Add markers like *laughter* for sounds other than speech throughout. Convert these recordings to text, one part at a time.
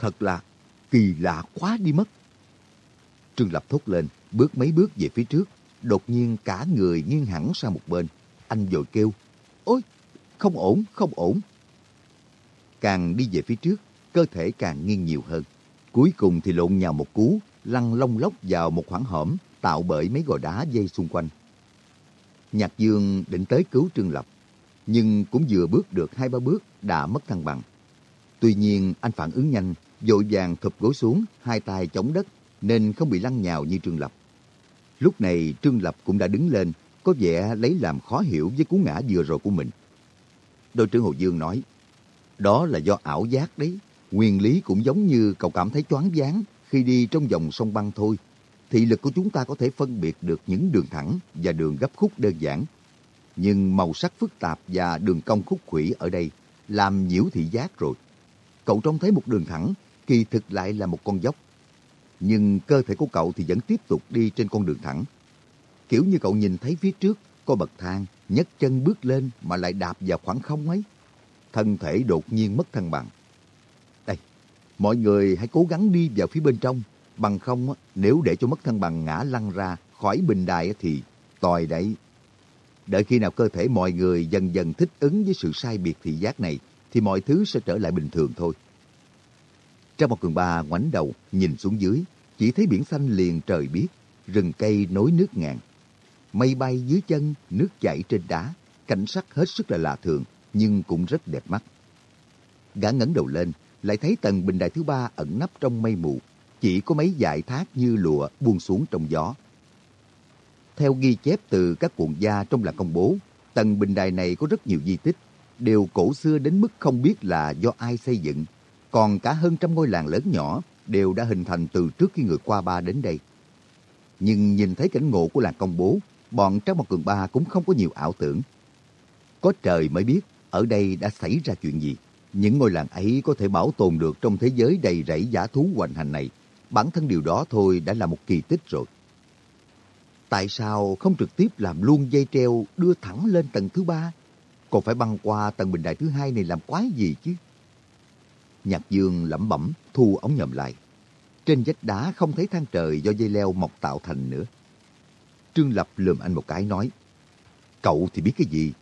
Thật là kỳ lạ quá đi mất. Trương Lập thốt lên, bước mấy bước về phía trước, đột nhiên cả người nghiêng hẳn sang một bên. Anh vội kêu, ôi, không ổn, không ổn. Càng đi về phía trước, cơ thể càng nghiêng nhiều hơn. Cuối cùng thì lộn nhào một cú, lăn lông lóc vào một khoảng hõm tạo bởi mấy gò đá dây xung quanh. Nhạc Dương định tới cứu Trương Lập, nhưng cũng vừa bước được hai ba bước đã mất thăng bằng. Tuy nhiên anh phản ứng nhanh, vội vàng thụp gối xuống, hai tay chống đất nên không bị lăn nhào như Trương Lập. Lúc này Trương Lập cũng đã đứng lên, có vẻ lấy làm khó hiểu với cú ngã vừa rồi của mình. Đội trưởng Hồ Dương nói, đó là do ảo giác đấy. Nguyên lý cũng giống như cậu cảm thấy choáng váng khi đi trong dòng sông băng thôi. Thị lực của chúng ta có thể phân biệt được những đường thẳng và đường gấp khúc đơn giản. Nhưng màu sắc phức tạp và đường cong khúc khủy ở đây làm nhiễu thị giác rồi. Cậu trông thấy một đường thẳng, kỳ thực lại là một con dốc. Nhưng cơ thể của cậu thì vẫn tiếp tục đi trên con đường thẳng. Kiểu như cậu nhìn thấy phía trước có bậc thang, nhấc chân bước lên mà lại đạp vào khoảng không ấy. Thân thể đột nhiên mất thăng bằng. Đây, mọi người hãy cố gắng đi vào phía bên trong. Bằng không, nếu để cho mất thăng bằng ngã lăn ra khỏi bình đài thì tòi đấy. Đợi khi nào cơ thể mọi người dần dần thích ứng với sự sai biệt thị giác này, thì mọi thứ sẽ trở lại bình thường thôi. Trong một cường ba ngoảnh đầu, nhìn xuống dưới, chỉ thấy biển xanh liền trời biếc, rừng cây nối nước ngàn. Mây bay dưới chân, nước chảy trên đá, cảnh sắc hết sức là lạ thường, nhưng cũng rất đẹp mắt. Gã ngẩng đầu lên, lại thấy tầng bình đài thứ ba ẩn nấp trong mây mù, chỉ có mấy dải thác như lụa buông xuống trong gió. Theo ghi chép từ các cuộn gia trong làng công bố, tầng bình đài này có rất nhiều di tích, đều cổ xưa đến mức không biết là do ai xây dựng. Còn cả hơn trăm ngôi làng lớn nhỏ đều đã hình thành từ trước khi người qua ba đến đây. Nhưng nhìn thấy cảnh ngộ của làng công bố, bọn trong Mộc Cường Ba cũng không có nhiều ảo tưởng. Có trời mới biết ở đây đã xảy ra chuyện gì. Những ngôi làng ấy có thể bảo tồn được trong thế giới đầy rẫy giả thú hoành hành này. Bản thân điều đó thôi đã là một kỳ tích rồi. Tại sao không trực tiếp làm luôn dây treo đưa thẳng lên tầng thứ ba? Còn phải băng qua tầng bình đài thứ hai này làm quái gì chứ? Nhạc dương lẩm bẩm thu ống nhòm lại. Trên vách đá không thấy than trời do dây leo mọc tạo thành nữa. Trương Lập lườm anh một cái nói, Cậu thì biết cái gì?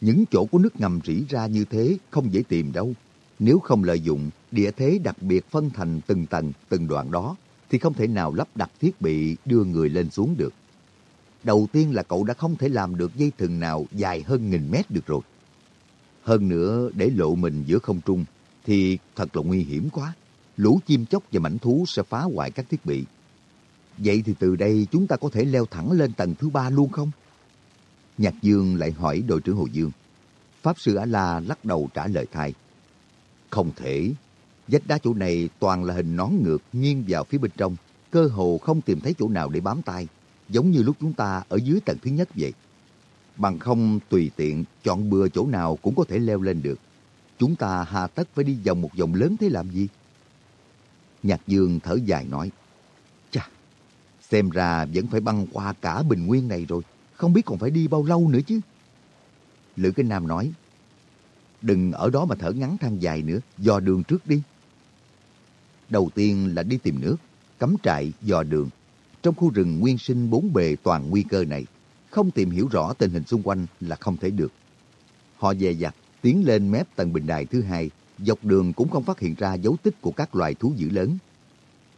Những chỗ có nước ngầm rỉ ra như thế không dễ tìm đâu. Nếu không lợi dụng địa thế đặc biệt phân thành từng tầng, từng đoạn đó, thì không thể nào lắp đặt thiết bị đưa người lên xuống được. Đầu tiên là cậu đã không thể làm được dây thừng nào dài hơn nghìn mét được rồi. Hơn nữa, để lộ mình giữa không trung thì thật là nguy hiểm quá. Lũ chim chóc và mảnh thú sẽ phá hoại các thiết bị. Vậy thì từ đây chúng ta có thể leo thẳng lên tầng thứ ba luôn không? Nhạc Dương lại hỏi đội trưởng Hồ Dương. Pháp sư A-La lắc đầu trả lời thay. Không thể. Vách đá chỗ này toàn là hình nón ngược nghiêng vào phía bên trong. Cơ hồ không tìm thấy chỗ nào để bám tay. Giống như lúc chúng ta ở dưới tầng thứ nhất vậy. Bằng không, tùy tiện, chọn bừa chỗ nào cũng có thể leo lên được. Chúng ta hà tất phải đi vòng một vòng lớn thế làm gì? Nhạc Dương thở dài nói. Chà, xem ra vẫn phải băng qua cả bình nguyên này rồi. Không biết còn phải đi bao lâu nữa chứ. Lữ Kinh Nam nói. Đừng ở đó mà thở ngắn than dài nữa, dò đường trước đi. Đầu tiên là đi tìm nước, cắm trại, dò đường. Trong khu rừng nguyên sinh bốn bề toàn nguy cơ này, không tìm hiểu rõ tình hình xung quanh là không thể được. Họ dè dặt tiến lên mép tầng bình đài thứ hai, dọc đường cũng không phát hiện ra dấu tích của các loài thú dữ lớn.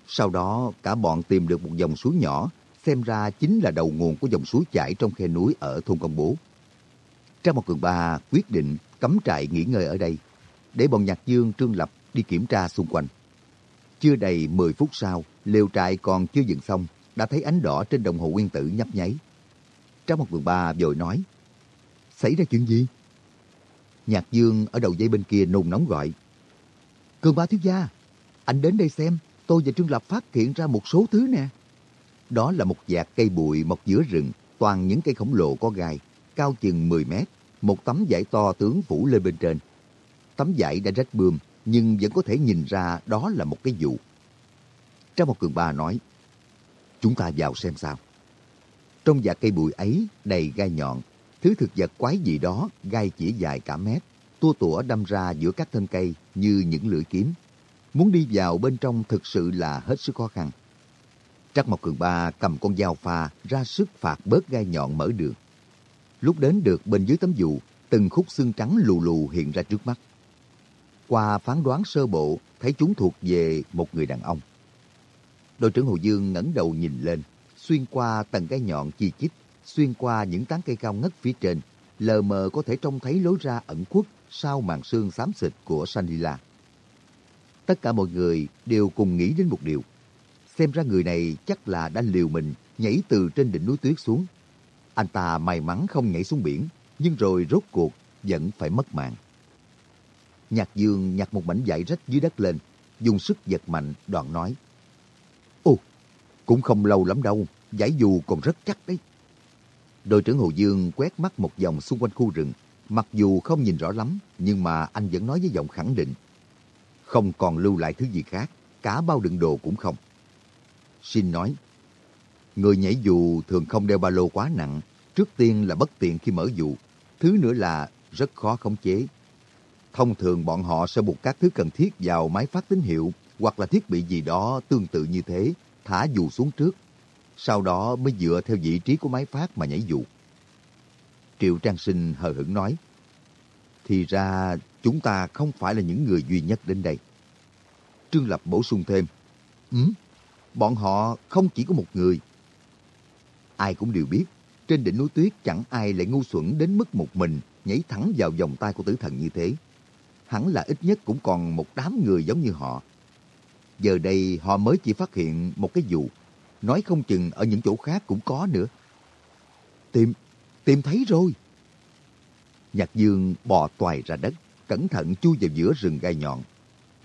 Sau đó, cả bọn tìm được một dòng suối nhỏ, xem ra chính là đầu nguồn của dòng suối chảy trong khe núi ở thôn Công Bố. Trang một cường ba quyết định cắm trại nghỉ ngơi ở đây, để bọn Nhạc Dương Trương Lập đi kiểm tra xung quanh. Chưa đầy 10 phút sau, lều trại còn chưa dựng xong, đã thấy ánh đỏ trên đồng hồ nguyên tử nhấp nháy. Trang một cường ba vội nói, Xảy ra chuyện gì? Nhạc Dương ở đầu dây bên kia nôn nóng gọi. Cường ba thiếu gia, anh đến đây xem, tôi và Trương Lập phát hiện ra một số thứ nè. Đó là một vạt cây bụi mọc giữa rừng, toàn những cây khổng lồ có gai, cao chừng 10 mét, một tấm vải to tướng phủ lên bên trên. Tấm vải đã rách bươm, nhưng vẫn có thể nhìn ra đó là một cái vụ. Trang một cường ba nói, chúng ta vào xem sao. Trong vạt cây bụi ấy đầy gai nhọn, thứ thực vật quái gì đó gai chỉ dài cả mét, tua tủa đâm ra giữa các thân cây như những lưỡi kiếm. muốn đi vào bên trong thực sự là hết sức khó khăn. Trắc Mộc Cường Ba cầm con dao pha ra sức phạt bớt gai nhọn mở đường. Lúc đến được bên dưới tấm dù, từng khúc xương trắng lù lù hiện ra trước mắt. Qua phán đoán sơ bộ, thấy chúng thuộc về một người đàn ông. Đội trưởng Hồ Dương ngẩng đầu nhìn lên, xuyên qua tầng gai nhọn chi chít, xuyên qua những tán cây cao ngất phía trên, lờ mờ có thể trông thấy lối ra ẩn khuất sau màn sương xám xịt của Sanila. Tất cả mọi người đều cùng nghĩ đến một điều. Xem ra người này chắc là đã liều mình nhảy từ trên đỉnh núi tuyết xuống. Anh ta may mắn không nhảy xuống biển, nhưng rồi rốt cuộc vẫn phải mất mạng. Nhạc dương nhặt một mảnh vải rách dưới đất lên, dùng sức giật mạnh, đoạn nói. Ồ, cũng không lâu lắm đâu, giải dù còn rất chắc đấy. Đội trưởng Hồ Dương quét mắt một vòng xung quanh khu rừng. Mặc dù không nhìn rõ lắm, nhưng mà anh vẫn nói với giọng khẳng định. Không còn lưu lại thứ gì khác, cả bao đựng đồ cũng không. Xin nói, người nhảy dù thường không đeo ba lô quá nặng. Trước tiên là bất tiện khi mở dù. Thứ nữa là rất khó khống chế. Thông thường bọn họ sẽ buộc các thứ cần thiết vào máy phát tín hiệu hoặc là thiết bị gì đó tương tự như thế, thả dù xuống trước sau đó mới dựa theo vị trí của máy phát mà nhảy dù. Triệu Trang Sinh hờ hững nói, thì ra chúng ta không phải là những người duy nhất đến đây. Trương Lập bổ sung thêm, Ừ, bọn họ không chỉ có một người. Ai cũng đều biết, trên đỉnh núi tuyết chẳng ai lại ngu xuẩn đến mức một mình nhảy thẳng vào vòng tay của tử thần như thế. Hẳn là ít nhất cũng còn một đám người giống như họ. Giờ đây họ mới chỉ phát hiện một cái dù nói không chừng ở những chỗ khác cũng có nữa. Tìm, tìm thấy rồi. Nhạc Dương bò toài ra đất, cẩn thận chui vào giữa rừng gai nhọn.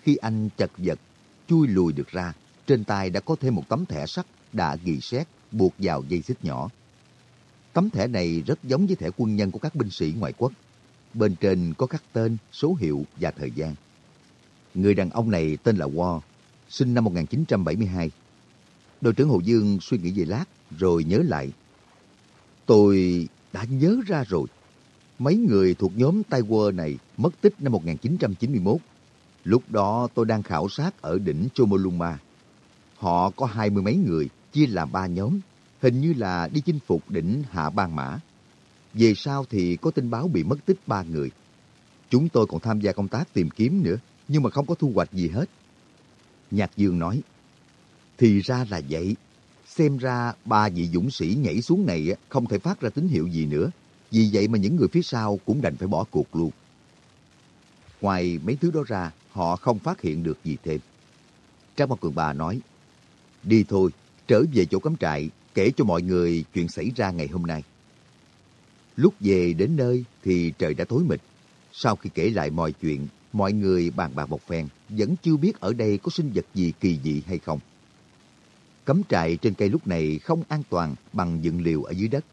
Khi anh chật vật, chui lùi được ra, trên tay đã có thêm một tấm thẻ sắt đã ghi xét buộc vào dây xích nhỏ. Tấm thẻ này rất giống với thẻ quân nhân của các binh sĩ ngoại quốc. Bên trên có khắc tên, số hiệu và thời gian. Người đàn ông này tên là War, sinh năm 1972, Đội trưởng Hồ Dương suy nghĩ về lát rồi nhớ lại. Tôi đã nhớ ra rồi. Mấy người thuộc nhóm Taiwan này mất tích năm 1991. Lúc đó tôi đang khảo sát ở đỉnh Chomolungma. Họ có hai mươi mấy người, chia làm ba nhóm. Hình như là đi chinh phục đỉnh Hạ Ban Mã. Về sau thì có tin báo bị mất tích ba người. Chúng tôi còn tham gia công tác tìm kiếm nữa, nhưng mà không có thu hoạch gì hết. Nhạc Dương nói, thì ra là vậy. Xem ra ba vị dũng sĩ nhảy xuống này không thể phát ra tín hiệu gì nữa. Vì vậy mà những người phía sau cũng đành phải bỏ cuộc luôn. Ngoài mấy thứ đó ra, họ không phát hiện được gì thêm. Trang Mặt Cường Bà nói, Đi thôi, trở về chỗ cắm trại, kể cho mọi người chuyện xảy ra ngày hôm nay. Lúc về đến nơi thì trời đã tối mịt. Sau khi kể lại mọi chuyện, mọi người bàn bạc một phen, vẫn chưa biết ở đây có sinh vật gì kỳ dị hay không. Cắm trại trên cây lúc này không an toàn bằng dựng liều ở dưới đất.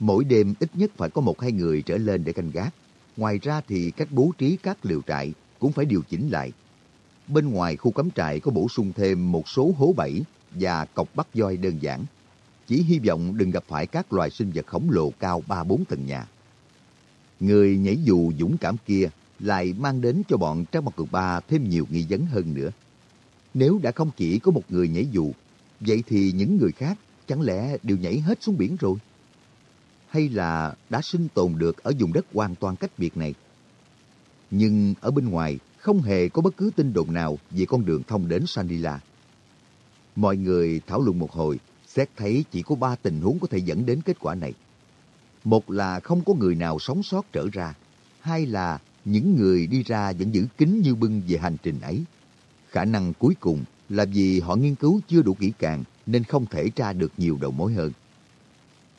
Mỗi đêm ít nhất phải có một hai người trở lên để canh gác. Ngoài ra thì cách bố trí các liều trại cũng phải điều chỉnh lại. Bên ngoài khu cắm trại có bổ sung thêm một số hố bẫy và cọc bắt voi đơn giản. Chỉ hy vọng đừng gặp phải các loài sinh vật khổng lồ cao 3-4 tầng nhà. Người nhảy dù dũng cảm kia lại mang đến cho bọn Trang Mặt Cường Ba thêm nhiều nghi vấn hơn nữa. Nếu đã không chỉ có một người nhảy dù Vậy thì những người khác chẳng lẽ đều nhảy hết xuống biển rồi? Hay là đã sinh tồn được ở vùng đất hoàn toàn cách biệt này? Nhưng ở bên ngoài không hề có bất cứ tin đồn nào về con đường thông đến Sanila. Mọi người thảo luận một hồi, xét thấy chỉ có ba tình huống có thể dẫn đến kết quả này. Một là không có người nào sống sót trở ra. Hai là những người đi ra vẫn giữ kín như bưng về hành trình ấy. Khả năng cuối cùng là vì họ nghiên cứu chưa đủ kỹ càng nên không thể tra được nhiều đầu mối hơn.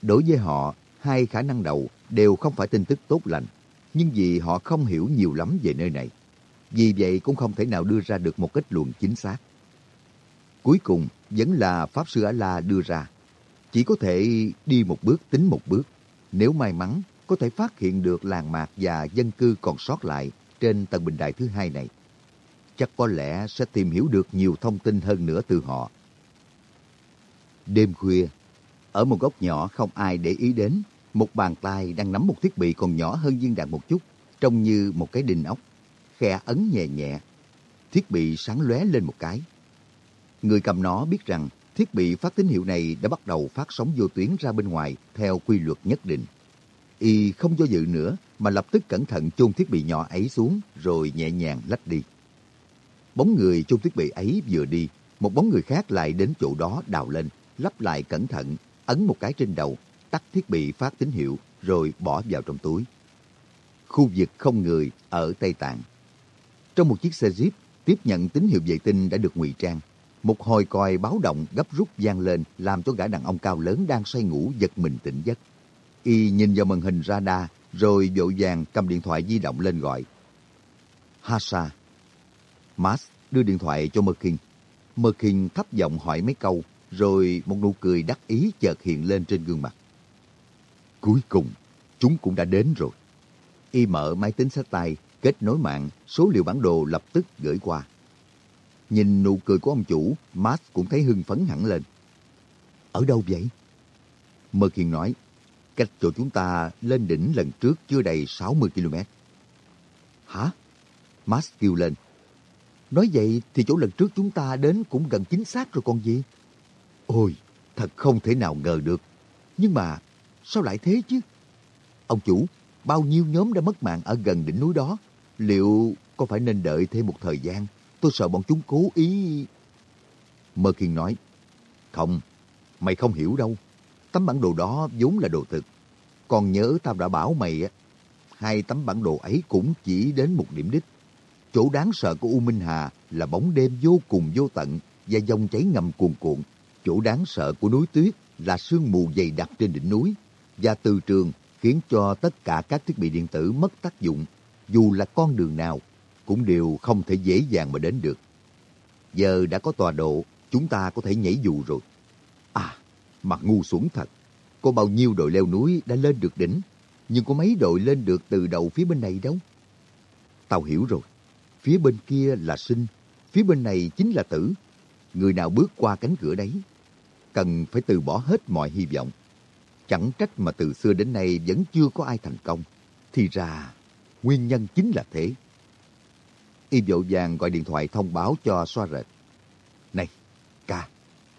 Đối với họ, hai khả năng đầu đều không phải tin tức tốt lành, nhưng vì họ không hiểu nhiều lắm về nơi này. Vì vậy cũng không thể nào đưa ra được một kết luận chính xác. Cuối cùng vẫn là Pháp Sư A-La đưa ra. Chỉ có thể đi một bước tính một bước. Nếu may mắn, có thể phát hiện được làng mạc và dân cư còn sót lại trên tầng bình đài thứ hai này chắc có lẽ sẽ tìm hiểu được nhiều thông tin hơn nữa từ họ. Đêm khuya, ở một góc nhỏ không ai để ý đến, một bàn tay đang nắm một thiết bị còn nhỏ hơn viên đạn một chút, trông như một cái đinh ốc, khe ấn nhẹ nhẹ. thiết bị sáng lóe lên một cái. Người cầm nó biết rằng thiết bị phát tín hiệu này đã bắt đầu phát sóng vô tuyến ra bên ngoài theo quy luật nhất định. Y không do dự nữa mà lập tức cẩn thận chôn thiết bị nhỏ ấy xuống rồi nhẹ nhàng lách đi. Bóng người chôn thiết bị ấy vừa đi, một bóng người khác lại đến chỗ đó đào lên, lắp lại cẩn thận, ấn một cái trên đầu, tắt thiết bị phát tín hiệu rồi bỏ vào trong túi. Khu vực không người ở Tây Tạng. Trong một chiếc xe Jeep, tiếp nhận tín hiệu vệ tinh đã được ngụy trang. Một hồi còi báo động gấp rút vang lên làm cho gã đàn ông cao lớn đang say ngủ giật mình tỉnh giấc. Y nhìn vào màn hình radar rồi vội vàng cầm điện thoại di động lên gọi. Hasa. Mas đưa điện thoại cho Merkin. Merkin thấp giọng hỏi mấy câu rồi một nụ cười đắc ý chợt hiện lên trên gương mặt. Cuối cùng, chúng cũng đã đến rồi. Y mở máy tính sách tay, kết nối mạng, số liệu bản đồ lập tức gửi qua. Nhìn nụ cười của ông chủ, Max cũng thấy hưng phấn hẳn lên. Ở đâu vậy? Mơ Kiên nói, cách chỗ chúng ta lên đỉnh lần trước chưa đầy 60 km. Hả? Max kêu lên. Nói vậy thì chỗ lần trước chúng ta đến cũng gần chính xác rồi còn gì? Ôi, thật không thể nào ngờ được. Nhưng mà sao lại thế chứ? Ông chủ, bao nhiêu nhóm đã mất mạng ở gần đỉnh núi đó? Liệu có phải nên đợi thêm một thời gian? Tôi sợ bọn chúng cố ý... Mơ Kiên nói, Không, mày không hiểu đâu. Tấm bản đồ đó vốn là đồ thực. Còn nhớ tao đã bảo mày á, hai tấm bản đồ ấy cũng chỉ đến một điểm đích. Chỗ đáng sợ của U Minh Hà là bóng đêm vô cùng vô tận và dòng cháy ngầm cuồn cuộn. Chỗ đáng sợ của núi tuyết là sương mù dày đặc trên đỉnh núi và từ trường khiến cho tất cả các thiết bị điện tử mất tác dụng, dù là con đường nào, cũng đều không thể dễ dàng mà đến được. Giờ đã có tọa độ, chúng ta có thể nhảy dù rồi. À, mà ngu xuẩn thật. Có bao nhiêu đội leo núi đã lên được đỉnh, nhưng có mấy đội lên được từ đầu phía bên này đâu. Tao hiểu rồi. Phía bên kia là sinh, phía bên này chính là tử. Người nào bước qua cánh cửa đấy, cần phải từ bỏ hết mọi hy vọng. Chẳng trách mà từ xưa đến nay vẫn chưa có ai thành công. Thì ra, nguyên nhân chính là thế. Y vội vàng gọi điện thoại thông báo cho xoa rệt. Này, ca,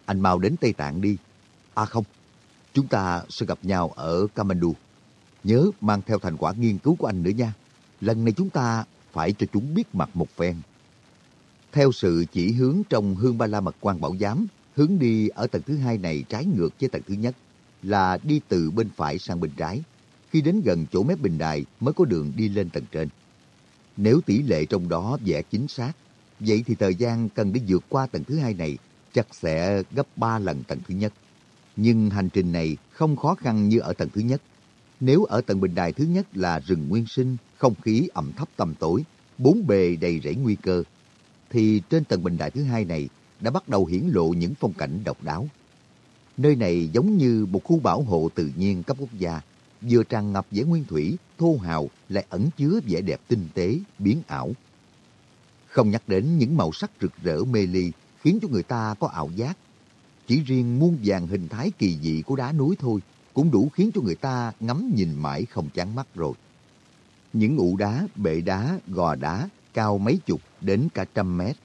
anh mau đến Tây Tạng đi. À không, chúng ta sẽ gặp nhau ở Kamandu. Nhớ mang theo thành quả nghiên cứu của anh nữa nha. Lần này chúng ta phải cho chúng biết mặt một phen. Theo sự chỉ hướng trong hương ba la mật quan bảo giám, hướng đi ở tầng thứ hai này trái ngược với tầng thứ nhất là đi từ bên phải sang bên trái. Khi đến gần chỗ mép bình đài mới có đường đi lên tầng trên. Nếu tỷ lệ trong đó vẽ chính xác, vậy thì thời gian cần để vượt qua tầng thứ hai này chắc sẽ gấp 3 lần tầng thứ nhất. Nhưng hành trình này không khó khăn như ở tầng thứ nhất. Nếu ở tầng bình đài thứ nhất là rừng nguyên sinh, không khí ẩm thấp tầm tối, bốn bề đầy rẫy nguy cơ, thì trên tầng bình đài thứ hai này đã bắt đầu hiển lộ những phong cảnh độc đáo. Nơi này giống như một khu bảo hộ tự nhiên cấp quốc gia, vừa tràn ngập vẻ nguyên thủy, thô hào lại ẩn chứa vẻ đẹp tinh tế, biến ảo. Không nhắc đến những màu sắc rực rỡ mê ly khiến cho người ta có ảo giác. Chỉ riêng muôn vàng hình thái kỳ dị của đá núi thôi cũng đủ khiến cho người ta ngắm nhìn mãi không chán mắt rồi. Những ụ đá, bệ đá, gò đá cao mấy chục đến cả trăm mét.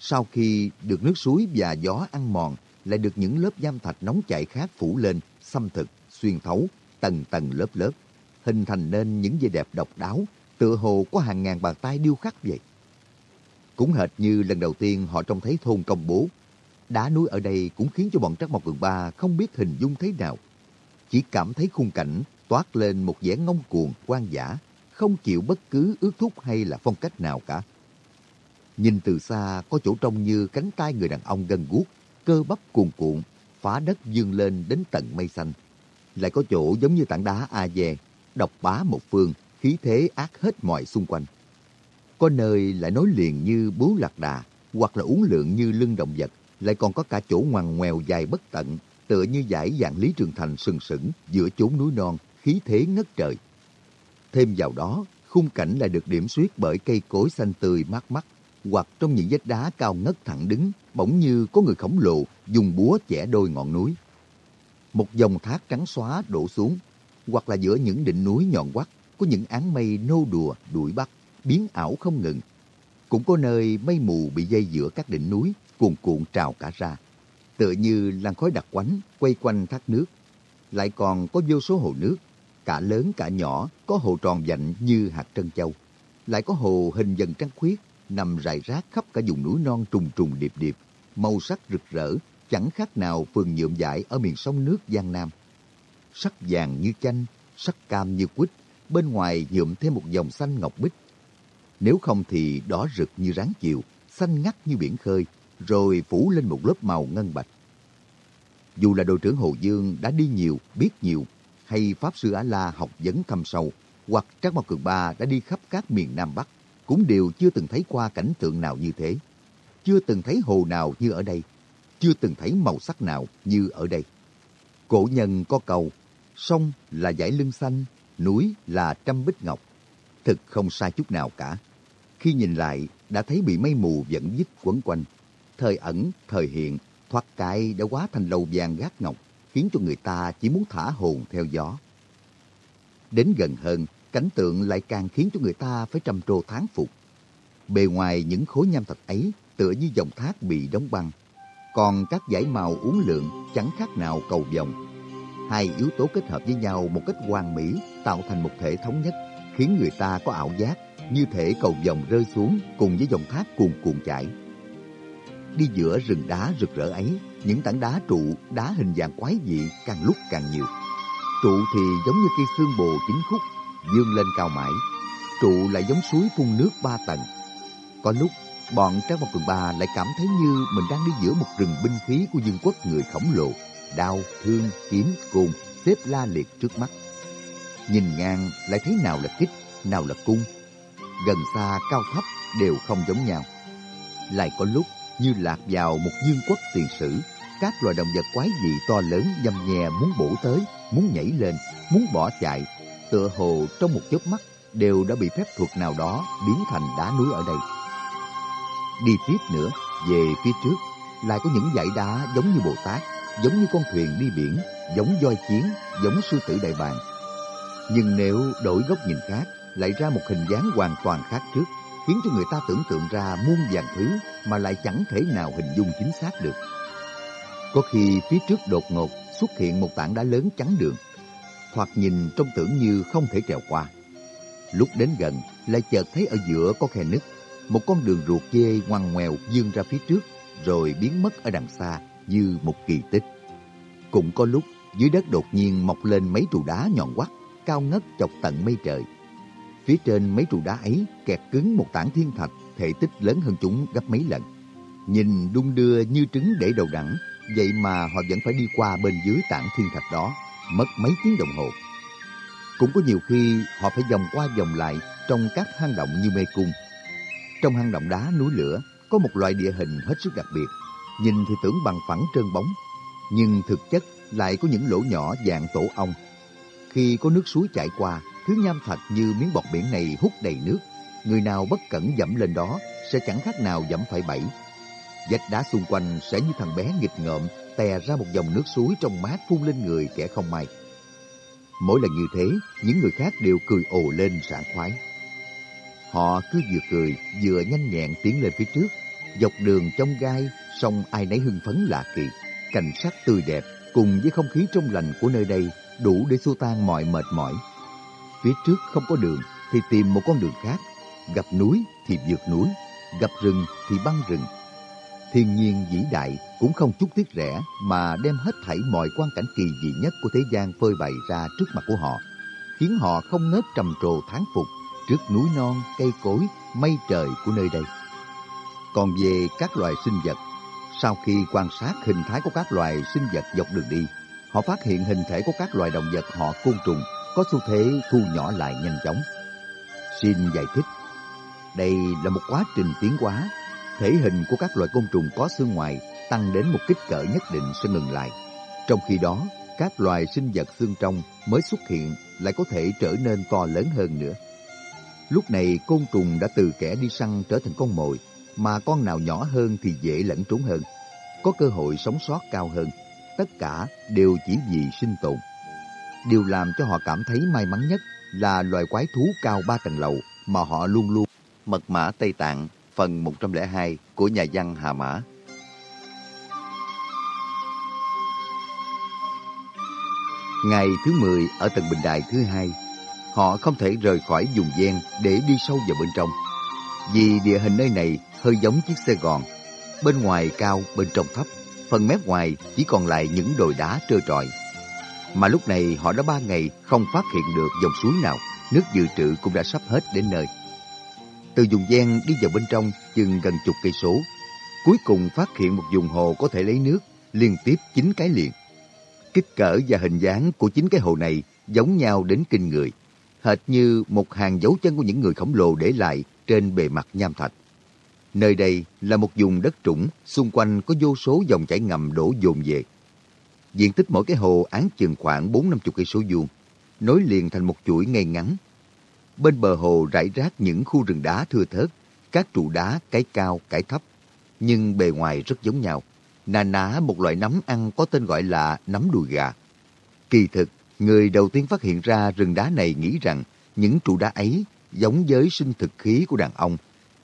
Sau khi được nước suối và gió ăn mòn, lại được những lớp giam thạch nóng chảy khác phủ lên, xâm thực, xuyên thấu, tầng tầng lớp lớp, hình thành nên những vẻ đẹp độc đáo, tựa hồ có hàng ngàn bàn tay điêu khắc vậy. Cũng hệt như lần đầu tiên họ trông thấy thôn công bố, đá núi ở đây cũng khiến cho bọn Trắc mọc Cường Ba không biết hình dung thế nào. Chỉ cảm thấy khung cảnh toát lên một vẻ ngông cuồng, quan giả, không chịu bất cứ ước thúc hay là phong cách nào cả. Nhìn từ xa có chỗ trông như cánh tay người đàn ông gân guốc, cơ bắp cuồn cuộn, phá đất dương lên đến tận mây xanh. Lại có chỗ giống như tảng đá A dè, độc bá một phương, khí thế ác hết mọi xung quanh. Có nơi lại nối liền như bướu lạc đà, hoặc là uốn lượn như lưng động vật, lại còn có cả chỗ ngoằn ngoèo dài bất tận, tựa như giải dạng Lý Trường Thành sừng sững giữa chốn núi non, khí thế ngất trời. Thêm vào đó, khung cảnh lại được điểm xuyết bởi cây cối xanh tươi mát mắt, hoặc trong những vách đá cao ngất thẳng đứng, bỗng như có người khổng lồ dùng búa chẻ đôi ngọn núi. Một dòng thác trắng xóa đổ xuống, hoặc là giữa những đỉnh núi nhọn quắt có những áng mây nô đùa đuổi bắt, biến ảo không ngừng. Cũng có nơi mây mù bị dây giữa các đỉnh núi, cuồn cuộn trào cả ra. Tựa như làn khói đặc quánh quay quanh thác nước. Lại còn có vô số hồ nước, cả lớn cả nhỏ, có hồ tròn vạnh như hạt trân châu. Lại có hồ hình dần trăng khuyết, nằm rải rác khắp cả vùng núi non trùng trùng điệp điệp, màu sắc rực rỡ, chẳng khác nào phường nhuộm dại ở miền sông nước Giang Nam. Sắc vàng như chanh, sắc cam như quýt, bên ngoài nhuộm thêm một dòng xanh ngọc bích. Nếu không thì đỏ rực như ráng chiều, xanh ngắt như biển khơi, rồi phủ lên một lớp màu ngân bạch. Dù là đội trưởng Hồ Dương đã đi nhiều, biết nhiều, hay Pháp Sư Á-La học vấn thâm sâu, hoặc Trác Mao Cường Ba đã đi khắp các miền Nam Bắc, cũng đều chưa từng thấy qua cảnh tượng nào như thế. Chưa từng thấy hồ nào như ở đây, chưa từng thấy màu sắc nào như ở đây. Cổ nhân có câu, sông là dải lưng xanh, núi là trăm bích ngọc. Thực không sai chút nào cả. Khi nhìn lại, đã thấy bị mây mù vẫn dứt quấn quanh. Thời ẩn, thời hiện, thoát cái đã quá thành lầu vàng gác ngọc, khiến cho người ta chỉ muốn thả hồn theo gió. Đến gần hơn, cảnh tượng lại càng khiến cho người ta phải trầm trồ thán phục. Bề ngoài những khối nham thạch ấy tựa như dòng thác bị đóng băng, còn các dải màu uốn lượn chẳng khác nào cầu vồng. Hai yếu tố kết hợp với nhau một cách hoàn mỹ tạo thành một thể thống nhất, khiến người ta có ảo giác như thể cầu vồng rơi xuống cùng với dòng thác cuồn cuộn chảy. Đi giữa rừng đá rực rỡ ấy, những tảng đá trụ, đá hình dạng quái dị càng lúc càng nhiều. Trụ thì giống như cây xương bồ chính khúc, dương lên cao mãi. Trụ lại giống suối phun nước ba tầng. Có lúc, bọn Trang Mộc Cường Ba lại cảm thấy như mình đang đi giữa một rừng binh khí của dương quốc người khổng lồ. Đao, thương, kiếm, côn xếp la liệt trước mắt. Nhìn ngang lại thấy nào là kích, nào là cung. Gần xa, cao thấp đều không giống nhau. Lại có lúc như lạc vào một dương quốc tiền sử, các loài động vật quái dị to lớn dầm nhè muốn bổ tới, muốn nhảy lên, muốn bỏ chạy, tựa hồ trong một chớp mắt đều đã bị phép thuật nào đó biến thành đá núi ở đây. Đi tiếp nữa, về phía trước, lại có những dãy đá giống như Bồ Tát, giống như con thuyền đi biển, giống voi chiến, giống sư tử đại bàng. Nhưng nếu đổi góc nhìn khác, lại ra một hình dáng hoàn toàn khác trước, khiến cho người ta tưởng tượng ra muôn vàng thứ mà lại chẳng thể nào hình dung chính xác được. Có khi phía trước đột ngột xuất hiện một tảng đá lớn chắn đường, hoặc nhìn trông tưởng như không thể trèo qua. Lúc đến gần, lại chợt thấy ở giữa có khe nứt, một con đường ruột dê ngoằn ngoèo dương ra phía trước, rồi biến mất ở đằng xa như một kỳ tích. Cũng có lúc, dưới đất đột nhiên mọc lên mấy trụ đá nhọn quắt, cao ngất chọc tận mây trời. Phía trên mấy trụ đá ấy kẹt cứng một tảng thiên thạch thể tích lớn hơn chúng gấp mấy lần. Nhìn đung đưa như trứng để đầu đẳng, vậy mà họ vẫn phải đi qua bên dưới tảng thiên thạch đó, mất mấy tiếng đồng hồ. Cũng có nhiều khi họ phải vòng qua vòng lại trong các hang động như mê cung. Trong hang động đá núi lửa có một loại địa hình hết sức đặc biệt. Nhìn thì tưởng bằng phẳng trơn bóng, nhưng thực chất lại có những lỗ nhỏ dạng tổ ong. Khi có nước suối chảy qua, thứ nham thạch như miếng bọt biển này hút đầy nước. Người nào bất cẩn dẫm lên đó sẽ chẳng khác nào dẫm phải bẫy. Vách đá xung quanh sẽ như thằng bé nghịch ngợm tè ra một dòng nước suối trong mát phun lên người kẻ không may. Mỗi lần như thế, những người khác đều cười ồ lên sảng khoái. Họ cứ vừa cười, vừa nhanh nhẹn tiến lên phía trước. Dọc đường trong gai, song ai nấy hưng phấn lạ kỳ. Cảnh sắc tươi đẹp, cùng với không khí trong lành của nơi đây đủ để xua tan mọi mệt mỏi. Phía trước không có đường thì tìm một con đường khác. Gặp núi thì vượt núi, gặp rừng thì băng rừng. Thiên nhiên vĩ đại cũng không chút tiếc rẻ mà đem hết thảy mọi quan cảnh kỳ dị nhất của thế gian phơi bày ra trước mặt của họ, khiến họ không ngớt trầm trồ thán phục trước núi non, cây cối, mây trời của nơi đây. Còn về các loài sinh vật, sau khi quan sát hình thái của các loài sinh vật dọc đường đi, họ phát hiện hình thể của các loài động vật họ côn trùng có xu thế thu nhỏ lại nhanh chóng. Xin giải thích, đây là một quá trình tiến hóa, thể hình của các loài côn trùng có xương ngoài tăng đến một kích cỡ nhất định sẽ ngừng lại. Trong khi đó, các loài sinh vật xương trong mới xuất hiện lại có thể trở nên to lớn hơn nữa. Lúc này côn trùng đã từ kẻ đi săn trở thành con mồi, mà con nào nhỏ hơn thì dễ lẫn trốn hơn, có cơ hội sống sót cao hơn. Tất cả đều chỉ vì sinh tồn. Điều làm cho họ cảm thấy may mắn nhất là loài quái thú cao ba tầng lầu mà họ luôn luôn mật mã Tây Tạng phần 102 của nhà văn Hà Mã. Ngày thứ 10 ở tầng bình đài thứ hai, họ không thể rời khỏi vùng gian để đi sâu vào bên trong. Vì địa hình nơi này hơi giống chiếc xe gòn, bên ngoài cao, bên trong thấp, phần mép ngoài chỉ còn lại những đồi đá trơ trọi. Mà lúc này họ đã ba ngày không phát hiện được dòng suối nào, nước dự trữ cũng đã sắp hết đến nơi. Từ vùng gian đi vào bên trong chừng gần chục cây số, cuối cùng phát hiện một vùng hồ có thể lấy nước liên tiếp chín cái liền. Kích cỡ và hình dáng của chín cái hồ này giống nhau đến kinh người, hệt như một hàng dấu chân của những người khổng lồ để lại trên bề mặt nham thạch. Nơi đây là một vùng đất trũng, xung quanh có vô số dòng chảy ngầm đổ dồn về. Diện tích mỗi cái hồ án chừng khoảng 4-50 cây số vuông, nối liền thành một chuỗi ngay ngắn. Bên bờ hồ rải rác những khu rừng đá thưa thớt, các trụ đá cái cao, cái thấp, nhưng bề ngoài rất giống nhau. Nà ná một loại nấm ăn có tên gọi là nấm đùi gà. Kỳ thực, người đầu tiên phát hiện ra rừng đá này nghĩ rằng những trụ đá ấy giống với sinh thực khí của đàn ông,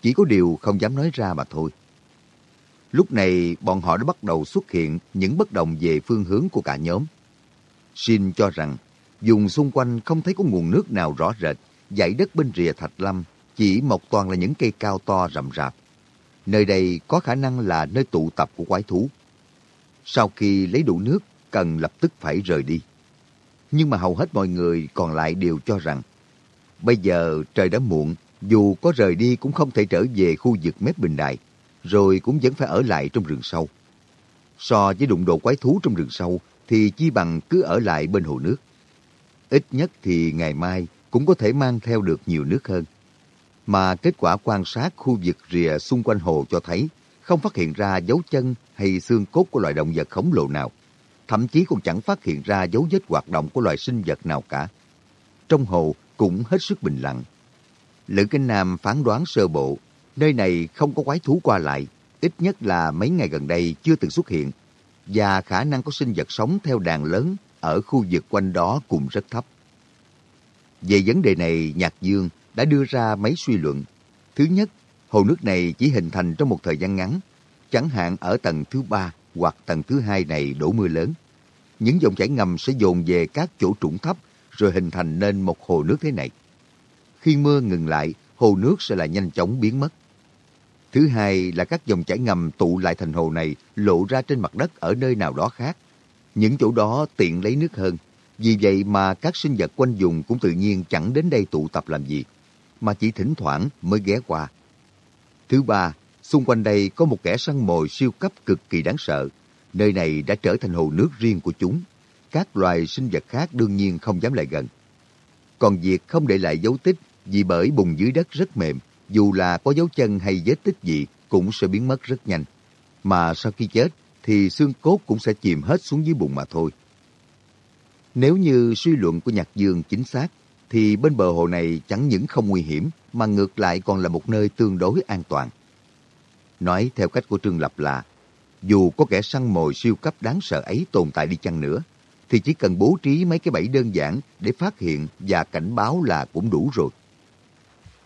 chỉ có điều không dám nói ra mà thôi. Lúc này, bọn họ đã bắt đầu xuất hiện những bất đồng về phương hướng của cả nhóm. Shin cho rằng, dùng xung quanh không thấy có nguồn nước nào rõ rệt, dãy đất bên rìa Thạch Lâm chỉ mọc toàn là những cây cao to rậm rạp. Nơi đây có khả năng là nơi tụ tập của quái thú. Sau khi lấy đủ nước, cần lập tức phải rời đi. Nhưng mà hầu hết mọi người còn lại đều cho rằng bây giờ trời đã muộn, dù có rời đi cũng không thể trở về khu vực mép bình đại rồi cũng vẫn phải ở lại trong rừng sâu. So với đụng độ quái thú trong rừng sâu thì chi bằng cứ ở lại bên hồ nước. Ít nhất thì ngày mai cũng có thể mang theo được nhiều nước hơn. Mà kết quả quan sát khu vực rìa xung quanh hồ cho thấy không phát hiện ra dấu chân hay xương cốt của loài động vật khổng lồ nào. Thậm chí còn chẳng phát hiện ra dấu vết hoạt động của loài sinh vật nào cả. Trong hồ cũng hết sức bình lặng. Lữ Kinh Nam phán đoán sơ bộ, nơi này không có quái thú qua lại, ít nhất là mấy ngày gần đây chưa từng xuất hiện, và khả năng có sinh vật sống theo đàn lớn ở khu vực quanh đó cũng rất thấp. Về vấn đề này, Nhạc Dương đã đưa ra mấy suy luận. Thứ nhất, hồ nước này chỉ hình thành trong một thời gian ngắn, chẳng hạn ở tầng thứ ba hoặc tầng thứ hai này đổ mưa lớn. Những dòng chảy ngầm sẽ dồn về các chỗ trũng thấp rồi hình thành nên một hồ nước thế này. Khi mưa ngừng lại, hồ nước sẽ là nhanh chóng biến mất. Thứ hai là các dòng chảy ngầm tụ lại thành hồ này lộ ra trên mặt đất ở nơi nào đó khác. Những chỗ đó tiện lấy nước hơn. Vì vậy mà các sinh vật quanh vùng cũng tự nhiên chẳng đến đây tụ tập làm gì, mà chỉ thỉnh thoảng mới ghé qua. Thứ ba, xung quanh đây có một kẻ săn mồi siêu cấp cực kỳ đáng sợ. Nơi này đã trở thành hồ nước riêng của chúng. Các loài sinh vật khác đương nhiên không dám lại gần. Còn việc không để lại dấu tích vì bởi bùn dưới đất rất mềm, dù là có dấu chân hay vết tích gì cũng sẽ biến mất rất nhanh. Mà sau khi chết thì xương cốt cũng sẽ chìm hết xuống dưới bùn mà thôi. Nếu như suy luận của Nhạc Dương chính xác, thì bên bờ hồ này chẳng những không nguy hiểm mà ngược lại còn là một nơi tương đối an toàn. Nói theo cách của Trương Lập là, dù có kẻ săn mồi siêu cấp đáng sợ ấy tồn tại đi chăng nữa, thì chỉ cần bố trí mấy cái bẫy đơn giản để phát hiện và cảnh báo là cũng đủ rồi.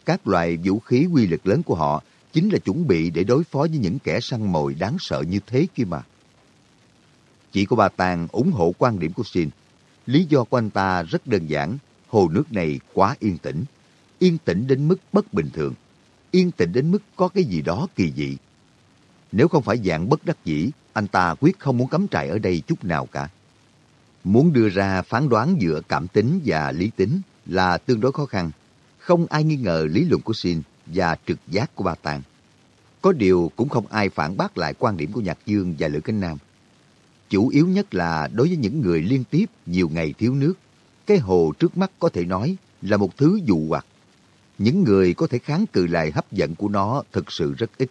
Các loại vũ khí quy lực lớn của họ chính là chuẩn bị để đối phó với những kẻ săn mồi đáng sợ như thế kia mà. Chỉ có bà Tàng ủng hộ quan điểm của sin Lý do của anh ta rất đơn giản, hồ nước này quá yên tĩnh. Yên tĩnh đến mức bất bình thường. Yên tĩnh đến mức có cái gì đó kỳ dị. Nếu không phải dạng bất đắc dĩ, anh ta quyết không muốn cắm trại ở đây chút nào cả. Muốn đưa ra phán đoán giữa cảm tính và lý tính là tương đối khó khăn. Không ai nghi ngờ lý luận của Sin và trực giác của Ba Tàng. Có điều cũng không ai phản bác lại quan điểm của Nhạc Dương và Lữ Cánh Nam. Chủ yếu nhất là đối với những người liên tiếp nhiều ngày thiếu nước, cái hồ trước mắt có thể nói là một thứ dụ hoặc. Những người có thể kháng cự lại hấp dẫn của nó thực sự rất ít.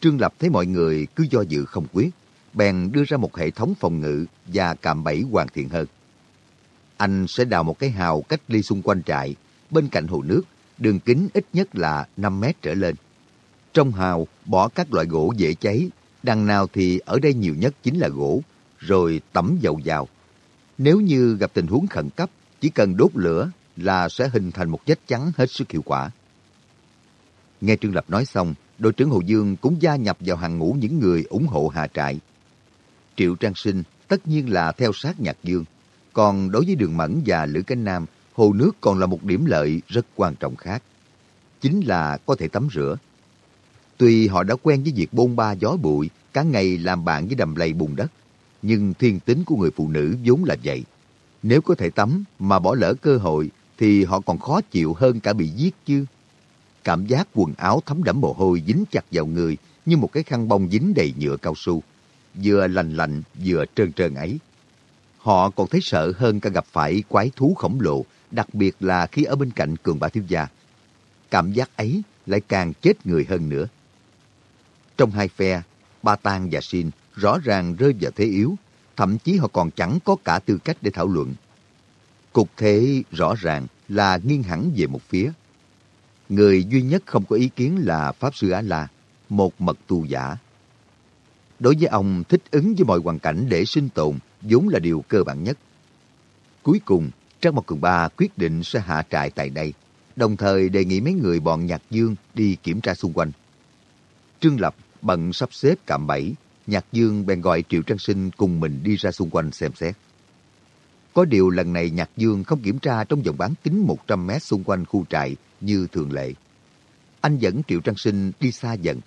Trương Lập thấy mọi người cứ do dự không quyết, bèn đưa ra một hệ thống phòng ngự và cạm bẫy hoàn thiện hơn. Anh sẽ đào một cái hào cách ly xung quanh trại, bên cạnh hồ nước, đường kính ít nhất là 5 mét trở lên. Trong hào bỏ các loại gỗ dễ cháy, đằng nào thì ở đây nhiều nhất chính là gỗ, rồi tẩm dầu vào. Nếu như gặp tình huống khẩn cấp, chỉ cần đốt lửa là sẽ hình thành một vết chắn hết sức hiệu quả. Nghe Trương Lập nói xong, đội trưởng Hồ Dương cũng gia nhập vào hàng ngũ những người ủng hộ Hà Trại. Triệu Trang Sinh tất nhiên là theo sát Nhạc Dương. Còn đối với Đường Mẫn và Lữ Cánh Nam, hồ nước còn là một điểm lợi rất quan trọng khác. Chính là có thể tắm rửa. Tuy họ đã quen với việc bôn ba gió bụi, cả ngày làm bạn với đầm lầy bùn đất, nhưng thiên tính của người phụ nữ vốn là vậy. Nếu có thể tắm mà bỏ lỡ cơ hội thì họ còn khó chịu hơn cả bị giết chứ. Cảm giác quần áo thấm đẫm mồ hôi dính chặt vào người như một cái khăn bông dính đầy nhựa cao su. Vừa lành lạnh vừa trơn trơn ấy. Họ còn thấy sợ hơn cả gặp phải quái thú khổng lồ, đặc biệt là khi ở bên cạnh cường bà thiếu gia. Cảm giác ấy lại càng chết người hơn nữa. Trong hai phe, Ba Tang và Sin rõ ràng rơi vào thế yếu, thậm chí họ còn chẳng có cả tư cách để thảo luận. Cục thế rõ ràng là nghiêng hẳn về một phía. Người duy nhất không có ý kiến là Pháp Sư Á-La, một mật tu giả. Đối với ông, thích ứng với mọi hoàn cảnh để sinh tồn vốn là điều cơ bản nhất. Cuối cùng, Trang Mộc Cường Ba quyết định sẽ hạ trại tại đây, đồng thời đề nghị mấy người bọn Nhạc Dương đi kiểm tra xung quanh. Trương Lập bận sắp xếp cạm bẫy, Nhạc Dương bèn gọi Triệu Trang Sinh cùng mình đi ra xung quanh xem xét. Có điều lần này Nhạc Dương không kiểm tra trong vòng bán kính 100 mét xung quanh khu trại như thường lệ. Anh dẫn Triệu Trang Sinh đi xa dần.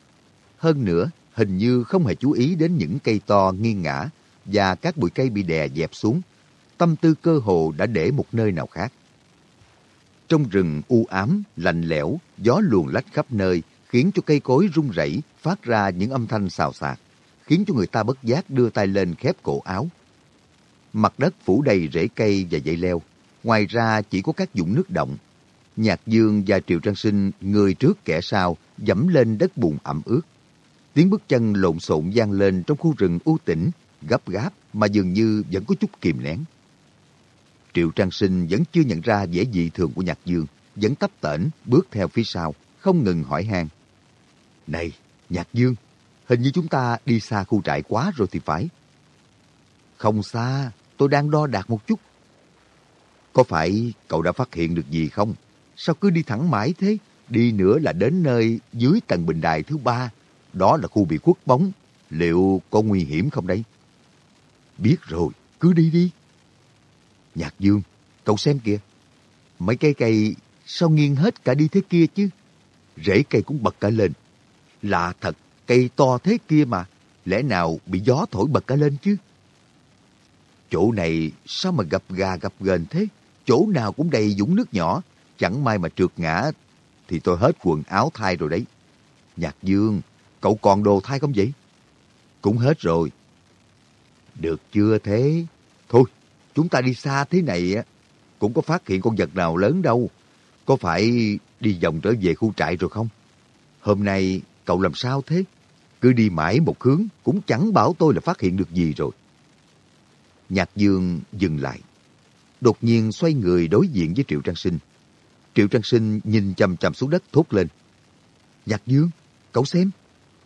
Hơn nữa, hình như không hề chú ý đến những cây to nghiêng ngã và các bụi cây bị đè dẹp xuống. Tâm tư cơ hồ đã để một nơi nào khác. Trong rừng u ám, lạnh lẽo, gió luồn lách khắp nơi, khiến cho cây cối rung rẩy, phát ra những âm thanh xào xạc, khiến cho người ta bất giác đưa tay lên khép cổ áo. Mặt đất phủ đầy rễ cây và dây leo, ngoài ra chỉ có các dũng nước động. Nhạc Dương và Triệu Trang Sinh người trước kẻ sau dẫm lên đất bùn ẩm ướt. Tiếng bước chân lộn xộn vang lên trong khu rừng u tĩnh, gấp gáp mà dường như vẫn có chút kìm nén. Triệu Trang Sinh vẫn chưa nhận ra vẻ dị thường của Nhạc Dương, vẫn tấp tễnh bước theo phía sau, không ngừng hỏi han. Này, Nhạc Dương, hình như chúng ta đi xa khu trại quá rồi thì phải. Không xa, tôi đang đo đạt một chút. Có phải cậu đã phát hiện được gì không? Sao cứ đi thẳng mãi thế? Đi nữa là đến nơi dưới tầng bình đài thứ ba. Đó là khu bị quất bóng. Liệu có nguy hiểm không đây? Biết rồi, cứ đi đi. Nhạc Dương, cậu xem kìa. Mấy cây cây sao nghiêng hết cả đi thế kia chứ? Rễ cây cũng bật cả lên. Lạ thật, cây to thế kia mà. Lẽ nào bị gió thổi bật cả lên chứ? Chỗ này sao mà gặp gà gặp gền thế? Chỗ nào cũng đầy dũng nước nhỏ. Chẳng may mà trượt ngã thì tôi hết quần áo thai rồi đấy. Nhạc Dương, cậu còn đồ thai không vậy? Cũng hết rồi. Được chưa thế? Chúng ta đi xa thế này á, cũng có phát hiện con vật nào lớn đâu. Có phải đi vòng trở về khu trại rồi không? Hôm nay cậu làm sao thế? Cứ đi mãi một hướng cũng chẳng bảo tôi là phát hiện được gì rồi. Nhạc Dương dừng lại. Đột nhiên xoay người đối diện với Triệu Trang Sinh. Triệu Trang Sinh nhìn chầm chầm xuống đất thốt lên. Nhạc Dương, cậu xem,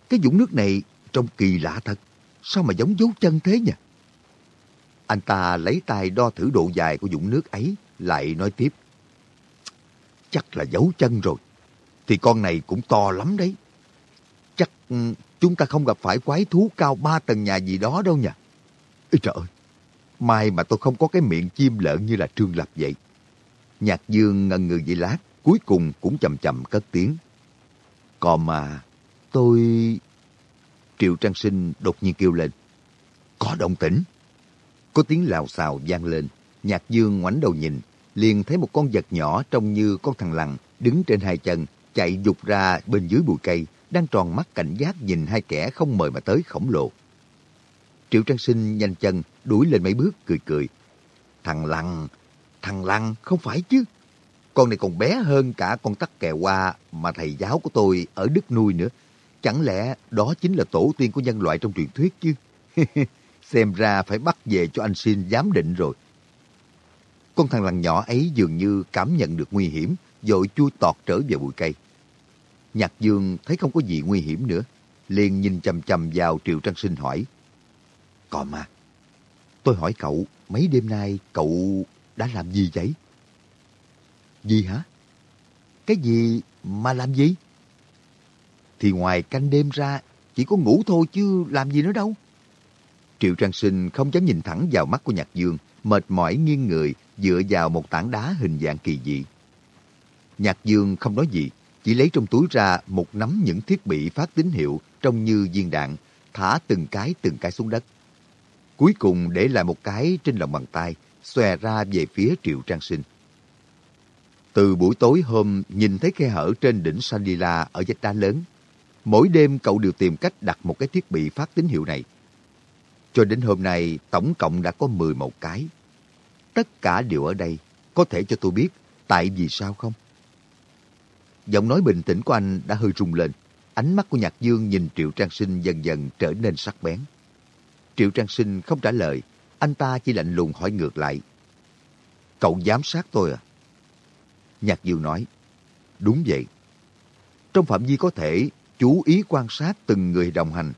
cái dũng nước này trông kỳ lạ thật. Sao mà giống dấu chân thế nhỉ? Anh ta lấy tay đo thử độ dài của dũng nước ấy, lại nói tiếp. Chắc là dấu chân rồi. Thì con này cũng to lắm đấy. Chắc ừ, chúng ta không gặp phải quái thú cao ba tầng nhà gì đó đâu nhỉ? Ê trời ơi, May mà tôi không có cái miệng chim lợn như là Trương Lập vậy. Nhạc Dương ngần ngừ vậy lát, cuối cùng cũng chậm chậm cất tiếng. Còn mà, tôi... Triệu Trang Sinh đột nhiên kêu lên. Có động tĩnh. Có tiếng lào xào vang lên. Nhạc Dương ngoảnh đầu nhìn, liền thấy một con vật nhỏ trông như con thằng lằn đứng trên hai chân, chạy dục ra bên dưới bụi cây, đang tròn mắt cảnh giác nhìn hai kẻ không mời mà tới khổng lồ. Triệu Trang Sinh nhanh chân đuổi lên mấy bước cười cười. Thằng lằn, thằng lằn không phải chứ. Con này còn bé hơn cả con tắc kè hoa mà thầy giáo của tôi ở Đức nuôi nữa. Chẳng lẽ đó chính là tổ tiên của nhân loại trong truyền thuyết chứ? *laughs* Xem ra phải bắt về cho anh xin giám định rồi. Con thằng lằn nhỏ ấy dường như cảm nhận được nguy hiểm, vội chui tọt trở về bụi cây. Nhạc Dương thấy không có gì nguy hiểm nữa, liền nhìn chầm chầm vào Triệu Trăng Sinh hỏi. Còn mà, tôi hỏi cậu, mấy đêm nay cậu đã làm gì vậy? Gì hả? Cái gì mà làm gì? thì ngoài canh đêm ra chỉ có ngủ thôi chứ làm gì nữa đâu. Triệu Trang Sinh không dám nhìn thẳng vào mắt của Nhạc Dương, mệt mỏi nghiêng người dựa vào một tảng đá hình dạng kỳ dị. Nhạc Dương không nói gì, chỉ lấy trong túi ra một nắm những thiết bị phát tín hiệu trông như viên đạn, thả từng cái từng cái xuống đất. Cuối cùng để lại một cái trên lòng bàn tay, xòe ra về phía Triệu Trang Sinh. Từ buổi tối hôm nhìn thấy khe hở trên đỉnh Sandila ở vách đá lớn, mỗi đêm cậu đều tìm cách đặt một cái thiết bị phát tín hiệu này. Cho đến hôm nay, tổng cộng đã có 11 cái. Tất cả đều ở đây. Có thể cho tôi biết tại vì sao không? Giọng nói bình tĩnh của anh đã hơi rung lên. Ánh mắt của Nhạc Dương nhìn Triệu Trang Sinh dần dần trở nên sắc bén. Triệu Trang Sinh không trả lời. Anh ta chỉ lạnh lùng hỏi ngược lại. Cậu giám sát tôi à? Nhạc Dương nói. Đúng vậy. Trong phạm vi có thể, chú ý quan sát từng người đồng hành.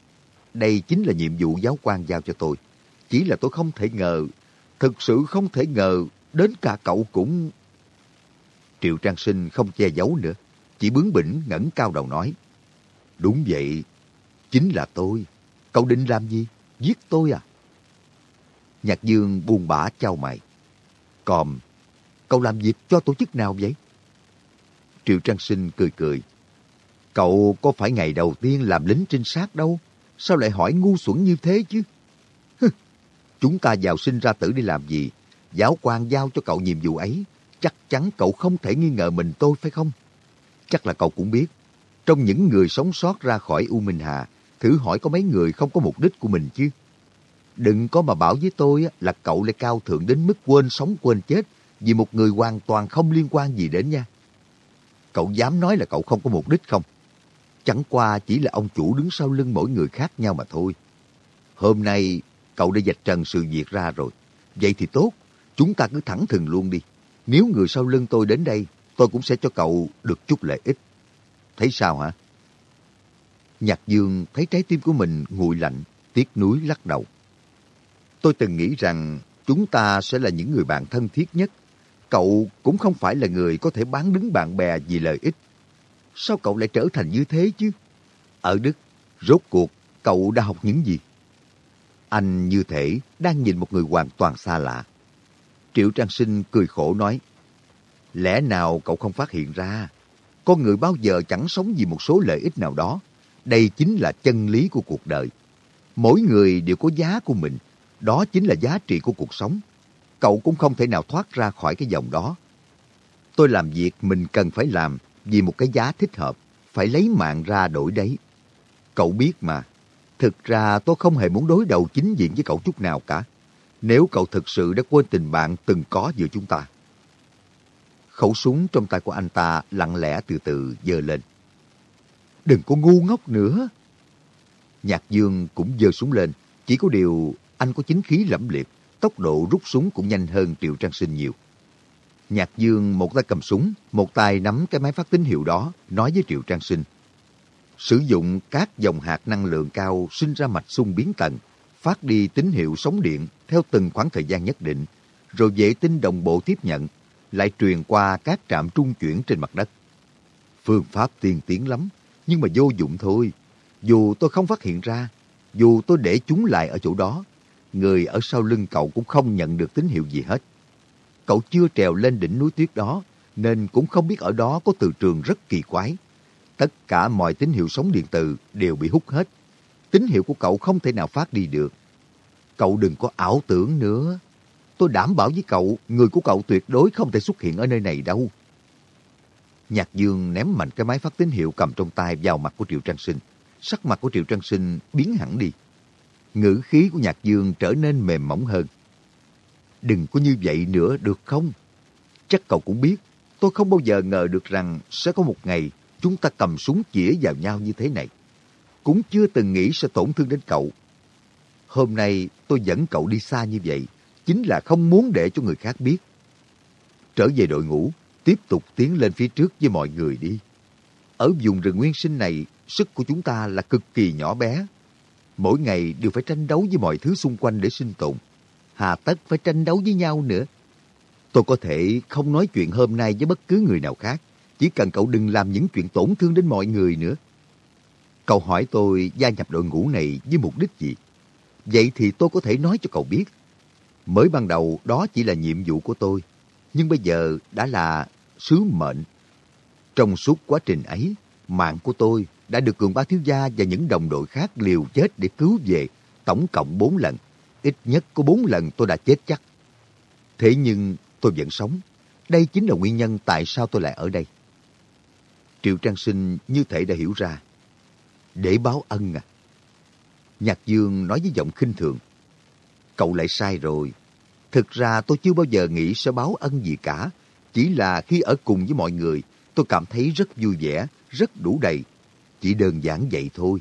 Đây chính là nhiệm vụ giáo quan giao cho tôi. Chỉ là tôi không thể ngờ, thực sự không thể ngờ, đến cả cậu cũng... Triệu Trang Sinh không che giấu nữa, chỉ bướng bỉnh ngẩng cao đầu nói. Đúng vậy, chính là tôi. Cậu định làm gì? Giết tôi à? Nhạc Dương buồn bã trao mày. Còn, cậu làm việc cho tổ chức nào vậy? Triệu Trang Sinh cười cười. Cậu có phải ngày đầu tiên làm lính trinh sát đâu? Sao lại hỏi ngu xuẩn như thế chứ? Chúng ta vào sinh ra tử đi làm gì? Giáo quan giao cho cậu nhiệm vụ ấy. Chắc chắn cậu không thể nghi ngờ mình tôi phải không? Chắc là cậu cũng biết. Trong những người sống sót ra khỏi U Minh Hà, thử hỏi có mấy người không có mục đích của mình chứ? Đừng có mà bảo với tôi là cậu lại cao thượng đến mức quên sống quên chết vì một người hoàn toàn không liên quan gì đến nha. Cậu dám nói là cậu không có mục đích không? Chẳng qua chỉ là ông chủ đứng sau lưng mỗi người khác nhau mà thôi. Hôm nay cậu đã dạch trần sự việc ra rồi. Vậy thì tốt, chúng ta cứ thẳng thừng luôn đi. Nếu người sau lưng tôi đến đây, tôi cũng sẽ cho cậu được chút lợi ích. Thấy sao hả? Nhạc Dương thấy trái tim của mình nguội lạnh, tiếc nuối lắc đầu. Tôi từng nghĩ rằng chúng ta sẽ là những người bạn thân thiết nhất. Cậu cũng không phải là người có thể bán đứng bạn bè vì lợi ích. Sao cậu lại trở thành như thế chứ? Ở Đức, rốt cuộc cậu đã học những gì? Anh như thể đang nhìn một người hoàn toàn xa lạ. Triệu Trang Sinh cười khổ nói, Lẽ nào cậu không phát hiện ra? Con người bao giờ chẳng sống vì một số lợi ích nào đó. Đây chính là chân lý của cuộc đời. Mỗi người đều có giá của mình. Đó chính là giá trị của cuộc sống. Cậu cũng không thể nào thoát ra khỏi cái dòng đó. Tôi làm việc mình cần phải làm vì một cái giá thích hợp. Phải lấy mạng ra đổi đấy. Cậu biết mà, Thực ra tôi không hề muốn đối đầu chính diện với cậu chút nào cả. Nếu cậu thực sự đã quên tình bạn từng có giữa chúng ta. Khẩu súng trong tay của anh ta lặng lẽ từ từ dơ lên. Đừng có ngu ngốc nữa. Nhạc Dương cũng dơ súng lên. Chỉ có điều anh có chính khí lẫm liệt. Tốc độ rút súng cũng nhanh hơn Triệu Trang Sinh nhiều. Nhạc Dương một tay cầm súng, một tay nắm cái máy phát tín hiệu đó, nói với Triệu Trang Sinh sử dụng các dòng hạt năng lượng cao sinh ra mạch xung biến tần, phát đi tín hiệu sóng điện theo từng khoảng thời gian nhất định, rồi vệ tinh đồng bộ tiếp nhận, lại truyền qua các trạm trung chuyển trên mặt đất. Phương pháp tiên tiến lắm, nhưng mà vô dụng thôi. Dù tôi không phát hiện ra, dù tôi để chúng lại ở chỗ đó, người ở sau lưng cậu cũng không nhận được tín hiệu gì hết. Cậu chưa trèo lên đỉnh núi tuyết đó, nên cũng không biết ở đó có từ trường rất kỳ quái Tất cả mọi tín hiệu sóng điện từ đều bị hút hết. Tín hiệu của cậu không thể nào phát đi được. Cậu đừng có ảo tưởng nữa. Tôi đảm bảo với cậu, người của cậu tuyệt đối không thể xuất hiện ở nơi này đâu. Nhạc Dương ném mạnh cái máy phát tín hiệu cầm trong tay vào mặt của Triệu Trang Sinh. Sắc mặt của Triệu Trang Sinh biến hẳn đi. Ngữ khí của Nhạc Dương trở nên mềm mỏng hơn. Đừng có như vậy nữa được không? Chắc cậu cũng biết, tôi không bao giờ ngờ được rằng sẽ có một ngày chúng ta cầm súng chĩa vào nhau như thế này. Cũng chưa từng nghĩ sẽ tổn thương đến cậu. Hôm nay tôi dẫn cậu đi xa như vậy, chính là không muốn để cho người khác biết. Trở về đội ngũ, tiếp tục tiến lên phía trước với mọi người đi. Ở vùng rừng nguyên sinh này, sức của chúng ta là cực kỳ nhỏ bé. Mỗi ngày đều phải tranh đấu với mọi thứ xung quanh để sinh tồn. Hà tất phải tranh đấu với nhau nữa. Tôi có thể không nói chuyện hôm nay với bất cứ người nào khác. Chỉ cần cậu đừng làm những chuyện tổn thương đến mọi người nữa. Cậu hỏi tôi gia nhập đội ngũ này với mục đích gì? Vậy thì tôi có thể nói cho cậu biết. Mới ban đầu đó chỉ là nhiệm vụ của tôi, nhưng bây giờ đã là sứ mệnh. Trong suốt quá trình ấy, mạng của tôi đã được cường ba thiếu gia và những đồng đội khác liều chết để cứu về, tổng cộng bốn lần. Ít nhất có bốn lần tôi đã chết chắc. Thế nhưng tôi vẫn sống. Đây chính là nguyên nhân tại sao tôi lại ở đây. Triệu Trang Sinh như thể đã hiểu ra. Để báo ân à? Nhạc Dương nói với giọng khinh thường. Cậu lại sai rồi. Thực ra tôi chưa bao giờ nghĩ sẽ báo ân gì cả. Chỉ là khi ở cùng với mọi người, tôi cảm thấy rất vui vẻ, rất đủ đầy. Chỉ đơn giản vậy thôi.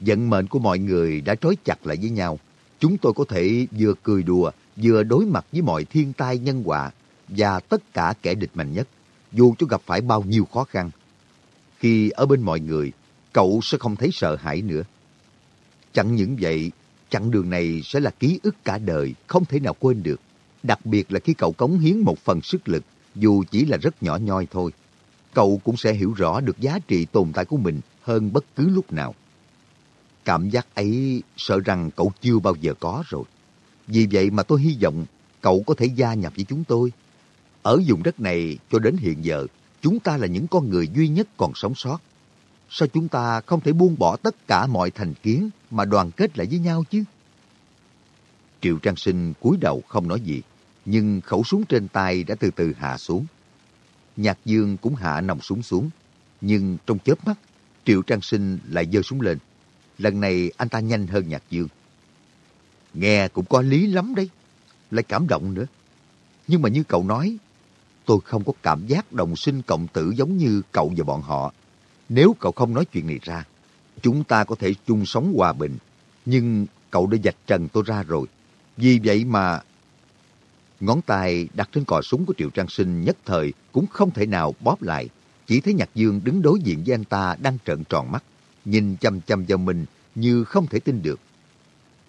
Vận mệnh của mọi người đã trói chặt lại với nhau. Chúng tôi có thể vừa cười đùa, vừa đối mặt với mọi thiên tai nhân họa và tất cả kẻ địch mạnh nhất, dù cho gặp phải bao nhiêu khó khăn. Khi ở bên mọi người, cậu sẽ không thấy sợ hãi nữa. Chẳng những vậy, chặng đường này sẽ là ký ức cả đời, không thể nào quên được. Đặc biệt là khi cậu cống hiến một phần sức lực, dù chỉ là rất nhỏ nhoi thôi. Cậu cũng sẽ hiểu rõ được giá trị tồn tại của mình hơn bất cứ lúc nào. Cảm giác ấy sợ rằng cậu chưa bao giờ có rồi. Vì vậy mà tôi hy vọng cậu có thể gia nhập với chúng tôi. Ở vùng đất này cho đến hiện giờ, chúng ta là những con người duy nhất còn sống sót. Sao chúng ta không thể buông bỏ tất cả mọi thành kiến mà đoàn kết lại với nhau chứ? Triệu Trang Sinh cúi đầu không nói gì, nhưng khẩu súng trên tay đã từ từ hạ xuống. Nhạc Dương cũng hạ nòng súng xuống, nhưng trong chớp mắt, Triệu Trang Sinh lại giơ súng lên. Lần này anh ta nhanh hơn Nhạc Dương. Nghe cũng có lý lắm đấy, lại cảm động nữa. Nhưng mà như cậu nói, tôi không có cảm giác đồng sinh cộng tử giống như cậu và bọn họ. Nếu cậu không nói chuyện này ra, chúng ta có thể chung sống hòa bình. Nhưng cậu đã dạch trần tôi ra rồi. Vì vậy mà... Ngón tay đặt trên cò súng của Triệu Trang Sinh nhất thời cũng không thể nào bóp lại. Chỉ thấy Nhạc Dương đứng đối diện với anh ta đang trợn tròn mắt, nhìn chăm chăm vào mình như không thể tin được.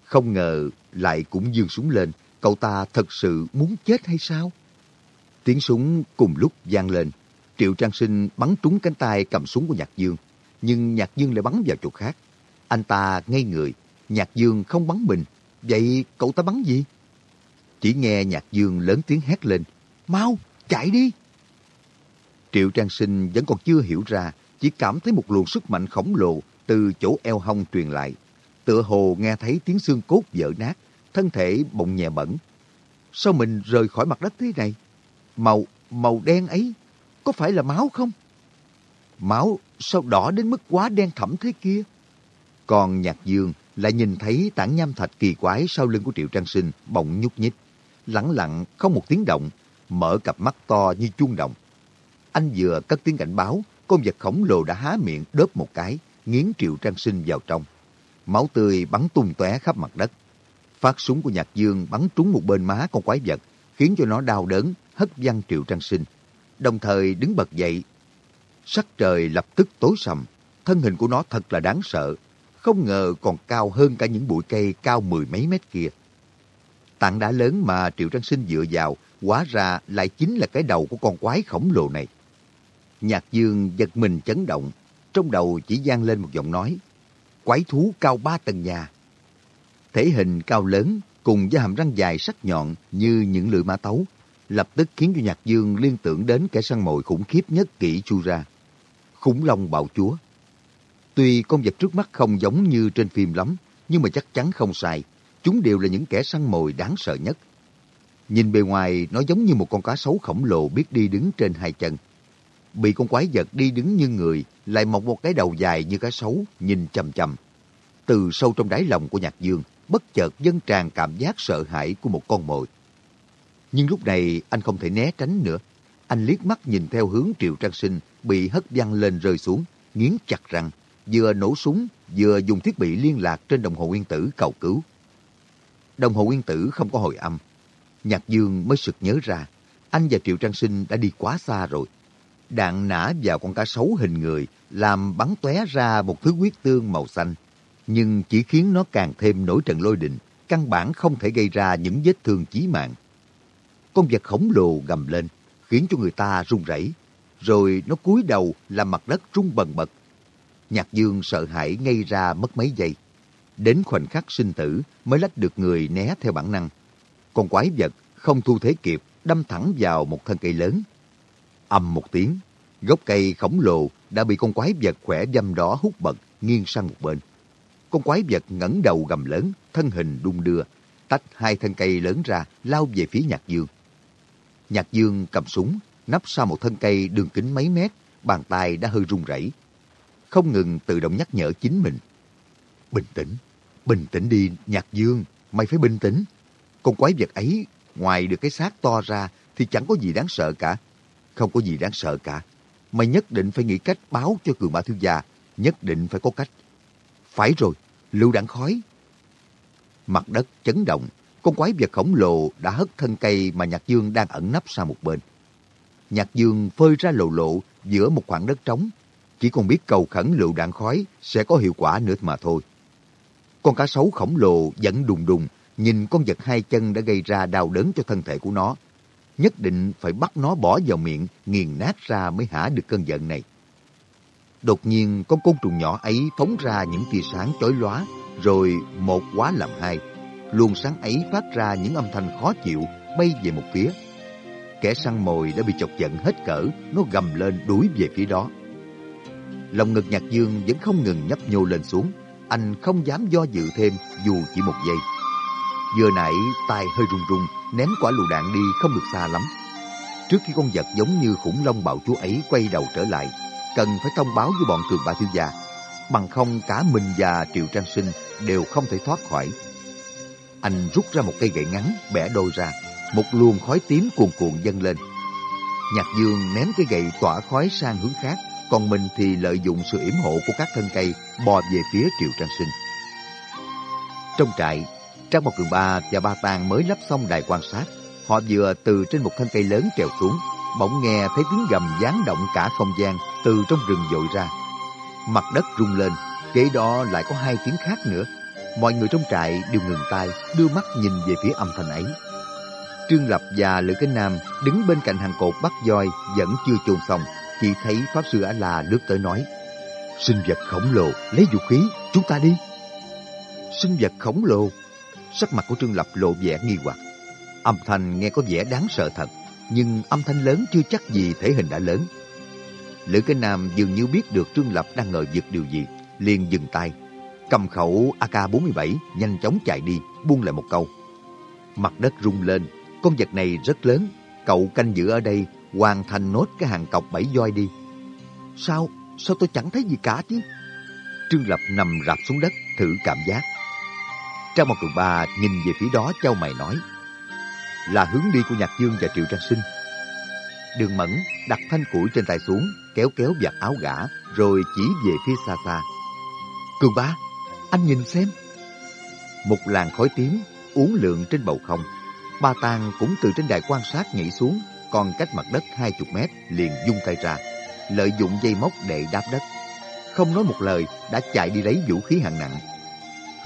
Không ngờ lại cũng dương súng lên, cậu ta thật sự muốn chết hay sao? Tiếng súng cùng lúc vang lên, Triệu Trang Sinh bắn trúng cánh tay cầm súng của Nhạc Dương, nhưng Nhạc Dương lại bắn vào chỗ khác. Anh ta ngây người, Nhạc Dương không bắn mình, vậy cậu ta bắn gì? Chỉ nghe Nhạc Dương lớn tiếng hét lên, mau, chạy đi! Triệu Trang Sinh vẫn còn chưa hiểu ra, chỉ cảm thấy một luồng sức mạnh khổng lồ từ chỗ eo hông truyền lại. Tựa hồ nghe thấy tiếng xương cốt vỡ nát, thân thể bỗng nhẹ bẩn. Sao mình rời khỏi mặt đất thế này? Màu, màu đen ấy có phải là máu không? Máu sao đỏ đến mức quá đen thẫm thế kia? Còn Nhạc Dương lại nhìn thấy tảng nham thạch kỳ quái sau lưng của Triệu Trang Sinh bỗng nhúc nhích. Lặng lặng, không một tiếng động, mở cặp mắt to như chuông động. Anh vừa cất tiếng cảnh báo, con vật khổng lồ đã há miệng đớp một cái, nghiến Triệu Trang Sinh vào trong. Máu tươi bắn tung tóe khắp mặt đất. Phát súng của Nhạc Dương bắn trúng một bên má con quái vật, khiến cho nó đau đớn, hất văng Triệu Trang Sinh đồng thời đứng bật dậy. Sắc trời lập tức tối sầm, thân hình của nó thật là đáng sợ, không ngờ còn cao hơn cả những bụi cây cao mười mấy mét kia. Tảng đá lớn mà Triệu Trang Sinh dựa vào, hóa ra lại chính là cái đầu của con quái khổng lồ này. Nhạc Dương giật mình chấn động, trong đầu chỉ vang lên một giọng nói, quái thú cao ba tầng nhà. Thể hình cao lớn cùng với hàm răng dài sắc nhọn như những lưỡi mã tấu, lập tức khiến cho Nhạc Dương liên tưởng đến kẻ săn mồi khủng khiếp nhất kỷ chu ra. Khủng long bạo chúa. Tuy con vật trước mắt không giống như trên phim lắm, nhưng mà chắc chắn không sai. Chúng đều là những kẻ săn mồi đáng sợ nhất. Nhìn bề ngoài, nó giống như một con cá sấu khổng lồ biết đi đứng trên hai chân. Bị con quái vật đi đứng như người, lại mọc một cái đầu dài như cá sấu, nhìn chầm chầm. Từ sâu trong đáy lòng của Nhạc Dương, bất chợt dâng tràn cảm giác sợ hãi của một con mồi. Nhưng lúc này anh không thể né tránh nữa. Anh liếc mắt nhìn theo hướng Triệu Trang Sinh bị hất văng lên rơi xuống, nghiến chặt răng, vừa nổ súng, vừa dùng thiết bị liên lạc trên đồng hồ nguyên tử cầu cứu. Đồng hồ nguyên tử không có hồi âm. Nhạc Dương mới sực nhớ ra, anh và Triệu Trang Sinh đã đi quá xa rồi. Đạn nã vào con cá sấu hình người, làm bắn tóe ra một thứ huyết tương màu xanh. Nhưng chỉ khiến nó càng thêm nổi trận lôi đình, căn bản không thể gây ra những vết thương chí mạng con vật khổng lồ gầm lên, khiến cho người ta run rẩy. Rồi nó cúi đầu làm mặt đất rung bần bật. Nhạc Dương sợ hãi ngay ra mất mấy giây. Đến khoảnh khắc sinh tử mới lách được người né theo bản năng. Con quái vật không thu thế kịp, đâm thẳng vào một thân cây lớn. ầm một tiếng, gốc cây khổng lồ đã bị con quái vật khỏe dâm đó hút bật, nghiêng sang một bên. Con quái vật ngẩng đầu gầm lớn, thân hình đung đưa, tách hai thân cây lớn ra, lao về phía Nhạc Dương. Nhạc Dương cầm súng, nấp sau một thân cây đường kính mấy mét, bàn tay đã hơi run rẩy, không ngừng tự động nhắc nhở chính mình. Bình tĩnh, bình tĩnh đi, Nhạc Dương, mày phải bình tĩnh. Con quái vật ấy, ngoài được cái xác to ra thì chẳng có gì đáng sợ cả. Không có gì đáng sợ cả. Mày nhất định phải nghĩ cách báo cho cường mã thiếu gia, nhất định phải có cách. Phải rồi, lưu đạn khói. Mặt đất chấn động, con quái vật khổng lồ đã hất thân cây mà Nhạc Dương đang ẩn nấp sang một bên. Nhạc Dương phơi ra lộ lộ giữa một khoảng đất trống, chỉ còn biết cầu khẩn lựu đạn khói sẽ có hiệu quả nữa mà thôi. Con cá sấu khổng lồ vẫn đùng đùng, nhìn con vật hai chân đã gây ra đau đớn cho thân thể của nó. Nhất định phải bắt nó bỏ vào miệng, nghiền nát ra mới hả được cơn giận này. Đột nhiên con côn trùng nhỏ ấy phóng ra những tia sáng chói lóa, rồi một quá làm hai. Luồng sáng ấy phát ra những âm thanh khó chịu, bay về một phía. Kẻ săn mồi đã bị chọc giận hết cỡ, nó gầm lên đuổi về phía đó. Lòng ngực nhạc dương vẫn không ngừng nhấp nhô lên xuống. Anh không dám do dự thêm dù chỉ một giây. Vừa nãy tay hơi run run, ném quả lựu đạn đi không được xa lắm. Trước khi con vật giống như khủng long bạo chúa ấy quay đầu trở lại, cần phải thông báo với bọn cường ba thiếu gia. Bằng không cả mình và Triệu Trang Sinh đều không thể thoát khỏi. Anh rút ra một cây gậy ngắn, bẻ đôi ra. Một luồng khói tím cuồn cuộn dâng lên. Nhạc Dương ném cây gậy tỏa khói sang hướng khác, còn mình thì lợi dụng sự yểm hộ của các thân cây bò về phía Triệu Trang Sinh. Trong trại, Trang một Cường Ba và Ba Tàng mới lắp xong đài quan sát. Họ vừa từ trên một thân cây lớn trèo xuống, bỗng nghe thấy tiếng gầm gián động cả không gian từ trong rừng dội ra. Mặt đất rung lên, kế đó lại có hai tiếng khác nữa. Mọi người trong trại đều ngừng tay, đưa mắt nhìn về phía âm thanh ấy. Trương Lập và Lữ Cánh Nam đứng bên cạnh hàng cột bắt voi vẫn chưa chôn xong, chỉ thấy Pháp Sư Á La lướt tới nói, Sinh vật khổng lồ, lấy vũ khí, chúng ta đi. Sinh vật khổng lồ, sắc mặt của Trương Lập lộ vẻ nghi hoặc. Âm thanh nghe có vẻ đáng sợ thật, nhưng âm thanh lớn chưa chắc gì thể hình đã lớn. Lữ Cái Nam dường như biết được Trương Lập đang ngờ vực điều gì, liền dừng tay, cầm khẩu AK-47 nhanh chóng chạy đi, buông lại một câu. Mặt đất rung lên, con vật này rất lớn, cậu canh giữ ở đây hoàn thành nốt cái hàng cọc bảy voi đi. Sao? Sao tôi chẳng thấy gì cả chứ? Trương Lập nằm rạp xuống đất, thử cảm giác. Trang một cường ba nhìn về phía đó châu mày nói. Là hướng đi của Nhạc Dương và Triệu Trang Sinh. Đường Mẫn đặt thanh củi trên tay xuống, kéo kéo vạt áo gã, rồi chỉ về phía xa xa. Cường ba, anh nhìn xem. Một làn khói tím uốn lượn trên bầu không. Ba Tàng cũng từ trên đài quan sát nhảy xuống, còn cách mặt đất hai chục mét liền dung tay ra, lợi dụng dây móc để đáp đất. Không nói một lời, đã chạy đi lấy vũ khí hạng nặng.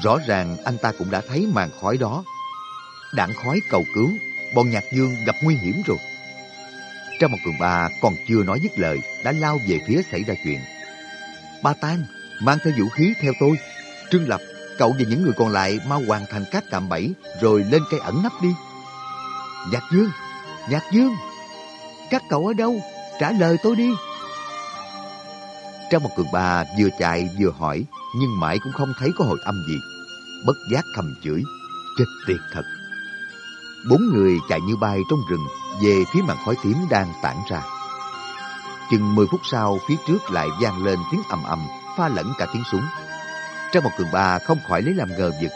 Rõ ràng anh ta cũng đã thấy màn khói đó. Đạn khói cầu cứu, bọn nhạc dương gặp nguy hiểm rồi. Trong một cường ba còn chưa nói dứt lời, đã lao về phía xảy ra chuyện. Ba Tan, mang theo vũ khí theo tôi. Trương Lập, cậu và những người còn lại mau hoàn thành các cạm bẫy rồi lên cây ẩn nấp đi. Nhạc Dương, Nhạc Dương! Các cậu ở đâu? Trả lời tôi đi. Trong một cường bà vừa chạy vừa hỏi, nhưng mãi cũng không thấy có hồi âm gì. Bất giác thầm chửi, chết tiệt thật. Bốn người chạy như bay trong rừng về phía màn khói tím đang tản ra. Chừng 10 phút sau, phía trước lại vang lên tiếng ầm ầm, pha lẫn cả tiếng súng. Trong một cường bà không khỏi lấy làm ngờ vực.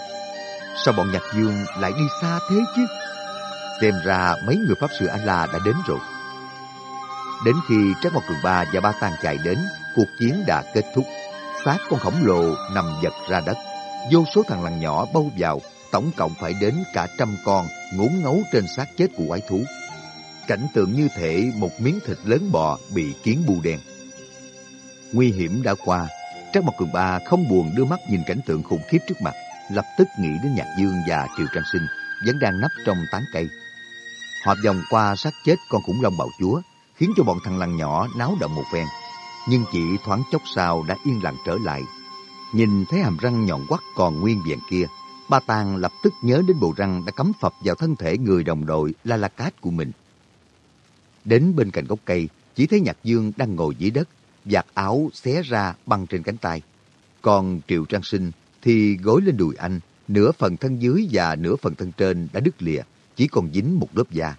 Sao bọn Nhạc Dương lại đi xa thế chứ? Xem ra mấy người Pháp Sư A-La đã đến rồi. Đến khi Trác Mộc Cường Ba và Ba Tàng chạy đến, cuộc chiến đã kết thúc. Xác con khổng lồ nằm vật ra đất. Vô số thằng lằn nhỏ bâu vào, tổng cộng phải đến cả trăm con ngốn ngấu trên xác chết của quái thú. Cảnh tượng như thể một miếng thịt lớn bò bị kiến bu đen. Nguy hiểm đã qua, Trác Mộc Cường Ba không buồn đưa mắt nhìn cảnh tượng khủng khiếp trước mặt, lập tức nghĩ đến Nhạc Dương và Triều Trang Sinh vẫn đang nấp trong tán cây. Họ vòng qua xác chết con khủng long bạo chúa, khiến cho bọn thằng lằn nhỏ náo động một phen nhưng chỉ thoáng chốc sau đã yên lặng trở lại. Nhìn thấy hàm răng nhọn quắc còn nguyên vẹn kia, Ba Tàng lập tức nhớ đến bộ răng đã cắm phập vào thân thể người đồng đội La La Cát của mình. Đến bên cạnh gốc cây, chỉ thấy Nhạc Dương đang ngồi dưới đất, giặt áo xé ra băng trên cánh tay. Còn Triệu Trang Sinh thì gối lên đùi anh, nửa phần thân dưới và nửa phần thân trên đã đứt lìa, chỉ còn dính một lớp da.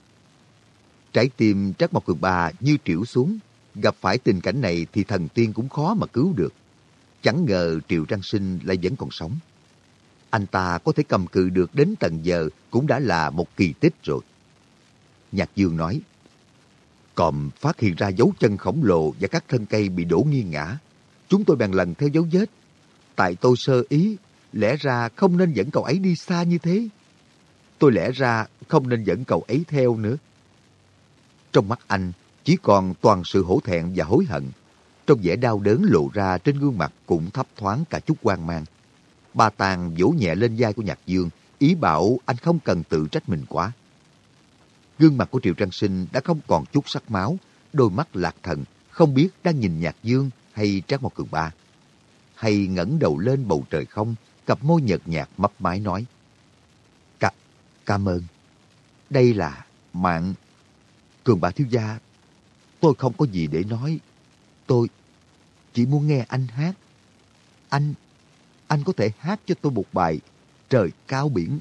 Trái tim Trác Mộc Cường Ba như triểu xuống, gặp phải tình cảnh này thì thần tiên cũng khó mà cứu được. Chẳng ngờ Triệu Trang Sinh lại vẫn còn sống. Anh ta có thể cầm cự được đến tận giờ cũng đã là một kỳ tích rồi. Nhạc Dương nói, Còm phát hiện ra dấu chân khổng lồ và các thân cây bị đổ nghiêng ngã. Chúng tôi bèn lần theo dấu vết. Tại tôi sơ ý, lẽ ra không nên dẫn cậu ấy đi xa như thế. Tôi lẽ ra không nên dẫn cậu ấy theo nữa. Trong mắt anh chỉ còn toàn sự hổ thẹn và hối hận. Trong vẻ đau đớn lộ ra trên gương mặt cũng thấp thoáng cả chút quan mang. Ba Tàng vỗ nhẹ lên vai của Nhạc Dương, ý bảo anh không cần tự trách mình quá. Gương mặt của Triệu Trang Sinh đã không còn chút sắc máu, đôi mắt lạc thần, không biết đang nhìn Nhạc Dương hay Trác Mộc Cường Ba. Hay ngẩng đầu lên bầu trời không, cặp môi nhợt nhạt mấp mái nói. Cả, cảm ơn. Đây là mạng. Cường Ba thiếu gia, tôi không có gì để nói. Tôi chỉ muốn nghe anh hát. Anh, anh có thể hát cho tôi một bài Trời cao biển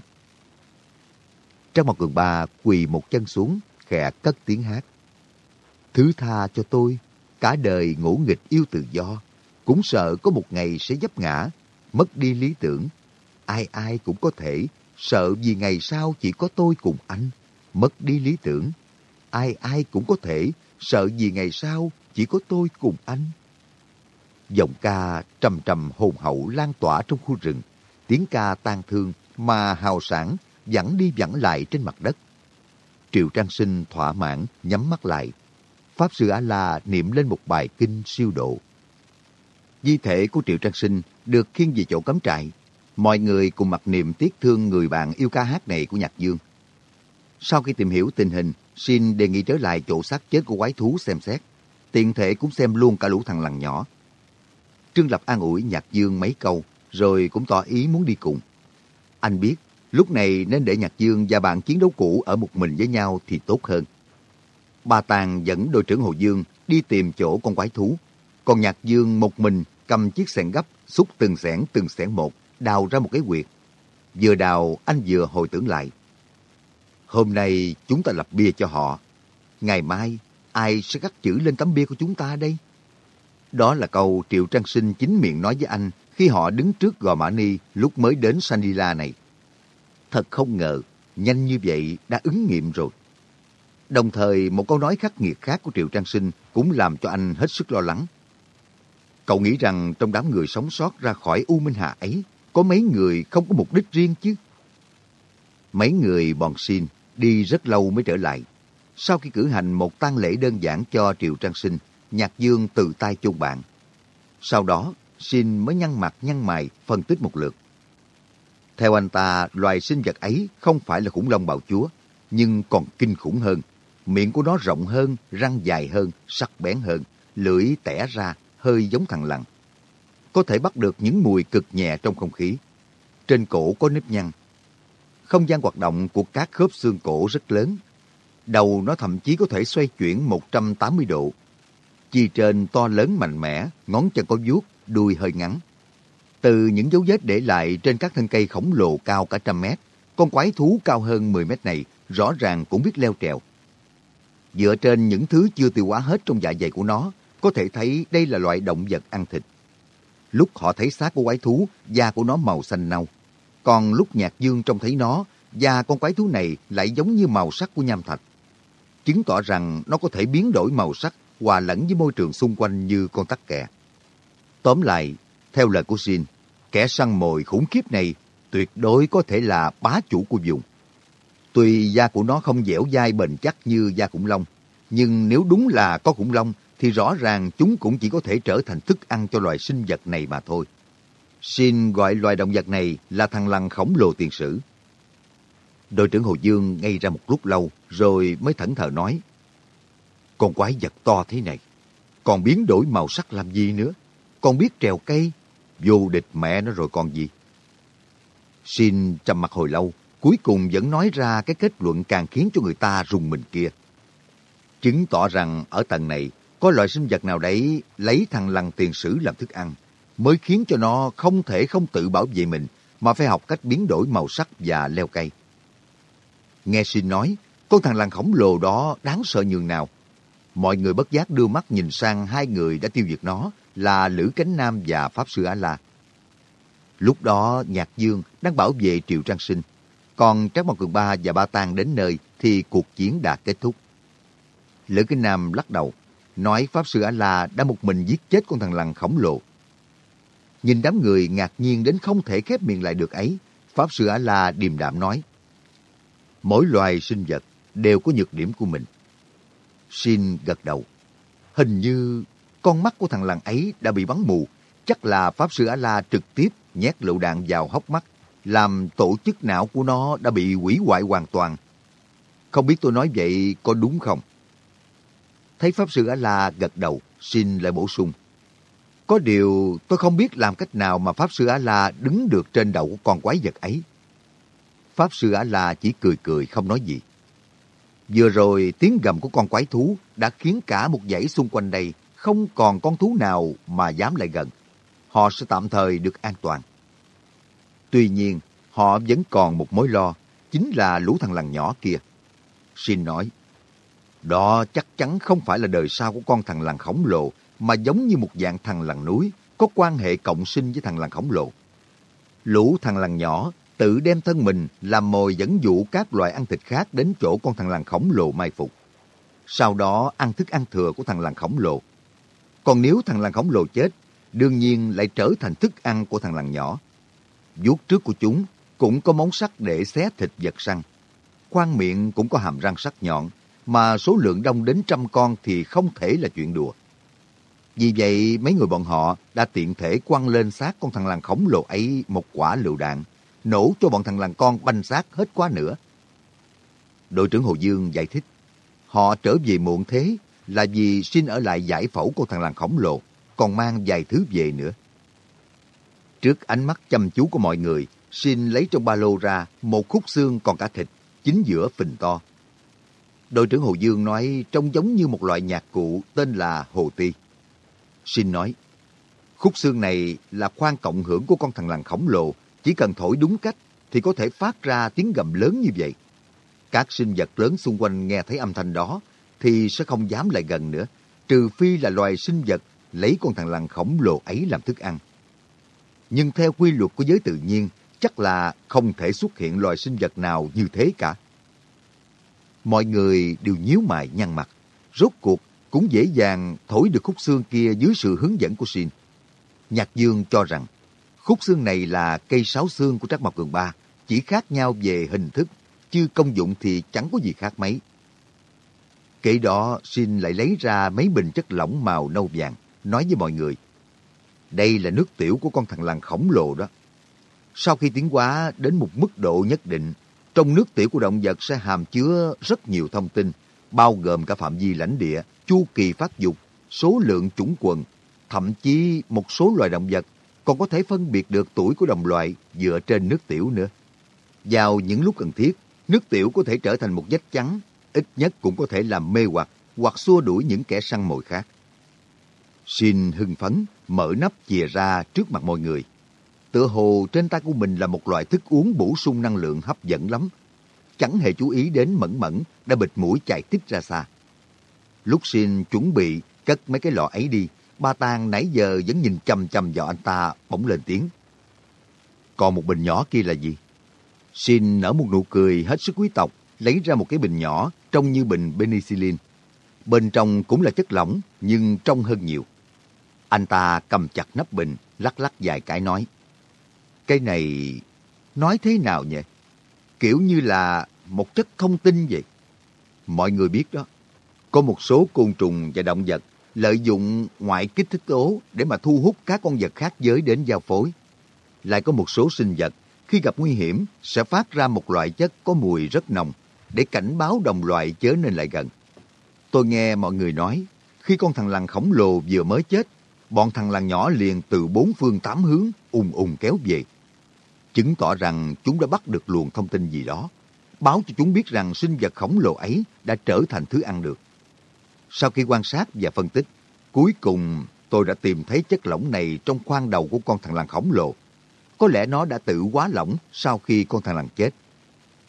trong một cường ba quỳ một chân xuống, khẽ cất tiếng hát. Thứ tha cho tôi, cả đời ngủ nghịch yêu tự do, cũng sợ có một ngày sẽ dấp ngã, mất đi lý tưởng. Ai ai cũng có thể, sợ vì ngày sau chỉ có tôi cùng anh, mất đi lý tưởng. Ai ai cũng có thể, sợ vì ngày sau chỉ có tôi cùng anh. Giọng ca trầm trầm hồn hậu lan tỏa trong khu rừng, tiếng ca tan thương mà hào sản vẫn đi vẳng lại trên mặt đất. Triệu Trang Sinh thỏa mãn, nhắm mắt lại. Pháp Sư A-La niệm lên một bài kinh siêu độ. Di thể của Triệu Trang Sinh được khiêng về chỗ cấm trại. Mọi người cùng mặc niệm tiếc thương người bạn yêu ca hát này của Nhạc Dương. Sau khi tìm hiểu tình hình, xin đề nghị trở lại chỗ xác chết của quái thú xem xét. Tiện thể cũng xem luôn cả lũ thằng lằn nhỏ. Trương Lập an ủi Nhạc Dương mấy câu, rồi cũng tỏ ý muốn đi cùng. Anh biết Lúc này nên để Nhạc Dương và bạn chiến đấu cũ ở một mình với nhau thì tốt hơn. Bà Tàng dẫn đội trưởng Hồ Dương đi tìm chỗ con quái thú. Còn Nhạc Dương một mình cầm chiếc xẻng gấp, xúc từng xẻng từng xẻng một, đào ra một cái quyệt. Vừa đào, anh vừa hồi tưởng lại. Hôm nay chúng ta lập bia cho họ. Ngày mai, ai sẽ khắc chữ lên tấm bia của chúng ta đây? Đó là câu Triệu Trang Sinh chính miệng nói với anh khi họ đứng trước gò Mã Ni lúc mới đến Sanila này. Thật không ngờ, nhanh như vậy đã ứng nghiệm rồi. Đồng thời, một câu nói khắc nghiệt khác của Triệu Trang Sinh cũng làm cho anh hết sức lo lắng. Cậu nghĩ rằng trong đám người sống sót ra khỏi U Minh Hà ấy, có mấy người không có mục đích riêng chứ? Mấy người bọn xin đi rất lâu mới trở lại. Sau khi cử hành một tang lễ đơn giản cho Triệu Trang Sinh, Nhạc Dương tự tay chôn bạn. Sau đó, xin mới nhăn mặt nhăn mày phân tích một lượt. Theo anh ta, loài sinh vật ấy không phải là khủng long bào chúa, nhưng còn kinh khủng hơn. Miệng của nó rộng hơn, răng dài hơn, sắc bén hơn, lưỡi tẻ ra, hơi giống thằng lằn. Có thể bắt được những mùi cực nhẹ trong không khí. Trên cổ có nếp nhăn. Không gian hoạt động của các khớp xương cổ rất lớn. Đầu nó thậm chí có thể xoay chuyển 180 độ. Chi trên to lớn mạnh mẽ, ngón chân có vuốt, đuôi hơi ngắn từ những dấu vết để lại trên các thân cây khổng lồ cao cả trăm mét, con quái thú cao hơn 10 mét này rõ ràng cũng biết leo trèo. Dựa trên những thứ chưa tiêu hóa hết trong dạ dày của nó, có thể thấy đây là loại động vật ăn thịt. Lúc họ thấy xác của quái thú, da của nó màu xanh nâu. Còn lúc nhạc dương trông thấy nó, da con quái thú này lại giống như màu sắc của nham thạch. Chứng tỏ rằng nó có thể biến đổi màu sắc hòa lẫn với môi trường xung quanh như con tắc kè. Tóm lại, theo lời của Jin, kẻ săn mồi khủng khiếp này tuyệt đối có thể là bá chủ của vùng. Tuy da của nó không dẻo dai bền chắc như da khủng long, nhưng nếu đúng là có khủng long thì rõ ràng chúng cũng chỉ có thể trở thành thức ăn cho loài sinh vật này mà thôi. Xin gọi loài động vật này là thằng lằn khổng lồ tiền sử. Đội trưởng Hồ Dương ngây ra một lúc lâu rồi mới thẫn thờ nói Con quái vật to thế này, còn biến đổi màu sắc làm gì nữa? Còn biết trèo cây, vô địch mẹ nó rồi còn gì? Xin trầm mặt hồi lâu, cuối cùng vẫn nói ra cái kết luận càng khiến cho người ta rùng mình kia. Chứng tỏ rằng ở tầng này có loại sinh vật nào đấy lấy thằng lằn tiền sử làm thức ăn, mới khiến cho nó không thể không tự bảo vệ mình mà phải học cách biến đổi màu sắc và leo cây. Nghe xin nói, con thằng lằn khổng lồ đó đáng sợ nhường nào. Mọi người bất giác đưa mắt nhìn sang hai người đã tiêu diệt nó là Lữ Cánh Nam và Pháp Sư A-La. Lúc đó Nhạc Dương đang bảo vệ Triệu Trang Sinh, còn Trác Mộc Cường Ba và Ba Tang đến nơi thì cuộc chiến đã kết thúc. Lữ Cánh Nam lắc đầu, nói Pháp Sư A-La đã một mình giết chết con thằng lằn khổng lồ. Nhìn đám người ngạc nhiên đến không thể khép miệng lại được ấy, Pháp Sư A-La điềm đạm nói, Mỗi loài sinh vật đều có nhược điểm của mình. Xin gật đầu. Hình như con mắt của thằng làng ấy đã bị bắn mù. Chắc là Pháp Sư A-La trực tiếp nhét lựu đạn vào hốc mắt, làm tổ chức não của nó đã bị hủy hoại hoàn toàn. Không biết tôi nói vậy có đúng không? Thấy Pháp Sư A-La gật đầu, xin lại bổ sung. Có điều tôi không biết làm cách nào mà Pháp Sư A-La đứng được trên đầu của con quái vật ấy. Pháp Sư A-La chỉ cười cười không nói gì. Vừa rồi tiếng gầm của con quái thú đã khiến cả một dãy xung quanh đây không còn con thú nào mà dám lại gần. Họ sẽ tạm thời được an toàn. Tuy nhiên, họ vẫn còn một mối lo, chính là lũ thằng lằn nhỏ kia. Xin nói, đó chắc chắn không phải là đời sau của con thằng lằn khổng lồ, mà giống như một dạng thằng lằn núi, có quan hệ cộng sinh với thằng lằn khổng lồ. Lũ thằng lằn nhỏ tự đem thân mình làm mồi dẫn dụ các loài ăn thịt khác đến chỗ con thằng lằn khổng lồ mai phục. Sau đó ăn thức ăn thừa của thằng lằn khổng lồ. Còn nếu thằng lằn khổng lồ chết, đương nhiên lại trở thành thức ăn của thằng lằn nhỏ. Vuốt trước của chúng cũng có móng sắt để xé thịt vật săn. Khoang miệng cũng có hàm răng sắc nhọn, mà số lượng đông đến trăm con thì không thể là chuyện đùa. Vì vậy, mấy người bọn họ đã tiện thể quăng lên xác con thằng lằn khổng lồ ấy một quả lựu đạn, nổ cho bọn thằng làng con banh xác hết quá nữa. Đội trưởng Hồ Dương giải thích, họ trở về muộn thế là vì xin ở lại giải phẫu con thằng làng khổng lồ, còn mang vài thứ về nữa. Trước ánh mắt chăm chú của mọi người, xin lấy trong ba lô ra một khúc xương còn cả thịt, chính giữa phình to. Đội trưởng Hồ Dương nói trông giống như một loại nhạc cụ tên là Hồ Ti. Xin nói, khúc xương này là khoan cộng hưởng của con thằng làng khổng lồ chỉ cần thổi đúng cách thì có thể phát ra tiếng gầm lớn như vậy. Các sinh vật lớn xung quanh nghe thấy âm thanh đó thì sẽ không dám lại gần nữa, trừ phi là loài sinh vật lấy con thằng lằn khổng lồ ấy làm thức ăn. Nhưng theo quy luật của giới tự nhiên, chắc là không thể xuất hiện loài sinh vật nào như thế cả. Mọi người đều nhíu mày nhăn mặt, rốt cuộc cũng dễ dàng thổi được khúc xương kia dưới sự hướng dẫn của Sin. Nhạc Dương cho rằng Khúc xương này là cây sáo xương của Trác Mộc Cường Ba, chỉ khác nhau về hình thức, chứ công dụng thì chẳng có gì khác mấy. Kể đó, Shin lại lấy ra mấy bình chất lỏng màu nâu vàng, nói với mọi người. Đây là nước tiểu của con thằng lằn khổng lồ đó. Sau khi tiến hóa đến một mức độ nhất định, trong nước tiểu của động vật sẽ hàm chứa rất nhiều thông tin, bao gồm cả phạm vi lãnh địa, chu kỳ phát dục, số lượng chủng quần, thậm chí một số loài động vật còn có thể phân biệt được tuổi của đồng loại dựa trên nước tiểu nữa. Vào những lúc cần thiết, nước tiểu có thể trở thành một vách trắng, ít nhất cũng có thể làm mê hoặc hoặc xua đuổi những kẻ săn mồi khác. Xin hưng phấn, mở nắp chìa ra trước mặt mọi người. Tựa hồ trên tay của mình là một loại thức uống bổ sung năng lượng hấp dẫn lắm. Chẳng hề chú ý đến mẫn mẫn đã bịt mũi chạy tít ra xa. Lúc xin chuẩn bị cất mấy cái lọ ấy đi, Ba Tang nãy giờ vẫn nhìn chăm chăm vào anh ta, bỗng lên tiếng. Còn một bình nhỏ kia là gì? Xin nở một nụ cười hết sức quý tộc, lấy ra một cái bình nhỏ trông như bình penicillin. Bên trong cũng là chất lỏng, nhưng trong hơn nhiều. Anh ta cầm chặt nắp bình, lắc lắc vài cái nói. Cái này nói thế nào nhỉ? Kiểu như là một chất thông tin vậy. Mọi người biết đó, có một số côn trùng và động vật lợi dụng ngoại kích thích tố để mà thu hút các con vật khác giới đến giao phối. Lại có một số sinh vật khi gặp nguy hiểm sẽ phát ra một loại chất có mùi rất nồng để cảnh báo đồng loại chớ nên lại gần. Tôi nghe mọi người nói, Khi con thằng lằn khổng lồ vừa mới chết, bọn thằng lằn nhỏ liền từ bốn phương tám hướng ùng ùng kéo về. Chứng tỏ rằng chúng đã bắt được luồng thông tin gì đó, báo cho chúng biết rằng sinh vật khổng lồ ấy đã trở thành thứ ăn được. Sau khi quan sát và phân tích, cuối cùng tôi đã tìm thấy chất lỏng này trong khoang đầu của con thằng lằn khổng lồ. Có lẽ nó đã tự quá lỏng sau khi con thằng lằn chết.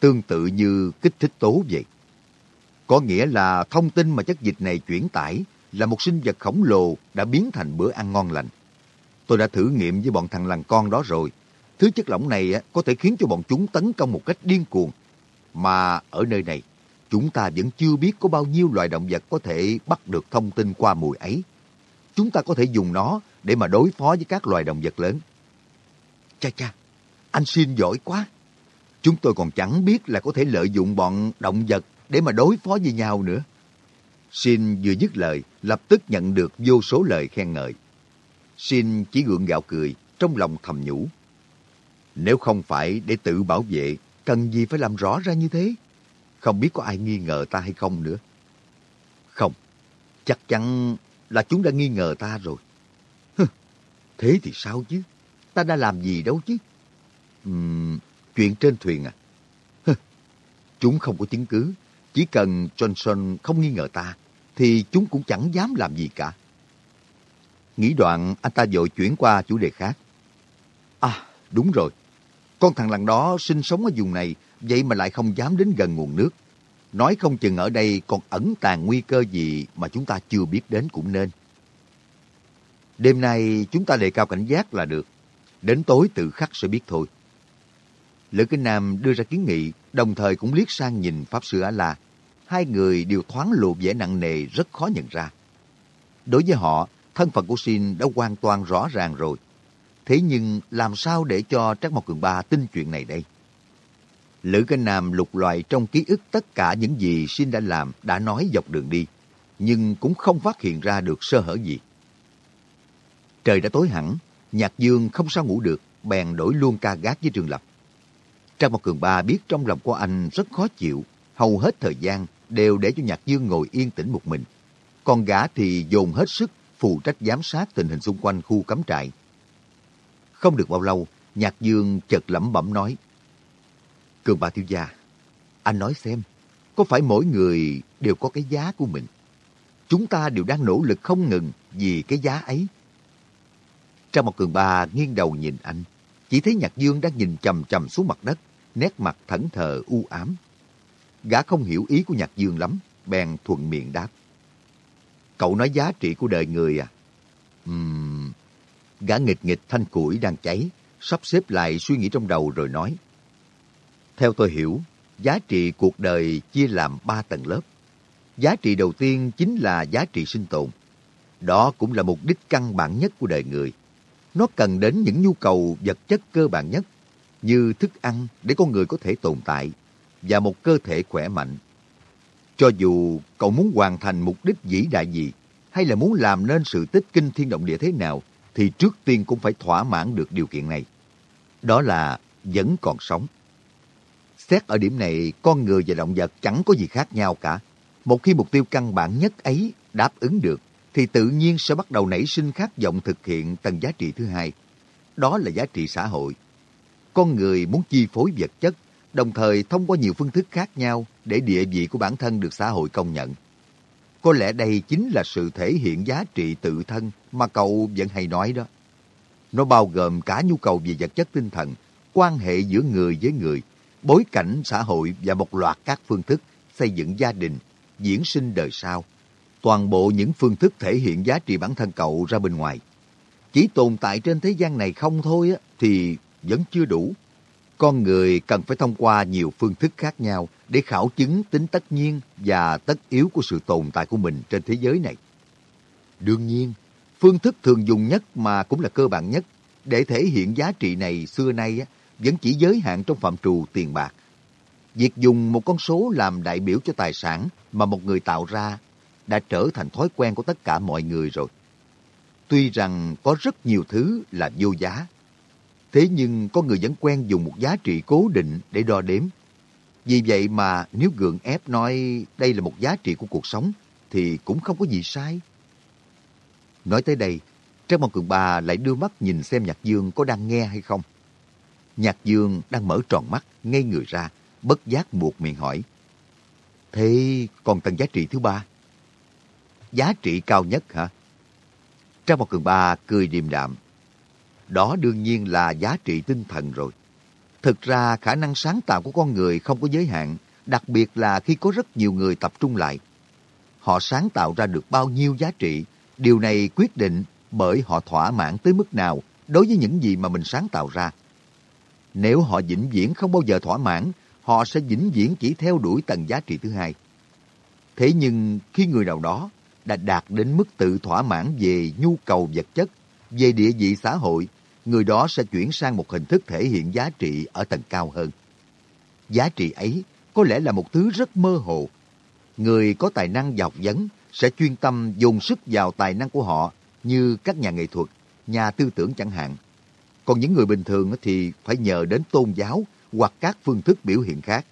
Tương tự như kích thích tố vậy. Có nghĩa là thông tin mà chất dịch này chuyển tải là một sinh vật khổng lồ đã biến thành bữa ăn ngon lành. Tôi đã thử nghiệm với bọn thằng lằn con đó rồi. Thứ chất lỏng này có thể khiến cho bọn chúng tấn công một cách điên cuồng. Mà ở nơi này, chúng ta vẫn chưa biết có bao nhiêu loài động vật có thể bắt được thông tin qua mùi ấy. Chúng ta có thể dùng nó để mà đối phó với các loài động vật lớn. Cha cha, anh xin giỏi quá. Chúng tôi còn chẳng biết là có thể lợi dụng bọn động vật để mà đối phó với nhau nữa. Xin vừa dứt lời, lập tức nhận được vô số lời khen ngợi. Xin chỉ gượng gạo cười, trong lòng thầm nhủ. Nếu không phải để tự bảo vệ, cần gì phải làm rõ ra như thế? Không biết có ai nghi ngờ ta hay không nữa. Không, chắc chắn là chúng đã nghi ngờ ta rồi. Hừ, thế thì sao chứ? Ta đã làm gì đâu chứ? Uhm, chuyện trên thuyền à? Hừ, chúng không có chứng cứ. Chỉ cần Johnson không nghi ngờ ta, thì chúng cũng chẳng dám làm gì cả. Nghĩ đoạn, anh ta vội chuyển qua chủ đề khác. À, đúng rồi. Con thằng lằn đó sinh sống ở vùng này, vậy mà lại không dám đến gần nguồn nước. Nói không chừng ở đây còn ẩn tàng nguy cơ gì mà chúng ta chưa biết đến cũng nên. Đêm nay chúng ta đề cao cảnh giác là được. Đến tối tự khắc sẽ biết thôi. Lữ Kinh Nam đưa ra kiến nghị, đồng thời cũng liếc sang nhìn Pháp Sư A-La. Hai người đều thoáng lộ vẻ nặng nề rất khó nhận ra. Đối với họ, thân phận của Xin đã hoàn toàn rõ ràng rồi. Thế nhưng làm sao để cho Trác Mộc Cường Ba tin chuyện này đây? Lữ Canh Nam lục loại trong ký ức tất cả những gì Xin đã làm, đã nói dọc đường đi, nhưng cũng không phát hiện ra được sơ hở gì. Trời đã tối hẳn, Nhạc Dương không sao ngủ được, bèn đổi luôn ca gác với Trường Lập. Trang Mộc Cường Ba biết trong lòng của anh rất khó chịu, hầu hết thời gian đều để cho Nhạc Dương ngồi yên tĩnh một mình. Còn gã thì dồn hết sức phụ trách giám sát tình hình xung quanh khu cắm trại. Không được bao lâu, Nhạc Dương chợt lẩm bẩm nói. Cường bà thiếu gia, anh nói xem, có phải mỗi người đều có cái giá của mình? Chúng ta đều đang nỗ lực không ngừng vì cái giá ấy. trong một cường bà nghiêng đầu nhìn anh, chỉ thấy Nhạc Dương đang nhìn chầm chầm xuống mặt đất, nét mặt thẫn thờ u ám. Gã không hiểu ý của Nhạc Dương lắm, bèn thuận miệng đáp. Cậu nói giá trị của đời người à? Ừm... Gã nghịch nghịch thanh củi đang cháy, sắp xếp lại suy nghĩ trong đầu rồi nói. Theo tôi hiểu, giá trị cuộc đời chia làm ba tầng lớp. Giá trị đầu tiên chính là giá trị sinh tồn. Đó cũng là mục đích căn bản nhất của đời người. Nó cần đến những nhu cầu vật chất cơ bản nhất, như thức ăn để con người có thể tồn tại, và một cơ thể khỏe mạnh. Cho dù cậu muốn hoàn thành mục đích vĩ đại gì, hay là muốn làm nên sự tích kinh thiên động địa thế nào, thì trước tiên cũng phải thỏa mãn được điều kiện này. Đó là vẫn còn sống. Xét ở điểm này, con người và động vật chẳng có gì khác nhau cả. Một khi mục tiêu căn bản nhất ấy đáp ứng được, thì tự nhiên sẽ bắt đầu nảy sinh khát vọng thực hiện tầng giá trị thứ hai. Đó là giá trị xã hội. Con người muốn chi phối vật chất, đồng thời thông qua nhiều phương thức khác nhau để địa vị của bản thân được xã hội công nhận. Có lẽ đây chính là sự thể hiện giá trị tự thân mà cậu vẫn hay nói đó. Nó bao gồm cả nhu cầu về vật chất tinh thần, quan hệ giữa người với người, bối cảnh xã hội và một loạt các phương thức xây dựng gia đình, diễn sinh đời sau. Toàn bộ những phương thức thể hiện giá trị bản thân cậu ra bên ngoài. Chỉ tồn tại trên thế gian này không thôi á, thì vẫn chưa đủ. Con người cần phải thông qua nhiều phương thức khác nhau để khảo chứng tính tất nhiên và tất yếu của sự tồn tại của mình trên thế giới này. Đương nhiên, phương thức thường dùng nhất mà cũng là cơ bản nhất để thể hiện giá trị này xưa nay vẫn chỉ giới hạn trong phạm trù tiền bạc. Việc dùng một con số làm đại biểu cho tài sản mà một người tạo ra đã trở thành thói quen của tất cả mọi người rồi. Tuy rằng có rất nhiều thứ là vô giá, thế nhưng có người vẫn quen dùng một giá trị cố định để đo đếm. Vì vậy mà nếu gượng ép nói đây là một giá trị của cuộc sống thì cũng không có gì sai. Nói tới đây, Trang Mong Cường bà lại đưa mắt nhìn xem Nhạc Dương có đang nghe hay không. Nhạc Dương đang mở tròn mắt, ngây người ra, bất giác buộc miệng hỏi. Thế còn tầng giá trị thứ ba? Giá trị cao nhất hả? Trang Mong Cường Ba cười điềm đạm. Đó đương nhiên là giá trị tinh thần rồi. Thực ra khả năng sáng tạo của con người không có giới hạn, đặc biệt là khi có rất nhiều người tập trung lại. Họ sáng tạo ra được bao nhiêu giá trị, điều này quyết định bởi họ thỏa mãn tới mức nào đối với những gì mà mình sáng tạo ra. Nếu họ vĩnh viễn không bao giờ thỏa mãn, họ sẽ vĩnh viễn chỉ theo đuổi tầng giá trị thứ hai. Thế nhưng khi người nào đó đã đạt đến mức tự thỏa mãn về nhu cầu vật chất, về địa vị xã hội, người đó sẽ chuyển sang một hình thức thể hiện giá trị ở tầng cao hơn. Giá trị ấy có lẽ là một thứ rất mơ hồ. Người có tài năng và học vấn sẽ chuyên tâm dùng sức vào tài năng của họ như các nhà nghệ thuật, nhà tư tưởng chẳng hạn. Còn những người bình thường thì phải nhờ đến tôn giáo hoặc các phương thức biểu hiện khác.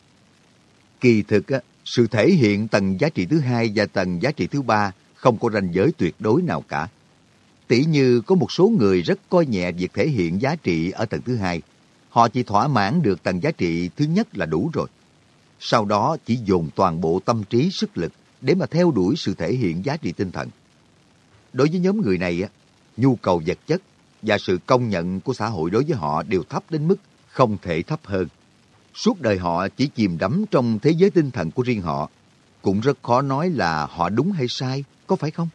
Kỳ thực, sự thể hiện tầng giá trị thứ hai và tầng giá trị thứ ba không có ranh giới tuyệt đối nào cả. Tỷ như có một số người rất coi nhẹ việc thể hiện giá trị ở tầng thứ hai. Họ chỉ thỏa mãn được tầng giá trị thứ nhất là đủ rồi. Sau đó chỉ dồn toàn bộ tâm trí sức lực để mà theo đuổi sự thể hiện giá trị tinh thần. Đối với nhóm người này, nhu cầu vật chất và sự công nhận của xã hội đối với họ đều thấp đến mức không thể thấp hơn. Suốt đời họ chỉ chìm đắm trong thế giới tinh thần của riêng họ. Cũng rất khó nói là họ đúng hay sai, có phải không?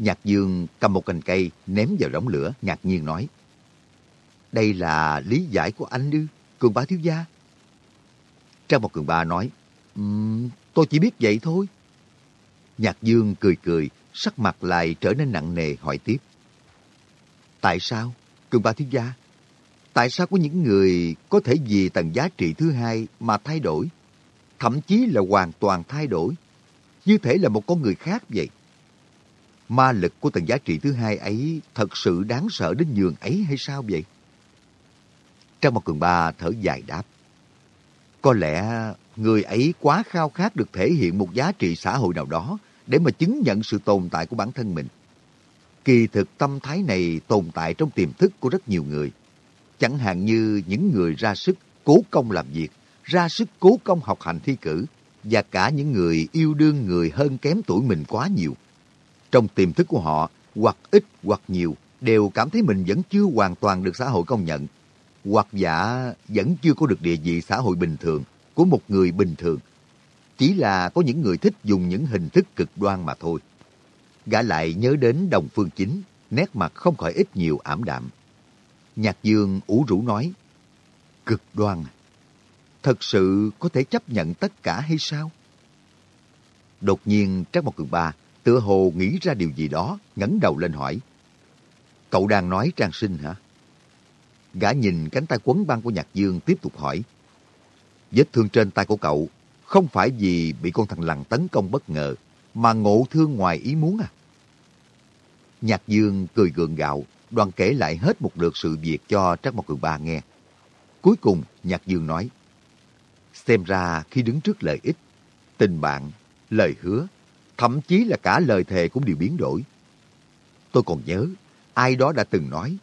Nhạc Dương cầm một cành cây ném vào đống lửa, ngạc nhiên nói. Đây là lý giải của anh ư, Cường Bá Thiếu Gia. Trang một Cường Ba nói, um, tôi chỉ biết vậy thôi. Nhạc Dương cười cười, sắc mặt lại trở nên nặng nề hỏi tiếp. Tại sao, Cường Ba Thiếu Gia? Tại sao có những người có thể vì tầng giá trị thứ hai mà thay đổi? Thậm chí là hoàn toàn thay đổi. Như thể là một con người khác vậy. Ma lực của tầng giá trị thứ hai ấy thật sự đáng sợ đến nhường ấy hay sao vậy? Trong một cường ba thở dài đáp. Có lẽ người ấy quá khao khát được thể hiện một giá trị xã hội nào đó để mà chứng nhận sự tồn tại của bản thân mình. Kỳ thực tâm thái này tồn tại trong tiềm thức của rất nhiều người. Chẳng hạn như những người ra sức cố công làm việc, ra sức cố công học hành thi cử, và cả những người yêu đương người hơn kém tuổi mình quá nhiều. Trong tiềm thức của họ, hoặc ít hoặc nhiều, đều cảm thấy mình vẫn chưa hoàn toàn được xã hội công nhận, hoặc giả vẫn chưa có được địa vị xã hội bình thường của một người bình thường. Chỉ là có những người thích dùng những hình thức cực đoan mà thôi. Gã lại nhớ đến đồng phương chính, nét mặt không khỏi ít nhiều ảm đạm. Nhạc dương ủ rũ nói, cực đoan? À? Thật sự có thể chấp nhận tất cả hay sao? Đột nhiên Trác Mộc Cường Ba tựa hồ nghĩ ra điều gì đó, ngẩng đầu lên hỏi. Cậu đang nói Trang Sinh hả? Gã nhìn cánh tay quấn băng của Nhạc Dương tiếp tục hỏi. Vết thương trên tay của cậu không phải vì bị con thằng lằn tấn công bất ngờ, mà ngộ thương ngoài ý muốn à? Nhạc Dương cười gượng gạo, đoàn kể lại hết một lượt sự việc cho Trác Mộc Cường Ba nghe. Cuối cùng, Nhạc Dương nói, xem ra khi đứng trước lợi ích, tình bạn, lời hứa, thậm chí là cả lời thề cũng đều biến đổi. Tôi còn nhớ, ai đó đã từng nói,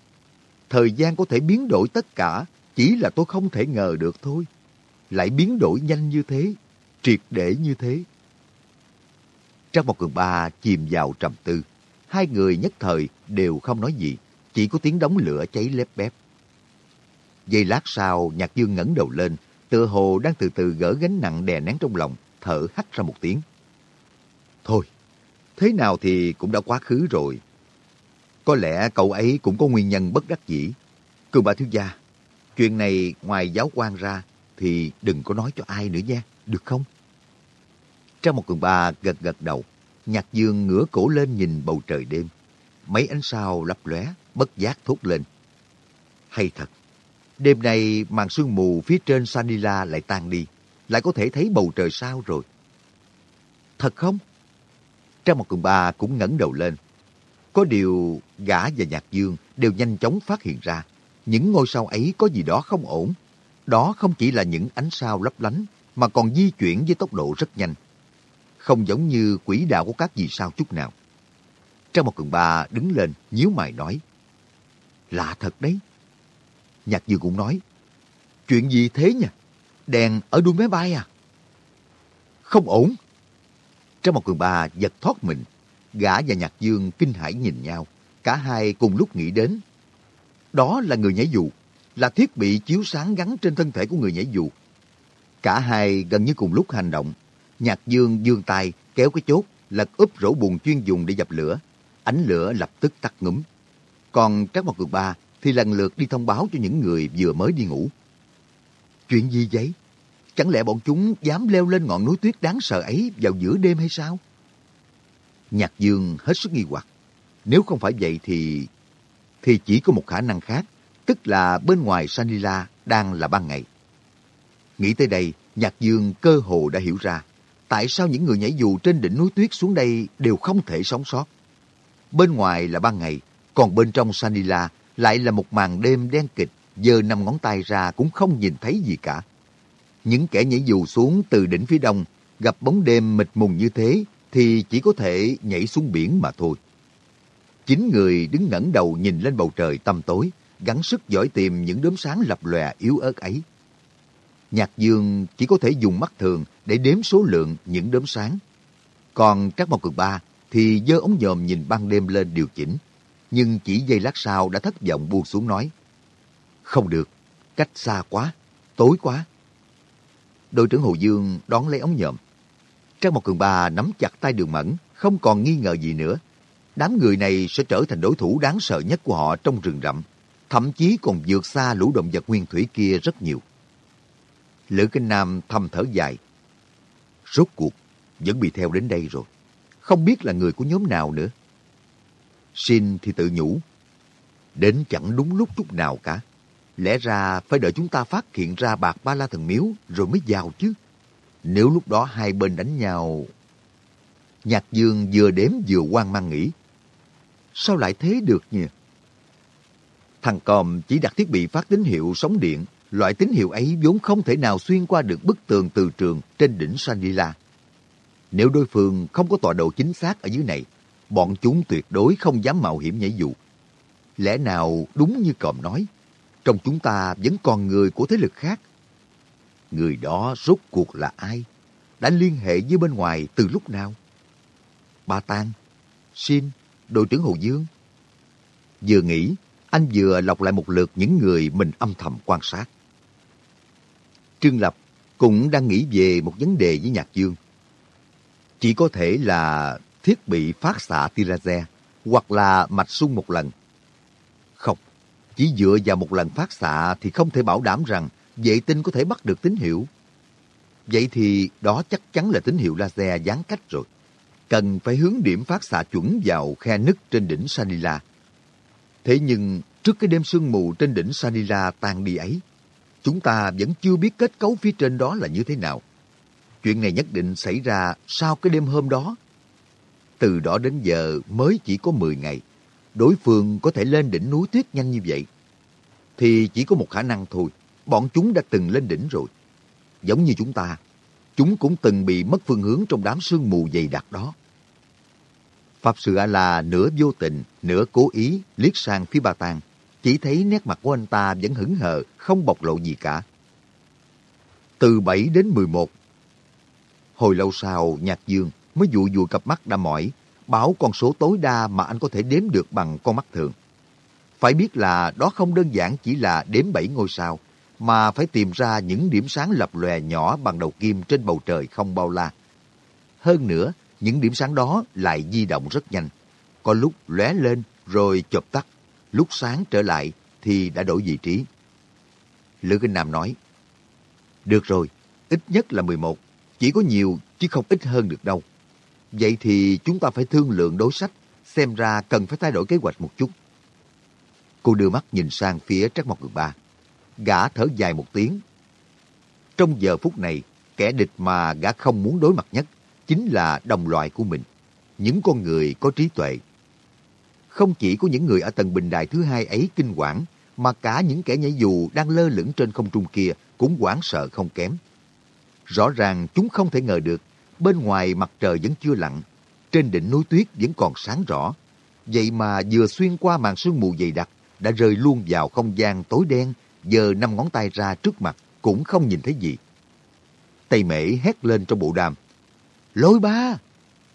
thời gian có thể biến đổi tất cả, chỉ là tôi không thể ngờ được thôi. Lại biến đổi nhanh như thế, triệt để như thế. Trong một cường ba chìm vào trầm tư, hai người nhất thời đều không nói gì, chỉ có tiếng đóng lửa cháy lép bép. Giây lát sau, Nhạc Dương ngẩng đầu lên, tựa hồ đang từ từ gỡ gánh nặng đè nén trong lòng, thở hắt ra một tiếng. Thôi, thế nào thì cũng đã quá khứ rồi. Có lẽ cậu ấy cũng có nguyên nhân bất đắc dĩ. Cường bà thiếu gia, chuyện này ngoài giáo quan ra thì đừng có nói cho ai nữa nha, được không? Trong một cường ba gật gật đầu, Nhạc Dương ngửa cổ lên nhìn bầu trời đêm. Mấy ánh sao lấp lóe, bất giác thốt lên. Hay thật, đêm nay màn sương mù phía trên Sanila lại tan đi, lại có thể thấy bầu trời sao rồi. Thật không? Trang một cùng ba cũng ngẩng đầu lên. Có điều gã và Nhạc Dương đều nhanh chóng phát hiện ra những ngôi sao ấy có gì đó không ổn. Đó không chỉ là những ánh sao lấp lánh mà còn di chuyển với tốc độ rất nhanh. Không giống như quỹ đạo của các vì sao chút nào. Trang một cường ba đứng lên, nhíu mày nói. Lạ thật đấy. Nhạc Dương cũng nói. Chuyện gì thế nhỉ? Đèn ở đuôi máy bay à? Không ổn. Trong một cường bà giật thoát mình. Gã và Nhạc Dương kinh hãi nhìn nhau. Cả hai cùng lúc nghĩ đến. Đó là người nhảy dù. Là thiết bị chiếu sáng gắn trên thân thể của người nhảy dù. Cả hai gần như cùng lúc hành động. Nhạc Dương dương tay kéo cái chốt, lật úp rổ buồn chuyên dùng để dập lửa. Ánh lửa lập tức tắt ngúm. Còn Trác Mộc Cường Ba thì lần lượt đi thông báo cho những người vừa mới đi ngủ. Chuyện gì vậy? Chẳng lẽ bọn chúng dám leo lên ngọn núi tuyết đáng sợ ấy vào giữa đêm hay sao? Nhạc Dương hết sức nghi hoặc. Nếu không phải vậy thì... Thì chỉ có một khả năng khác, tức là bên ngoài Sanila đang là ban ngày. Nghĩ tới đây, Nhạc Dương cơ hồ đã hiểu ra tại sao những người nhảy dù trên đỉnh núi tuyết xuống đây đều không thể sống sót. Bên ngoài là ban ngày, còn bên trong Sanila lại là một màn đêm đen kịch, giờ năm ngón tay ra cũng không nhìn thấy gì cả. Những kẻ nhảy dù xuống từ đỉnh phía đông, gặp bóng đêm mịt mùng như thế thì chỉ có thể nhảy xuống biển mà thôi. Chính người đứng ngẩng đầu nhìn lên bầu trời tăm tối, gắng sức dõi tìm những đốm sáng lập lòe yếu ớt ấy. Nhạc Dương chỉ có thể dùng mắt thường để đếm số lượng những đốm sáng. Còn các Mộc cực Ba thì dơ ống nhòm nhìn ban đêm lên điều chỉnh. Nhưng chỉ giây lát sau đã thất vọng buông xuống nói. Không được, cách xa quá, tối quá. Đội trưởng Hồ Dương đón lấy ống nhòm. Trang một Cường Ba nắm chặt tay đường mẫn, không còn nghi ngờ gì nữa. Đám người này sẽ trở thành đối thủ đáng sợ nhất của họ trong rừng rậm. Thậm chí còn vượt xa lũ động vật nguyên thủy kia rất nhiều. Lữ Kinh Nam thầm thở dài. Rốt cuộc, vẫn bị theo đến đây rồi. Không biết là người của nhóm nào nữa. Xin thì tự nhủ. Đến chẳng đúng lúc chút nào cả. Lẽ ra phải đợi chúng ta phát hiện ra bạc ba la thần miếu rồi mới vào chứ. Nếu lúc đó hai bên đánh nhau... Nhạc Dương vừa đếm vừa quan mang nghĩ. Sao lại thế được nhỉ? Thằng còm chỉ đặt thiết bị phát tín hiệu sóng điện Loại tín hiệu ấy vốn không thể nào xuyên qua được bức tường từ trường trên đỉnh Sandila. Nếu đối phương không có tọa độ chính xác ở dưới này, bọn chúng tuyệt đối không dám mạo hiểm nhảy dù. Lẽ nào đúng như còm nói, trong chúng ta vẫn còn người của thế lực khác. Người đó rốt cuộc là ai? Đã liên hệ với bên ngoài từ lúc nào? Ba Tang, Xin, đội trưởng Hồ Dương. Vừa nghĩ, anh vừa lọc lại một lượt những người mình âm thầm quan sát. Trương Lập cũng đang nghĩ về một vấn đề với Nhạc Dương. Chỉ có thể là thiết bị phát xạ tia laser hoặc là mạch sung một lần. Chỉ dựa vào một lần phát xạ thì không thể bảo đảm rằng vệ tinh có thể bắt được tín hiệu. Vậy thì đó chắc chắn là tín hiệu laser gián cách rồi. Cần phải hướng điểm phát xạ chuẩn vào khe nứt trên đỉnh Sanila. Thế nhưng trước cái đêm sương mù trên đỉnh Sanila tan đi ấy, chúng ta vẫn chưa biết kết cấu phía trên đó là như thế nào. Chuyện này nhất định xảy ra sau cái đêm hôm đó. Từ đó đến giờ mới chỉ có 10 ngày. Đối phương có thể lên đỉnh núi tuyết nhanh như vậy. Thì chỉ có một khả năng thôi. Bọn chúng đã từng lên đỉnh rồi. Giống như chúng ta, chúng cũng từng bị mất phương hướng trong đám sương mù dày đặc đó. Pháp Sư A-La nửa vô tình, nửa cố ý liếc sang phía Ba Tàng chỉ thấy nét mặt của anh ta vẫn hững hờ, không bộc lộ gì cả. Từ 7 đến 11. Hồi lâu sau, Nhạc Dương mới dụi dụi cặp mắt đã mỏi, bảo con số tối đa mà anh có thể đếm được bằng con mắt thường. Phải biết là đó không đơn giản chỉ là đếm 7 ngôi sao, mà phải tìm ra những điểm sáng lập lòe nhỏ bằng đầu kim trên bầu trời không bao la. Hơn nữa, những điểm sáng đó lại di động rất nhanh. Có lúc lóe lên rồi chợp tắt, lúc sáng trở lại thì đã đổi vị trí. Lữ Kinh Nam nói, Được rồi, ít nhất là 11, chỉ có nhiều chứ không ít hơn được đâu. Vậy thì chúng ta phải thương lượng đối sách, xem ra cần phải thay đổi kế hoạch một chút. Cô đưa mắt nhìn sang phía Trắc Mộc Cường Ba. Gã thở dài một tiếng. Trong giờ phút này, kẻ địch mà gã không muốn đối mặt nhất chính là đồng loại của mình. Những con người có trí tuệ, không chỉ có những người ở tầng bình đài thứ hai ấy kinh quản, mà cả những kẻ nhảy dù đang lơ lửng trên không trung kia cũng hoảng sợ không kém. Rõ ràng chúng không thể ngờ được, bên ngoài mặt trời vẫn chưa lặn, trên đỉnh núi tuyết vẫn còn sáng rõ. Vậy mà vừa xuyên qua màn sương mù dày đặc, đã rơi luôn vào không gian tối đen, giờ năm ngón tay ra trước mặt, cũng không nhìn thấy gì. Tây Mễ hét lên trong bộ đàm. Lôi ba!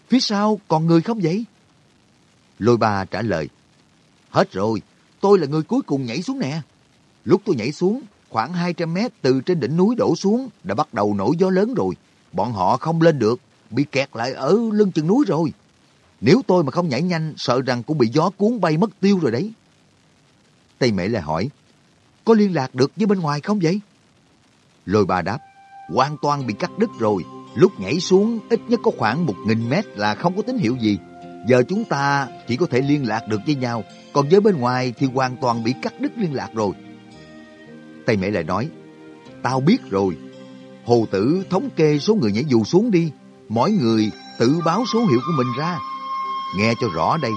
Phía sau còn người không vậy? Lôi ba trả lời. Hết rồi, tôi là người cuối cùng nhảy xuống nè. Lúc tôi nhảy xuống, khoảng 200 mét từ trên đỉnh núi đổ xuống đã bắt đầu nổi gió lớn rồi. Bọn họ không lên được, bị kẹt lại ở lưng chừng núi rồi. Nếu tôi mà không nhảy nhanh, sợ rằng cũng bị gió cuốn bay mất tiêu rồi đấy. Tây Mễ lại hỏi, có liên lạc được với bên ngoài không vậy? Lôi bà đáp, hoàn toàn bị cắt đứt rồi. Lúc nhảy xuống, ít nhất có khoảng một nghìn mét là không có tín hiệu gì. Giờ chúng ta chỉ có thể liên lạc được với nhau, còn với bên ngoài thì hoàn toàn bị cắt đứt liên lạc rồi. Tây Mễ lại nói, tao biết rồi. Hồ tử thống kê số người nhảy dù xuống đi, mỗi người tự báo số hiệu của mình ra. Nghe cho rõ đây,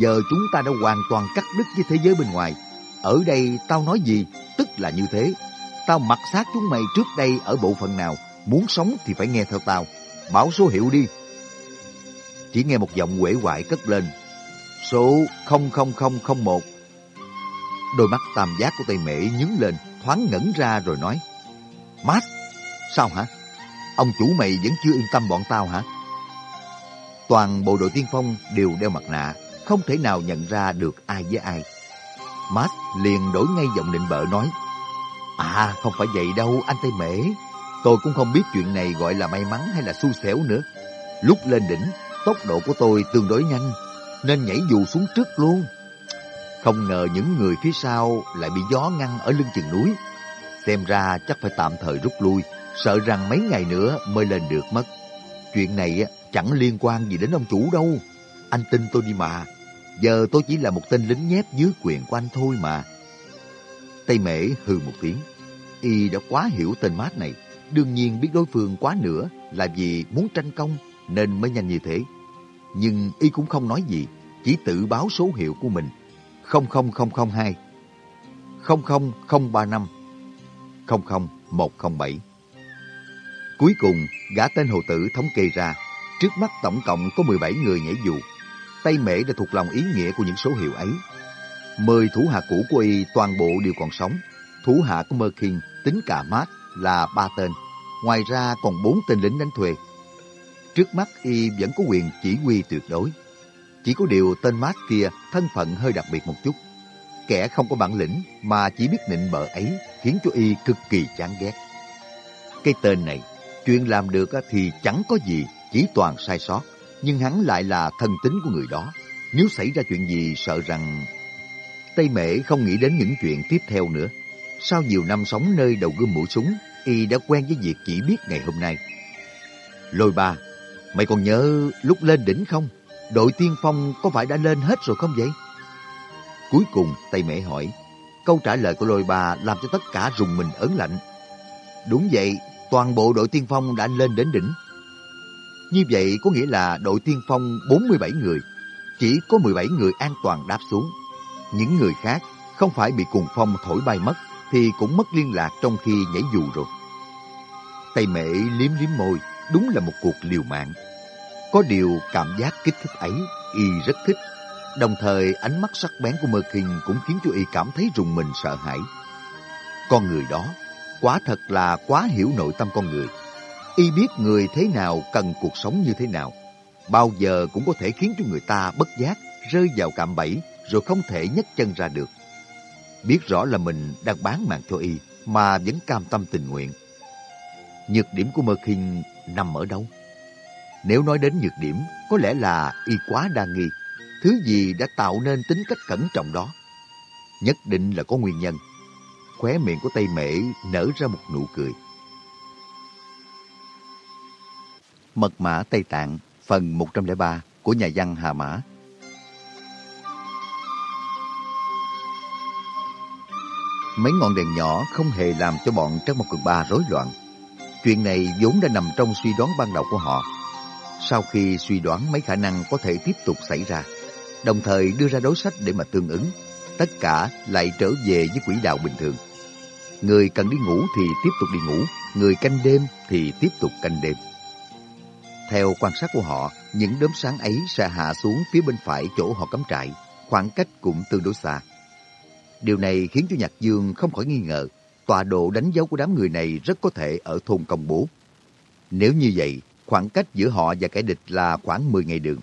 giờ chúng ta đã hoàn toàn cắt đứt với thế giới bên ngoài. Ở đây tao nói gì, tức là như thế. Tao mặc sát chúng mày trước đây ở bộ phận nào, muốn sống thì phải nghe theo tao. Báo số hiệu đi. Chỉ nghe một giọng quể hoại cất lên. Số 00001. Đôi mắt tam giác của Tây Mễ nhướng lên, thoáng ngẩn ra rồi nói. Mát, sao hả? Ông chủ mày vẫn chưa yên tâm bọn tao hả? Toàn bộ đội tiên phong đều đeo mặt nạ, không thể nào nhận ra được ai với ai. Matt liền đổi ngay giọng định bợ nói, À, không phải vậy đâu, anh Tây Mễ. Tôi cũng không biết chuyện này gọi là may mắn hay là xui xẻo nữa. Lúc lên đỉnh, tốc độ của tôi tương đối nhanh, nên nhảy dù xuống trước luôn. Không ngờ những người phía sau lại bị gió ngăn ở lưng chừng núi. Xem ra chắc phải tạm thời rút lui, sợ rằng mấy ngày nữa mới lên được mất. Chuyện này chẳng liên quan gì đến ông chủ đâu. Anh tin tôi đi mà. Giờ tôi chỉ là một tên lính nhép dưới quyền của anh thôi mà. Tây Mễ hừ một tiếng. Y đã quá hiểu tên mát này. Đương nhiên biết đối phương quá nữa là vì muốn tranh công nên mới nhanh như thế. Nhưng Y cũng không nói gì, chỉ tự báo số hiệu của mình. 00002 00035 00107 Cuối cùng, gã tên hồ tử thống kê ra, trước mắt tổng cộng có 17 người nhảy dù. Tây Mễ đã thuộc lòng ý nghĩa của những số hiệu ấy. Mười thủ hạ cũ của y toàn bộ đều còn sống. Thủ hạ của Mơ Kinh tính cả mát là ba tên. Ngoài ra còn bốn tên lính đánh thuê. Trước mắt y vẫn có quyền chỉ huy tuyệt đối. Chỉ có điều tên mát kia thân phận hơi đặc biệt một chút. Kẻ không có bản lĩnh mà chỉ biết nịnh bợ ấy khiến cho y cực kỳ chán ghét. Cái tên này, chuyện làm được thì chẳng có gì, chỉ toàn sai sót. Nhưng hắn lại là thân tính của người đó. Nếu xảy ra chuyện gì sợ rằng... Tây Mễ không nghĩ đến những chuyện tiếp theo nữa. Sau nhiều năm sống nơi đầu gươm mũi súng, y đã quen với việc chỉ biết ngày hôm nay. Lôi ba, mày còn nhớ lúc lên đỉnh không? Đội tiên phong có phải đã lên hết rồi không vậy? Cuối cùng Tây Mễ hỏi, câu trả lời của lôi ba làm cho tất cả rùng mình ớn lạnh. Đúng vậy, toàn bộ đội tiên phong đã lên đến đỉnh. Như vậy có nghĩa là đội tiên phong 47 người, chỉ có 17 người an toàn đáp xuống. Những người khác không phải bị cùng phong thổi bay mất thì cũng mất liên lạc trong khi nhảy dù rồi. Tây mệ liếm liếm môi, đúng là một cuộc liều mạng. Có điều cảm giác kích thích ấy, y rất thích. Đồng thời ánh mắt sắc bén của Mơ Kinh cũng khiến cho y cảm thấy rùng mình sợ hãi. Con người đó, quả thật là quá hiểu nội tâm con người. Y biết người thế nào cần cuộc sống như thế nào. Bao giờ cũng có thể khiến cho người ta bất giác, rơi vào cạm bẫy rồi không thể nhấc chân ra được. Biết rõ là mình đang bán mạng cho Y mà vẫn cam tâm tình nguyện. Nhược điểm của Mơ Kinh nằm ở đâu? Nếu nói đến nhược điểm, có lẽ là Y quá đa nghi. Thứ gì đã tạo nên tính cách cẩn trọng đó? Nhất định là có nguyên nhân. Khóe miệng của Tây Mễ nở ra một nụ cười. Mật mã Tây Tạng, phần 103 của nhà văn Hà Mã. Mấy ngọn đèn nhỏ không hề làm cho bọn Trắc Mộc Cường Ba rối loạn. Chuyện này vốn đã nằm trong suy đoán ban đầu của họ. Sau khi suy đoán mấy khả năng có thể tiếp tục xảy ra, đồng thời đưa ra đối sách để mà tương ứng, tất cả lại trở về với quỹ đạo bình thường. Người cần đi ngủ thì tiếp tục đi ngủ, người canh đêm thì tiếp tục canh đêm. Theo quan sát của họ, những đốm sáng ấy sẽ hạ xuống phía bên phải chỗ họ cắm trại. khoảng cách cũng tương đối xa. Điều này khiến cho Nhạc Dương không khỏi nghi ngờ, tọa độ đánh dấu của đám người này rất có thể ở thôn Công Bố. Nếu như vậy, khoảng cách giữa họ và kẻ địch là khoảng 10 ngày đường.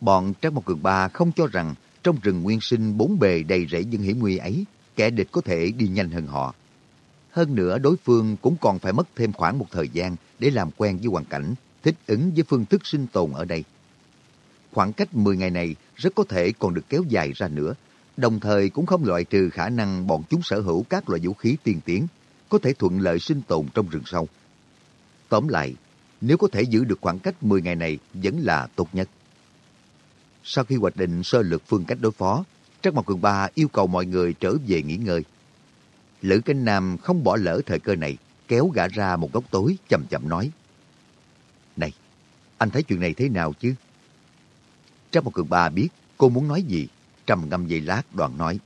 Bọn Trác Mộc Cường Ba không cho rằng trong rừng nguyên sinh bốn bề đầy rẫy những hiểm nguy ấy, kẻ địch có thể đi nhanh hơn họ. Hơn nữa đối phương cũng còn phải mất thêm khoảng một thời gian để làm quen với hoàn cảnh, thích ứng với phương thức sinh tồn ở đây. Khoảng cách 10 ngày này rất có thể còn được kéo dài ra nữa, đồng thời cũng không loại trừ khả năng bọn chúng sở hữu các loại vũ khí tiên tiến, có thể thuận lợi sinh tồn trong rừng sâu. Tóm lại, nếu có thể giữ được khoảng cách 10 ngày này vẫn là tốt nhất. Sau khi hoạch định sơ lược phương cách đối phó, Trắc Mộc Cường Ba yêu cầu mọi người trở về nghỉ ngơi. Lữ kinh Nam không bỏ lỡ thời cơ này, kéo gã ra một góc tối chậm chậm nói. Này, anh thấy chuyện này thế nào chứ? Trắc Mộc Cường Ba biết cô muốn nói gì, trầm ngâm giây lát đoạn nói.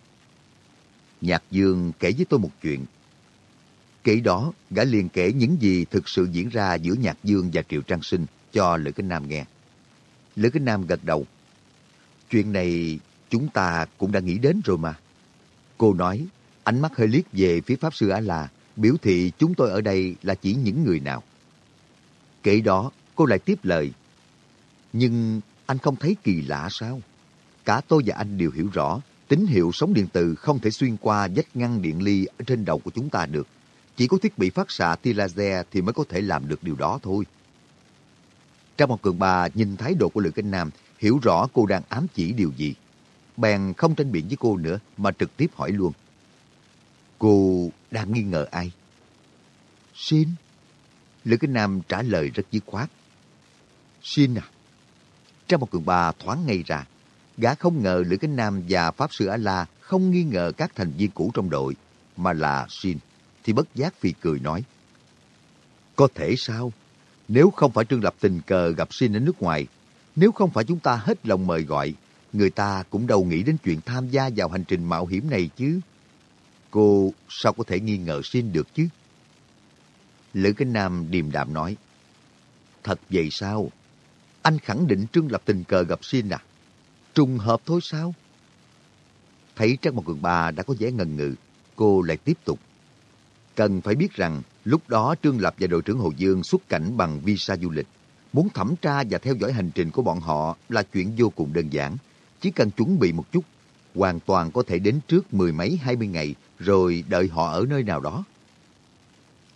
Nhạc Dương kể với tôi một chuyện. Kể đó, gã liền kể những gì thực sự diễn ra giữa Nhạc Dương và Triệu Trang Sinh cho Lữ Kinh Nam nghe. Lữ Kinh Nam gật đầu. Chuyện này chúng ta cũng đã nghĩ đến rồi mà. Cô nói, ánh mắt hơi liếc về phía Pháp Sư A-La, biểu thị chúng tôi ở đây là chỉ những người nào. Kể đó, cô lại tiếp lời. Nhưng anh không thấy kỳ lạ sao? Cả tôi và anh đều hiểu rõ, tín hiệu sóng điện từ không thể xuyên qua vách ngăn điện ly ở trên đầu của chúng ta được. Chỉ có thiết bị phát xạ tia laser thì mới có thể làm được điều đó thôi. Trong một cường bà nhìn thái độ của Lữ Kinh Nam, hiểu rõ cô đang ám chỉ điều gì. Bèn không tranh biện với cô nữa mà trực tiếp hỏi luôn. Cô đang nghi ngờ ai? Xin. Lữ Kinh Nam trả lời rất dứt khoát. Xin à? Trong một cường bà thoáng ngay ra, gã không ngờ Lữ Kinh Nam và Pháp Sư A-La không nghi ngờ các thành viên cũ trong đội, mà là Xin, thì bất giác phì cười nói. Có thể sao? Nếu không phải Trương Lập tình cờ gặp Xin ở nước ngoài, nếu không phải chúng ta hết lòng mời gọi, người ta cũng đâu nghĩ đến chuyện tham gia vào hành trình mạo hiểm này chứ. Cô sao có thể nghi ngờ Xin được chứ? Lữ Kinh Nam điềm đạm nói. Thật vậy sao? Anh khẳng định Trương Lập tình cờ gặp Xin à? Trùng hợp thôi sao? Thấy Trang một Cường Ba đã có vẻ ngần ngừ, cô lại tiếp tục. Cần phải biết rằng, lúc đó Trương Lập và đội trưởng Hồ Dương xuất cảnh bằng visa du lịch. Muốn thẩm tra và theo dõi hành trình của bọn họ là chuyện vô cùng đơn giản. Chỉ cần chuẩn bị một chút, hoàn toàn có thể đến trước mười mấy hai mươi ngày rồi đợi họ ở nơi nào đó.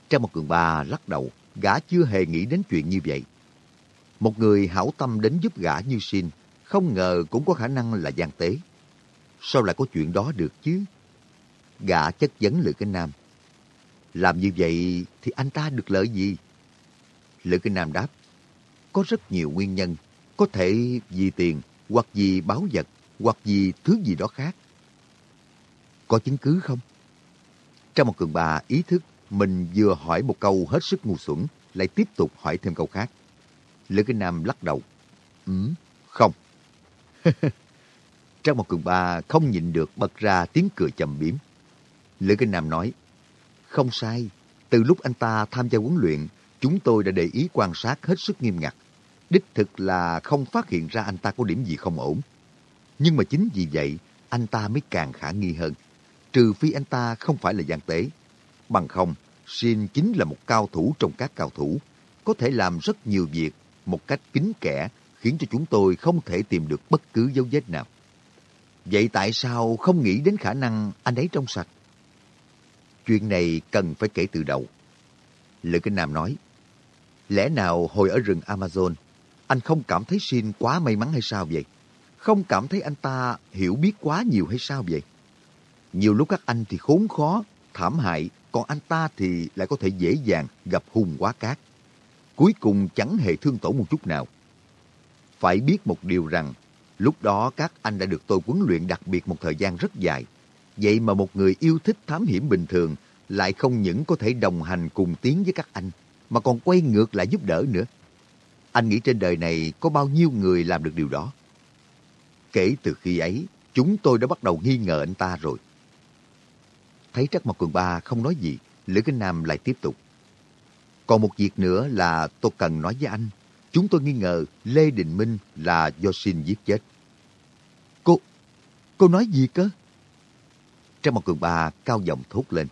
Trang một cường ba lắc đầu, gã chưa hề nghĩ đến chuyện như vậy. Một người hảo tâm đến giúp gã như xin, không ngờ cũng có khả năng là gian tế. Sao lại có chuyện đó được chứ? Gã chất vấn Lữ Kinh Nam. Làm như vậy thì anh ta được lợi gì? Lữ Kinh Nam đáp. Có rất nhiều nguyên nhân. Có thể vì tiền, hoặc vì báo vật, hoặc vì thứ gì đó khác. Có chứng cứ không? Trong một cường bà ý thức mình vừa hỏi một câu hết sức ngu xuẩn, lại tiếp tục hỏi thêm câu khác. Lữ Kinh Nam lắc đầu. Ừ, không. *laughs* Trang một cường ba không nhịn được bật ra tiếng cười chầm biếm. Lữ Kinh Nam nói, không sai, từ lúc anh ta tham gia huấn luyện, chúng tôi đã để ý quan sát hết sức nghiêm ngặt. Đích thực là không phát hiện ra anh ta có điểm gì không ổn. Nhưng mà chính vì vậy, anh ta mới càng khả nghi hơn. Trừ phi anh ta không phải là gian tế. Bằng không, Shin chính là một cao thủ trong các cao thủ, có thể làm rất nhiều việc một cách kín kẽ, khiến cho chúng tôi không thể tìm được bất cứ dấu vết nào. Vậy tại sao không nghĩ đến khả năng anh ấy trong sạch? Chuyện này cần phải kể từ đầu. Lữ Kinh Nam nói, lẽ nào hồi ở rừng Amazon, anh không cảm thấy Shin quá may mắn hay sao vậy? Không cảm thấy anh ta hiểu biết quá nhiều hay sao vậy? Nhiều lúc các anh thì khốn khó, thảm hại, còn anh ta thì lại có thể dễ dàng gặp hùng quá cát. Cuối cùng chẳng hề thương tổn một chút nào. Phải biết một điều rằng, lúc đó các anh đã được tôi huấn luyện đặc biệt một thời gian rất dài. Vậy mà một người yêu thích thám hiểm bình thường lại không những có thể đồng hành cùng tiến với các anh, mà còn quay ngược lại giúp đỡ nữa. Anh nghĩ trên đời này có bao nhiêu người làm được điều đó? Kể từ khi ấy, chúng tôi đã bắt đầu nghi ngờ anh ta rồi. Thấy Trắc Mộc Cường Ba không nói gì, Lữ Kinh Nam lại tiếp tục. Còn một việc nữa là tôi cần nói với anh. Chúng tôi nghi ngờ Lê Đình Minh là do xin giết chết. Cô, Cô nói gì cơ? Trắc một cường ba cao giọng thốt lên.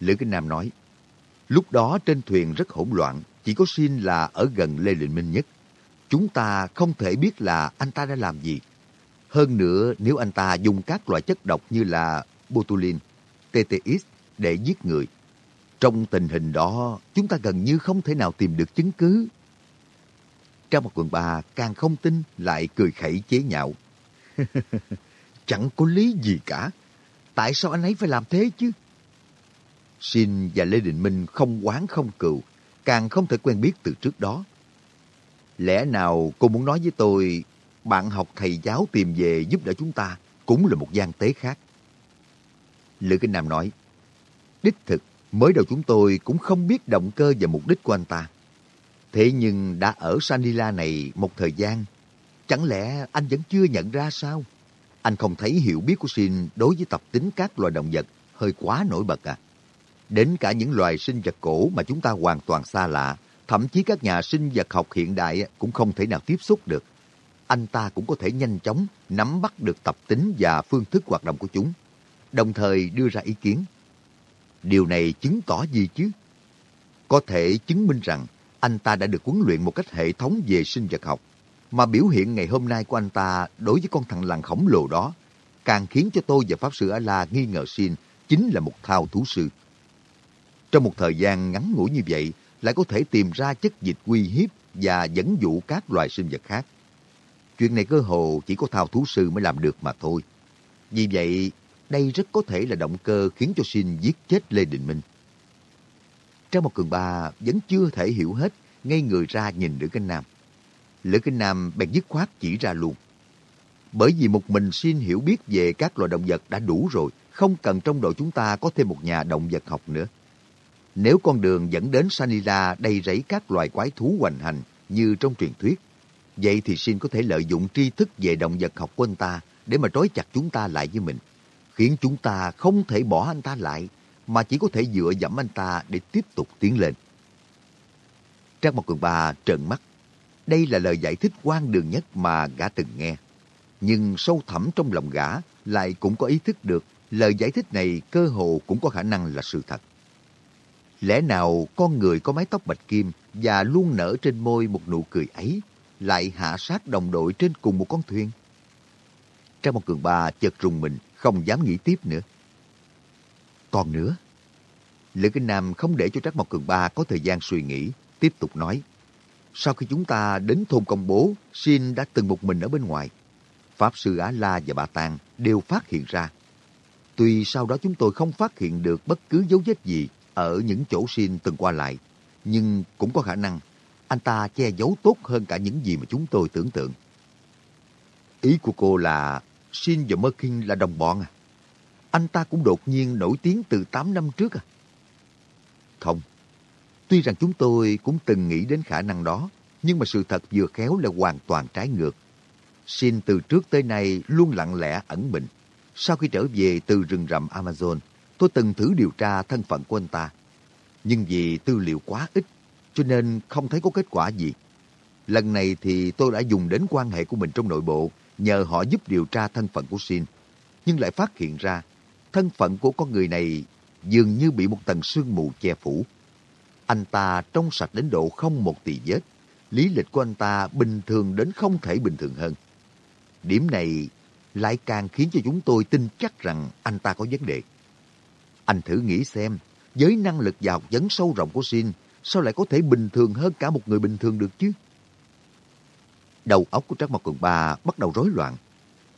Lữ Kinh Nam nói, lúc đó trên thuyền rất hỗn loạn, chỉ có Xin là ở gần Lê Định Minh nhất. Chúng ta không thể biết là anh ta đã làm gì. Hơn nữa, nếu anh ta dùng các loại chất độc như là botulin, TTX để giết người, trong tình hình đó, chúng ta gần như không thể nào tìm được chứng cứ. trong một quần bà càng không tin lại cười khẩy chế nhạo. *laughs* Chẳng có lý gì cả. Tại sao anh ấy phải làm thế chứ? Xin và Lê Đình Minh không quán không cựu càng không thể quen biết từ trước đó. Lẽ nào cô muốn nói với tôi, bạn học thầy giáo tìm về giúp đỡ chúng ta cũng là một gian tế khác? Lữ Kinh Nam nói, đích thực, mới đầu chúng tôi cũng không biết động cơ và mục đích của anh ta. Thế nhưng đã ở Sanila này một thời gian, chẳng lẽ anh vẫn chưa nhận ra sao? Anh không thấy hiểu biết của Shin đối với tập tính các loài động vật hơi quá nổi bật à? Đến cả những loài sinh vật cổ mà chúng ta hoàn toàn xa lạ, thậm chí các nhà sinh vật học hiện đại cũng không thể nào tiếp xúc được. Anh ta cũng có thể nhanh chóng nắm bắt được tập tính và phương thức hoạt động của chúng, đồng thời đưa ra ý kiến. Điều này chứng tỏ gì chứ? Có thể chứng minh rằng anh ta đã được huấn luyện một cách hệ thống về sinh vật học, mà biểu hiện ngày hôm nay của anh ta đối với con thằng lằn khổng lồ đó càng khiến cho tôi và Pháp Sư A-La nghi ngờ Sin chính là một thao thú sư. Trong một thời gian ngắn ngủi như vậy, lại có thể tìm ra chất dịch uy hiếp và dẫn dụ các loài sinh vật khác. Chuyện này cơ hồ chỉ có thao thú sư mới làm được mà thôi. Vì vậy, đây rất có thể là động cơ khiến cho Sin giết chết Lê Đình Minh. Trang một cường ba vẫn chưa thể hiểu hết, ngay người ra nhìn Lữ Kinh Nam. Lữ Kinh Nam bèn dứt khoát chỉ ra luôn. Bởi vì một mình Sin hiểu biết về các loài động vật đã đủ rồi, không cần trong đội chúng ta có thêm một nhà động vật học nữa. Nếu con đường dẫn đến Sanila đầy rẫy các loài quái thú hoành hành như trong truyền thuyết, vậy thì xin có thể lợi dụng tri thức về động vật học của anh ta để mà trói chặt chúng ta lại với mình, khiến chúng ta không thể bỏ anh ta lại, mà chỉ có thể dựa dẫm anh ta để tiếp tục tiến lên. Trang một Cường Ba trợn mắt. Đây là lời giải thích quan đường nhất mà gã từng nghe. Nhưng sâu thẳm trong lòng gã lại cũng có ý thức được lời giải thích này cơ hồ cũng có khả năng là sự thật. Lẽ nào con người có mái tóc bạch kim và luôn nở trên môi một nụ cười ấy lại hạ sát đồng đội trên cùng một con thuyền? Trang một cường ba chợt rùng mình, không dám nghĩ tiếp nữa. Còn nữa, Lữ Kinh Nam không để cho Trác Mộc Cường Ba có thời gian suy nghĩ, tiếp tục nói. Sau khi chúng ta đến thôn công bố, Xin đã từng một mình ở bên ngoài. Pháp Sư Á La và Bà Tàng đều phát hiện ra. Tuy sau đó chúng tôi không phát hiện được bất cứ dấu vết gì ở những chỗ Xin từng qua lại, nhưng cũng có khả năng anh ta che giấu tốt hơn cả những gì mà chúng tôi tưởng tượng. Ý của cô là Xin và Merkin là đồng bọn à? Anh ta cũng đột nhiên nổi tiếng từ 8 năm trước à? Không. Tuy rằng chúng tôi cũng từng nghĩ đến khả năng đó, nhưng mà sự thật vừa khéo là hoàn toàn trái ngược. Xin từ trước tới nay luôn lặng lẽ ẩn mình. Sau khi trở về từ rừng rậm Amazon, tôi từng thử điều tra thân phận của anh ta. Nhưng vì tư liệu quá ít, cho nên không thấy có kết quả gì. Lần này thì tôi đã dùng đến quan hệ của mình trong nội bộ, nhờ họ giúp điều tra thân phận của Sin. Nhưng lại phát hiện ra, thân phận của con người này dường như bị một tầng sương mù che phủ. Anh ta trong sạch đến độ không một tỳ vết. Lý lịch của anh ta bình thường đến không thể bình thường hơn. Điểm này lại càng khiến cho chúng tôi tin chắc rằng anh ta có vấn đề. Anh thử nghĩ xem, với năng lực và học vấn sâu rộng của Shin, sao lại có thể bình thường hơn cả một người bình thường được chứ? Đầu óc của Trác Mộc Cường Ba bắt đầu rối loạn.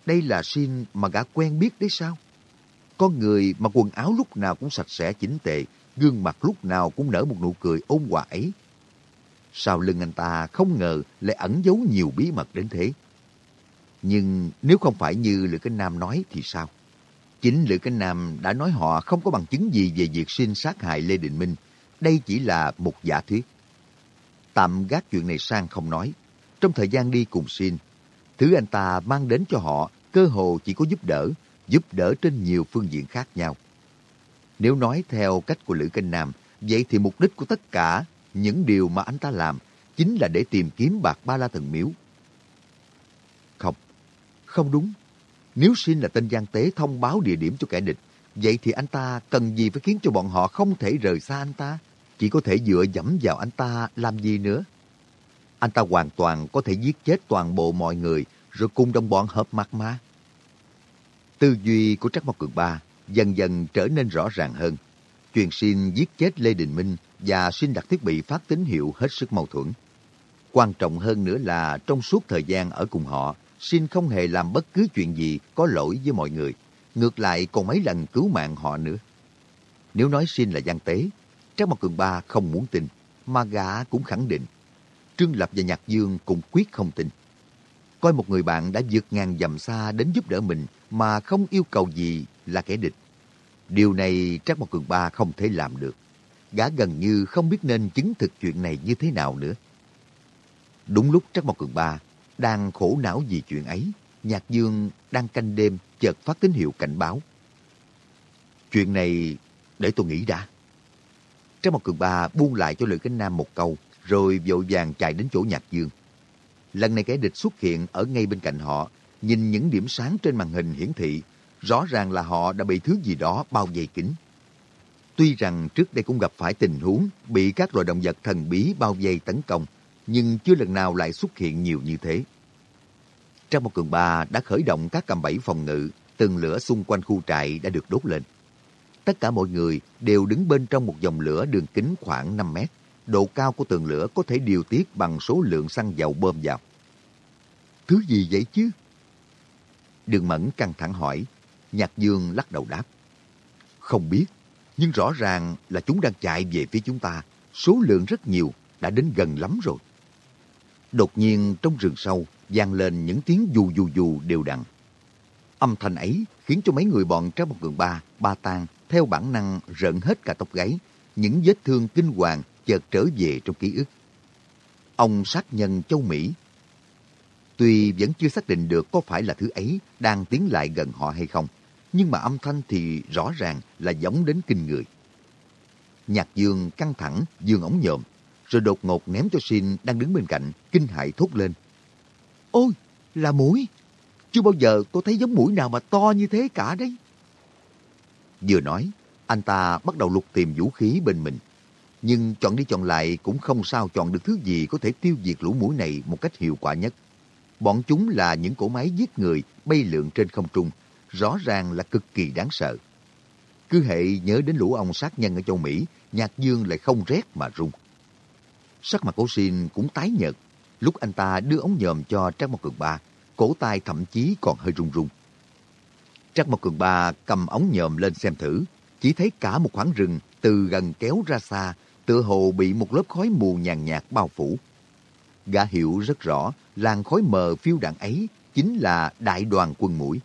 Đây là Shin mà gã quen biết đấy sao? Con người mà quần áo lúc nào cũng sạch sẽ chỉnh tề, gương mặt lúc nào cũng nở một nụ cười ôn hòa ấy. Sau lưng anh ta không ngờ lại ẩn giấu nhiều bí mật đến thế. Nhưng nếu không phải như Lữ cái Nam nói thì sao? Chính Lữ Cánh Nam đã nói họ không có bằng chứng gì về việc sinh sát hại Lê Đình Minh. Đây chỉ là một giả thuyết. Tạm gác chuyện này sang không nói. Trong thời gian đi cùng xin, thứ anh ta mang đến cho họ cơ hồ chỉ có giúp đỡ, giúp đỡ trên nhiều phương diện khác nhau. Nếu nói theo cách của Lữ canh Nam, vậy thì mục đích của tất cả những điều mà anh ta làm chính là để tìm kiếm bạc ba la thần miếu. Không, không đúng. Nếu xin là tên gian tế thông báo địa điểm cho kẻ địch, vậy thì anh ta cần gì phải khiến cho bọn họ không thể rời xa anh ta? Chỉ có thể dựa dẫm vào anh ta làm gì nữa? Anh ta hoàn toàn có thể giết chết toàn bộ mọi người rồi cùng đồng bọn hợp mặt mà. Tư duy của Trắc Mộc Cường Ba dần dần trở nên rõ ràng hơn. Truyền xin giết chết Lê Đình Minh và xin đặt thiết bị phát tín hiệu hết sức mâu thuẫn. Quan trọng hơn nữa là trong suốt thời gian ở cùng họ, Xin không hề làm bất cứ chuyện gì có lỗi với mọi người. Ngược lại còn mấy lần cứu mạng họ nữa. Nếu nói Xin là gian tế, Trác Mộc Cường Ba không muốn tin, mà gã cũng khẳng định. Trương Lập và Nhạc Dương cũng quyết không tin. Coi một người bạn đã vượt ngàn dặm xa đến giúp đỡ mình mà không yêu cầu gì là kẻ địch. Điều này Trác Mộc Cường Ba không thể làm được. Gã gần như không biết nên chứng thực chuyện này như thế nào nữa. Đúng lúc Trác Mộc Cường Ba đang khổ não vì chuyện ấy, Nhạc Dương đang canh đêm chợt phát tín hiệu cảnh báo. Chuyện này để tôi nghĩ đã. Trái một cường ba buông lại cho Lữ Cánh Nam một câu, rồi vội vàng chạy đến chỗ Nhạc Dương. Lần này kẻ địch xuất hiện ở ngay bên cạnh họ, nhìn những điểm sáng trên màn hình hiển thị, rõ ràng là họ đã bị thứ gì đó bao vây kín. Tuy rằng trước đây cũng gặp phải tình huống bị các loài động vật thần bí bao vây tấn công, nhưng chưa lần nào lại xuất hiện nhiều như thế. Trong một cường ba đã khởi động các cầm bẫy phòng ngự, từng lửa xung quanh khu trại đã được đốt lên. Tất cả mọi người đều đứng bên trong một dòng lửa đường kính khoảng 5 mét. Độ cao của tường lửa có thể điều tiết bằng số lượng xăng dầu bơm vào. Thứ gì vậy chứ? Đường Mẫn căng thẳng hỏi. Nhạc Dương lắc đầu đáp. Không biết, nhưng rõ ràng là chúng đang chạy về phía chúng ta. Số lượng rất nhiều, đã đến gần lắm rồi. Đột nhiên trong rừng sâu vang lên những tiếng dù dù dù đều đặn. Âm thanh ấy khiến cho mấy người bọn trái một cường ba, ba tang theo bản năng rợn hết cả tóc gáy, những vết thương kinh hoàng chợt trở về trong ký ức. Ông sát nhân châu Mỹ Tuy vẫn chưa xác định được có phải là thứ ấy đang tiến lại gần họ hay không, nhưng mà âm thanh thì rõ ràng là giống đến kinh người. Nhạc dương căng thẳng, dương ống nhộm, rồi đột ngột ném cho Shin đang đứng bên cạnh, kinh hại thốt lên. Ôi, là mũi! Chưa bao giờ tôi thấy giống mũi nào mà to như thế cả đấy. Vừa nói, anh ta bắt đầu lục tìm vũ khí bên mình. Nhưng chọn đi chọn lại cũng không sao chọn được thứ gì có thể tiêu diệt lũ mũi này một cách hiệu quả nhất. Bọn chúng là những cỗ máy giết người bay lượn trên không trung, rõ ràng là cực kỳ đáng sợ. Cứ hệ nhớ đến lũ ông sát nhân ở châu Mỹ, Nhạc Dương lại không rét mà rung. Sắc mặt cổ Xin cũng tái nhợt. Lúc anh ta đưa ống nhòm cho Trác Mộc Cường Ba, cổ tay thậm chí còn hơi run run. Trác Mộc Cường Ba cầm ống nhòm lên xem thử, chỉ thấy cả một khoảng rừng từ gần kéo ra xa, tựa hồ bị một lớp khói mù nhàn nhạt bao phủ. Gã hiểu rất rõ, làn khói mờ phiêu đạn ấy chính là đại đoàn quân mũi.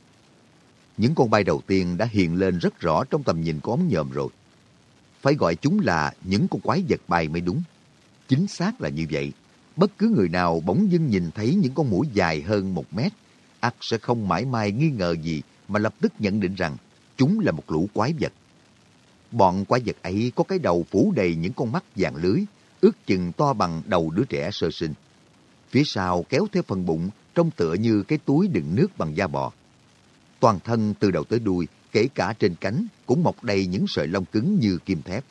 Những con bay đầu tiên đã hiện lên rất rõ trong tầm nhìn của ống nhòm rồi. Phải gọi chúng là những con quái vật bay mới đúng. Chính xác là như vậy. Bất cứ người nào bỗng dưng nhìn thấy những con mũi dài hơn một mét, ắt sẽ không mãi mai nghi ngờ gì mà lập tức nhận định rằng chúng là một lũ quái vật. Bọn quái vật ấy có cái đầu phủ đầy những con mắt vàng lưới, ước chừng to bằng đầu đứa trẻ sơ sinh. Phía sau kéo theo phần bụng trông tựa như cái túi đựng nước bằng da bò. Toàn thân từ đầu tới đuôi, kể cả trên cánh, cũng mọc đầy những sợi lông cứng như kim thép.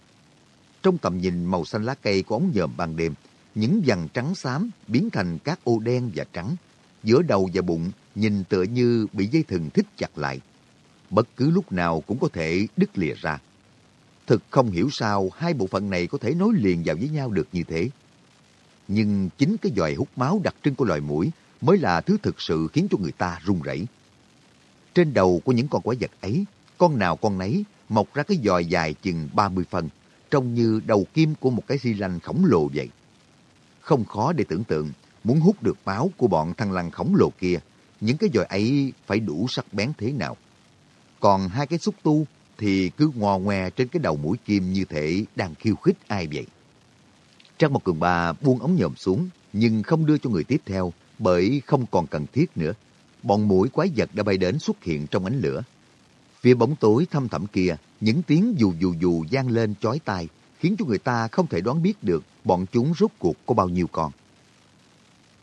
Trong tầm nhìn màu xanh lá cây của ống nhòm ban đêm, những dằn trắng xám biến thành các ô đen và trắng. Giữa đầu và bụng nhìn tựa như bị dây thừng thích chặt lại. Bất cứ lúc nào cũng có thể đứt lìa ra. Thực không hiểu sao hai bộ phận này có thể nối liền vào với nhau được như thế. Nhưng chính cái dòi hút máu đặc trưng của loài mũi mới là thứ thực sự khiến cho người ta run rẩy. Trên đầu của những con quái vật ấy, con nào con nấy mọc ra cái dòi dài chừng 30 phân, trông như đầu kim của một cái xi lanh khổng lồ vậy. Không khó để tưởng tượng, muốn hút được máu của bọn thằng lằn khổng lồ kia, những cái dòi ấy phải đủ sắc bén thế nào. Còn hai cái xúc tu thì cứ ngò ngoe trên cái đầu mũi kim như thể đang khiêu khích ai vậy. Trang một cường bà buông ống nhòm xuống, nhưng không đưa cho người tiếp theo, bởi không còn cần thiết nữa. Bọn mũi quái vật đã bay đến xuất hiện trong ánh lửa. Phía bóng tối thâm thẳm kia, những tiếng dù dù dù vang lên chói tai, khiến cho người ta không thể đoán biết được bọn chúng rốt cuộc có bao nhiêu con.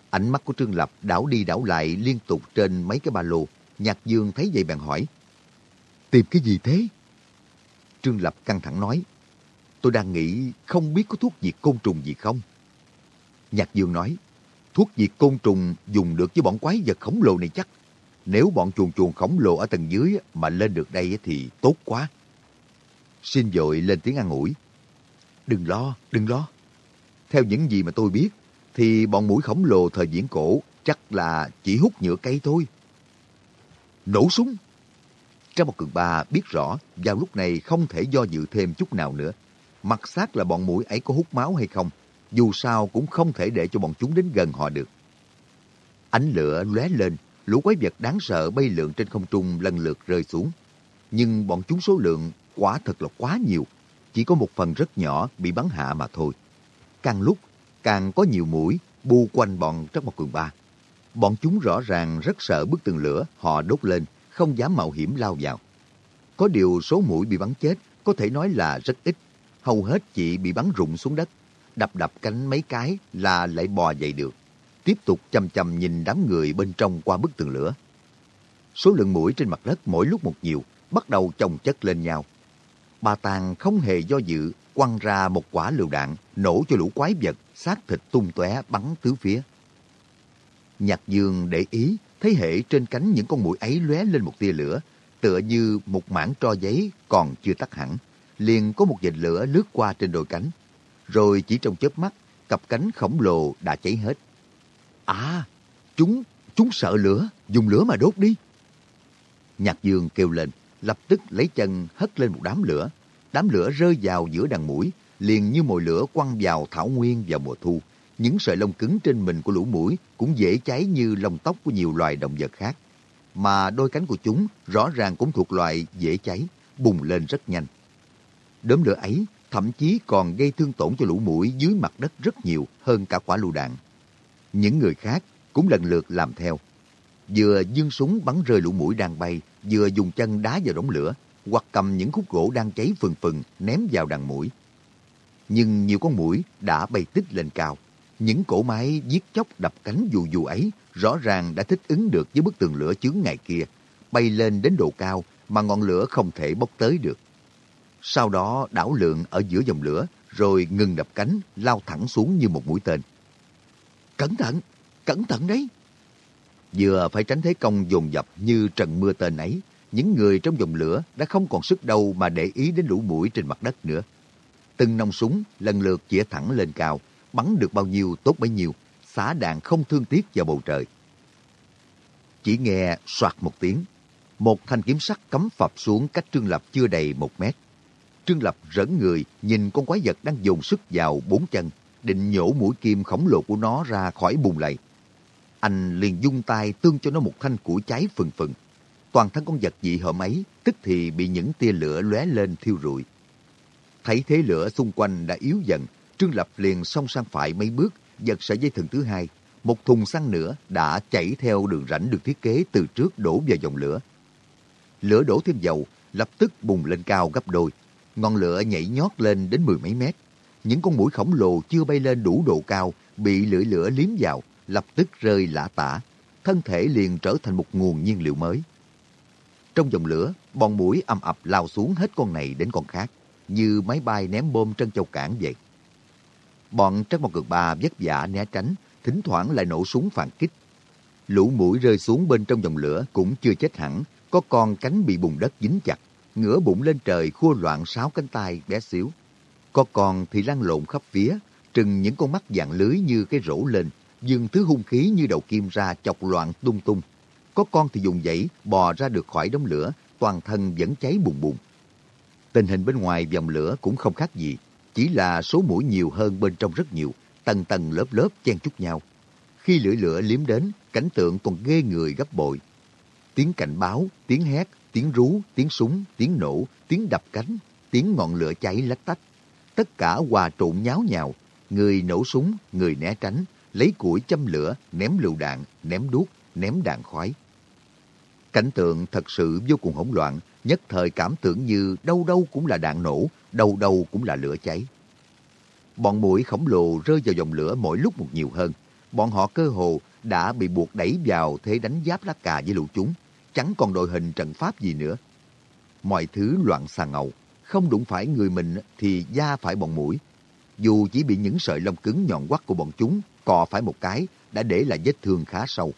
Ánh mắt của Trương Lập đảo đi đảo lại liên tục trên mấy cái ba lô. Nhạc Dương thấy vậy bèn hỏi. Tìm cái gì thế? Trương Lập căng thẳng nói. Tôi đang nghĩ không biết có thuốc diệt côn trùng gì không? Nhạc Dương nói. Thuốc diệt côn trùng dùng được với bọn quái vật khổng lồ này chắc. Nếu bọn chuồn chuồn khổng lồ ở tầng dưới mà lên được đây thì tốt quá. Xin dội lên tiếng an ủi. Đừng lo, đừng lo. Theo những gì mà tôi biết, thì bọn mũi khổng lồ thời viễn cổ chắc là chỉ hút nhựa cây thôi. Nổ súng! Trang một cường ba biết rõ vào lúc này không thể do dự thêm chút nào nữa. Mặt xác là bọn mũi ấy có hút máu hay không, dù sao cũng không thể để cho bọn chúng đến gần họ được. Ánh lửa lóe lên, lũ quái vật đáng sợ bay lượn trên không trung lần lượt rơi xuống. Nhưng bọn chúng số lượng quả thật là quá nhiều, chỉ có một phần rất nhỏ bị bắn hạ mà thôi. Càng lúc, càng có nhiều mũi bu quanh bọn Trắc Mộc Cường Ba. Bọn chúng rõ ràng rất sợ bức tường lửa họ đốt lên, không dám mạo hiểm lao vào. Có điều số mũi bị bắn chết có thể nói là rất ít, hầu hết chỉ bị bắn rụng xuống đất, đập đập cánh mấy cái là lại bò dậy được. Tiếp tục chầm chầm nhìn đám người bên trong qua bức tường lửa. Số lượng mũi trên mặt đất mỗi lúc một nhiều, bắt đầu chồng chất lên nhau. Bà Tàng không hề do dự, quăng ra một quả lựu đạn, nổ cho lũ quái vật, xác thịt tung tóe bắn tứ phía. Nhạc Dương để ý, thấy hệ trên cánh những con mũi ấy lóe lên một tia lửa, tựa như một mảng tro giấy còn chưa tắt hẳn. Liền có một vệt lửa lướt qua trên đôi cánh. Rồi chỉ trong chớp mắt, cặp cánh khổng lồ đã cháy hết. À, chúng, chúng sợ lửa, dùng lửa mà đốt đi. Nhạc Dương kêu lên, lập tức lấy chân hất lên một đám lửa. Đám lửa rơi vào giữa đàn mũi, liền như mồi lửa quăng vào thảo nguyên vào mùa thu. Những sợi lông cứng trên mình của lũ mũi cũng dễ cháy như lông tóc của nhiều loài động vật khác. Mà đôi cánh của chúng rõ ràng cũng thuộc loại dễ cháy, bùng lên rất nhanh. Đốm lửa ấy thậm chí còn gây thương tổn cho lũ mũi dưới mặt đất rất nhiều hơn cả quả lựu đạn. Những người khác cũng lần lượt làm theo. Vừa dương súng bắn rơi lũ mũi đang bay, vừa dùng chân đá vào đống lửa, hoặc cầm những khúc gỗ đang cháy phừng phừng ném vào đàn mũi. Nhưng nhiều con mũi đã bay tích lên cao. Những cổ máy giết chóc đập cánh dù dù ấy rõ ràng đã thích ứng được với bức tường lửa chướng ngày kia, bay lên đến độ cao mà ngọn lửa không thể bốc tới được. Sau đó đảo lượng ở giữa dòng lửa, rồi ngừng đập cánh, lao thẳng xuống như một mũi tên. Cẩn thận, cẩn thận đấy! Vừa phải tránh thế công dồn dập như trận mưa tên ấy, những người trong dòng lửa đã không còn sức đâu mà để ý đến lũ mũi trên mặt đất nữa. Từng nòng súng lần lượt chĩa thẳng lên cao, bắn được bao nhiêu tốt bấy nhiêu, xả đạn không thương tiếc vào bầu trời. Chỉ nghe soạt một tiếng, một thanh kiếm sắt cắm phập xuống cách Trương Lập chưa đầy một mét. Trương Lập rỡn người nhìn con quái vật đang dồn sức vào bốn chân, định nhổ mũi kim khổng lồ của nó ra khỏi bùn lầy. Anh liền dung tay tương cho nó một thanh củi cháy phừng phừng. Toàn thân con vật dị hợm ấy tức thì bị những tia lửa lóe lên thiêu rụi. Thấy thế lửa xung quanh đã yếu dần, Trương Lập liền song sang phải mấy bước, giật sợi dây thừng thứ hai. Một thùng xăng nữa đã chảy theo đường rãnh được thiết kế từ trước đổ vào dòng lửa. Lửa đổ thêm dầu, lập tức bùng lên cao gấp đôi. Ngọn lửa nhảy nhót lên đến mười mấy mét. Những con mũi khổng lồ chưa bay lên đủ độ cao, bị lưỡi lửa liếm vào, lập tức rơi lã tả. Thân thể liền trở thành một nguồn nhiên liệu mới. Trong dòng lửa, bọn mũi âm ập lao xuống hết con này đến con khác, như máy bay ném bom trân châu cảng vậy. Bọn Trắc Mộc Cực Ba vất vả né tránh, thỉnh thoảng lại nổ súng phản kích. Lũ mũi rơi xuống bên trong dòng lửa cũng chưa chết hẳn, có con cánh bị bùn đất dính chặt, ngửa bụng lên trời khua loạn sáu cánh tay bé xíu. Có con thì lăn lộn khắp phía, trừng những con mắt dạng lưới như cái rổ lên, dừng thứ hung khí như đầu kim ra chọc loạn tung tung. Có con thì dùng dãy bò ra được khỏi đống lửa, toàn thân vẫn cháy bùng bùng. Tình hình bên ngoài dòng lửa cũng không khác gì, chỉ là số mũi nhiều hơn bên trong rất nhiều, tầng tầng lớp lớp chen chúc nhau. Khi lửa lửa liếm đến, cảnh tượng còn ghê người gấp bội. Tiếng cảnh báo, tiếng hét, tiếng rú, tiếng súng, tiếng nổ, tiếng đập cánh, tiếng ngọn lửa cháy lách tách. Tất cả hòa trộn nháo nhào, người nổ súng, người né tránh, lấy củi châm lửa, ném lựu đạn, ném đuốc, ném đạn khói. Cảnh tượng thật sự vô cùng hỗn loạn, nhất thời cảm tưởng như đâu đâu cũng là đạn nổ, đâu đâu cũng là lửa cháy. Bọn mũi khổng lồ rơi vào dòng lửa mỗi lúc một nhiều hơn. Bọn họ cơ hồ đã bị buộc đẩy vào thế đánh giáp lá cà với lũ chúng. chẳng còn đội hình trận pháp gì nữa. Mọi thứ loạn xà ngầu, không đụng phải người mình thì da phải bọn mũi. Dù chỉ bị những sợi lông cứng nhọn quắt của bọn chúng cọ phải một cái đã để lại vết thương khá sâu.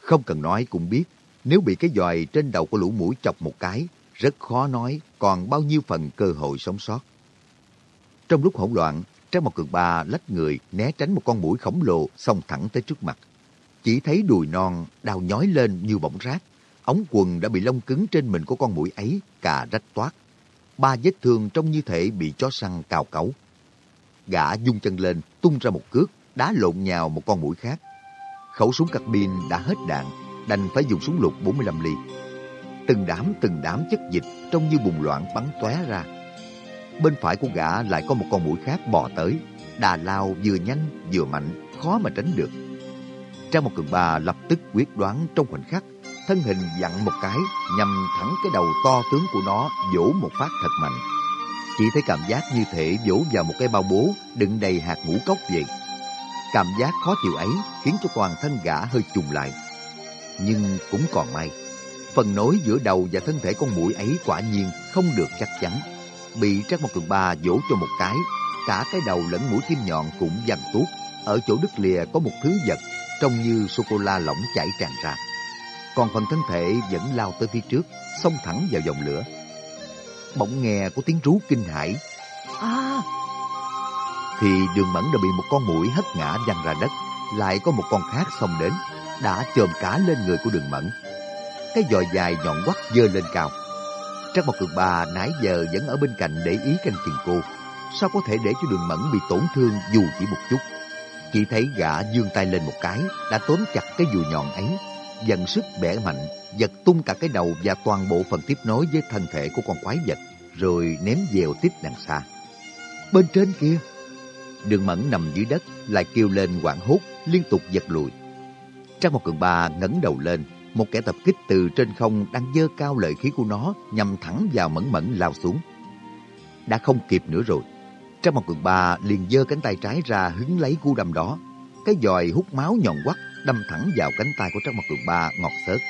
Không cần nói cũng biết, nếu bị cái dòi trên đầu của lũ mũi chọc một cái, rất khó nói còn bao nhiêu phần cơ hội sống sót. Trong lúc hỗn loạn, Trang một cường ba lách người né tránh một con mũi khổng lồ xông thẳng tới trước mặt. Chỉ thấy đùi non đau nhói lên như bỗng rác. Ống quần đã bị lông cứng trên mình của con mũi ấy cà rách toát. Ba vết thương trông như thể bị chó săn cào cấu. Gã dung chân lên, tung ra một cước, đá lộn nhào một con mũi khác. Khẩu súng carbine pin đã hết đạn, đành phải dùng súng lục 45 ly. Từng đám từng đám chất dịch trông như bùng loạn bắn tóe ra. Bên phải của gã lại có một con mũi khác bò tới. Đà lao vừa nhanh vừa mạnh, khó mà tránh được. Trang một cường bà lập tức quyết đoán trong khoảnh khắc, thân hình dặn một cái, nhằm thẳng cái đầu to tướng của nó vỗ một phát thật mạnh. Chỉ thấy cảm giác như thể vỗ vào một cái bao bố đựng đầy hạt ngũ cốc vậy. Cảm giác khó chịu ấy khiến cho toàn thân gã hơi trùng lại. Nhưng cũng còn may, phần nối giữa đầu và thân thể con mũi ấy quả nhiên không được chắc chắn. Bị Trác Mộc Cường Ba vỗ cho một cái, cả cái đầu lẫn mũi kim nhọn cũng văng tuốt. Ở chỗ đứt lìa có một thứ vật trông như sô-cô-la lỏng chảy tràn ra. Còn phần thân thể vẫn lao tới phía trước, xông thẳng vào dòng lửa. Bỗng nghe có tiếng rú kinh hãi. À! Thì đường mẫn đã bị một con mũi hất ngã văng ra đất. Lại có một con khác xông đến, đã chồm cả lên người của đường mẫn. Cái dòi dài nhọn quắt dơ lên cao. Trác Mộc Cường Ba nãy giờ vẫn ở bên cạnh để ý canh chừng cô. Sao có thể để cho đường mẫn bị tổn thương dù chỉ một chút? Chỉ thấy gã dương tay lên một cái, đã tóm chặt cái dùi nhọn ấy, dần sức bẻ mạnh, giật tung cả cái đầu và toàn bộ phần tiếp nối với thân thể của con quái vật, rồi ném dèo tiếp đằng xa. Bên trên kia, đường mẫn nằm dưới đất, lại kêu lên quảng hốt, liên tục giật lùi. Trang một cường ba ngẩng đầu lên, một kẻ tập kích từ trên không đang dơ cao lợi khí của nó nhằm thẳng vào mẫn mẫn lao xuống. Đã không kịp nữa rồi. Trang một cường ba liền dơ cánh tay trái ra hứng lấy cú đâm đó. Cái dòi hút máu nhọn quắt đâm thẳng vào cánh tay của Trang một Đường ba ngọt xớt.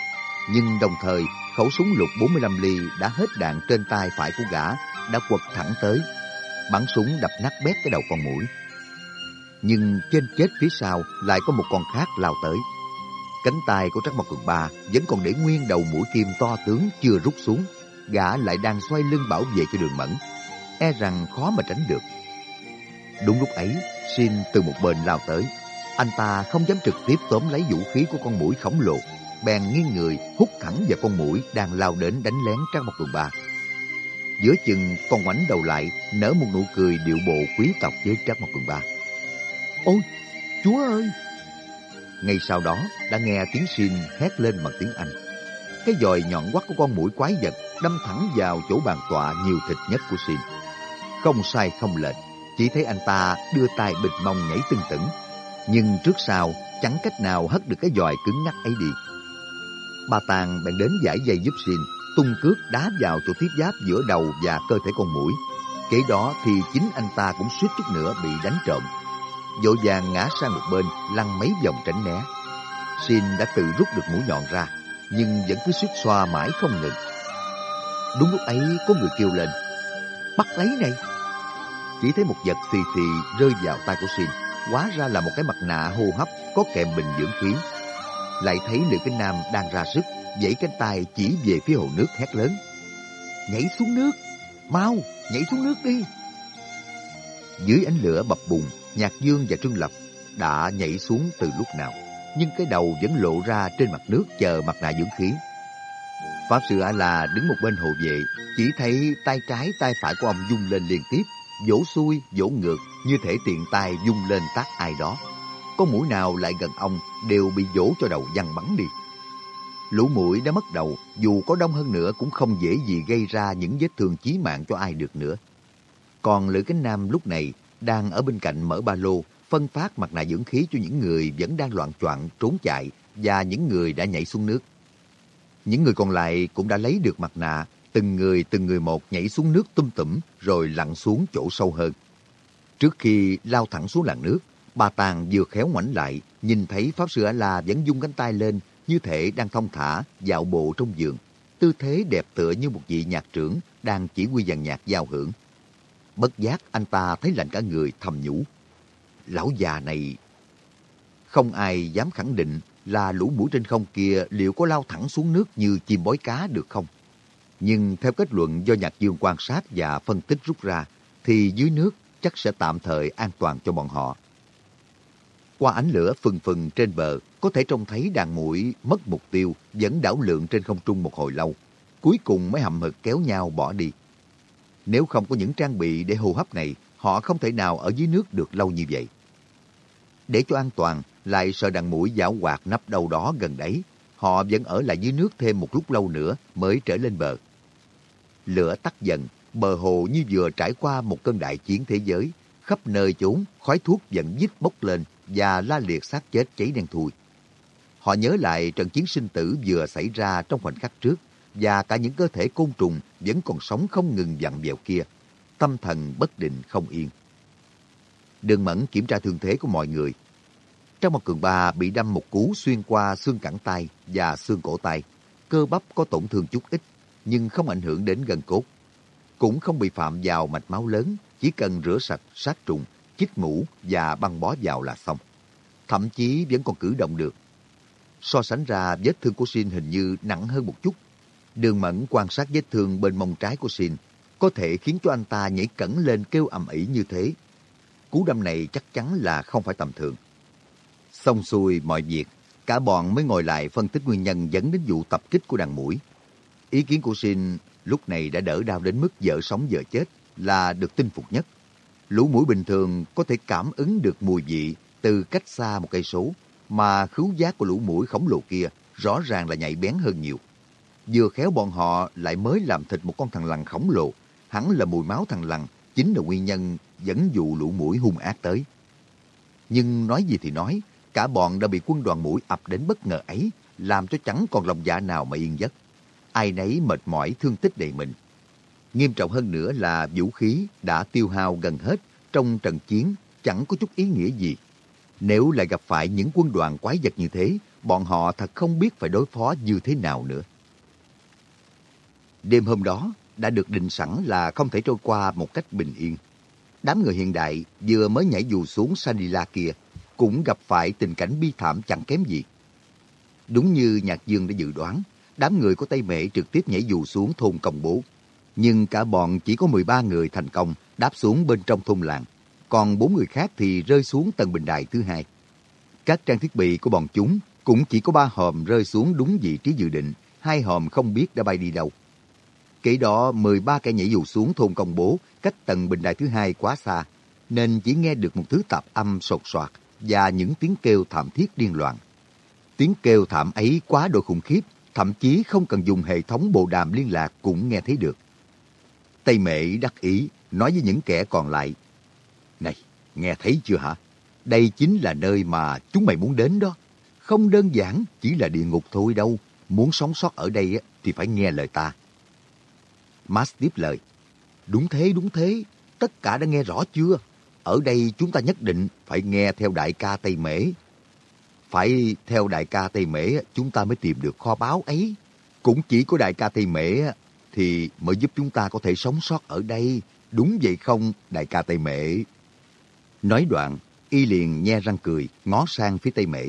Nhưng đồng thời, khẩu súng lục 45 ly đã hết đạn trên tay phải của gã, đã quật thẳng tới. Bắn súng đập nát bét cái đầu con mũi. Nhưng trên chết phía sau lại có một con khác lao tới. Cánh tay của trang Mộc Cường Ba vẫn còn để nguyên đầu mũi kim to tướng chưa rút xuống. Gã lại đang xoay lưng bảo vệ cho đường mẫn. E rằng khó mà tránh được. Đúng lúc ấy, Shin từ một bên lao tới. Anh ta không dám trực tiếp tóm lấy vũ khí của con mũi khổng lồ. Bèn nghiêng người hút thẳng vào con mũi đang lao đến đánh lén Trắc Mộc Cường Ba. Giữa chừng con ngoảnh đầu lại nở một nụ cười điệu bộ quý tộc với Trắc Mộc Cường Ba. Ôi, chúa ơi! Ngay sau đó đã nghe tiếng xin hét lên bằng tiếng Anh. Cái dòi nhọn quắt của con mũi quái vật đâm thẳng vào chỗ bàn tọa nhiều thịt nhất của xin. Không sai không lệch, chỉ thấy anh ta đưa tay bịt mông nhảy tưng tửng. Nhưng trước sau chẳng cách nào hất được cái dòi cứng ngắc ấy đi. Bà Tàng bèn đến giải dây giúp xin, tung cước đá vào chỗ tiếp giáp giữa đầu và cơ thể con mũi. Kế đó thì chính anh ta cũng suýt chút nữa bị đánh trộm vội vàng ngã sang một bên, lăn mấy vòng tránh né. Xin đã tự rút được mũi nhọn ra, nhưng vẫn cứ suýt xoa mãi không ngừng. Đúng lúc ấy có người kêu lên, bắt lấy này. Chỉ thấy một vật xì xì rơi vào tay của Xin, hóa ra là một cái mặt nạ hô hấp có kèm bình dưỡng khí. Lại thấy Liệu Kinh Nam đang ra sức, dãy cánh tay chỉ về phía hồ nước hét lớn. Nhảy xuống nước, mau, nhảy xuống nước đi. Dưới ánh lửa bập bùng, Nhạc Dương và Trương Lập đã nhảy xuống từ lúc nào, nhưng cái đầu vẫn lộ ra trên mặt nước chờ mặt nạ dưỡng khí. Pháp Sư A-La đứng một bên hộ vệ, chỉ thấy tay trái tay phải của ông dung lên liên tiếp, vỗ xuôi, vỗ ngược, như thể tiện tay dung lên tác ai đó. Có mũi nào lại gần ông đều bị vỗ cho đầu văng bắn đi. Lũ mũi đã mất đầu, dù có đông hơn nữa cũng không dễ gì gây ra những vết thương chí mạng cho ai được nữa. Còn Lữ Cánh Nam lúc này đang ở bên cạnh mở ba lô, phân phát mặt nạ dưỡng khí cho những người vẫn đang loạn choạng trốn chạy và những người đã nhảy xuống nước. Những người còn lại cũng đã lấy được mặt nạ, từng người từng người một nhảy xuống nước tum tủm rồi lặn xuống chỗ sâu hơn. Trước khi lao thẳng xuống làn nước, bà Tàng vừa khéo ngoảnh lại, nhìn thấy Pháp Sư A-La vẫn dung cánh tay lên, như thể đang thông thả dạo bộ trong giường, tư thế đẹp tựa như một vị nhạc trưởng đang chỉ huy dàn nhạc giao hưởng. Bất giác anh ta thấy lạnh cả người thầm nhủ. Lão già này... Không ai dám khẳng định là lũ mũi trên không kia liệu có lao thẳng xuống nước như chim bói cá được không. Nhưng theo kết luận do Nhạc Dương quan sát và phân tích rút ra, thì dưới nước chắc sẽ tạm thời an toàn cho bọn họ. Qua ánh lửa phừng phừng trên bờ, có thể trông thấy đàn mũi mất mục tiêu, vẫn đảo lượn trên không trung một hồi lâu. Cuối cùng mới hầm hực kéo nhau bỏ đi. Nếu không có những trang bị để hô hấp này, họ không thể nào ở dưới nước được lâu như vậy. Để cho an toàn, lại sợ đàn mũi giảo hoạt nắp đâu đó gần đấy, họ vẫn ở lại dưới nước thêm một lúc lâu nữa mới trở lên bờ. Lửa tắt dần, bờ hồ như vừa trải qua một cơn đại chiến thế giới, khắp nơi chốn, khói thuốc vẫn dít bốc lên và la liệt xác chết cháy đen thui. Họ nhớ lại trận chiến sinh tử vừa xảy ra trong khoảnh khắc trước và cả những cơ thể côn trùng vẫn còn sống không ngừng dặn vẹo kia. Tâm thần bất định không yên. Đường Mẫn kiểm tra thương thế của mọi người. Trong một cường ba bị đâm một cú xuyên qua xương cẳng tay và xương cổ tay. Cơ bắp có tổn thương chút ít, nhưng không ảnh hưởng đến gân cốt. Cũng không bị phạm vào mạch máu lớn, chỉ cần rửa sạch sát trùng, chích mũ và băng bó vào là xong. Thậm chí vẫn còn cử động được. So sánh ra vết thương của Sin hình như nặng hơn một chút. Đường Mẫn quan sát vết thương bên mông trái của Sin có thể khiến cho anh ta nhảy cẩn lên kêu ầm ĩ như thế. Cú đâm này chắc chắn là không phải tầm thường. Xong xuôi mọi việc, cả bọn mới ngồi lại phân tích nguyên nhân dẫn đến vụ tập kích của đàn mũi. Ý kiến của Sin lúc này đã đỡ đau đến mức vợ sống vợ chết là được tin phục nhất. Lũ mũi bình thường có thể cảm ứng được mùi vị từ cách xa một cây số, mà khứu giác của lũ mũi khổng lồ kia rõ ràng là nhạy bén hơn nhiều. Vừa khéo bọn họ lại mới làm thịt một con thằng lằn khổng lồ, hẳn là mùi máu thằng lằn chính là nguyên nhân dẫn dụ lũ mũi hung ác tới. Nhưng nói gì thì nói, cả bọn đã bị quân đoàn mũi ập đến bất ngờ ấy, làm cho chẳng còn lòng dạ nào mà yên giấc. Ai nấy mệt mỏi thương tích đầy mình. Nghiêm trọng hơn nữa là vũ khí đã tiêu hao gần hết trong trận chiến chẳng có chút ý nghĩa gì. Nếu lại gặp phải những quân đoàn quái vật như thế, bọn họ thật không biết phải đối phó như thế nào nữa. Đêm hôm đó đã được định sẵn là không thể trôi qua một cách bình yên. Đám người hiện đại vừa mới nhảy dù xuống Sanila kia cũng gặp phải tình cảnh bi thảm chẳng kém gì. Đúng như Nhạc Dương đã dự đoán, đám người của Tây Mễ trực tiếp nhảy dù xuống thôn Công Bố. Nhưng cả bọn chỉ có 13 người thành công đáp xuống bên trong thôn làng, còn bốn người khác thì rơi xuống tầng bình đài thứ hai. Các trang thiết bị của bọn chúng cũng chỉ có ba hòm rơi xuống đúng vị trí dự định, hai hòm không biết đã bay đi đâu. Kể đó 13 kẻ nhảy dù xuống thôn công bố cách tầng bình đài thứ hai quá xa, nên chỉ nghe được một thứ tạp âm sột soạt và những tiếng kêu thảm thiết điên loạn. Tiếng kêu thảm ấy quá độ khủng khiếp, thậm chí không cần dùng hệ thống bộ đàm liên lạc cũng nghe thấy được. Tây Mễ đắc ý, nói với những kẻ còn lại. Này, nghe thấy chưa hả? Đây chính là nơi mà chúng mày muốn đến đó. Không đơn giản chỉ là địa ngục thôi đâu. Muốn sống sót ở đây thì phải nghe lời ta. Max tiếp lời. Đúng thế, đúng thế. Tất cả đã nghe rõ chưa? Ở đây chúng ta nhất định phải nghe theo đại ca Tây Mễ. Phải theo đại ca Tây Mễ chúng ta mới tìm được kho báu ấy. Cũng chỉ có đại ca Tây Mễ thì mới giúp chúng ta có thể sống sót ở đây. Đúng vậy không, đại ca Tây Mễ? Nói đoạn, y liền nhe răng cười, ngó sang phía Tây Mễ.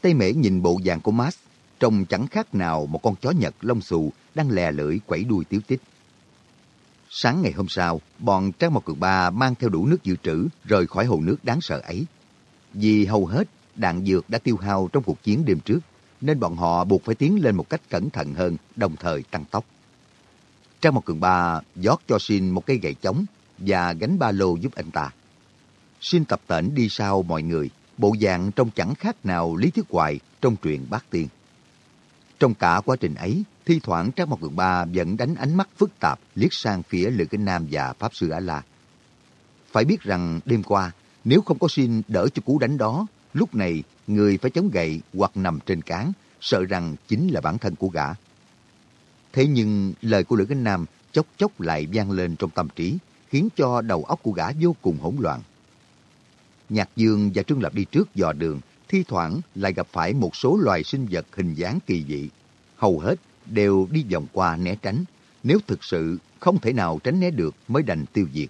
Tây Mễ nhìn bộ dạng của Max, trông chẳng khác nào một con chó nhật lông xù đang lè lưỡi quẩy đuôi tiếu tích. Sáng ngày hôm sau, bọn Trang Mộc Cường Ba mang theo đủ nước dự trữ rời khỏi hồ nước đáng sợ ấy. Vì hầu hết đạn dược đã tiêu hao trong cuộc chiến đêm trước, nên bọn họ buộc phải tiến lên một cách cẩn thận hơn, đồng thời tăng tốc. Trang một Cường Ba giót cho Shin một cây gậy chống và gánh ba lô giúp anh ta. Shin tập tễnh đi sau mọi người, bộ dạng trông chẳng khác nào Lý Thiết Hoài trong truyện Bát Tiên. Trong cả quá trình ấy, thi thoảng Trang Mộc Cường Ba vẫn đánh ánh mắt phức tạp liếc sang phía Lữ Kinh Nam và Pháp Sư A-La. Phải biết rằng đêm qua, nếu không có xin đỡ cho cú đánh đó, lúc này người phải chống gậy hoặc nằm trên cán, sợ rằng chính là bản thân của gã. Thế nhưng lời của Lữ Kinh Nam chốc chốc lại vang lên trong tâm trí, khiến cho đầu óc của gã vô cùng hỗn loạn. Nhạc Dương và Trương Lập đi trước dò đường, thi thoảng lại gặp phải một số loài sinh vật hình dáng kỳ dị. Hầu hết đều đi vòng qua né tránh. Nếu thực sự không thể nào tránh né được mới đành tiêu diệt.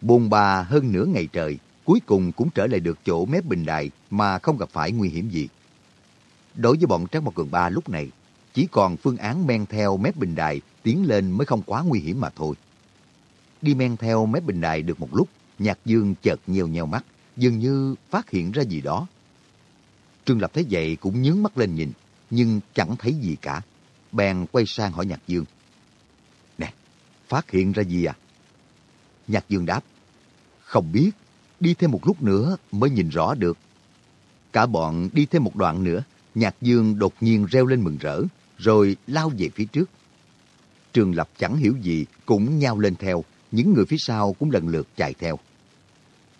Bồn bà hơn nửa ngày trời, cuối cùng cũng trở lại được chỗ mép bình đài mà không gặp phải nguy hiểm gì. Đối với bọn Trác Mộc Cường Ba lúc này, chỉ còn phương án men theo mép bình đài tiến lên mới không quá nguy hiểm mà thôi. Đi men theo mép bình đài được một lúc, Nhạc Dương chợt nheo nheo mắt, dường như phát hiện ra gì đó. Trương Lập thấy vậy cũng nhướng mắt lên nhìn, nhưng chẳng thấy gì cả. Bèn quay sang hỏi Nhạc Dương. Nè, phát hiện ra gì à? Nhạc Dương đáp. Không biết, đi thêm một lúc nữa mới nhìn rõ được. Cả bọn đi thêm một đoạn nữa, Nhạc Dương đột nhiên reo lên mừng rỡ, rồi lao về phía trước. Trường Lập chẳng hiểu gì, cũng nhao lên theo, những người phía sau cũng lần lượt chạy theo.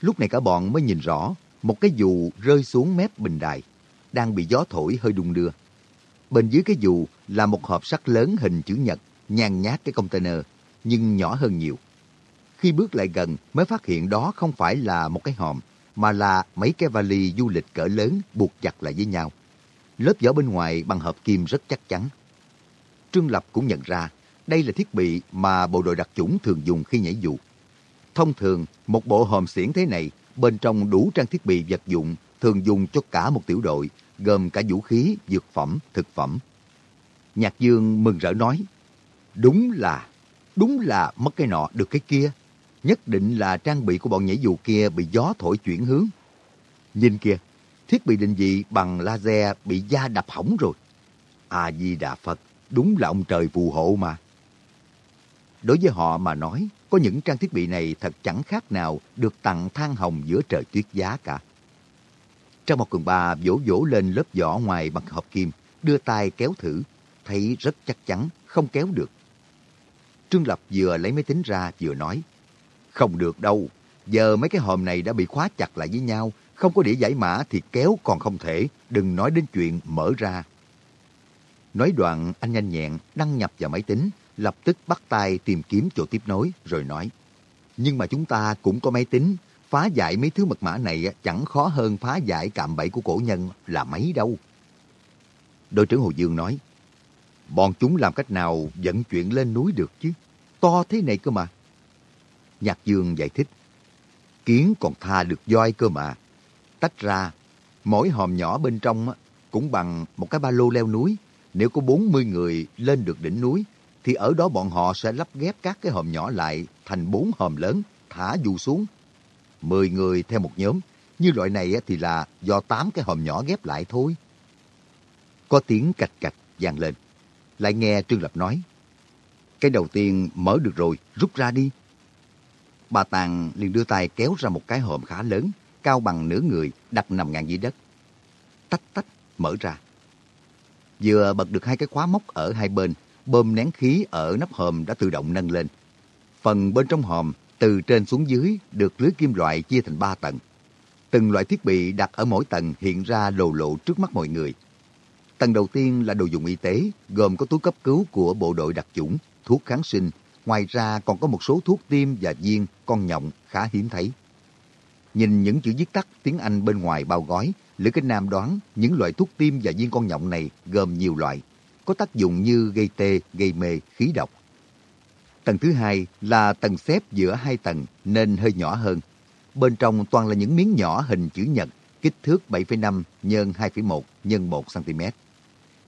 Lúc này cả bọn mới nhìn rõ, một cái dù rơi xuống mép bình đài, đang bị gió thổi hơi đung đưa. Bên dưới cái dù là một hộp sắt lớn hình chữ nhật, nhàn nhát cái container, nhưng nhỏ hơn nhiều. Khi bước lại gần mới phát hiện đó không phải là một cái hòm, mà là mấy cái vali du lịch cỡ lớn buộc chặt lại với nhau. Lớp vỏ bên ngoài bằng hợp kim rất chắc chắn. Trương Lập cũng nhận ra đây là thiết bị mà bộ đội đặc chủng thường dùng khi nhảy dù. Thông thường, một bộ hòm xiển thế này bên trong đủ trang thiết bị vật dụng thường dùng cho cả một tiểu đội, gồm cả vũ khí, dược phẩm, thực phẩm. Nhạc Dương mừng rỡ nói, đúng là, đúng là mất cái nọ được cái kia. Nhất định là trang bị của bọn nhảy dù kia bị gió thổi chuyển hướng. Nhìn kìa, thiết bị định vị bằng laser bị da đập hỏng rồi. A-di-đà Phật, đúng là ông trời phù hộ mà. Đối với họ mà nói, có những trang thiết bị này thật chẳng khác nào được tặng than hồng giữa trời tuyết giá cả. Trong một cường ba vỗ vỗ lên lớp vỏ ngoài bằng hộp kim, đưa tay kéo thử, thấy rất chắc chắn, không kéo được. Trương Lập vừa lấy máy tính ra vừa nói, không được đâu, giờ mấy cái hòm này đã bị khóa chặt lại với nhau, không có đĩa giải mã thì kéo còn không thể, đừng nói đến chuyện mở ra. Nói đoạn, anh nhanh nhẹn đăng nhập vào máy tính, lập tức bắt tay tìm kiếm chỗ tiếp nối, rồi nói. Nhưng mà chúng ta cũng có máy tính, phá giải mấy thứ mật mã này chẳng khó hơn phá giải cạm bẫy của cổ nhân là mấy đâu. Đội trưởng Hồ Dương nói, bọn chúng làm cách nào dẫn chuyện lên núi được chứ? To thế này cơ mà. Nhạc Dương giải thích, kiến còn tha được voi cơ mà. Tách ra, mỗi hòm nhỏ bên trong cũng bằng một cái ba lô leo núi. Nếu có 40 người lên được đỉnh núi thì ở đó bọn họ sẽ lắp ghép các cái hòm nhỏ lại thành bốn hòm lớn, thả dù xuống. Mười người theo một nhóm, như loại này thì là do tám cái hòm nhỏ ghép lại thôi. Có tiếng cạch cạch vang lên. Lại nghe Trương Lập nói, cái đầu tiên mở được rồi, rút ra đi. Bà Tàng liền đưa tay kéo ra một cái hòm khá lớn, cao bằng nửa người, đặt nằm ngang dưới đất. Tách tách, mở ra. Vừa bật được hai cái khóa móc ở hai bên, bơm nén khí ở nắp hòm đã tự động nâng lên. Phần bên trong hòm, từ trên xuống dưới, được lưới kim loại chia thành ba tầng. Từng loại thiết bị đặt ở mỗi tầng hiện ra lồ lộ trước mắt mọi người. Tầng đầu tiên là đồ dùng y tế, gồm có túi cấp cứu của bộ đội đặc chủng, thuốc kháng sinh, ngoài ra còn có một số thuốc tiêm và viên, con nhộng khá hiếm thấy. Nhìn những chữ viết tắt tiếng Anh bên ngoài bao gói, Lữ Kinh Nam đoán những loại thuốc tiêm và viên con nhộng này gồm nhiều loại, có tác dụng như gây tê, gây mê, khí độc. Tầng thứ hai là tầng xếp giữa hai tầng nên hơi nhỏ hơn. Bên trong toàn là những miếng nhỏ hình chữ nhật, kích thước 7,5 x 2,1 x 1 cm.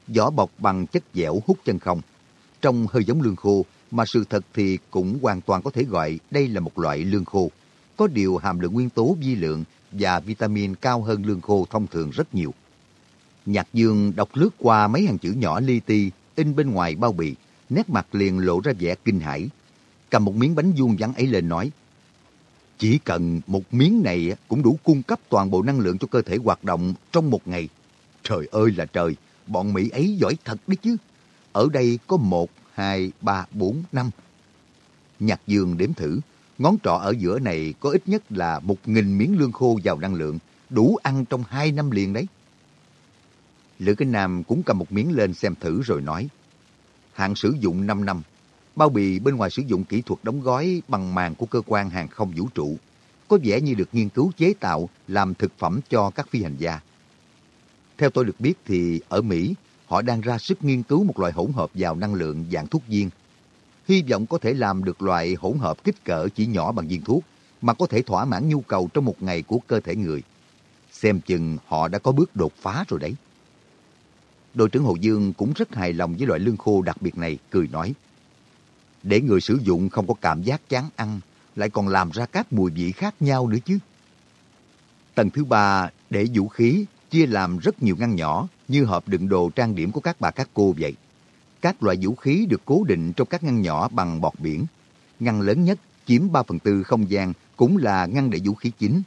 Vỏ bọc bằng chất dẻo hút chân không. Trông hơi giống lương khô, mà sự thật thì cũng hoàn toàn có thể gọi đây là một loại lương khô. Có điều hàm lượng nguyên tố vi lượng và vitamin cao hơn lương khô thông thường rất nhiều. Nhạc Dương đọc lướt qua mấy hàng chữ nhỏ li ti in bên ngoài bao bì, nét mặt liền lộ ra vẻ kinh hãi. Cầm một miếng bánh vuông vắn ấy lên nói, chỉ cần một miếng này cũng đủ cung cấp toàn bộ năng lượng cho cơ thể hoạt động trong một ngày. Trời ơi là trời, bọn Mỹ ấy giỏi thật đấy chứ. Ở đây có một, hai, ba, bốn, năm. Nhạc Dương đếm thử, ngón trỏ ở giữa này có ít nhất là một nghìn miếng lương khô giàu năng lượng, đủ ăn trong hai năm liền đấy. Lữ Kinh Nam cũng cầm một miếng lên xem thử rồi nói. Hạn sử dụng 5 năm. Bao bì bên ngoài sử dụng kỹ thuật đóng gói bằng màng của cơ quan hàng không vũ trụ. có vẻ như được nghiên cứu chế tạo làm thực phẩm cho các phi hành gia. Theo tôi được biết thì ở Mỹ, họ đang ra sức nghiên cứu một loại hỗn hợp giàu năng lượng dạng thuốc viên. Hy vọng có thể làm được loại hỗn hợp kích cỡ chỉ nhỏ bằng viên thuốc mà có thể thỏa mãn nhu cầu trong một ngày của cơ thể người. Xem chừng họ đã có bước đột phá rồi đấy. Đội trưởng Hồ Dương cũng rất hài lòng với loại lương khô đặc biệt này, cười nói. Để người sử dụng không có cảm giác chán ăn, lại còn làm ra các mùi vị khác nhau nữa chứ. Tầng thứ ba để vũ khí chia làm rất nhiều ngăn nhỏ, như hộp đựng đồ trang điểm của các bà, các cô vậy. Các loại vũ khí được cố định trong các ngăn nhỏ bằng bọt biển. Ngăn lớn nhất chiếm 3 phần tư không gian, cũng là ngăn để vũ khí chính.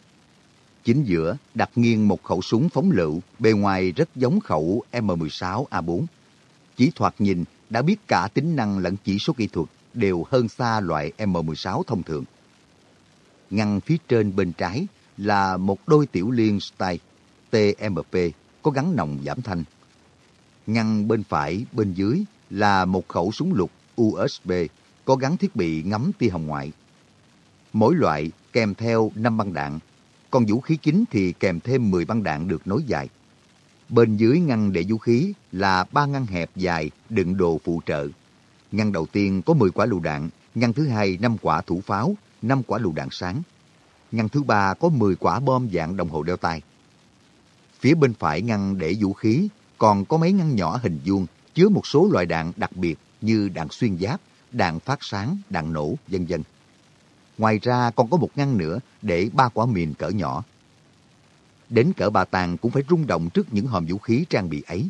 Chính giữa đặt nghiêng một khẩu súng phóng lựu, bề ngoài rất giống khẩu M16A4. Chỉ thoạt nhìn, đã biết cả tính năng lẫn chỉ số kỹ thuật đều hơn xa loại M16 thông thường. Ngăn phía trên bên trái là một đôi tiểu liên style TMP có gắn nòng giảm thanh. Ngăn bên phải bên dưới là một khẩu súng lục USB có gắn thiết bị ngắm tia hồng ngoại. Mỗi loại kèm theo 5 băng đạn, còn vũ khí chính thì kèm thêm 10 băng đạn được nối dài. Bên dưới ngăn để vũ khí là ba ngăn hẹp dài đựng đồ phụ trợ. Ngăn đầu tiên có 10 quả lựu đạn, ngăn thứ hai 5 quả thủ pháo, 5 quả lựu đạn sáng. Ngăn thứ ba có 10 quả bom dạng đồng hồ đeo tay. Phía bên phải ngăn để vũ khí còn có mấy ngăn nhỏ hình vuông chứa một số loại đạn đặc biệt như đạn xuyên giáp, đạn phát sáng, đạn nổ, vân vân. Ngoài ra còn có một ngăn nữa để ba quả mìn cỡ nhỏ. Đến cỡ bà tàng cũng phải rung động trước những hòm vũ khí trang bị ấy.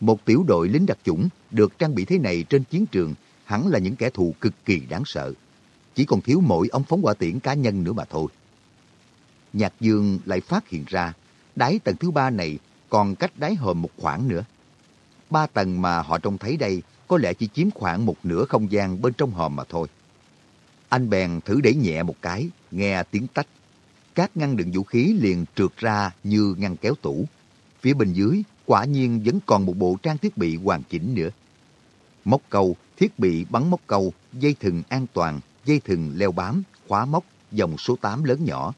Một tiểu đội lính đặc chủng được trang bị thế này trên chiến trường hẳn là những kẻ thù cực kỳ đáng sợ. Chỉ còn thiếu mỗi ống phóng hỏa tiễn cá nhân nữa mà thôi. Nhạc Dương lại phát hiện ra đáy tầng thứ ba này còn cách đáy hòm một khoảng nữa. Ba tầng mà họ trông thấy đây có lẽ chỉ chiếm khoảng một nửa không gian bên trong hòm mà thôi. Anh bèn thử đẩy nhẹ một cái, nghe tiếng tách. Các ngăn đựng vũ khí liền trượt ra như ngăn kéo tủ. Phía bên dưới, quả nhiên vẫn còn một bộ trang thiết bị hoàn chỉnh nữa. Móc câu, thiết bị bắn móc câu, dây thừng an toàn, dây thừng leo bám, khóa móc, dòng số 8 lớn nhỏ,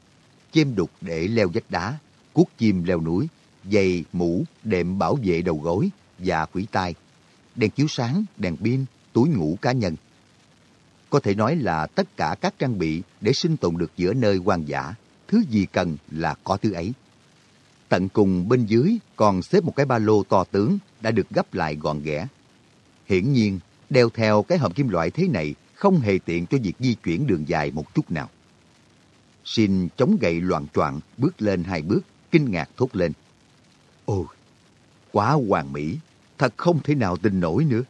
chêm đục để leo vách đá, cuốc chim leo núi, giày, mũ, đệm bảo vệ đầu gối và quỷ tai, đèn chiếu sáng, đèn pin, túi ngủ cá nhân. Có thể nói là tất cả các trang bị để sinh tồn được giữa nơi hoang dã, thứ gì cần là có thứ ấy. Tận cùng bên dưới còn xếp một cái ba lô to tướng đã được gấp lại gọn ghẽ. Hiển nhiên, đeo theo cái hộp kim loại thế này không hề tiện cho việc di chuyển đường dài một chút nào. Xin chống gậy loạn choạng bước lên hai bước, kinh ngạc thốt lên. Ôi, quá hoàn mỹ, thật không thể nào tin nổi nữa.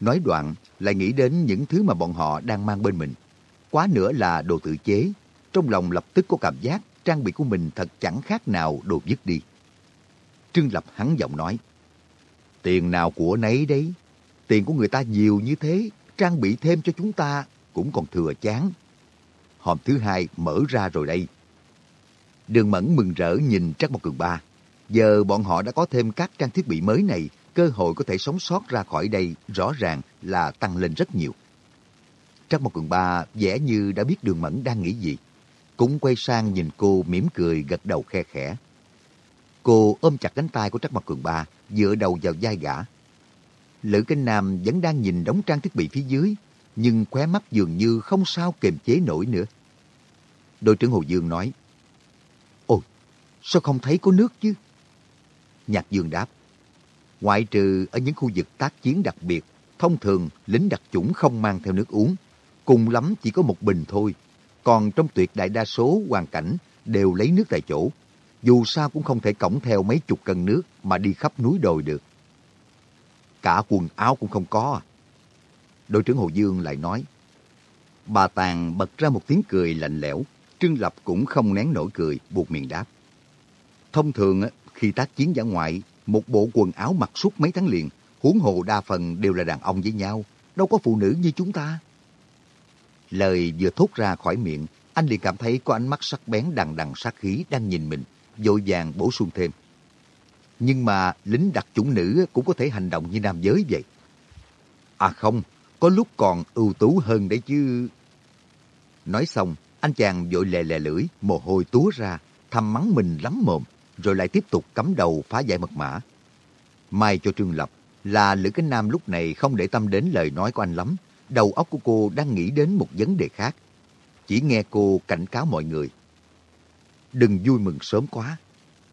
Nói đoạn, lại nghĩ đến những thứ mà bọn họ đang mang bên mình. Quá nữa là đồ tự chế. Trong lòng lập tức có cảm giác trang bị của mình thật chẳng khác nào đồ dứt đi. Trương Lập hắn giọng nói, Tiền nào của nấy đấy, tiền của người ta nhiều như thế, trang bị thêm cho chúng ta cũng còn thừa chán. Hòm thứ hai mở ra rồi đây. Đường Mẫn mừng rỡ nhìn Trắc Mộc Cường Ba. Giờ bọn họ đã có thêm các trang thiết bị mới này, cơ hội có thể sống sót ra khỏi đây rõ ràng là tăng lên rất nhiều. Trắc Mộc Cường Ba vẻ như đã biết Đường Mẫn đang nghĩ gì. Cũng quay sang nhìn cô mỉm cười gật đầu khe khẽ. Cô ôm chặt cánh tay của Trắc Mộc Cường Ba, dựa đầu vào vai gã. Lữ Kinh Nam vẫn đang nhìn đống trang thiết bị phía dưới, nhưng khóe mắt dường như không sao kiềm chế nổi nữa. Đội trưởng Hồ Dương nói, sao không thấy có nước chứ? Nhạc Dương đáp, ngoại trừ ở những khu vực tác chiến đặc biệt, thông thường lính đặc chủng không mang theo nước uống, cùng lắm chỉ có một bình thôi. Còn trong tuyệt đại đa số hoàn cảnh đều lấy nước tại chỗ, dù sao cũng không thể cõng theo mấy chục cân nước mà đi khắp núi đồi được. Cả quần áo cũng không có. À? Đội trưởng Hồ Dương lại nói, Bà Tàng bật ra một tiếng cười lạnh lẽo, Trương Lập cũng không nén nổi cười, buộc miệng đáp. Thông thường, khi tác chiến giả ngoại, một bộ quần áo mặc suốt mấy tháng liền, huống hồ đa phần đều là đàn ông với nhau, đâu có phụ nữ như chúng ta. Lời vừa thốt ra khỏi miệng, anh liền cảm thấy có ánh mắt sắc bén đằng đằng sát khí đang nhìn mình, vội vàng bổ sung thêm. Nhưng mà lính đặc chủng nữ cũng có thể hành động như nam giới vậy. À không, có lúc còn ưu tú hơn đấy chứ. Nói xong, Anh chàng vội lè lè lưỡi, mồ hôi túa ra, thầm mắng mình lắm mồm, rồi lại tiếp tục cắm đầu phá giải mật mã. May cho Trương Lập là Lữ Cánh Nam lúc này không để tâm đến lời nói của anh lắm. Đầu óc của cô đang nghĩ đến một vấn đề khác. Chỉ nghe cô cảnh cáo mọi người. Đừng vui mừng sớm quá.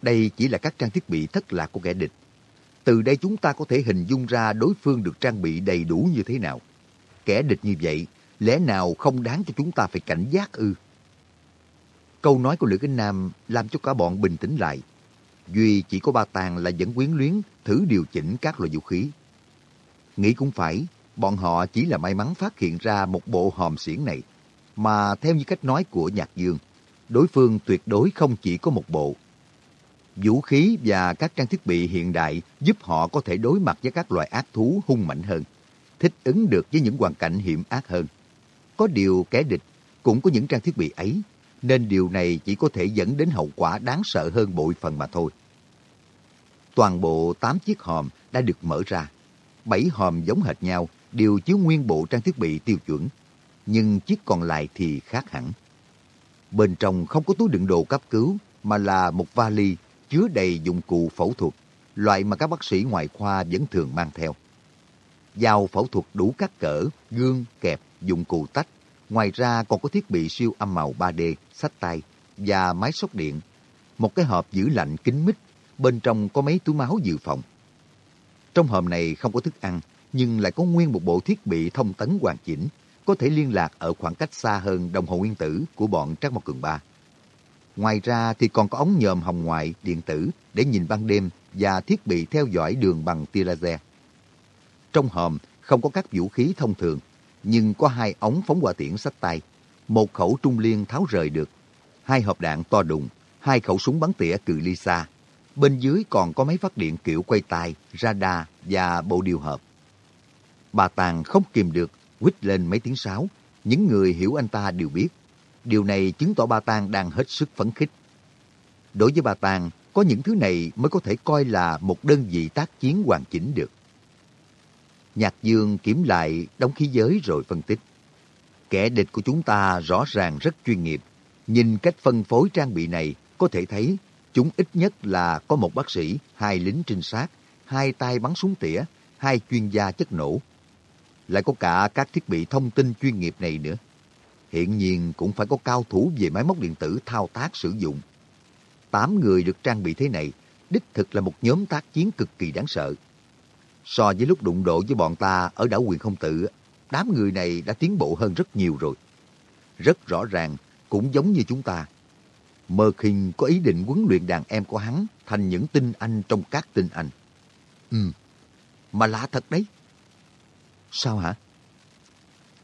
Đây chỉ là các trang thiết bị thất lạc của kẻ địch. Từ đây chúng ta có thể hình dung ra đối phương được trang bị đầy đủ như thế nào. Kẻ địch như vậy, lẽ nào không đáng cho chúng ta phải cảnh giác ư? Câu nói của Lữ Kinh Nam làm cho cả bọn bình tĩnh lại. Duy chỉ có ba tàng là vẫn quyến luyến thử điều chỉnh các loại vũ khí. Nghĩ cũng phải, bọn họ chỉ là may mắn phát hiện ra một bộ hòm xiển này. Mà theo như cách nói của Nhạc Dương, đối phương tuyệt đối không chỉ có một bộ. Vũ khí và các trang thiết bị hiện đại giúp họ có thể đối mặt với các loại ác thú hung mạnh hơn, thích ứng được với những hoàn cảnh hiểm ác hơn. Có điều kẻ địch cũng có những trang thiết bị ấy, nên điều này chỉ có thể dẫn đến hậu quả đáng sợ hơn bội phần mà thôi. Toàn bộ 8 chiếc hòm đã được mở ra. 7 hòm giống hệt nhau, đều chứa nguyên bộ trang thiết bị tiêu chuẩn. Nhưng chiếc còn lại thì khác hẳn. Bên trong không có túi đựng đồ cấp cứu, mà là một vali chứa đầy dụng cụ phẫu thuật, loại mà các bác sĩ ngoại khoa vẫn thường mang theo. Dao phẫu thuật đủ các cỡ, gương, kẹp, dụng cụ tách. Ngoài ra còn có thiết bị siêu âm màu 3D, sách tay và máy sóc điện. Một cái hộp giữ lạnh kín mít, bên trong có mấy túi máu dự phòng. Trong hòm này không có thức ăn, nhưng lại có nguyên một bộ thiết bị thông tấn hoàn chỉnh, có thể liên lạc ở khoảng cách xa hơn đồng hồ nguyên tử của bọn Trác Mộc Cường Ba. Ngoài ra thì còn có ống nhòm hồng ngoại điện tử để nhìn ban đêm và thiết bị theo dõi đường bằng tia laser. Trong hòm không có các vũ khí thông thường, nhưng có hai ống phóng hỏa tiễn sách tay, một khẩu trung liên tháo rời được, hai hộp đạn to đùng, hai khẩu súng bắn tỉa cự ly xa. Bên dưới còn có máy phát điện kiểu quay tay, radar và bộ điều hợp. Bà Tàng không kìm được, quýt lên mấy tiếng sáo. Những người hiểu anh ta đều biết. Điều này chứng tỏ bà Tàng đang hết sức phấn khích. Đối với bà Tàng, có những thứ này mới có thể coi là một đơn vị tác chiến hoàn chỉnh được. Nhạc Dương kiểm lại đóng khí giới rồi phân tích. Kẻ địch của chúng ta rõ ràng rất chuyên nghiệp. Nhìn cách phân phối trang bị này, có thể thấy chúng ít nhất là có một bác sĩ, hai lính trinh sát, hai tay bắn súng tỉa, hai chuyên gia chất nổ. Lại có cả các thiết bị thông tin chuyên nghiệp này nữa. Hiện nhiên cũng phải có cao thủ về máy móc điện tử thao tác sử dụng. Tám người được trang bị thế này, đích thực là một nhóm tác chiến cực kỳ đáng sợ. So với lúc đụng độ với bọn ta ở đảo quyền không tự, đám người này đã tiến bộ hơn rất nhiều rồi. Rất rõ ràng, cũng giống như chúng ta. Mơ khinh có ý định huấn luyện đàn em của hắn thành những tinh anh trong các tinh anh. Ừ, mà lạ thật đấy. Sao hả?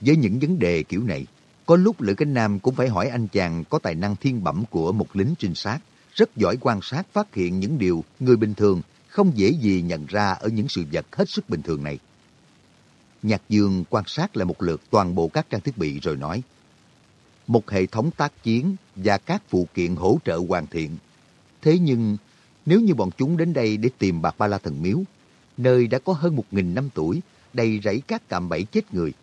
Với những vấn đề kiểu này, có lúc Lữ Cánh Nam cũng phải hỏi anh chàng có tài năng thiên bẩm của một lính trinh sát, rất giỏi quan sát phát hiện những điều người bình thường không dễ gì nhận ra ở những sự vật hết sức bình thường này. Nhạc Dương quan sát lại một lượt toàn bộ các trang thiết bị rồi nói, một hệ thống tác chiến và các phụ kiện hỗ trợ hoàn thiện. Thế nhưng, nếu như bọn chúng đến đây để tìm bạc ba la thần miếu, nơi đã có hơn một nghìn năm tuổi, đầy rẫy các cạm bẫy chết người,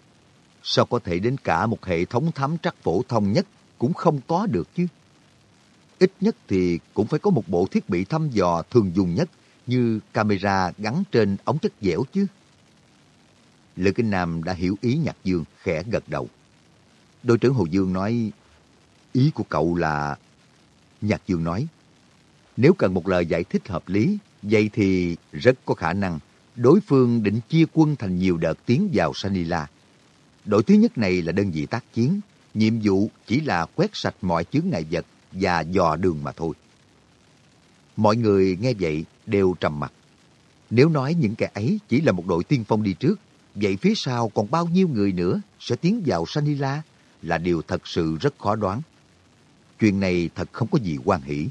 sao có thể đến cả một hệ thống thám trắc phổ thông nhất cũng không có được chứ? Ít nhất thì cũng phải có một bộ thiết bị thăm dò thường dùng nhất như camera gắn trên ống chất dẻo chứ. Lữ Kinh Nam đã hiểu ý Nhạc Dương, khẽ gật đầu. Đội trưởng Hồ Dương nói, ý của cậu là... Nhạc Dương nói, nếu cần một lời giải thích hợp lý, vậy thì rất có khả năng đối phương định chia quân thành nhiều đợt tiến vào Sanila. Đội thứ nhất này là đơn vị tác chiến, nhiệm vụ chỉ là quét sạch mọi chướng ngại vật và dò đường mà thôi. Mọi người nghe vậy đều trầm mặt. Nếu nói những kẻ ấy chỉ là một đội tiên phong đi trước, vậy phía sau còn bao nhiêu người nữa sẽ tiến vào Sanila là điều thật sự rất khó đoán. Chuyện này thật không có gì quan hỷ.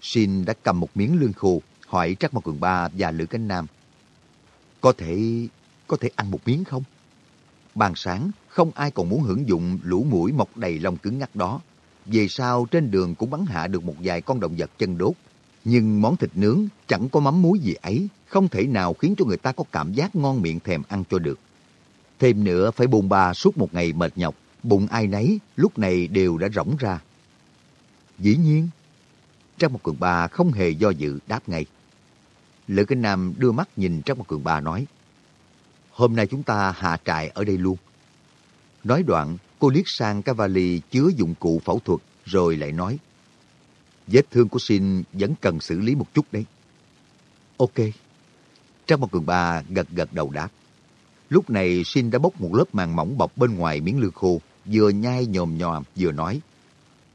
Xin đã cầm một miếng lương khô, hỏi Trắc Mộc Cường Ba và Lữ Cánh Nam. Có thể, có thể ăn một miếng không? Bàn sáng, không ai còn muốn hưởng dụng lũ mũi mọc đầy lông cứng ngắc đó. Về sau trên đường cũng bắn hạ được một vài con động vật chân đốt. Nhưng món thịt nướng chẳng có mắm muối gì ấy, không thể nào khiến cho người ta có cảm giác ngon miệng thèm ăn cho được. Thêm nữa phải bồn ba suốt một ngày mệt nhọc, bụng ai nấy lúc này đều đã rỗng ra. Dĩ nhiên, Trang một cường ba không hề do dự đáp ngay. Lữ Kinh Nam đưa mắt nhìn Trang một cường ba nói, Hôm nay chúng ta hạ trại ở đây luôn. Nói đoạn, cô liếc sang cái vali chứa dụng cụ phẫu thuật rồi lại nói, Vết thương của Shin vẫn cần xử lý một chút đấy. Ok. Trang một cường ba gật gật đầu đáp. Lúc này Shin đã bốc một lớp màng mỏng bọc bên ngoài miếng lươn khô, vừa nhai nhòm nhòm vừa nói.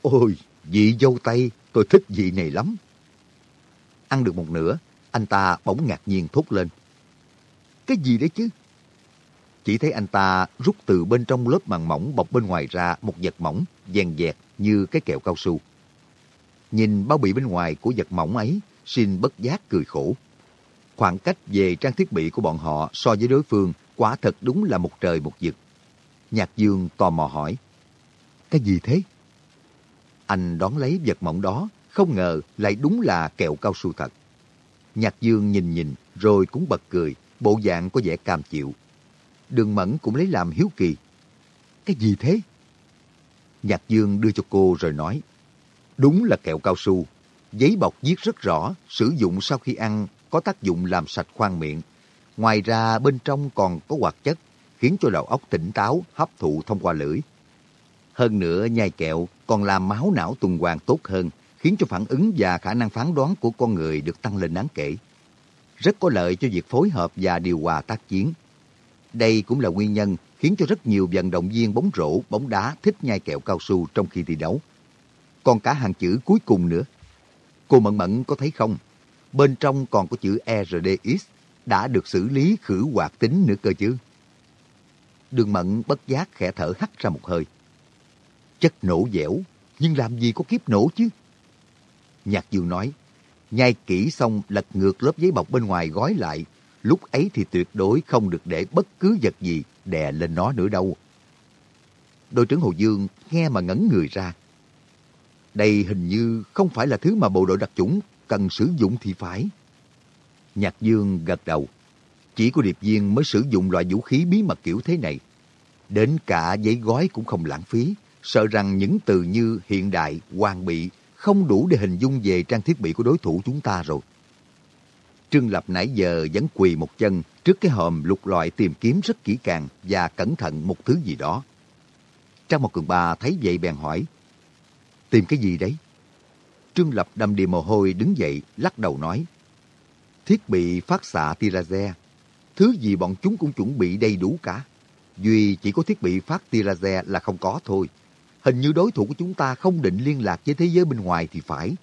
Ôi, vị dâu tây, tôi thích vị này lắm. Ăn được một nửa, anh ta bỗng ngạc nhiên thốt lên. Cái gì đấy chứ? Chỉ thấy anh ta rút từ bên trong lớp màng mỏng bọc bên ngoài ra một vật mỏng, dèn dẹt như cái kẹo cao su. Nhìn bao bì bên ngoài của vật mỏng ấy, xin bất giác cười khổ. Khoảng cách về trang thiết bị của bọn họ so với đối phương quả thật đúng là một trời một vực. Nhạc Dương tò mò hỏi, Cái gì thế? Anh đón lấy vật mỏng đó, không ngờ lại đúng là kẹo cao su thật. Nhạc Dương nhìn nhìn, rồi cũng bật cười, bộ dạng có vẻ cam chịu. Đường Mẫn cũng lấy làm hiếu kỳ. Cái gì thế? Nhạc Dương đưa cho cô rồi nói, Đúng là kẹo cao su. Giấy bọc viết rất rõ, sử dụng sau khi ăn có tác dụng làm sạch khoang miệng. Ngoài ra bên trong còn có hoạt chất, khiến cho đầu óc tỉnh táo, hấp thụ thông qua lưỡi. Hơn nữa, nhai kẹo còn làm máu não tuần hoàn tốt hơn, khiến cho phản ứng và khả năng phán đoán của con người được tăng lên đáng kể. Rất có lợi cho việc phối hợp và điều hòa tác chiến. Đây cũng là nguyên nhân khiến cho rất nhiều vận động viên bóng rổ, bóng đá thích nhai kẹo cao su trong khi thi đấu còn cả hàng chữ cuối cùng nữa. Cô Mận Mận có thấy không? Bên trong còn có chữ RDX đã được xử lý khử hoạt tính nữa cơ chứ. Đường Mận bất giác khẽ thở hắt ra một hơi. Chất nổ dẻo, nhưng làm gì có kiếp nổ chứ? Nhạc Dương nói, nhai kỹ xong lật ngược lớp giấy bọc bên ngoài gói lại, lúc ấy thì tuyệt đối không được để bất cứ vật gì đè lên nó nữa đâu. Đội trưởng Hồ Dương nghe mà ngẩn người ra, đây hình như không phải là thứ mà bộ đội đặc chủng cần sử dụng thì phải. Nhạc Dương gật đầu. Chỉ có điệp viên mới sử dụng loại vũ khí bí mật kiểu thế này. Đến cả giấy gói cũng không lãng phí, sợ rằng những từ như hiện đại, hoàn bị không đủ để hình dung về trang thiết bị của đối thủ chúng ta rồi. Trương Lập nãy giờ vẫn quỳ một chân trước cái hòm lục loại tìm kiếm rất kỹ càng và cẩn thận một thứ gì đó. Trang một cường ba thấy vậy bèn hỏi, Tìm cái gì đấy? Trương Lập đâm đi mồ hôi đứng dậy, lắc đầu nói. Thiết bị phát xạ tia laser. Thứ gì bọn chúng cũng chuẩn bị đầy đủ cả. Duy chỉ có thiết bị phát tia laser là không có thôi. Hình như đối thủ của chúng ta không định liên lạc với thế giới bên ngoài thì phải.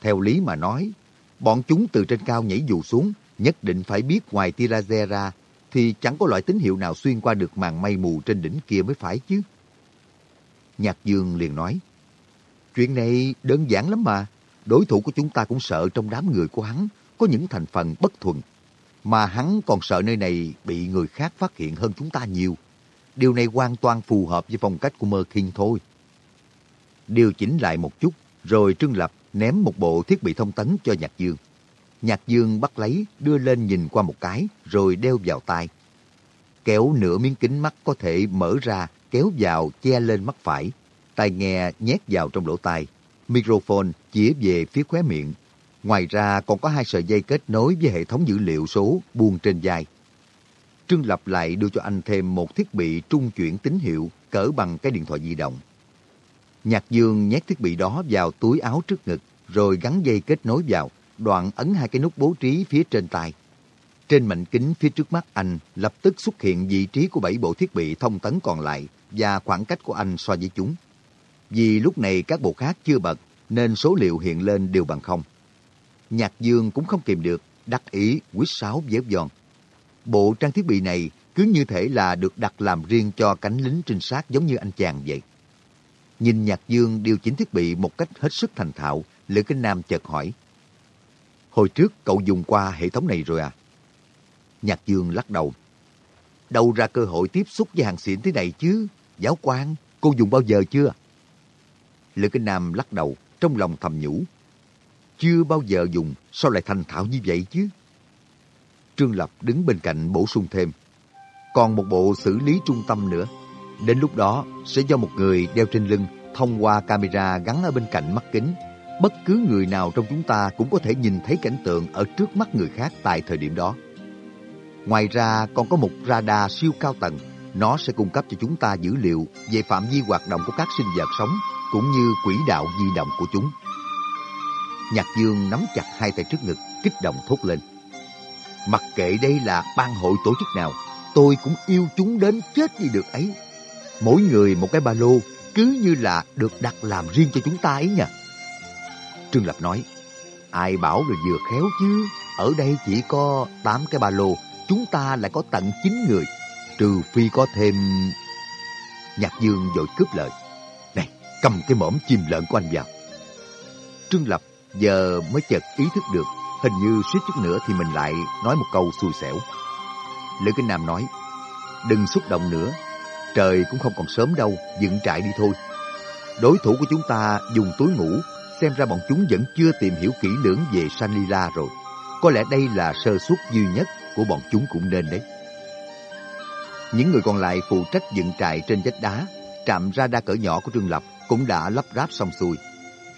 Theo lý mà nói, bọn chúng từ trên cao nhảy dù xuống, nhất định phải biết ngoài tia laser ra, thì chẳng có loại tín hiệu nào xuyên qua được màn mây mù trên đỉnh kia mới phải chứ. Nhạc Dương liền nói, Chuyện này đơn giản lắm mà. Đối thủ của chúng ta cũng sợ trong đám người của hắn có những thành phần bất thuần. Mà hắn còn sợ nơi này bị người khác phát hiện hơn chúng ta nhiều. Điều này hoàn toàn phù hợp với phong cách của Mơ Kinh thôi. Điều chỉnh lại một chút, rồi Trương Lập ném một bộ thiết bị thông tấn cho Nhạc Dương. Nhạc Dương bắt lấy, đưa lên nhìn qua một cái, rồi đeo vào tai. Kéo nửa miếng kính mắt có thể mở ra, kéo vào, che lên mắt phải, tai nghe nhét vào trong lỗ tai, microphone chĩa về phía khóe miệng. Ngoài ra còn có hai sợi dây kết nối với hệ thống dữ liệu số buông trên vai. Trương Lập lại đưa cho anh thêm một thiết bị trung chuyển tín hiệu cỡ bằng cái điện thoại di động. Nhạc Dương nhét thiết bị đó vào túi áo trước ngực, rồi gắn dây kết nối vào, đoạn ấn hai cái nút bố trí phía trên tay. Trên mảnh kính phía trước mắt anh lập tức xuất hiện vị trí của bảy bộ thiết bị thông tấn còn lại và khoảng cách của anh so với chúng. Vì lúc này các bộ khác chưa bật, nên số liệu hiện lên đều bằng không. Nhạc Dương cũng không kìm được, đắc ý quýt sáo véo giòn. Bộ trang thiết bị này cứ như thể là được đặt làm riêng cho cánh lính trinh sát giống như anh chàng vậy. Nhìn Nhạc Dương điều chỉnh thiết bị một cách hết sức thành thạo, Lữ Kinh Nam chợt hỏi. Hồi trước cậu dùng qua hệ thống này rồi à? Nhạc Dương lắc đầu. Đâu ra cơ hội tiếp xúc với hàng xịn thế này chứ? Giáo quan, cô dùng bao giờ chưa? Lữ Kinh Nam lắc đầu, trong lòng thầm nhủ. Chưa bao giờ dùng, sao lại thành thạo như vậy chứ? Trương Lập đứng bên cạnh bổ sung thêm. Còn một bộ xử lý trung tâm nữa. Đến lúc đó, sẽ do một người đeo trên lưng thông qua camera gắn ở bên cạnh mắt kính. Bất cứ người nào trong chúng ta cũng có thể nhìn thấy cảnh tượng ở trước mắt người khác tại thời điểm đó. Ngoài ra còn có một radar siêu cao tầng. Nó sẽ cung cấp cho chúng ta dữ liệu về phạm vi hoạt động của các sinh vật sống cũng như quỹ đạo di động của chúng. Nhạc Dương nắm chặt hai tay trước ngực, kích động thốt lên. Mặc kệ đây là ban hội tổ chức nào, tôi cũng yêu chúng đến chết đi được ấy. Mỗi người một cái ba lô, cứ như là được đặt làm riêng cho chúng ta ấy nha. Trương Lập nói, ai bảo là vừa khéo chứ, ở đây chỉ có 8 cái ba lô, chúng ta lại có tận 9 người, trừ phi có thêm... Nhạc Dương vội cướp lời. Cầm cái mõm chim lợn của anh vào. Trương Lập giờ mới chợt ý thức được, hình như suýt chút nữa thì mình lại nói một câu xui xẻo. Lữ Kinh Nam nói, đừng xúc động nữa, trời cũng không còn sớm đâu, dựng trại đi thôi. Đối thủ của chúng ta dùng túi ngủ, xem ra bọn chúng vẫn chưa tìm hiểu kỹ lưỡng về Sanlila rồi. Có lẽ đây là sơ suất duy nhất của bọn chúng cũng nên đấy. Những người còn lại phụ trách dựng trại trên vách đá, trạm radar cỡ nhỏ của Trương Lập cũng đã lắp ráp xong xuôi.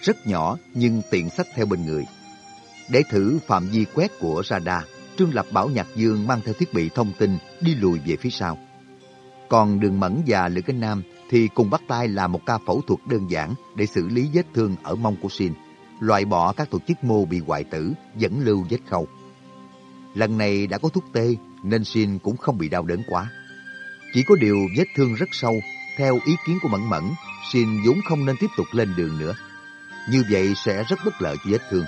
Rất nhỏ nhưng tiện sách theo bên người. Để thử phạm vi quét của radar, Trương Lập bảo Nhạc Dương mang theo thiết bị thông tin đi lùi về phía sau. Còn Đường Mẫn và Lữ Kinh Nam thì cùng bắt tay làm một ca phẫu thuật đơn giản để xử lý vết thương ở mông của Sin, loại bỏ các tổ chức mô bị hoại tử, dẫn lưu vết khâu. Lần này đã có thuốc tê nên Sin cũng không bị đau đớn quá. Chỉ có điều vết thương rất sâu, theo ý kiến của Mẫn Mẫn, xin vốn không nên tiếp tục lên đường nữa. Như vậy sẽ rất bất lợi cho vết thương.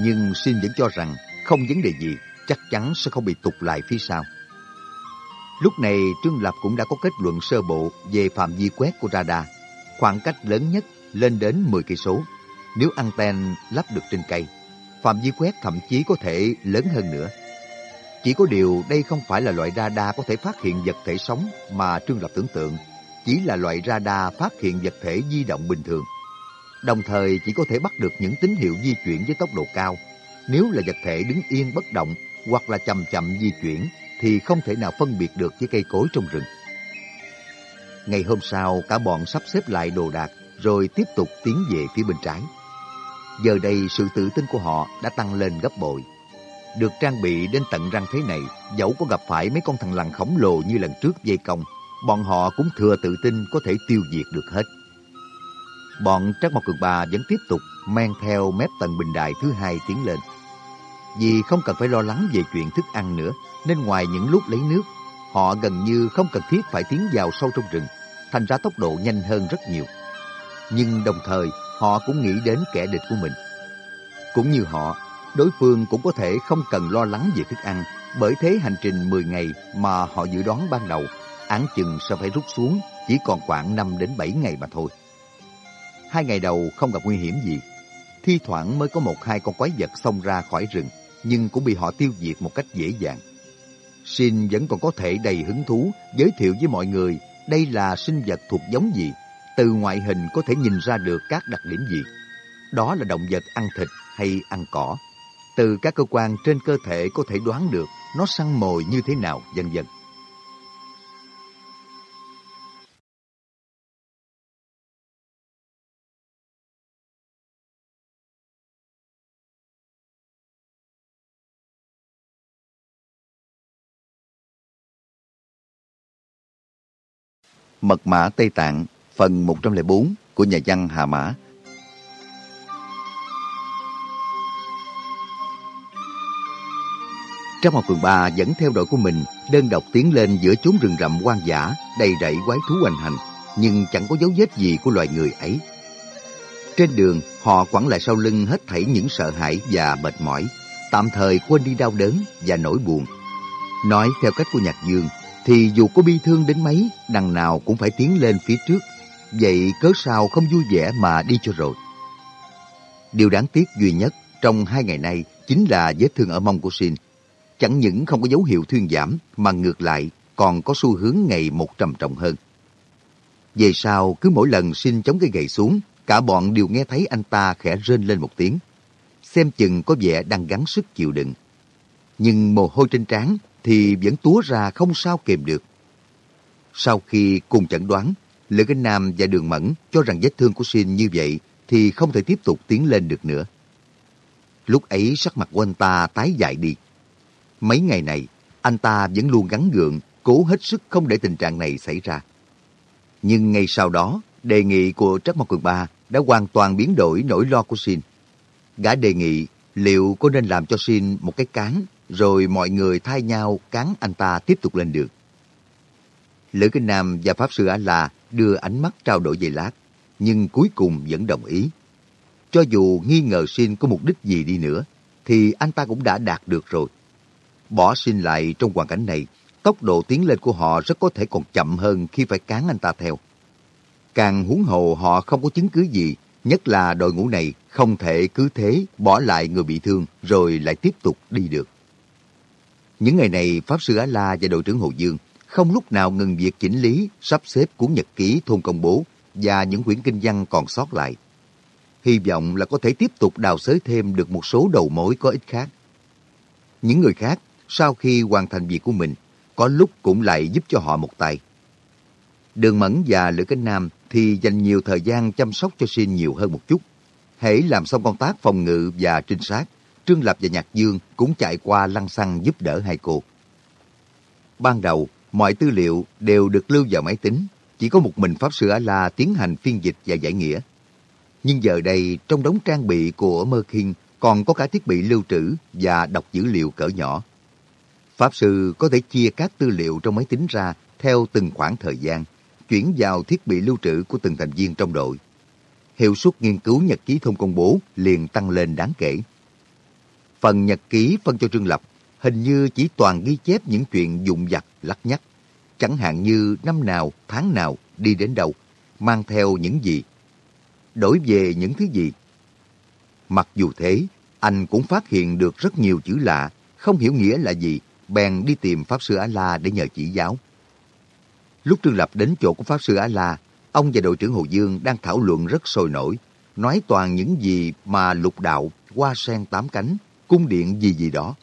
Nhưng xin vẫn cho rằng không vấn đề gì, chắc chắn sẽ không bị tụt lại phía sau. Lúc này Trương Lập cũng đã có kết luận sơ bộ về phạm vi quét của radar. Khoảng cách lớn nhất lên đến 10 cây số. Nếu anten lắp được trên cây, phạm vi quét thậm chí có thể lớn hơn nữa. Chỉ có điều đây không phải là loại radar có thể phát hiện vật thể sống mà Trương Lập tưởng tượng, chỉ là loại radar phát hiện vật thể di động bình thường. Đồng thời chỉ có thể bắt được những tín hiệu di chuyển với tốc độ cao. Nếu là vật thể đứng yên bất động hoặc là chậm chậm di chuyển thì không thể nào phân biệt được với cây cối trong rừng. Ngày hôm sau, cả bọn sắp xếp lại đồ đạc rồi tiếp tục tiến về phía bên trái. Giờ đây sự tự tin của họ đã tăng lên gấp bội. Được trang bị đến tận răng thế này, dẫu có gặp phải mấy con thằng lằn khổng lồ như lần trước dây công, bọn họ cũng thừa tự tin có thể tiêu diệt được hết. Bọn Trác Mộc Cường Ba vẫn tiếp tục men theo mép tầng bình đài thứ hai tiến lên. Vì không cần phải lo lắng về chuyện thức ăn nữa, nên ngoài những lúc lấy nước, họ gần như không cần thiết phải tiến vào sâu trong rừng, thành ra tốc độ nhanh hơn rất nhiều. Nhưng đồng thời, họ cũng nghĩ đến kẻ địch của mình. Cũng như họ, đối phương cũng có thể không cần lo lắng về thức ăn, bởi thế hành trình 10 ngày mà họ dự đoán ban đầu, án chừng sẽ phải rút xuống chỉ còn khoảng 5 đến 7 ngày mà thôi. Hai ngày đầu không gặp nguy hiểm gì, thi thoảng mới có một hai con quái vật xông ra khỏi rừng, nhưng cũng bị họ tiêu diệt một cách dễ dàng. Shin vẫn còn có thể đầy hứng thú giới thiệu với mọi người đây là sinh vật thuộc giống gì, từ ngoại hình có thể nhìn ra được các đặc điểm gì. Đó là động vật ăn thịt hay ăn cỏ. Từ các cơ quan trên cơ thể có thể đoán được nó săn mồi như thế nào, dần dần. Mật mã Tây Tạng, phần 104 của nhà văn Hà Mã. Trong một phường ba dẫn theo đội của mình đơn độc tiến lên giữa chốn rừng rậm hoang dã đầy rẫy quái thú hoành hành, nhưng chẳng có dấu vết gì của loài người ấy. Trên đường, họ quẳng lại sau lưng hết thảy những sợ hãi và mệt mỏi, tạm thời quên đi đau đớn và nỗi buồn. Nói theo cách của Nhạc Dương, thì dù có bi thương đến mấy, đằng nào cũng phải tiến lên phía trước. Vậy cớ sao không vui vẻ mà đi cho rồi. Điều đáng tiếc duy nhất trong hai ngày nay chính là vết thương ở mông của Shin. Chẳng những không có dấu hiệu thuyên giảm, mà ngược lại còn có xu hướng ngày một trầm trọng hơn. Về sau, cứ mỗi lần Shin chống cái gậy xuống, cả bọn đều nghe thấy anh ta khẽ rên lên một tiếng. Xem chừng có vẻ đang gắng sức chịu đựng. Nhưng mồ hôi trên trán thì vẫn túa ra không sao kềm được. Sau khi cùng chẩn đoán, Lữ Kinh Nam và Đường Mẫn cho rằng vết thương của Xin như vậy thì không thể tiếp tục tiến lên được nữa. Lúc ấy sắc mặt của anh ta tái dại đi. Mấy ngày này, anh ta vẫn luôn gắn gượng, cố hết sức không để tình trạng này xảy ra. Nhưng ngay sau đó, đề nghị của Trắc Mộc Cường Ba đã hoàn toàn biến đổi nỗi lo của Xin. Gã đề nghị liệu có nên làm cho Xin một cái cán, rồi mọi người thay nhau cán anh ta tiếp tục lên được. Lữ Kinh Nam và Pháp Sư A-La đưa ánh mắt trao đổi về lát, nhưng cuối cùng vẫn đồng ý. Cho dù nghi ngờ Xin có mục đích gì đi nữa, thì anh ta cũng đã đạt được rồi. Bỏ Xin lại trong hoàn cảnh này, tốc độ tiến lên của họ rất có thể còn chậm hơn khi phải cán anh ta theo. Càng huống hồ họ không có chứng cứ gì, nhất là đội ngũ này không thể cứ thế bỏ lại người bị thương rồi lại tiếp tục đi được. Những ngày này, Pháp Sư Á-La và đội trưởng Hồ Dương không lúc nào ngừng việc chỉnh lý, sắp xếp cuốn nhật ký thôn công bố và những quyển kinh văn còn sót lại. Hy vọng là có thể tiếp tục đào xới thêm được một số đầu mối có ích khác. Những người khác, sau khi hoàn thành việc của mình, có lúc cũng lại giúp cho họ một tay. Đường Mẫn và Lữ Cánh Nam thì dành nhiều thời gian chăm sóc cho Xin nhiều hơn một chút. Hễ làm xong công tác phòng ngự và trinh sát, Trương Lập và Nhạc Dương cũng chạy qua lăng xăng giúp đỡ hai cô. Ban đầu, mọi tư liệu đều được lưu vào máy tính, chỉ có một mình Pháp Sư A-La tiến hành phiên dịch và giải nghĩa. Nhưng giờ đây, trong đống trang bị của Mơ Kinh còn có cả thiết bị lưu trữ và đọc dữ liệu cỡ nhỏ. Pháp Sư có thể chia các tư liệu trong máy tính ra theo từng khoảng thời gian, chuyển vào thiết bị lưu trữ của từng thành viên trong đội. Hiệu suất nghiên cứu nhật ký thông công bố liền tăng lên đáng kể. Phần nhật ký phân cho Trương Lập hình như chỉ toàn ghi chép những chuyện dụng vặt lắc nhắc. Chẳng hạn như năm nào, tháng nào, đi đến đâu, mang theo những gì, đổi về những thứ gì. Mặc dù thế, anh cũng phát hiện được rất nhiều chữ lạ, không hiểu nghĩa là gì, bèn đi tìm Pháp Sư A-La để nhờ chỉ giáo. Lúc Trương Lập đến chỗ của Pháp Sư A-La, ông và đội trưởng Hồ Dương đang thảo luận rất sôi nổi, nói toàn những gì mà lục đạo, hoa sen tám cánh, cung điện gì gì đó.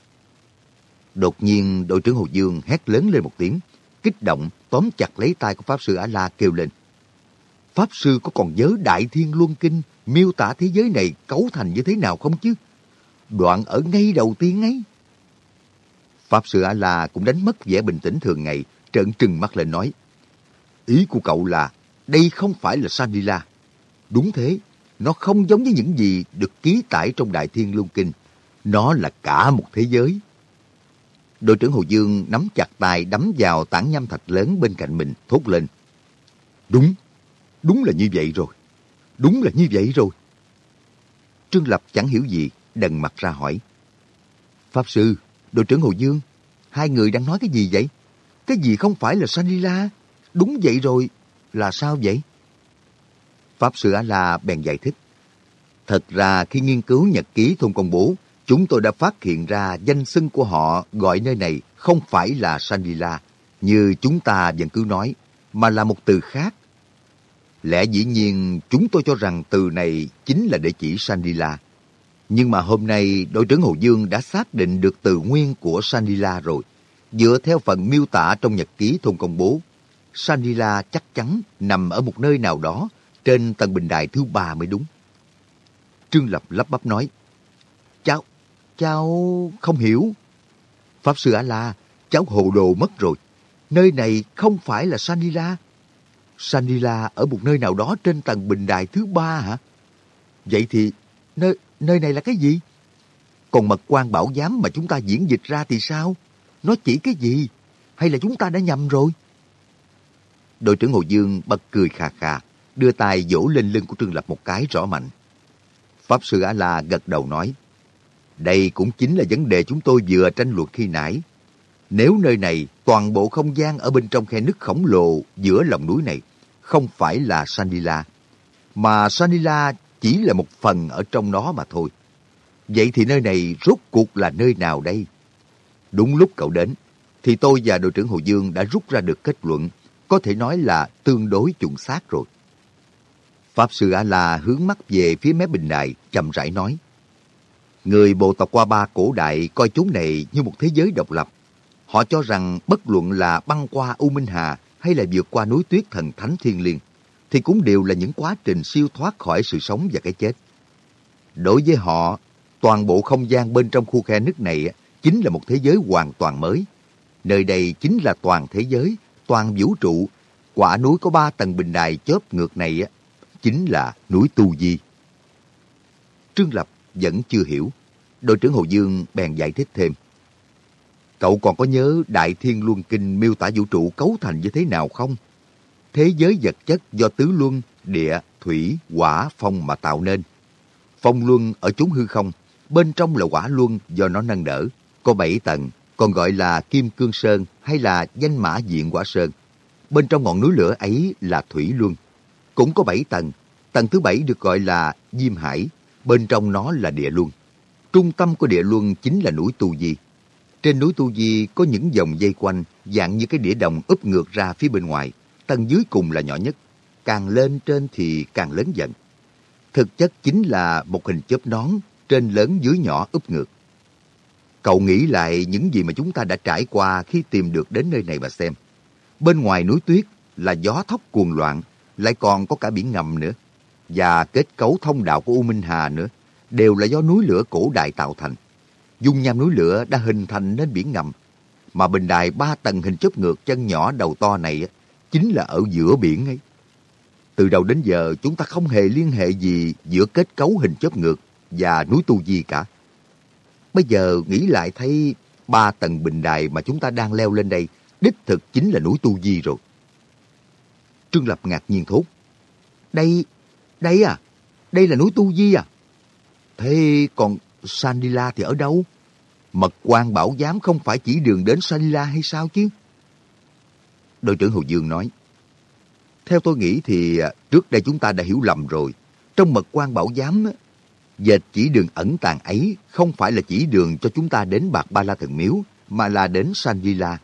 Đột nhiên đội trưởng Hồ Dương hét lớn lên một tiếng, kích động tóm chặt lấy tay của Pháp Sư A-La kêu lên. Pháp Sư có còn nhớ Đại Thiên Luân Kinh miêu tả thế giới này cấu thành như thế nào không chứ? Đoạn ở ngay đầu tiên ấy. Pháp Sư A-La cũng đánh mất vẻ bình tĩnh thường ngày, trợn trừng mắt lên nói. Ý của cậu là đây không phải là Sanila. Đúng thế, nó không giống với những gì được ký tải trong Đại Thiên Luân Kinh. Nó là cả một thế giới. Đội trưởng Hồ Dương nắm chặt tay đấm vào tảng nham thạch lớn bên cạnh mình, thốt lên. Đúng, đúng là như vậy rồi. Đúng là như vậy rồi. Trương Lập chẳng hiểu gì, đần mặt ra hỏi. Pháp Sư, đội trưởng Hồ Dương, hai người đang nói cái gì vậy? Cái gì không phải là Sanila? Đúng vậy rồi, là sao vậy? Pháp Sư A-La bèn giải thích. Thật ra khi nghiên cứu nhật ký thôn công bố, chúng tôi đã phát hiện ra danh xưng của họ gọi nơi này không phải là Sandila như chúng ta vẫn cứ nói, mà là một từ khác. Lẽ dĩ nhiên chúng tôi cho rằng từ này chính là để chỉ Sandila Nhưng mà hôm nay đội trưởng Hồ Dương đã xác định được từ nguyên của Sandila rồi. Dựa theo phần miêu tả trong nhật ký thôn công bố, Sandila chắc chắn nằm ở một nơi nào đó trên tầng bình đài thứ ba mới đúng. Trương Lập lắp bắp nói, cháu không hiểu. Pháp Sư A-La, cháu hồ đồ mất rồi. Nơi này không phải là Sanila. Sanila ở một nơi nào đó trên tầng bình đài thứ ba hả? Vậy thì nơi nơi này là cái gì? Còn mật quan bảo giám mà chúng ta diễn dịch ra thì sao? Nó chỉ cái gì? Hay là chúng ta đã nhầm rồi? Đội trưởng Hồ Dương bật cười khà khà, đưa tay vỗ lên lưng của Trương Lập một cái rõ mạnh. Pháp Sư A-La gật đầu nói, đây cũng chính là vấn đề chúng tôi vừa tranh luận khi nãy. Nếu nơi này, toàn bộ không gian ở bên trong khe nứt khổng lồ giữa lòng núi này, không phải là Sanila, mà Sanila chỉ là một phần ở trong nó mà thôi. Vậy thì nơi này rốt cuộc là nơi nào đây? Đúng lúc cậu đến, thì tôi và đội trưởng Hồ Dương đã rút ra được kết luận, có thể nói là tương đối chuẩn xác rồi. Pháp sư A-la hướng mắt về phía mé bình đài, chậm rãi nói. Người bộ tộc qua ba cổ đại coi chúng này như một thế giới độc lập. Họ cho rằng bất luận là băng qua U Minh Hà hay là vượt qua núi tuyết thần thánh thiên liêng, thì cũng đều là những quá trình siêu thoát khỏi sự sống và cái chết. Đối với họ, toàn bộ không gian bên trong khu khe nước này chính là một thế giới hoàn toàn mới. Nơi đây chính là toàn thế giới, toàn vũ trụ. Quả núi có ba tầng bình đài chớp ngược này chính là núi Tu Di. Trương Lập vẫn chưa hiểu. Đội trưởng Hồ Dương bèn giải thích thêm. Cậu còn có nhớ Đại Thiên Luân Kinh miêu tả vũ trụ cấu thành như thế nào không? Thế giới vật chất do tứ luân, địa, thủy, quả phong mà tạo nên. Phong luân ở chúng hư không, bên trong là quả luân do nó nâng đỡ. Có bảy tầng, còn gọi là Kim Cương Sơn hay là danh mã diện quả sơn. Bên trong ngọn núi lửa ấy là thủy luân. Cũng có bảy tầng. Tầng thứ bảy được gọi là Diêm Hải, bên trong nó là địa luân. Trung tâm của địa luân chính là núi Tu Di. Trên núi Tu Di có những dòng dây quanh dạng như cái đĩa đồng úp ngược ra phía bên ngoài. Tầng dưới cùng là nhỏ nhất. Càng lên trên thì càng lớn dần. Thực chất chính là một hình chớp nón trên lớn dưới nhỏ úp ngược. Cậu nghĩ lại những gì mà chúng ta đã trải qua khi tìm được đến nơi này mà xem. Bên ngoài núi tuyết là gió thốc cuồng loạn, lại còn có cả biển ngầm nữa. Và kết cấu thông đạo của U Minh Hà nữa, đều là do núi lửa cổ đại tạo thành. Dung nham núi lửa đã hình thành nên biển ngầm. Mà bình đài ba tầng hình chớp ngược chân nhỏ đầu to này chính là ở giữa biển ấy. Từ đầu đến giờ chúng ta không hề liên hệ gì giữa kết cấu hình chớp ngược và núi Tu Di cả. Bây giờ nghĩ lại thấy ba tầng bình đài mà chúng ta đang leo lên đây đích thực chính là núi Tu Di rồi. Trương Lập ngạc nhiên thốt. Đây, đây à? Đây là núi Tu Di à? Thế còn Sandila thì ở đâu? Mật quan bảo giám không phải chỉ đường đến Sandila hay sao chứ? Đội trưởng Hồ Dương nói. Theo tôi nghĩ thì à, trước đây chúng ta đã hiểu lầm rồi. Trong mật quan bảo giám, dệt chỉ đường ẩn tàng ấy không phải là chỉ đường cho chúng ta đến Bạc Ba La Thần Miếu, mà là đến Sandila.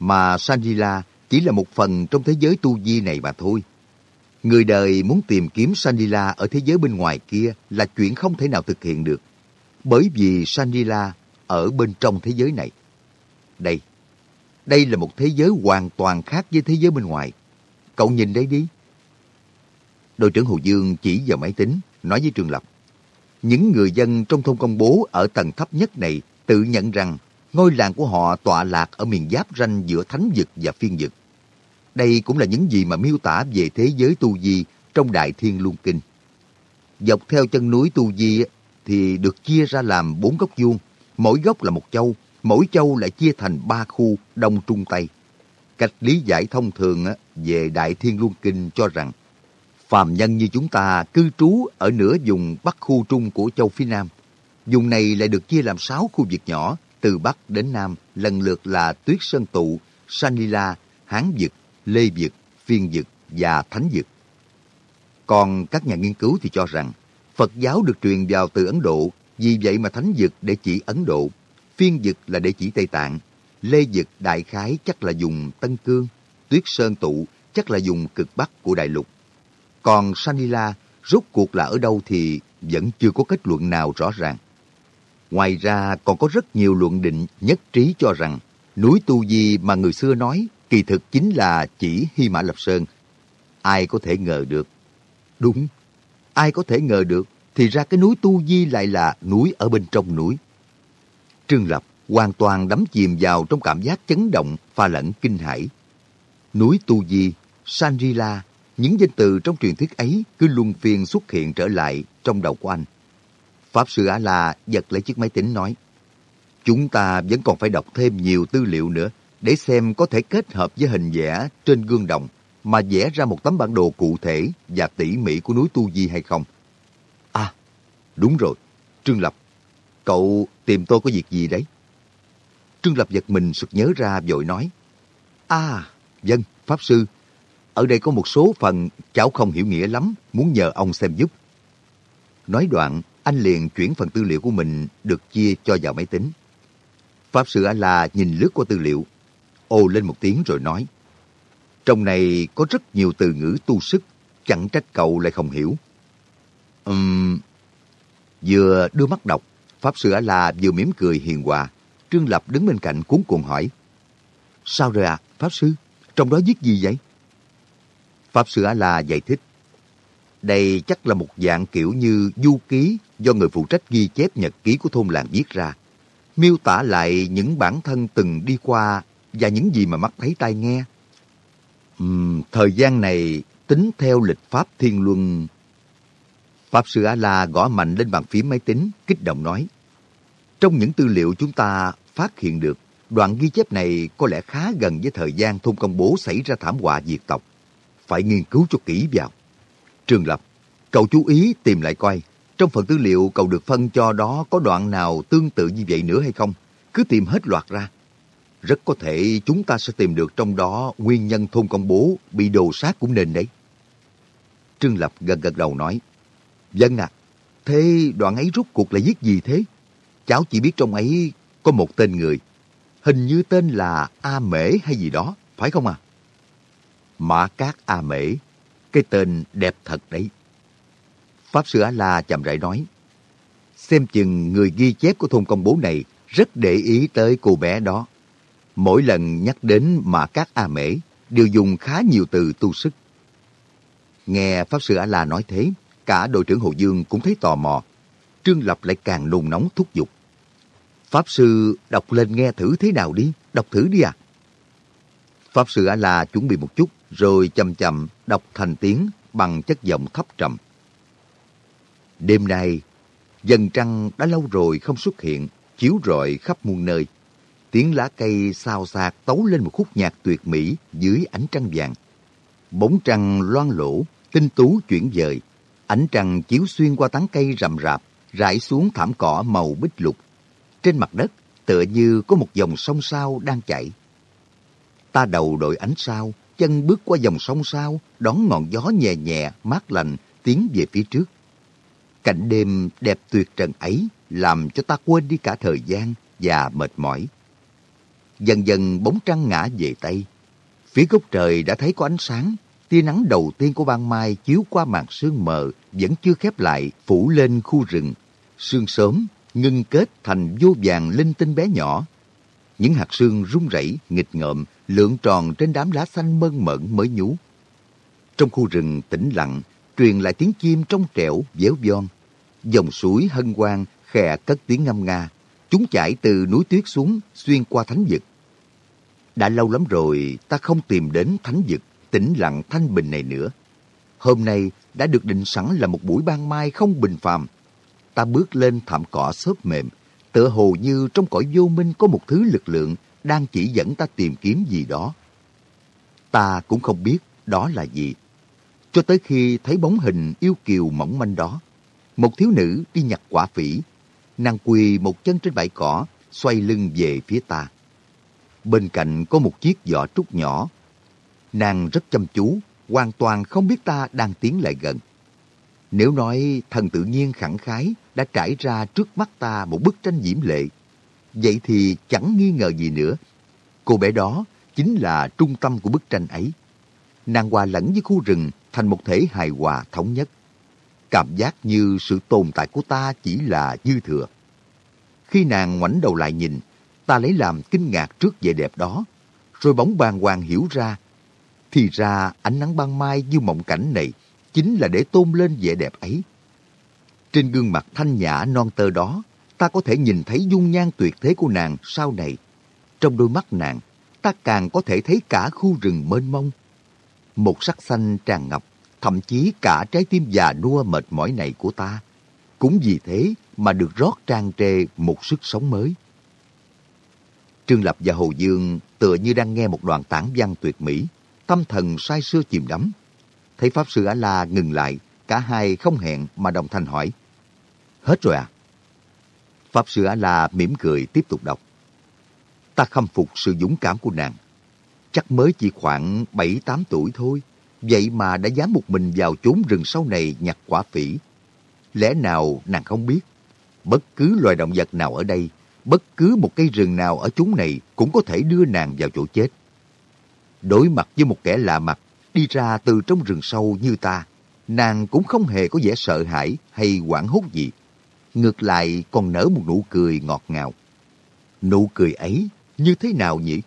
Mà Sandila chỉ là một phần trong thế giới tu di này mà thôi. Người đời muốn tìm kiếm Sandila ở thế giới bên ngoài kia là chuyện không thể nào thực hiện được. Bởi vì Sandila ở bên trong thế giới này. Đây, đây là một thế giới hoàn toàn khác với thế giới bên ngoài. Cậu nhìn đây đi. Đội trưởng Hồ Dương chỉ vào máy tính, nói với Trường Lập. Những người dân trong thôn công bố ở tầng thấp nhất này tự nhận rằng ngôi làng của họ tọa lạc ở miền giáp ranh giữa thánh vực và phiên vực. Đây cũng là những gì mà miêu tả về thế giới tu di trong Đại Thiên Luân Kinh. Dọc theo chân núi tu di thì được chia ra làm bốn góc vuông, mỗi góc là một châu, mỗi châu lại chia thành ba khu Đông Trung Tây. Cách lý giải thông thường về Đại Thiên Luân Kinh cho rằng phàm nhân như chúng ta cư trú ở nửa vùng Bắc khu Trung của châu phía Nam. Vùng này lại được chia làm sáu khu vực nhỏ, từ Bắc đến Nam, lần lượt là Tuyết Sơn Tụ, Sanila, Hán Dực, Lê Dực, Phiên Dực và Thánh Dực. Còn các nhà nghiên cứu thì cho rằng Phật giáo được truyền vào từ Ấn Độ, vì vậy mà Thánh Dực để chỉ Ấn Độ, Phiên Dực là để chỉ Tây Tạng, Lê Dực đại khái chắc là dùng Tân Cương, Tuyết Sơn Tụ chắc là dùng cực Bắc của đại lục. Còn Sanila rốt cuộc là ở đâu thì vẫn chưa có kết luận nào rõ ràng. Ngoài ra còn có rất nhiều luận định nhất trí cho rằng núi Tu Di mà người xưa nói kỳ thực chính là chỉ Hy Mã Lập Sơn. Ai có thể ngờ được? Đúng, ai có thể ngờ được thì ra cái núi Tu Di lại là núi ở bên trong núi. Trương Lập hoàn toàn đắm chìm vào trong cảm giác chấn động pha lẫn kinh hãi. Núi Tu Di, Sanrila, những danh từ trong truyền thuyết ấy cứ luân phiên xuất hiện trở lại trong đầu của anh. Pháp Sư A-La giật lấy chiếc máy tính nói, Chúng ta vẫn còn phải đọc thêm nhiều tư liệu nữa để xem có thể kết hợp với hình vẽ trên gương đồng mà vẽ ra một tấm bản đồ cụ thể và tỉ mỉ của núi Tu Di hay không. À, đúng rồi, Trương Lập, cậu tìm tôi có việc gì đấy? Trương Lập giật mình sực nhớ ra vội nói, À, dân, Pháp Sư, ở đây có một số phần cháu không hiểu nghĩa lắm, muốn nhờ ông xem giúp. Nói đoạn, anh liền chuyển phần tư liệu của mình được chia cho vào máy tính. Pháp Sư A-La nhìn lướt qua tư liệu, ồ lên một tiếng rồi nói, Trong này có rất nhiều từ ngữ tu sức, chẳng trách cậu lại không hiểu. Ừm... Vừa đưa mắt đọc, Pháp Sư A-La vừa mỉm cười hiền hòa. Trương Lập đứng bên cạnh cuốn cuồng hỏi, Sao rồi à, Pháp Sư? Trong đó viết gì vậy? Pháp Sư A-La giải thích. Đây chắc là một dạng kiểu như du ký do người phụ trách ghi chép nhật ký của thôn làng viết ra. Miêu tả lại những bản thân từng đi qua và những gì mà mắt thấy tai nghe. Uhm, thời gian này tính theo lịch pháp thiên luân. Pháp sư A-la gõ mạnh lên bàn phím máy tính, kích động nói. Trong những tư liệu chúng ta phát hiện được, đoạn ghi chép này có lẽ khá gần với thời gian thôn công bố xảy ra thảm họa diệt tộc. Phải nghiên cứu cho kỹ vào. Trường Lập, cậu chú ý tìm lại coi, trong phần tư liệu cậu được phân cho đó có đoạn nào tương tự như vậy nữa hay không? Cứ tìm hết loạt ra. Rất có thể chúng ta sẽ tìm được trong đó nguyên nhân thôn công bố bị đồ sát cũng nên đấy. Trương Lập gần gật đầu nói, vâng Dân à, thế đoạn ấy rút cuộc là giết gì thế? Cháu chỉ biết trong ấy có một tên người. Hình như tên là A Mễ hay gì đó, phải không à? Mã Cát A Mễ, cái tên đẹp thật đấy. Pháp Sư A-La chậm rãi nói, xem chừng người ghi chép của thôn công bố này rất để ý tới cô bé đó. Mỗi lần nhắc đến Mã Cát A Mễ, đều dùng khá nhiều từ tu sức. Nghe Pháp Sư A-La nói thế, cả đội trưởng Hồ Dương cũng thấy tò mò. Trương Lập lại càng nôn nóng thúc giục. Pháp Sư đọc lên nghe thử thế nào đi, đọc thử đi à. Pháp Sư A-La chuẩn bị một chút, rồi chậm chậm đọc thành tiếng bằng chất giọng thấp trầm. Đêm nay, dần trăng đã lâu rồi không xuất hiện, chiếu rọi khắp muôn nơi. Tiếng lá cây xào xạc tấu lên một khúc nhạc tuyệt mỹ dưới ánh trăng vàng. Bóng trăng loan lỗ, tinh tú chuyển dời. Ánh trăng chiếu xuyên qua tán cây rậm rạp, rải xuống thảm cỏ màu bích lục. Trên mặt đất, tựa như có một dòng sông sao đang chảy. Ta đầu đội ánh sao, chân bước qua dòng sông sao, đón ngọn gió nhẹ nhẹ, mát lành, tiến về phía trước. Cảnh đêm đẹp tuyệt trần ấy làm cho ta quên đi cả thời gian và mệt mỏi. Dần dần bóng trăng ngã về Tây. Phía gốc trời đã thấy có ánh sáng. Tia nắng đầu tiên của ban mai chiếu qua màn sương mờ vẫn chưa khép lại phủ lên khu rừng. Sương sớm ngưng kết thành vô vàng linh tinh bé nhỏ. Những hạt sương rung rẩy, nghịch ngợm, lượn tròn trên đám lá xanh mơn mởn mới nhú. Trong khu rừng tĩnh lặng, truyền lại tiếng chim trong trẻo, véo von. Dòng suối hân hoang khè cất tiếng ngâm nga. Chúng chảy từ núi tuyết xuống, xuyên qua thánh vực. Đã lâu lắm rồi ta không tìm đến thánh vực, tĩnh lặng thanh bình này nữa. Hôm nay đã được định sẵn là một buổi ban mai không bình phàm. Ta bước lên thảm cỏ xốp mềm, tựa hồ như trong cõi vô minh có một thứ lực lượng đang chỉ dẫn ta tìm kiếm gì đó. Ta cũng không biết đó là gì. Cho tới khi thấy bóng hình yêu kiều mỏng manh đó, một thiếu nữ đi nhặt quả phỉ. Nàng quỳ một chân trên bãi cỏ, xoay lưng về phía ta. Bên cạnh có một chiếc giỏ trúc nhỏ. Nàng rất chăm chú, hoàn toàn không biết ta đang tiến lại gần. Nếu nói thần tự nhiên khẳng khái đã trải ra trước mắt ta một bức tranh diễm lệ, vậy thì chẳng nghi ngờ gì nữa. Cô bé đó chính là trung tâm của bức tranh ấy. Nàng hòa lẫn với khu rừng thành một thể hài hòa thống nhất. Cảm giác như sự tồn tại của ta chỉ là dư thừa. Khi nàng ngoảnh đầu lại nhìn, ta lấy làm kinh ngạc trước vẻ đẹp đó, rồi bóng bàng hoàng hiểu ra. Thì ra ánh nắng ban mai như mộng cảnh này chính là để tôn lên vẻ đẹp ấy. Trên gương mặt thanh nhã non tơ đó, ta có thể nhìn thấy dung nhan tuyệt thế của nàng sau này. Trong đôi mắt nàng, ta càng có thể thấy cả khu rừng mênh mông. Một sắc xanh tràn ngập, thậm chí cả trái tim già nua mệt mỏi này của ta. Cũng vì thế mà được rót trang trề một sức sống mới. Trương Lập và Hồ Dương tựa như đang nghe một đoạn tản văn tuyệt mỹ, tâm thần say sưa chìm đắm. Thấy Pháp Sư A-La ngừng lại, cả hai không hẹn mà đồng thanh hỏi. Hết rồi à? Pháp Sư A-La mỉm cười tiếp tục đọc. Ta khâm phục sự dũng cảm của nàng. Chắc mới chỉ khoảng 7-8 tuổi thôi. Vậy mà đã dám một mình vào chốn rừng sâu này nhặt quả phỉ. Lẽ nào nàng không biết? Bất cứ loài động vật nào ở đây bất cứ một cây rừng nào ở chúng này cũng có thể đưa nàng vào chỗ chết. Đối mặt với một kẻ lạ mặt đi ra từ trong rừng sâu như ta, nàng cũng không hề có vẻ sợ hãi hay quảng hốt gì. Ngược lại còn nở một nụ cười ngọt ngào. Nụ cười ấy như thế nào nhỉ?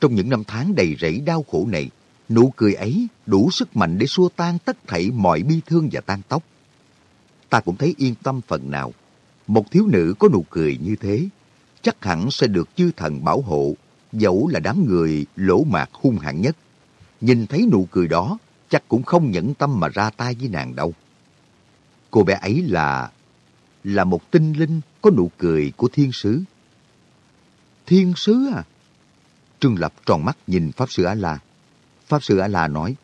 Trong những năm tháng đầy rẫy đau khổ này, nụ cười ấy đủ sức mạnh để xua tan tất thảy mọi bi thương và tan tóc. Ta cũng thấy yên tâm phần nào. Một thiếu nữ có nụ cười như thế, chắc hẳn sẽ được chư thần bảo hộ, dẫu là đám người lỗ mạc hung hãn nhất. Nhìn thấy nụ cười đó, chắc cũng không nhẫn tâm mà ra tay với nàng đâu. Cô bé ấy là... là một tinh linh có nụ cười của thiên sứ. Thiên sứ à? Trương Lập tròn mắt nhìn Pháp Sư A-La. Pháp Sư A-La nói,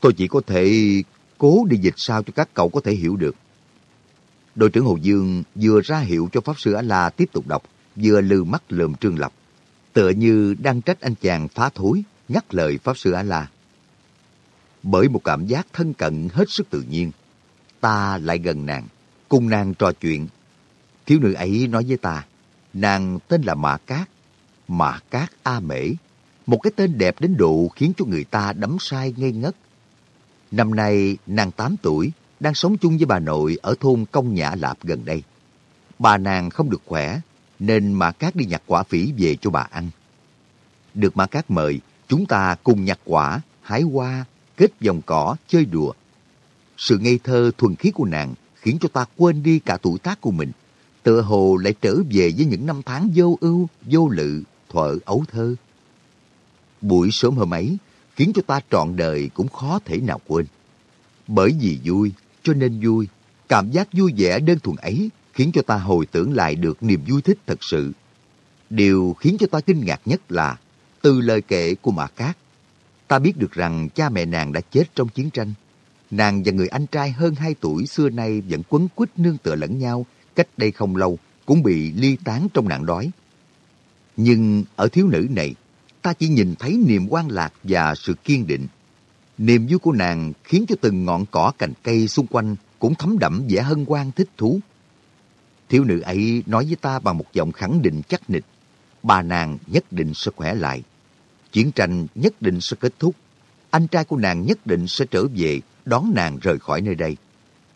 Tôi chỉ có thể cố đi dịch sao cho các cậu có thể hiểu được. Đội trưởng Hồ Dương vừa ra hiệu cho Pháp Sư A-La tiếp tục đọc, vừa lừ mắt lườm Trương Lập. Tựa như đang trách anh chàng phá thối, ngắt lời Pháp Sư A-La. Bởi một cảm giác thân cận hết sức tự nhiên, ta lại gần nàng, cùng nàng trò chuyện. Thiếu nữ ấy nói với ta, nàng tên là Mã Cát, Mã Cát A Mễ, một cái tên đẹp đến độ khiến cho người ta đắm say ngây ngất. Năm nay nàng 8 tuổi, đang sống chung với bà nội ở thôn Công Nhã Lạp gần đây. Bà nàng không được khỏe, nên Mã Cát đi nhặt quả phỉ về cho bà ăn. Được Mã Cát mời, chúng ta cùng nhặt quả, hái hoa, kết vòng cỏ, chơi đùa. Sự ngây thơ thuần khiết của nàng khiến cho ta quên đi cả tuổi tác của mình. Tựa hồ lại trở về với những năm tháng vô ưu, vô lự, thuở ấu thơ. Buổi sớm hôm ấy khiến cho ta trọn đời cũng khó thể nào quên. Bởi vì vui, cho nên vui. Cảm giác vui vẻ đơn thuần ấy khiến cho ta hồi tưởng lại được niềm vui thích thật sự. Điều khiến cho ta kinh ngạc nhất là từ lời kể của Mã Cát, ta biết được rằng cha mẹ nàng đã chết trong chiến tranh. Nàng và người anh trai hơn 2 tuổi xưa nay vẫn quấn quýt nương tựa lẫn nhau, cách đây không lâu cũng bị ly tán trong nạn đói. Nhưng ở thiếu nữ này, ta chỉ nhìn thấy niềm quan lạc và sự kiên định. Niềm vui của nàng khiến cho từng ngọn cỏ cành cây xung quanh cũng thấm đậm vẻ hân hoan thích thú. Thiếu nữ ấy nói với ta bằng một giọng khẳng định chắc nịch, bà nàng nhất định sẽ khỏe lại. Chiến tranh nhất định sẽ kết thúc. Anh trai của nàng nhất định sẽ trở về đón nàng rời khỏi nơi đây.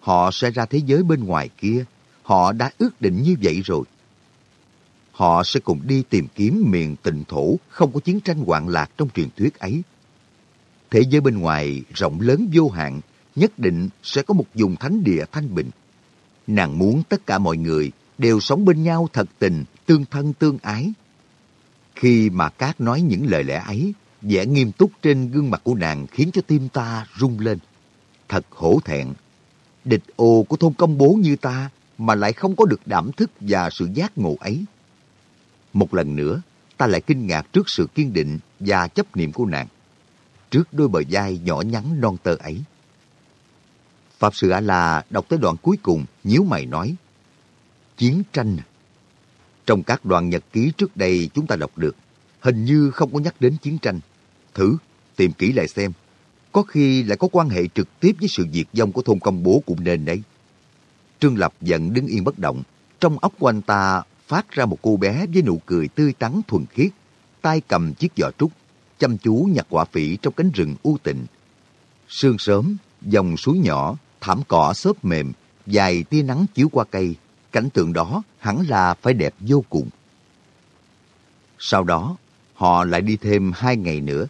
Họ sẽ ra thế giới bên ngoài kia. Họ đã ước định như vậy rồi. Họ sẽ cùng đi tìm kiếm miền tịnh thổ không có chiến tranh hoạn lạc trong truyền thuyết ấy. Thế giới bên ngoài rộng lớn vô hạn, nhất định sẽ có một vùng thánh địa thanh bình. Nàng muốn tất cả mọi người đều sống bên nhau thật tình, tương thân tương ái. Khi mà Cát nói những lời lẽ ấy, vẻ nghiêm túc trên gương mặt của nàng khiến cho tim ta rung lên. Thật hổ thẹn. Địch ô của thôn công bố như ta mà lại không có được đảm thức và sự giác ngộ ấy. Một lần nữa, ta lại kinh ngạc trước sự kiên định và chấp niệm của nàng. Trước đôi bờ vai nhỏ nhắn non tơ ấy. Pháp Sư A-La đọc tới đoạn cuối cùng, nhíu mày nói, Chiến tranh? Trong các đoạn nhật ký trước đây chúng ta đọc được, hình như không có nhắc đến chiến tranh. Thử, tìm kỹ lại xem. Có khi lại có quan hệ trực tiếp với sự diệt vong của thôn công bố cũng nên đấy. Trương Lập giận đứng yên bất động. Trong óc của anh ta phát ra một cô bé với nụ cười tươi tắn thuần khiết, tay cầm chiếc giỏ trúc, chăm chú nhặt quả phỉ trong cánh rừng u tịnh. Sương sớm, dòng suối nhỏ, thảm cỏ xốp mềm, dài tia nắng chiếu qua cây, cảnh tượng đó hẳn là phải đẹp vô cùng. Sau đó, họ lại đi thêm hai ngày nữa.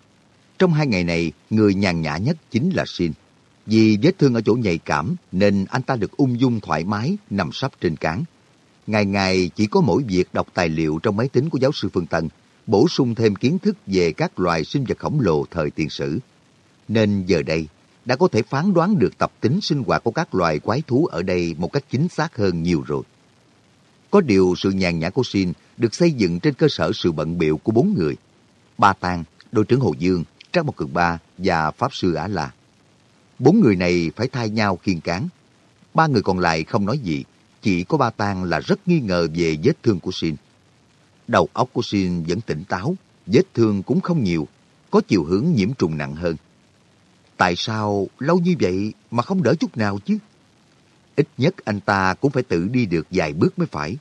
Trong hai ngày này, người nhàn nhã nhất chính là Sin. Vì vết thương ở chỗ nhạy cảm nên anh ta được ung dung thoải mái nằm sắp trên cán. Ngày ngày chỉ có mỗi việc đọc tài liệu trong máy tính của giáo sư Phương Tân, bổ sung thêm kiến thức về các loài sinh vật khổng lồ thời tiền sử. Nên giờ đây, đã có thể phán đoán được tập tính sinh hoạt của các loài quái thú ở đây một cách chính xác hơn nhiều rồi. Có điều sự nhàn nhã của Sin được xây dựng trên cơ sở sự bận biệu của bốn người. Ba Tang, đội trưởng Hồ Dương, Trác Mộc Cường Ba và Pháp Sư Á La. Bốn người này phải thay nhau khiên cán. Ba người còn lại không nói gì, chỉ có Ba Tang là rất nghi ngờ về vết thương của Sin. Đầu óc của Sin vẫn tỉnh táo, vết thương cũng không nhiều, có chiều hướng nhiễm trùng nặng hơn. Tại sao lâu như vậy mà không đỡ chút nào chứ? Ít nhất anh ta cũng phải tự đi được vài bước mới phải.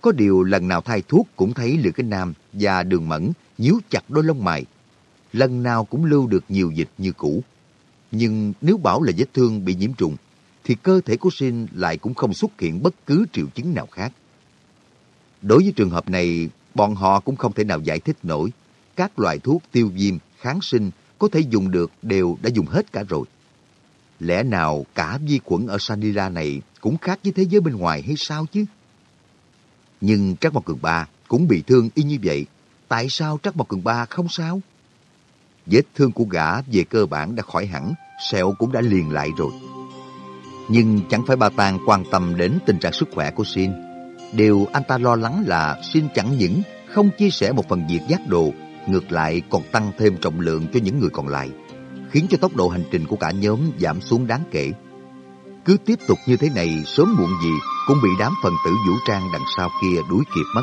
Có điều lần nào thay thuốc cũng thấy Lữ Kinh Nam và Đường Mẫn nhíu chặt đôi lông mày. Lần nào cũng lưu được nhiều dịch như cũ. Nhưng nếu bảo là vết thương bị nhiễm trùng, thì cơ thể của Sin lại cũng không xuất hiện bất cứ triệu chứng nào khác. Đối với trường hợp này, bọn họ cũng không thể nào giải thích nổi. các loại thuốc tiêu viêm, kháng sinh có thể dùng được đều đã dùng hết cả rồi. Lẽ nào cả vi khuẩn ở Sanira này cũng khác với thế giới bên ngoài hay sao chứ? Nhưng Trác Mộc Cường Ba cũng bị thương y như vậy. Tại sao Trác Mộc Cường Ba không sao? Vết thương của gã về cơ bản đã khỏi hẳn, sẹo cũng đã liền lại rồi. Nhưng chẳng phải bà Tàng quan tâm đến tình trạng sức khỏe của Xin. Điều anh ta lo lắng là Xin chẳng những không chia sẻ một phần việc giác đồ, ngược lại còn tăng thêm trọng lượng cho những người còn lại, khiến cho tốc độ hành trình của cả nhóm giảm xuống đáng kể. Cứ tiếp tục như thế này, sớm muộn gì cũng bị đám phần tử vũ trang đằng sau kia đuổi kịp mất.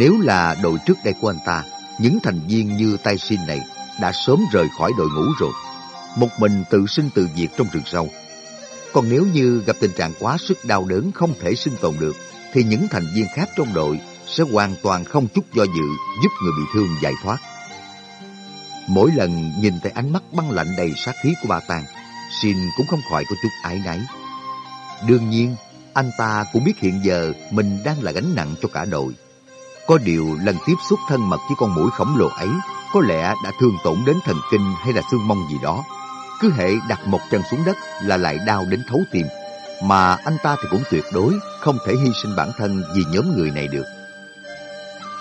Nếu là đội trước đây của anh ta, những thành viên như tay xin này đã sớm rời khỏi đội ngũ rồi. Một mình tự sinh tự diệt trong rừng sâu. Còn nếu như gặp tình trạng quá sức đau đớn không thể sinh tồn được, thì những thành viên khác trong đội sẽ hoàn toàn không chút do dự giúp người bị thương giải thoát. Mỗi lần nhìn thấy ánh mắt băng lạnh đầy sát khí của bà Tàng, Xin cũng không khỏi có chút ái náy. Đương nhiên, anh ta cũng biết hiện giờ mình đang là gánh nặng cho cả đội. Có điều lần tiếp xúc thân mật với con mũi khổng lồ ấy có lẽ đã thương tổn đến thần kinh hay là xương mông gì đó. Cứ hệ đặt một chân xuống đất là lại đau đến thấu tim. Mà anh ta thì cũng tuyệt đối không thể hy sinh bản thân vì nhóm người này được.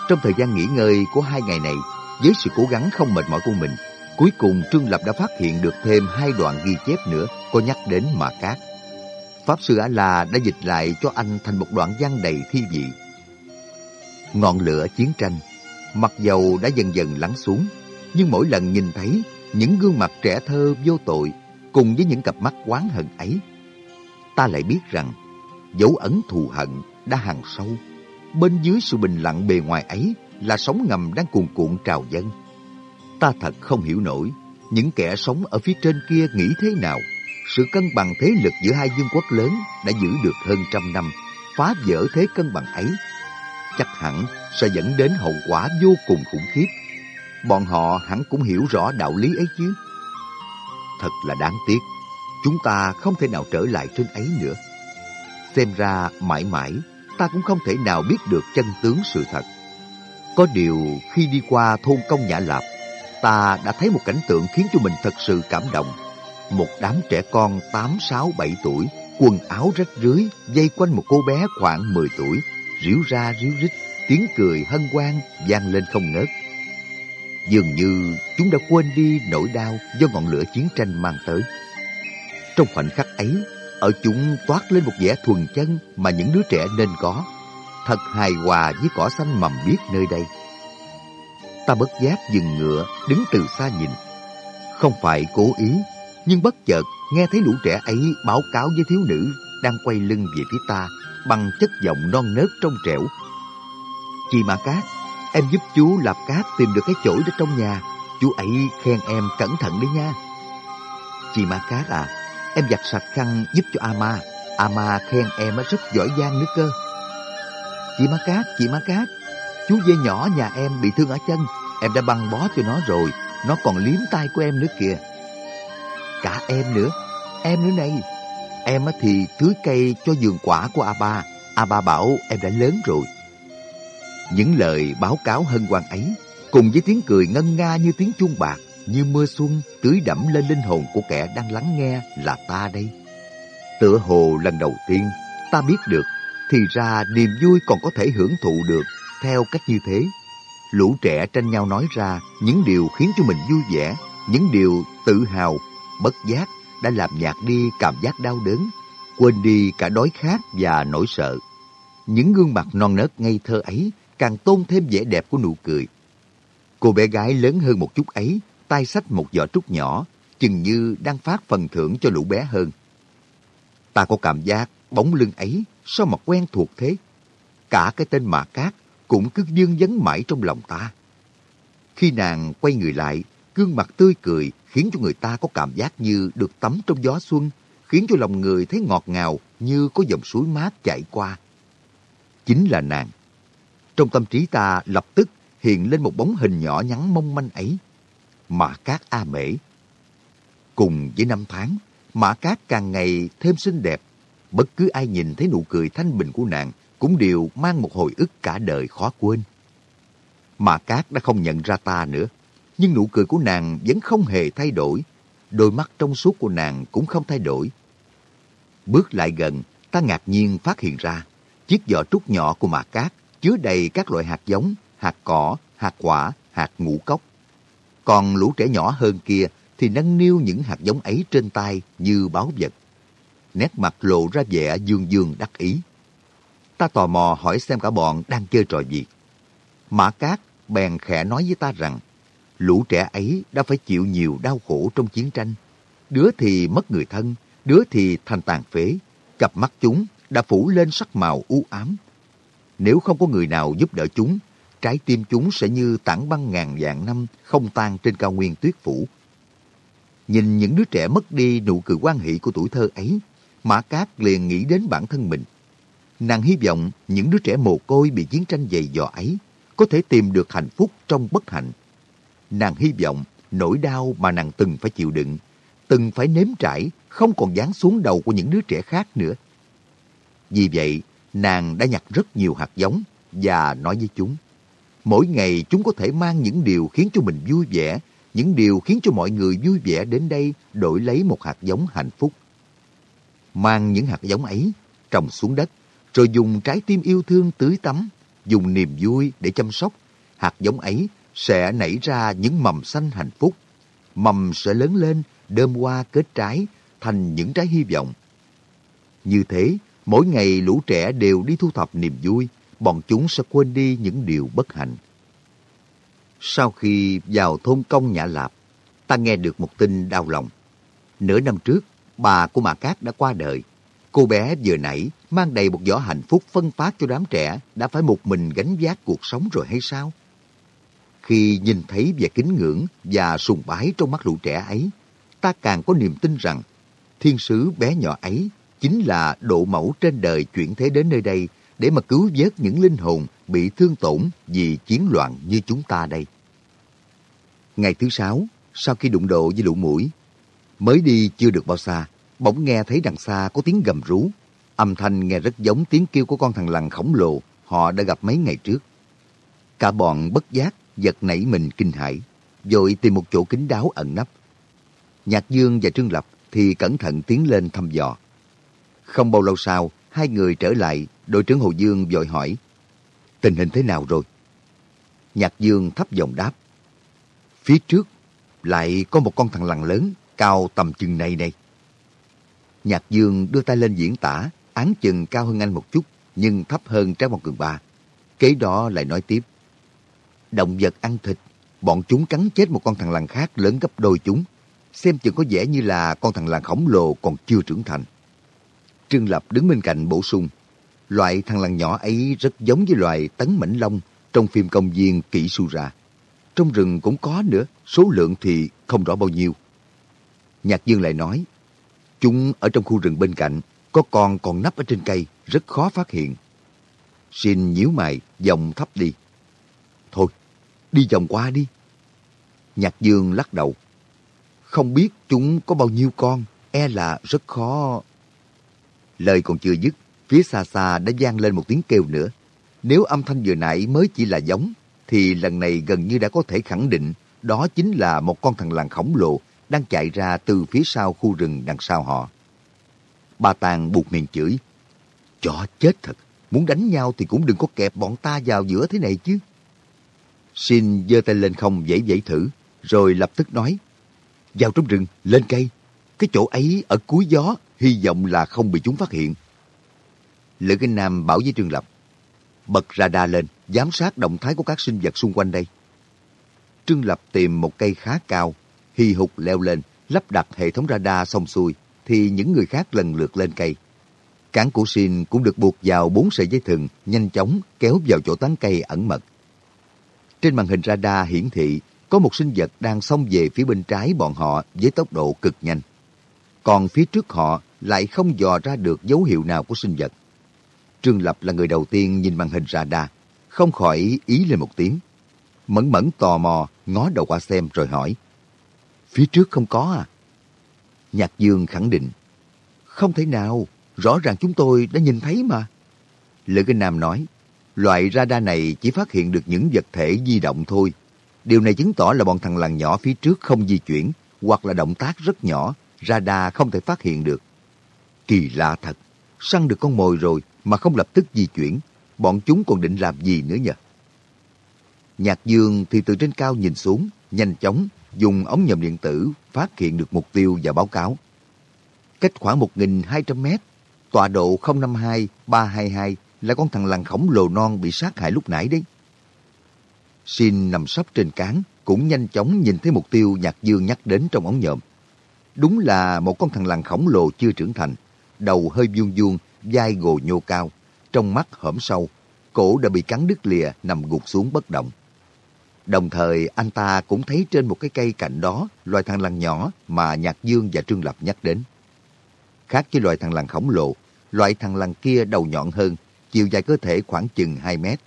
Trong thời gian nghỉ ngơi của hai ngày này, với sự cố gắng không mệt mỏi của mình, cuối cùng Trương Lập đã phát hiện được thêm hai đoạn ghi chép nữa có nhắc đến mà cát. Pháp Sư A-La đã dịch lại cho anh thành một đoạn văn đầy thi vị. Ngọn lửa chiến tranh, mặc dầu đã dần dần lắng xuống, nhưng mỗi lần nhìn thấy những gương mặt trẻ thơ vô tội cùng với những cặp mắt oán hận ấy, ta lại biết rằng dấu ấn thù hận đã hằn sâu. Bên dưới sự bình lặng bề ngoài ấy là sóng ngầm đang cuồn cuộn trào dâng. Ta thật không hiểu nổi những kẻ sống ở phía trên kia nghĩ thế nào sự cân bằng thế lực giữa hai vương quốc lớn đã giữ được hơn trăm năm, phá vỡ thế cân bằng ấy, chắc hẳn sẽ dẫn đến hậu quả vô cùng khủng khiếp. Bọn họ hẳn cũng hiểu rõ đạo lý ấy chứ. Thật là đáng tiếc, chúng ta không thể nào trở lại trên ấy nữa. Xem ra mãi mãi, ta cũng không thể nào biết được chân tướng sự thật. Có điều khi đi qua thôn công Nhã Lạp, ta đã thấy một cảnh tượng khiến cho mình thật sự cảm động một đám trẻ con 8, 6, 7 tuổi, quần áo rách rưới, dây quanh một cô bé khoảng 10 tuổi, ríu ra ríu rít, tiếng cười hân hoan vang lên không ngớt. Dường như chúng đã quên đi nỗi đau do ngọn lửa chiến tranh mang tới. Trong khoảnh khắc ấy, ở chúng toát lên một vẻ thuần chân mà những đứa trẻ nên có. Thật hài hòa với cỏ xanh mầm biếc nơi đây. Ta bất giác dừng ngựa, đứng từ xa nhìn. Không phải cố ý nhưng bất chợt nghe thấy lũ trẻ ấy báo cáo với thiếu nữ đang quay lưng về phía ta bằng chất giọng non nớt trong trẻo. Chị Mã Cát, em giúp chú Lạp Cát tìm được cái chổi ở trong nhà. Chú ấy khen em cẩn thận đấy nha. Chị Ma Cát à, em giặt sạch khăn giúp cho Ama. Ama khen em rất giỏi giang nữa cơ. Chị Ma Cát, chị Ma Cát, chú dê nhỏ nhà em bị thương ở chân. Em đã băng bó cho nó rồi, nó còn liếm tay của em nữa kìa cả em nữa. Em nữa này. Em thì tưới cây cho vườn quả của A-ba. A-ba bảo em đã lớn rồi. Những lời báo cáo hân hoan ấy, cùng với tiếng cười ngân nga như tiếng chuông bạc, như mưa xuân tưới đẫm lên linh hồn của kẻ đang lắng nghe là ta đây. Tựa hồ lần đầu tiên, ta biết được, thì ra niềm vui còn có thể hưởng thụ được theo cách như thế. Lũ trẻ tranh nhau nói ra những điều khiến cho mình vui vẻ, những điều tự hào bất giác đã làm nhạt đi cảm giác đau đớn, quên đi cả đói khát và nỗi sợ. Những gương mặt non nớt ngây thơ ấy càng tôn thêm vẻ đẹp của nụ cười. Cô bé gái lớn hơn một chút ấy, tay sách một giỏ trúc nhỏ, chừng như đang phát phần thưởng cho lũ bé hơn. Ta có cảm giác bóng lưng ấy sao mà quen thuộc thế? Cả cái tên Mạ Cát cũng cứ dương vấn mãi trong lòng ta. Khi nàng quay người lại, gương mặt tươi cười khiến cho người ta có cảm giác như được tắm trong gió xuân, khiến cho lòng người thấy ngọt ngào như có dòng suối mát chảy qua. Chính là nàng. Trong tâm trí ta lập tức hiện lên một bóng hình nhỏ nhắn mong manh ấy. Mã Cát A Mễ. Cùng với năm tháng, Mã Cát càng ngày thêm xinh đẹp. Bất cứ ai nhìn thấy nụ cười thanh bình của nàng cũng đều mang một hồi ức cả đời khó quên. Mà Cát đã không nhận ra ta nữa. Nhưng nụ cười của nàng vẫn không hề thay đổi. Đôi mắt trong suốt của nàng cũng không thay đổi. Bước lại gần, ta ngạc nhiên phát hiện ra chiếc giỏ trúc nhỏ của Mã Cát chứa đầy các loại hạt giống, hạt cỏ, hạt quả, hạt ngũ cốc. Còn lũ trẻ nhỏ hơn kia thì nâng niu những hạt giống ấy trên tay như báo vật. Nét mặt lộ ra vẻ dương dương đắc ý. Ta tò mò hỏi xem cả bọn đang chơi trò gì. Mã Cát bèn khẽ nói với ta rằng lũ trẻ ấy đã phải chịu nhiều đau khổ trong chiến tranh. Đứa thì mất người thân, đứa thì thành tàn phế. Cặp mắt chúng đã phủ lên sắc màu u ám. Nếu không có người nào giúp đỡ chúng, trái tim chúng sẽ như tảng băng ngàn vạn năm không tan trên cao nguyên tuyết phủ. Nhìn những đứa trẻ mất đi nụ cười quan hỷ của tuổi thơ ấy, Mã Cát liền nghĩ đến bản thân mình. Nàng hy vọng những đứa trẻ mồ côi bị chiến tranh dày dò ấy có thể tìm được hạnh phúc trong bất hạnh. Nàng hy vọng nỗi đau mà nàng từng phải chịu đựng, từng phải nếm trải, không còn dán xuống đầu của những đứa trẻ khác nữa. Vì vậy, nàng đã nhặt rất nhiều hạt giống và nói với chúng. Mỗi ngày chúng có thể mang những điều khiến cho mình vui vẻ, những điều khiến cho mọi người vui vẻ đến đây đổi lấy một hạt giống hạnh phúc. Mang những hạt giống ấy, trồng xuống đất, rồi dùng trái tim yêu thương tưới tắm, dùng niềm vui để chăm sóc. Hạt giống ấy sẽ nảy ra những mầm xanh hạnh phúc. Mầm sẽ lớn lên, đơm hoa kết trái, thành những trái hy vọng. Như thế, mỗi ngày lũ trẻ đều đi thu thập niềm vui, bọn chúng sẽ quên đi những điều bất hạnh. Sau khi vào thôn công Nhã Lạp, ta nghe được một tin đau lòng. Nửa năm trước, bà của Mạ Cát đã qua đời. Cô bé vừa nãy mang đầy một giỏ hạnh phúc phân phát cho đám trẻ đã phải một mình gánh vác cuộc sống rồi hay sao? Khi nhìn thấy vẻ kính ngưỡng và sùng bái trong mắt lũ trẻ ấy, ta càng có niềm tin rằng thiên sứ bé nhỏ ấy chính là độ mẫu trên đời chuyển thế đến nơi đây để mà cứu vớt những linh hồn bị thương tổn vì chiến loạn như chúng ta đây. Ngày thứ sáu, sau khi đụng độ với lũ mũi, mới đi chưa được bao xa, bỗng nghe thấy đằng xa có tiếng gầm rú. Âm thanh nghe rất giống tiếng kêu của con thằng lằn khổng lồ họ đã gặp mấy ngày trước. Cả bọn bất giác, giật nảy mình kinh hãi, rồi tìm một chỗ kín đáo ẩn nấp. Nhạc Dương và Trương Lập thì cẩn thận tiến lên thăm dò. Không bao lâu sau, hai người trở lại, đội trưởng Hồ Dương vội hỏi, tình hình thế nào rồi? Nhạc Dương thấp giọng đáp, phía trước lại có một con thằng lằn lớn, cao tầm chừng này này. Nhạc Dương đưa tay lên diễn tả, án chừng cao hơn anh một chút, nhưng thấp hơn Trái Bom Cường Ba. Kế đó lại nói tiếp, động vật ăn thịt, bọn chúng cắn chết một con thằng lằn khác lớn gấp đôi chúng. Xem chừng có vẻ như là con thằng lằn khổng lồ còn chưa trưởng thành. Trương Lập đứng bên cạnh bổ sung. Loại thằng lằn nhỏ ấy rất giống với loài tấn mảnh long trong phim công viên kỹ su ra. Trong rừng cũng có nữa, số lượng thì không rõ bao nhiêu. Nhạc Dương lại nói, chúng ở trong khu rừng bên cạnh, có con còn nấp ở trên cây, rất khó phát hiện. Xin nhíu mày, dòng thấp đi. Thôi, đi vòng qua đi. Nhạc Dương lắc đầu. Không biết chúng có bao nhiêu con, e là rất khó. Lời còn chưa dứt, phía xa xa đã vang lên một tiếng kêu nữa. Nếu âm thanh vừa nãy mới chỉ là giống, thì lần này gần như đã có thể khẳng định đó chính là một con thằng lằn khổng lồ đang chạy ra từ phía sau khu rừng đằng sau họ. bà Tàng buộc miệng chửi. Chó chết thật, muốn đánh nhau thì cũng đừng có kẹp bọn ta vào giữa thế này chứ. Xin giơ tay lên không dãy dãy thử, rồi lập tức nói. Vào trong rừng, lên cây. Cái chỗ ấy ở cuối gió, hy vọng là không bị chúng phát hiện. Lữ Kinh Nam bảo với Trương Lập, bật radar lên, giám sát động thái của các sinh vật xung quanh đây. Trương Lập tìm một cây khá cao, hì hục leo lên, lắp đặt hệ thống radar xong xuôi, thì những người khác lần lượt lên cây. Cán của xin cũng được buộc vào bốn sợi dây thừng, nhanh chóng kéo vào chỗ tán cây ẩn mật. Trên màn hình radar hiển thị có một sinh vật đang xông về phía bên trái bọn họ với tốc độ cực nhanh. Còn phía trước họ lại không dò ra được dấu hiệu nào của sinh vật. Trương Lập là người đầu tiên nhìn màn hình radar, không khỏi ý lên một tiếng. Mẫn mẫn tò mò, ngó đầu qua xem rồi hỏi. Phía trước không có à? Nhạc Dương khẳng định. Không thể nào, rõ ràng chúng tôi đã nhìn thấy mà. Lữ Kinh Nam nói. Loại radar này chỉ phát hiện được những vật thể di động thôi. Điều này chứng tỏ là bọn thằng lằn nhỏ phía trước không di chuyển, hoặc là động tác rất nhỏ, radar không thể phát hiện được. Kỳ lạ thật, săn được con mồi rồi mà không lập tức di chuyển, bọn chúng còn định làm gì nữa nhỉ? Nhạc Dương thì từ trên cao nhìn xuống, nhanh chóng dùng ống nhòm điện tử phát hiện được mục tiêu và báo cáo. Cách khoảng 1.200 mét, tọa độ 052-322 là con thằng lằn khổng lồ non bị sát hại lúc nãy đấy. Xin nằm sấp trên cán cũng nhanh chóng nhìn thấy mục tiêu Nhạc Dương nhắc đến trong ống nhòm. Đúng là một con thằng lằn khổng lồ chưa trưởng thành, đầu hơi vuông vuông, vai gồ nhô cao, trong mắt hõm sâu, cổ đã bị cắn đứt lìa nằm gục xuống bất động. Đồng thời anh ta cũng thấy trên một cái cây cạnh đó loài thằng lằn nhỏ mà Nhạc Dương và Trương Lập nhắc đến. Khác với loài thằng lằn khổng lồ, loại thằng lằn kia đầu nhọn hơn, chiều dài cơ thể khoảng chừng 2 mét.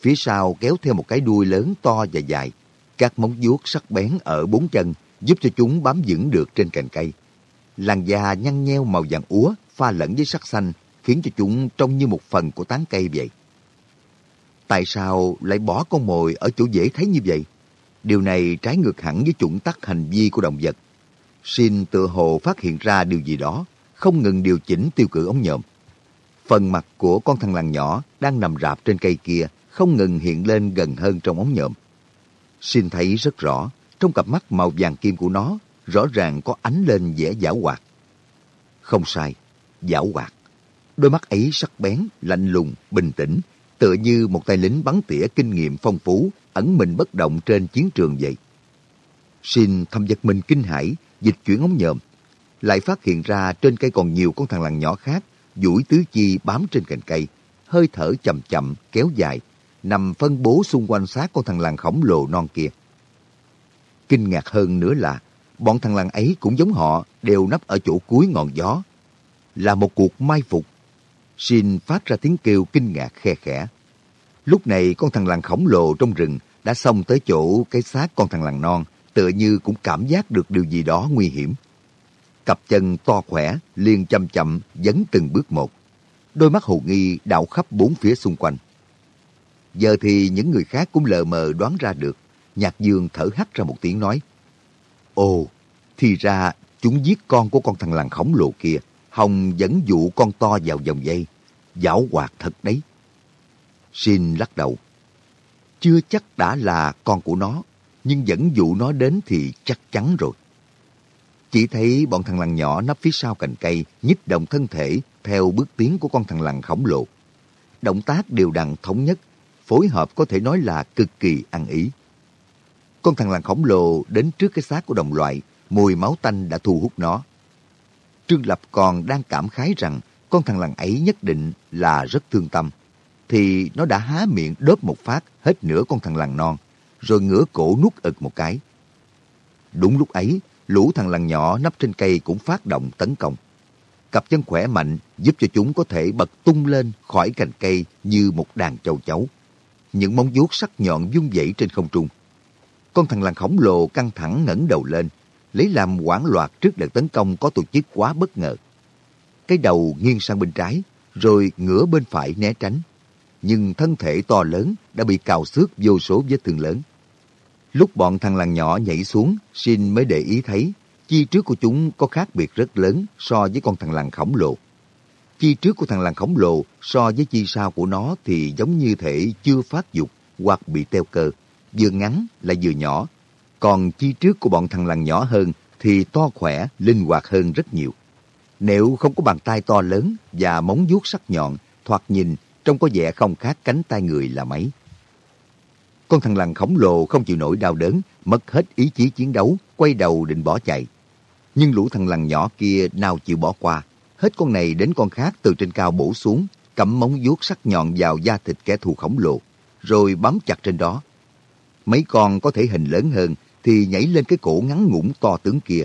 Phía sau kéo theo một cái đuôi lớn to và dài, các móng vuốt sắc bén ở bốn chân giúp cho chúng bám vững được trên cành cây. Làn da nhăn nheo màu vàng úa pha lẫn với sắc xanh khiến cho chúng trông như một phần của tán cây vậy. Tại sao lại bỏ con mồi ở chỗ dễ thấy như vậy? Điều này trái ngược hẳn với chuẩn tắc hành vi của động vật. Xin tự hồ phát hiện ra điều gì đó, không ngừng điều chỉnh tiêu cự ống nhòm. Phần mặt của con thằng lằn nhỏ đang nằm rạp trên cây kia không ngừng hiện lên gần hơn trong ống nhòm. Xin thấy rất rõ, trong cặp mắt màu vàng kim của nó rõ ràng có ánh lên vẻ giả hoạt. Không sai, giả hoạt. Đôi mắt ấy sắc bén, lạnh lùng, bình tĩnh, tựa như một tay lính bắn tỉa kinh nghiệm phong phú, ẩn mình bất động trên chiến trường vậy. Xin thâm giật mình kinh hãi, dịch chuyển ống nhòm, lại phát hiện ra trên cây còn nhiều con thằng lằn nhỏ khác, duỗi tứ chi bám trên cành cây, hơi thở chậm chậm, kéo dài, nằm phân bố xung quanh xác con thằng lằn khổng lồ non kia. Kinh ngạc hơn nữa là, bọn thằng làng ấy cũng giống họ, đều nấp ở chỗ cuối ngọn gió. Là một cuộc mai phục. Xin phát ra tiếng kêu kinh ngạc khe khẽ. Lúc này con thằng làng khổng lồ trong rừng đã xông tới chỗ cái xác con thằng làng non, tựa như cũng cảm giác được điều gì đó nguy hiểm. Cặp chân to khỏe, liền chậm chậm, dấn từng bước một. Đôi mắt hồ nghi đảo khắp bốn phía xung quanh. Giờ thì những người khác cũng lờ mờ đoán ra được. Nhạc Dương thở hắt ra một tiếng nói. Ồ, thì ra chúng giết con của con thằng làng khổng lồ kia. Hồng dẫn dụ con to vào vòng dây. Giảo hoạt thật đấy. Xin lắc đầu. Chưa chắc đã là con của nó, nhưng dẫn dụ nó đến thì chắc chắn rồi. Chỉ thấy bọn thằng lằn nhỏ nấp phía sau cành cây, nhích động thân thể theo bước tiến của con thằng lằn khổng lồ. Động tác đều đặn thống nhất, phối hợp có thể nói là cực kỳ ăn ý. Con thằng lằn khổng lồ đến trước cái xác của đồng loại, mùi máu tanh đã thu hút nó. Trương Lập còn đang cảm khái rằng con thằng lằn ấy nhất định là rất thương tâm. Thì nó đã há miệng đớp một phát hết nửa con thằng lằn non, rồi ngửa cổ nuốt ực một cái. Đúng lúc ấy, lũ thằng lằn nhỏ nấp trên cây cũng phát động tấn công. Cặp chân khỏe mạnh giúp cho chúng có thể bật tung lên khỏi cành cây như một đàn châu chấu. Những móng vuốt sắc nhọn vung vẩy trên không trung. Con thằng lằn khổng lồ căng thẳng ngẩng đầu lên, lấy làm hoảng loạt trước đợt tấn công có tổ chức quá bất ngờ. Cái đầu nghiêng sang bên trái, rồi ngửa bên phải né tránh. Nhưng thân thể to lớn đã bị cào xước vô số vết thương lớn. Lúc bọn thằng làng nhỏ nhảy xuống, Shin mới để ý thấy chi trước của chúng có khác biệt rất lớn so với con thằng làng khổng lồ. Chi trước của thằng làng khổng lồ so với chi sau của nó thì giống như thể chưa phát dục hoặc bị teo cơ, vừa ngắn là vừa nhỏ. Còn chi trước của bọn thằng lằn nhỏ hơn thì to khỏe, linh hoạt hơn rất nhiều. Nếu không có bàn tay to lớn và móng vuốt sắc nhọn, thoạt nhìn trông có vẻ không khác cánh tay người là mấy. Con thằng lằn khổng lồ không chịu nổi đau đớn, mất hết ý chí chiến đấu, quay đầu định bỏ chạy. Nhưng lũ thằng lằn nhỏ kia nào chịu bỏ qua. Hết con này đến con khác từ trên cao bổ xuống, cắm móng vuốt sắc nhọn vào da thịt kẻ thù khổng lồ, rồi bám chặt trên đó. Mấy con có thể hình lớn hơn thì nhảy lên cái cổ ngắn ngủn to tướng kia.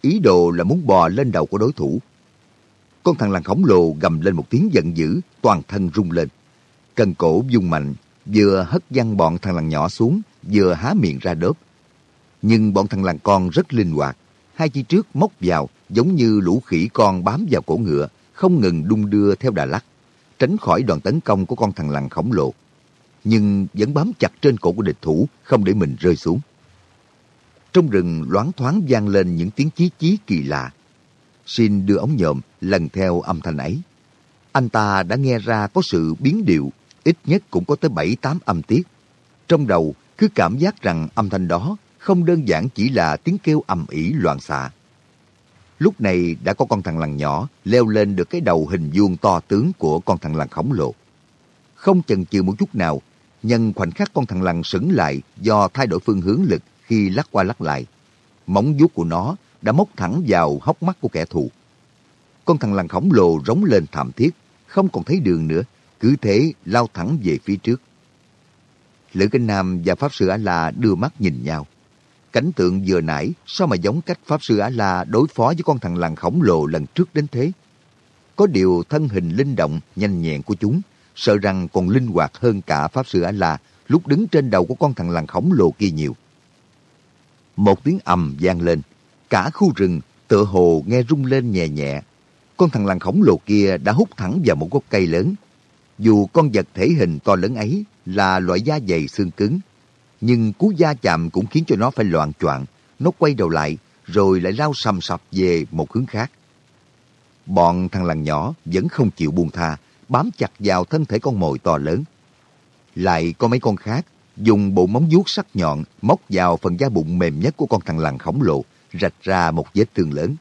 Ý đồ là muốn bò lên đầu của đối thủ. Con thằng lằn khổng lồ gầm lên một tiếng giận dữ, toàn thân rung lên. Cần cổ dung mạnh, vừa hất văng bọn thằng lằn nhỏ xuống, vừa há miệng ra đớp. Nhưng bọn thằng lằn con rất linh hoạt, hai chi trước móc vào giống như lũ khỉ con bám vào cổ ngựa, không ngừng đung đưa theo đà lắc. tránh khỏi đoàn tấn công của con thằng lằn khổng lồ, nhưng vẫn bám chặt trên cổ của địch thủ, không để mình rơi xuống. Trong rừng loáng thoáng vang lên những tiếng chí chí kỳ lạ. Xin đưa ống nhòm lần theo âm thanh ấy. Anh ta đã nghe ra có sự biến điệu, ít nhất cũng có tới 7-8 âm tiết. Trong đầu cứ cảm giác rằng âm thanh đó không đơn giản chỉ là tiếng kêu ầm ĩ loạn xạ. Lúc này đã có con thằng lằn nhỏ leo lên được cái đầu hình vuông to tướng của con thằng lằn khổng lồ. Không chần chừ một chút nào, nhân khoảnh khắc con thằng lằn sững lại do thay đổi phương hướng lực khi lắc qua lắc lại. Móng vuốt của nó đã móc thẳng vào hốc mắt của kẻ thù. Con thằng lằn khổng lồ rống lên thảm thiết, không còn thấy đường nữa, cứ thế lao thẳng về phía trước. Lữ Kinh Nam và Pháp Sư A-La đưa mắt nhìn nhau. Cảnh tượng vừa nãy sao mà giống cách Pháp Sư A-La đối phó với con thằng lằn khổng lồ lần trước đến thế? Có điều thân hình linh động, nhanh nhẹn của chúng, sợ rằng còn linh hoạt hơn cả Pháp Sư A-La lúc đứng trên đầu của con thằng lằn khổng lồ kia nhiều. Một tiếng ầm vang lên, cả khu rừng tựa hồ nghe rung lên nhẹ nhẹ. Con thằng lằn khổng lồ kia đã hút thẳng vào một gốc cây lớn. Dù con vật thể hình to lớn ấy là loại da dày xương cứng, nhưng cú da chạm cũng khiến cho nó phải loạn choạng. Nó quay đầu lại, rồi lại lao sầm sập về một hướng khác. Bọn thằng lằn nhỏ vẫn không chịu buông tha, bám chặt vào thân thể con mồi to lớn. Lại có mấy con khác dùng bộ móng vuốt sắc nhọn móc vào phần da bụng mềm nhất của con thằng lằn khổng lồ, rạch ra một vết thương lớn.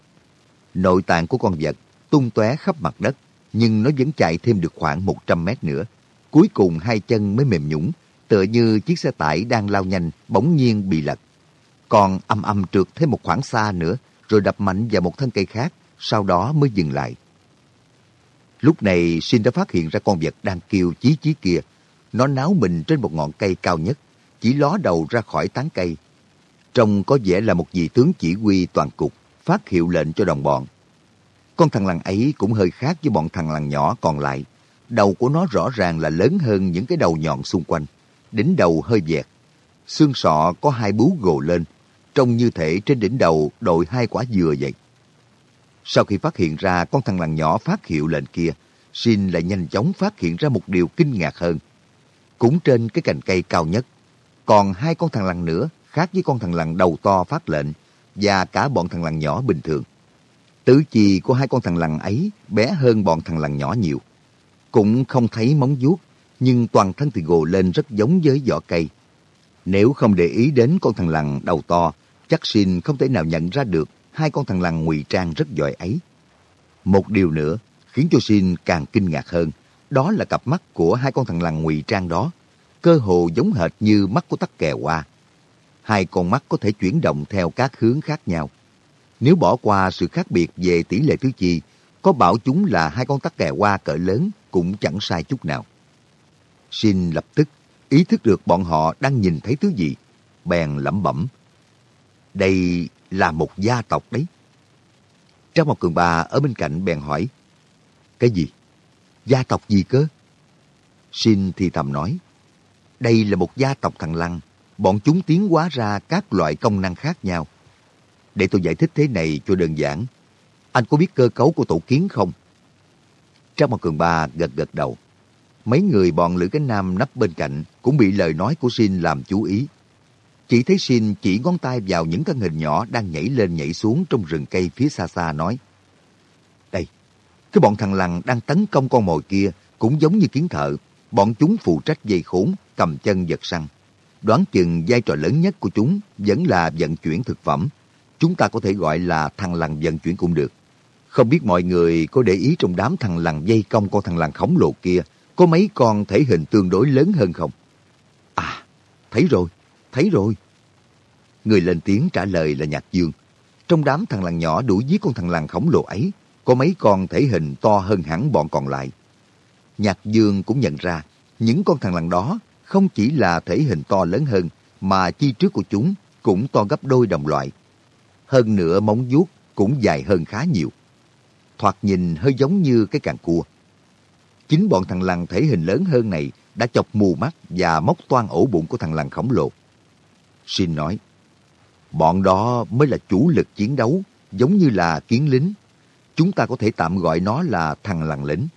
Nội tạng của con vật tung tóe khắp mặt đất, nhưng nó vẫn chạy thêm được khoảng 100 mét nữa. Cuối cùng hai chân mới mềm nhũng, tựa như chiếc xe tải đang lao nhanh bỗng nhiên bị lật. Còn âm âm trượt thêm một khoảng xa nữa, rồi đập mạnh vào một thân cây khác, sau đó mới dừng lại. Lúc này, Sinh đã phát hiện ra con vật đang kêu chí chí kia. Nó náo mình trên một ngọn cây cao nhất, chỉ ló đầu ra khỏi tán cây. Trông có vẻ là một vị tướng chỉ huy toàn cục, phát hiệu lệnh cho đồng bọn. Con thằng lằn ấy cũng hơi khác với bọn thằng lằn nhỏ còn lại. Đầu của nó rõ ràng là lớn hơn những cái đầu nhọn xung quanh. Đỉnh đầu hơi dẹt. Xương sọ có hai bú gồ lên, trông như thể trên đỉnh đầu đội hai quả dừa vậy. Sau khi phát hiện ra con thằng lằn nhỏ phát hiệu lệnh kia, Shin lại nhanh chóng phát hiện ra một điều kinh ngạc hơn. Cũng trên cái cành cây cao nhất, còn hai con thằng lằn nữa khác với con thằng lằn đầu to phát lệnh và cả bọn thằng lằn nhỏ bình thường. Tứ chi của hai con thằng lằn ấy bé hơn bọn thằng lằn nhỏ nhiều. Cũng không thấy móng vuốt, nhưng toàn thân thì gồ lên rất giống với vỏ cây. Nếu không để ý đến con thằng lằn đầu to, chắc Shin không thể nào nhận ra được hai con thằng lằn ngụy trang rất giỏi ấy. Một điều nữa khiến cho Shin càng kinh ngạc hơn, đó là cặp mắt của hai con thằng lằn ngụy trang đó, cơ hồ giống hệt như mắt của tắc kè hoa. Hai con mắt có thể chuyển động theo các hướng khác nhau. Nếu bỏ qua sự khác biệt về tỷ lệ tứ chi, có bảo chúng là hai con tắc kè hoa cỡ lớn cũng chẳng sai chút nào. Shin lập tức ý thức được bọn họ đang nhìn thấy thứ gì, bèn lẩm bẩm. Đây là một gia tộc đấy. Trang một cường bà ở bên cạnh bèn hỏi, Cái gì? Gia tộc gì cơ? Xin thì thầm nói, Đây là một gia tộc thằng Lăng, bọn chúng tiến hóa ra các loại công năng khác nhau. Để tôi giải thích thế này cho đơn giản. Anh có biết cơ cấu của tổ kiến không? Trang một cường bà gật gật đầu. Mấy người bọn Lữ Cánh Nam nấp bên cạnh cũng bị lời nói của Xin làm chú ý. Chỉ thấy Shin chỉ ngón tay vào những căn hình nhỏ đang nhảy lên nhảy xuống trong rừng cây phía xa xa nói. Đây, cái bọn thằng lằn đang tấn công con mồi kia cũng giống như kiến thợ. Bọn chúng phụ trách dây khốn, cầm chân giật săn. Đoán chừng vai trò lớn nhất của chúng vẫn là vận chuyển thực phẩm. Chúng ta có thể gọi là thằng lằn vận chuyển cũng được. Không biết mọi người có để ý trong đám thằng lằn dây công con thằng lằn khổng lồ kia có mấy con thể hình tương đối lớn hơn không? À, thấy rồi, thấy rồi. Người lên tiếng trả lời là Nhạc Dương. Trong đám thằng lằn nhỏ đuổi giết con thằng lằn khổng lồ ấy, có mấy con thể hình to hơn hẳn bọn còn lại. Nhạc Dương cũng nhận ra, những con thằng lằn đó không chỉ là thể hình to lớn hơn, mà chi trước của chúng cũng to gấp đôi đồng loại. Hơn nữa móng vuốt cũng dài hơn khá nhiều. Thoạt nhìn hơi giống như cái càng cua. Chính bọn thằng lằn thể hình lớn hơn này đã chọc mù mắt và móc toan ổ bụng của thằng lằn khổng lồ. Shin nói, bọn đó mới là chủ lực chiến đấu, giống như là kiến lính. Chúng ta có thể tạm gọi nó là thằng lằn lính.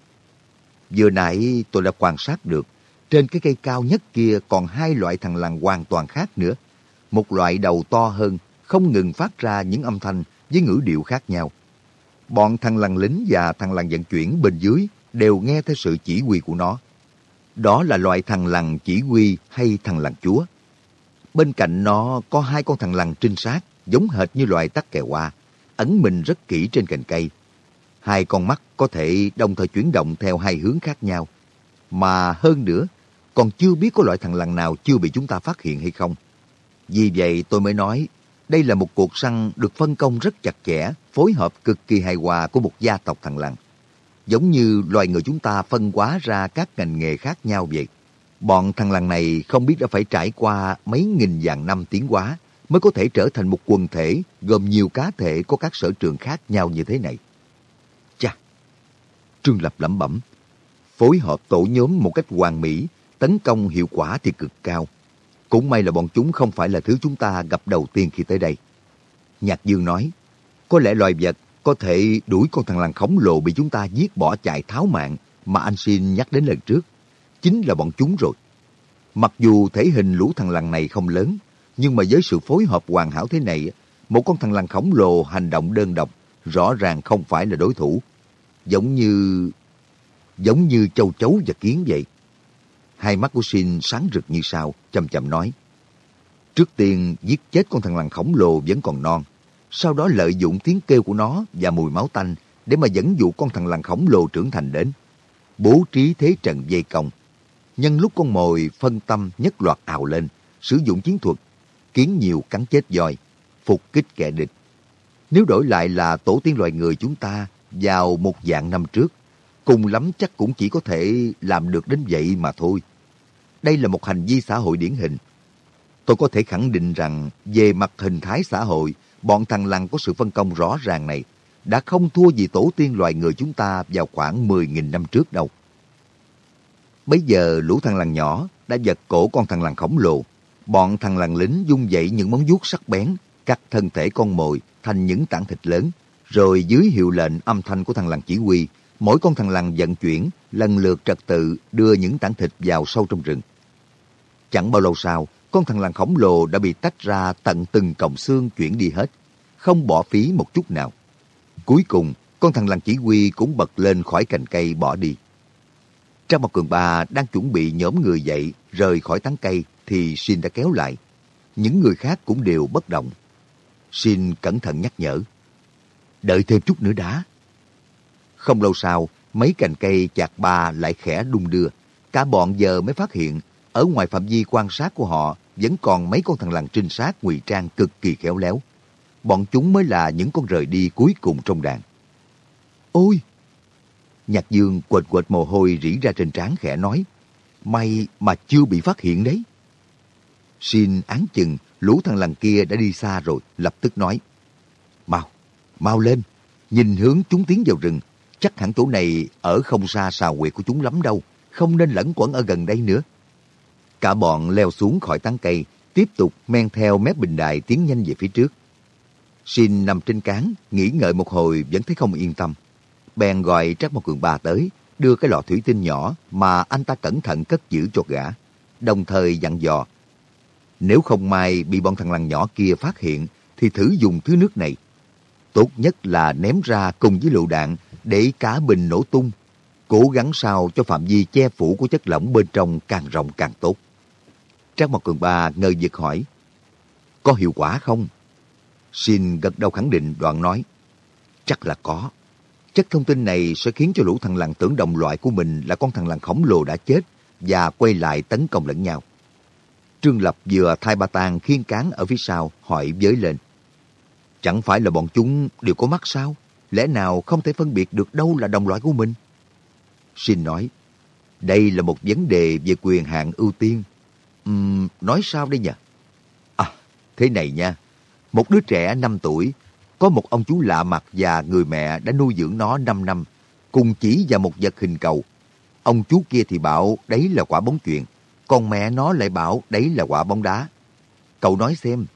Vừa nãy tôi đã quan sát được, trên cái cây cao nhất kia còn hai loại thằng lằn hoàn toàn khác nữa. Một loại đầu to hơn, không ngừng phát ra những âm thanh với ngữ điệu khác nhau. Bọn thằng lằn lính và thằng lằn vận chuyển bên dưới đều nghe theo sự chỉ huy của nó. Đó là loại thằng lằn chỉ huy hay thằng lằn chúa. Bên cạnh nó có hai con thằng lằn trinh sát, giống hệt như loài tắc kè hoa, ẩn mình rất kỹ trên cành cây. Hai con mắt có thể đồng thời chuyển động theo hai hướng khác nhau. Mà hơn nữa, còn chưa biết có loại thằng lằn nào chưa bị chúng ta phát hiện hay không. Vì vậy tôi mới nói, đây là một cuộc săn được phân công rất chặt chẽ, phối hợp cực kỳ hài hòa của một gia tộc thằng lằn. Giống như loài người chúng ta phân hóa ra các ngành nghề khác nhau vậy. Bọn thằng làng này không biết đã phải trải qua mấy nghìn vạn năm tiến hóa mới có thể trở thành một quần thể gồm nhiều cá thể có các sở trường khác nhau như thế này. Chà! Trương Lập lẩm bẩm. Phối hợp tổ nhóm một cách hoàn mỹ, tấn công hiệu quả thì cực cao. Cũng may là bọn chúng không phải là thứ chúng ta gặp đầu tiên khi tới đây. Nhạc Dương nói, có lẽ loài vật có thể đuổi con thằng làng khổng lồ bị chúng ta giết bỏ chạy tháo mạng mà anh xin nhắc đến lần trước. Chính là bọn chúng rồi. Mặc dù thể hình lũ thằng lằn này không lớn, nhưng mà với sự phối hợp hoàn hảo thế này, một con thằng lằn khổng lồ hành động đơn độc rõ ràng không phải là đối thủ. Giống như... giống như châu chấu và kiến vậy. Hai mắt của Shin sáng rực như sao, chậm chậm nói. Trước tiên giết chết con thằng lằn khổng lồ vẫn còn non. Sau đó lợi dụng tiếng kêu của nó và mùi máu tanh để mà dẫn dụ con thằng lằn khổng lồ trưởng thành đến. Bố trí thế trận dây công. Nhân lúc con mồi phân tâm nhất loạt ào lên, sử dụng chiến thuật, kiến nhiều cắn chết voi, phục kích kẻ địch. Nếu đổi lại là tổ tiên loài người chúng ta vào một dạng năm trước, cùng lắm chắc cũng chỉ có thể làm được đến vậy mà thôi. Đây là một hành vi xã hội điển hình. Tôi có thể khẳng định rằng về mặt hình thái xã hội, bọn thằng lằn có sự phân công rõ ràng này đã không thua gì tổ tiên loài người chúng ta vào khoảng 10.000 năm trước đâu. Bây giờ lũ thằng lằn nhỏ đã giật cổ con thằng lằn khổng lồ. Bọn thằng lằn lính dung dậy những móng vuốt sắc bén, cắt thân thể con mồi thành những tảng thịt lớn, rồi dưới hiệu lệnh âm thanh của thằng lằn chỉ huy, mỗi con thằng lằn vận chuyển lần lượt trật tự đưa những tảng thịt vào sâu trong rừng. Chẳng bao lâu sau, con thằng lằn khổng lồ đã bị tách ra tận từng cọng xương chuyển đi hết, không bỏ phí một chút nào. Cuối cùng, con thằng lằn chỉ huy cũng bật lên khỏi cành cây bỏ đi. Trang một cường ba đang chuẩn bị nhóm người dậy rời khỏi tán cây thì Shin đã kéo lại. Những người khác cũng đều bất động. Shin cẩn thận nhắc nhở. Đợi thêm chút nữa đã. Không lâu sau, mấy cành cây chạc ba lại khẽ đung đưa. Cả bọn giờ mới phát hiện ở ngoài phạm vi quan sát của họ vẫn còn mấy con thằng lằn trinh sát ngụy trang cực kỳ khéo léo. Bọn chúng mới là những con rời đi cuối cùng trong đàn. Ôi! Nhạc dương quệt quệt mồ hôi rỉ ra trên trán khẽ nói. May mà chưa bị phát hiện đấy. Xin án chừng, lũ thằng lằn kia đã đi xa rồi, lập tức nói. Mau, mau lên, nhìn hướng chúng tiến vào rừng. Chắc hẳn chỗ này ở không xa xào quyệt của chúng lắm đâu, không nên lẫn quẩn ở gần đây nữa. Cả bọn leo xuống khỏi tán cây, tiếp tục men theo mép bình đài tiến nhanh về phía trước. Xin nằm trên cán, nghĩ ngợi một hồi vẫn thấy không yên tâm. Bèn gọi Trác Mộc Cường Ba tới, đưa cái lọ thủy tinh nhỏ mà anh ta cẩn thận cất giữ cho gã. Đồng thời dặn dò, nếu không may bị bọn thằng lằn nhỏ kia phát hiện, thì thử dùng thứ nước này. Tốt nhất là ném ra cùng với lựu đạn để cả bình nổ tung. Cố gắng sao cho phạm vi che phủ của chất lỏng bên trong càng rộng càng tốt. trác Mộc Cường Ba ngờ vực hỏi, có hiệu quả không? Xin gật đầu khẳng định đoạn nói, chắc là có. Chất thông tin này sẽ khiến cho lũ thằng lằn tưởng đồng loại của mình là con thằng lằn khổng lồ đã chết và quay lại tấn công lẫn nhau. Trương Lập vừa thay ba tang khiên cán ở phía sau hỏi giới lên. Chẳng phải là bọn chúng đều có mắt sao? Lẽ nào không thể phân biệt được đâu là đồng loại của mình? Xin nói, đây là một vấn đề về quyền hạn ưu tiên. Uhm, nói sao đây nhỉ? À, thế này nha. Một đứa trẻ 5 tuổi, có một ông chú lạ mặt và người mẹ đã nuôi dưỡng nó 5 năm, cùng chỉ và một vật hình cầu. Ông chú kia thì bảo đấy là quả bóng chuyền, còn mẹ nó lại bảo đấy là quả bóng đá. Cậu nói xem,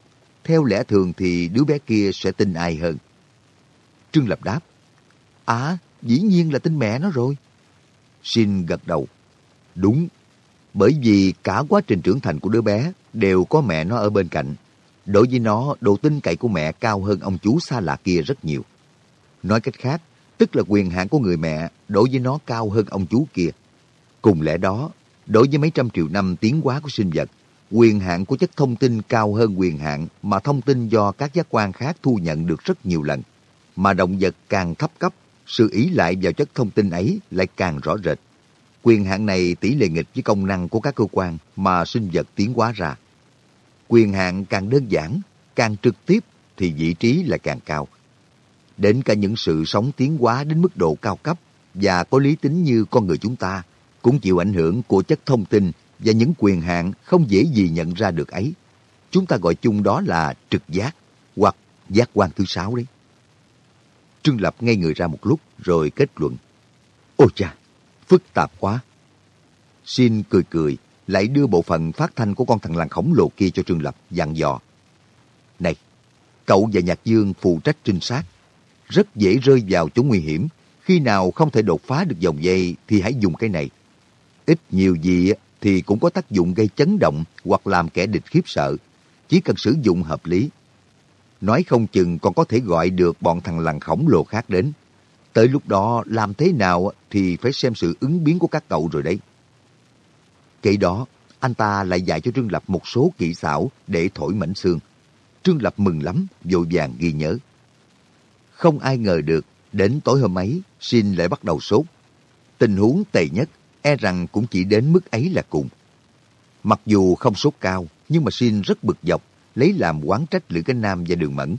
theo lẽ thường thì đứa bé kia sẽ tin ai hơn? Trương Lập đáp, À, dĩ nhiên là tin mẹ nó rồi. Xin gật đầu. Đúng, bởi vì cả quá trình trưởng thành của đứa bé đều có mẹ nó ở bên cạnh. Đối với nó, độ tin cậy của mẹ cao hơn ông chú xa lạ kia rất nhiều. Nói cách khác, tức là quyền hạn của người mẹ đối với nó cao hơn ông chú kia. Cùng lẽ đó, đối với mấy trăm triệu năm tiến hóa của sinh vật, quyền hạn của chất thông tin cao hơn quyền hạn mà thông tin do các giác quan khác thu nhận được rất nhiều lần. Mà động vật càng thấp cấp, sự ý lại vào chất thông tin ấy lại càng rõ rệt. Quyền hạn này tỷ lệ nghịch với công năng của các cơ quan mà sinh vật tiến hóa ra. Quyền hạn càng đơn giản, càng trực tiếp thì vị trí là càng cao. Đến cả những sự sống tiến hóa đến mức độ cao cấp và có lý tính như con người chúng ta cũng chịu ảnh hưởng của chất thông tin và những quyền hạn không dễ gì nhận ra được ấy. Chúng ta gọi chung đó là trực giác hoặc giác quan thứ sáu đấy. Trương Lập ngay người ra một lúc rồi kết luận. Ôi cha, phức tạp quá. Xin cười cười, lại đưa bộ phận phát thanh của con thằng lằn khổng lồ kia cho Trương Lập, dặn dò. Này, cậu và Nhạc Dương phụ trách trinh sát. Rất dễ rơi vào chỗ nguy hiểm. Khi nào không thể đột phá được dòng dây thì hãy dùng cái này. Ít nhiều gì thì cũng có tác dụng gây chấn động hoặc làm kẻ địch khiếp sợ. Chỉ cần sử dụng hợp lý. Nói không chừng còn có thể gọi được bọn thằng lằn khổng lồ khác đến. Tới lúc đó làm thế nào thì phải xem sự ứng biến của các cậu rồi đấy. Kể đó, anh ta lại dạy cho Trương Lập một số kỹ xảo để thổi mảnh xương. Trương Lập mừng lắm, vội vàng ghi nhớ. Không ai ngờ được, đến tối hôm ấy, Xin lại bắt đầu sốt. Tình huống tệ nhất, e rằng cũng chỉ đến mức ấy là cùng. Mặc dù không sốt cao, nhưng mà Xin rất bực dọc, lấy làm quán trách Lữ Cánh Nam và Đường Mẫn.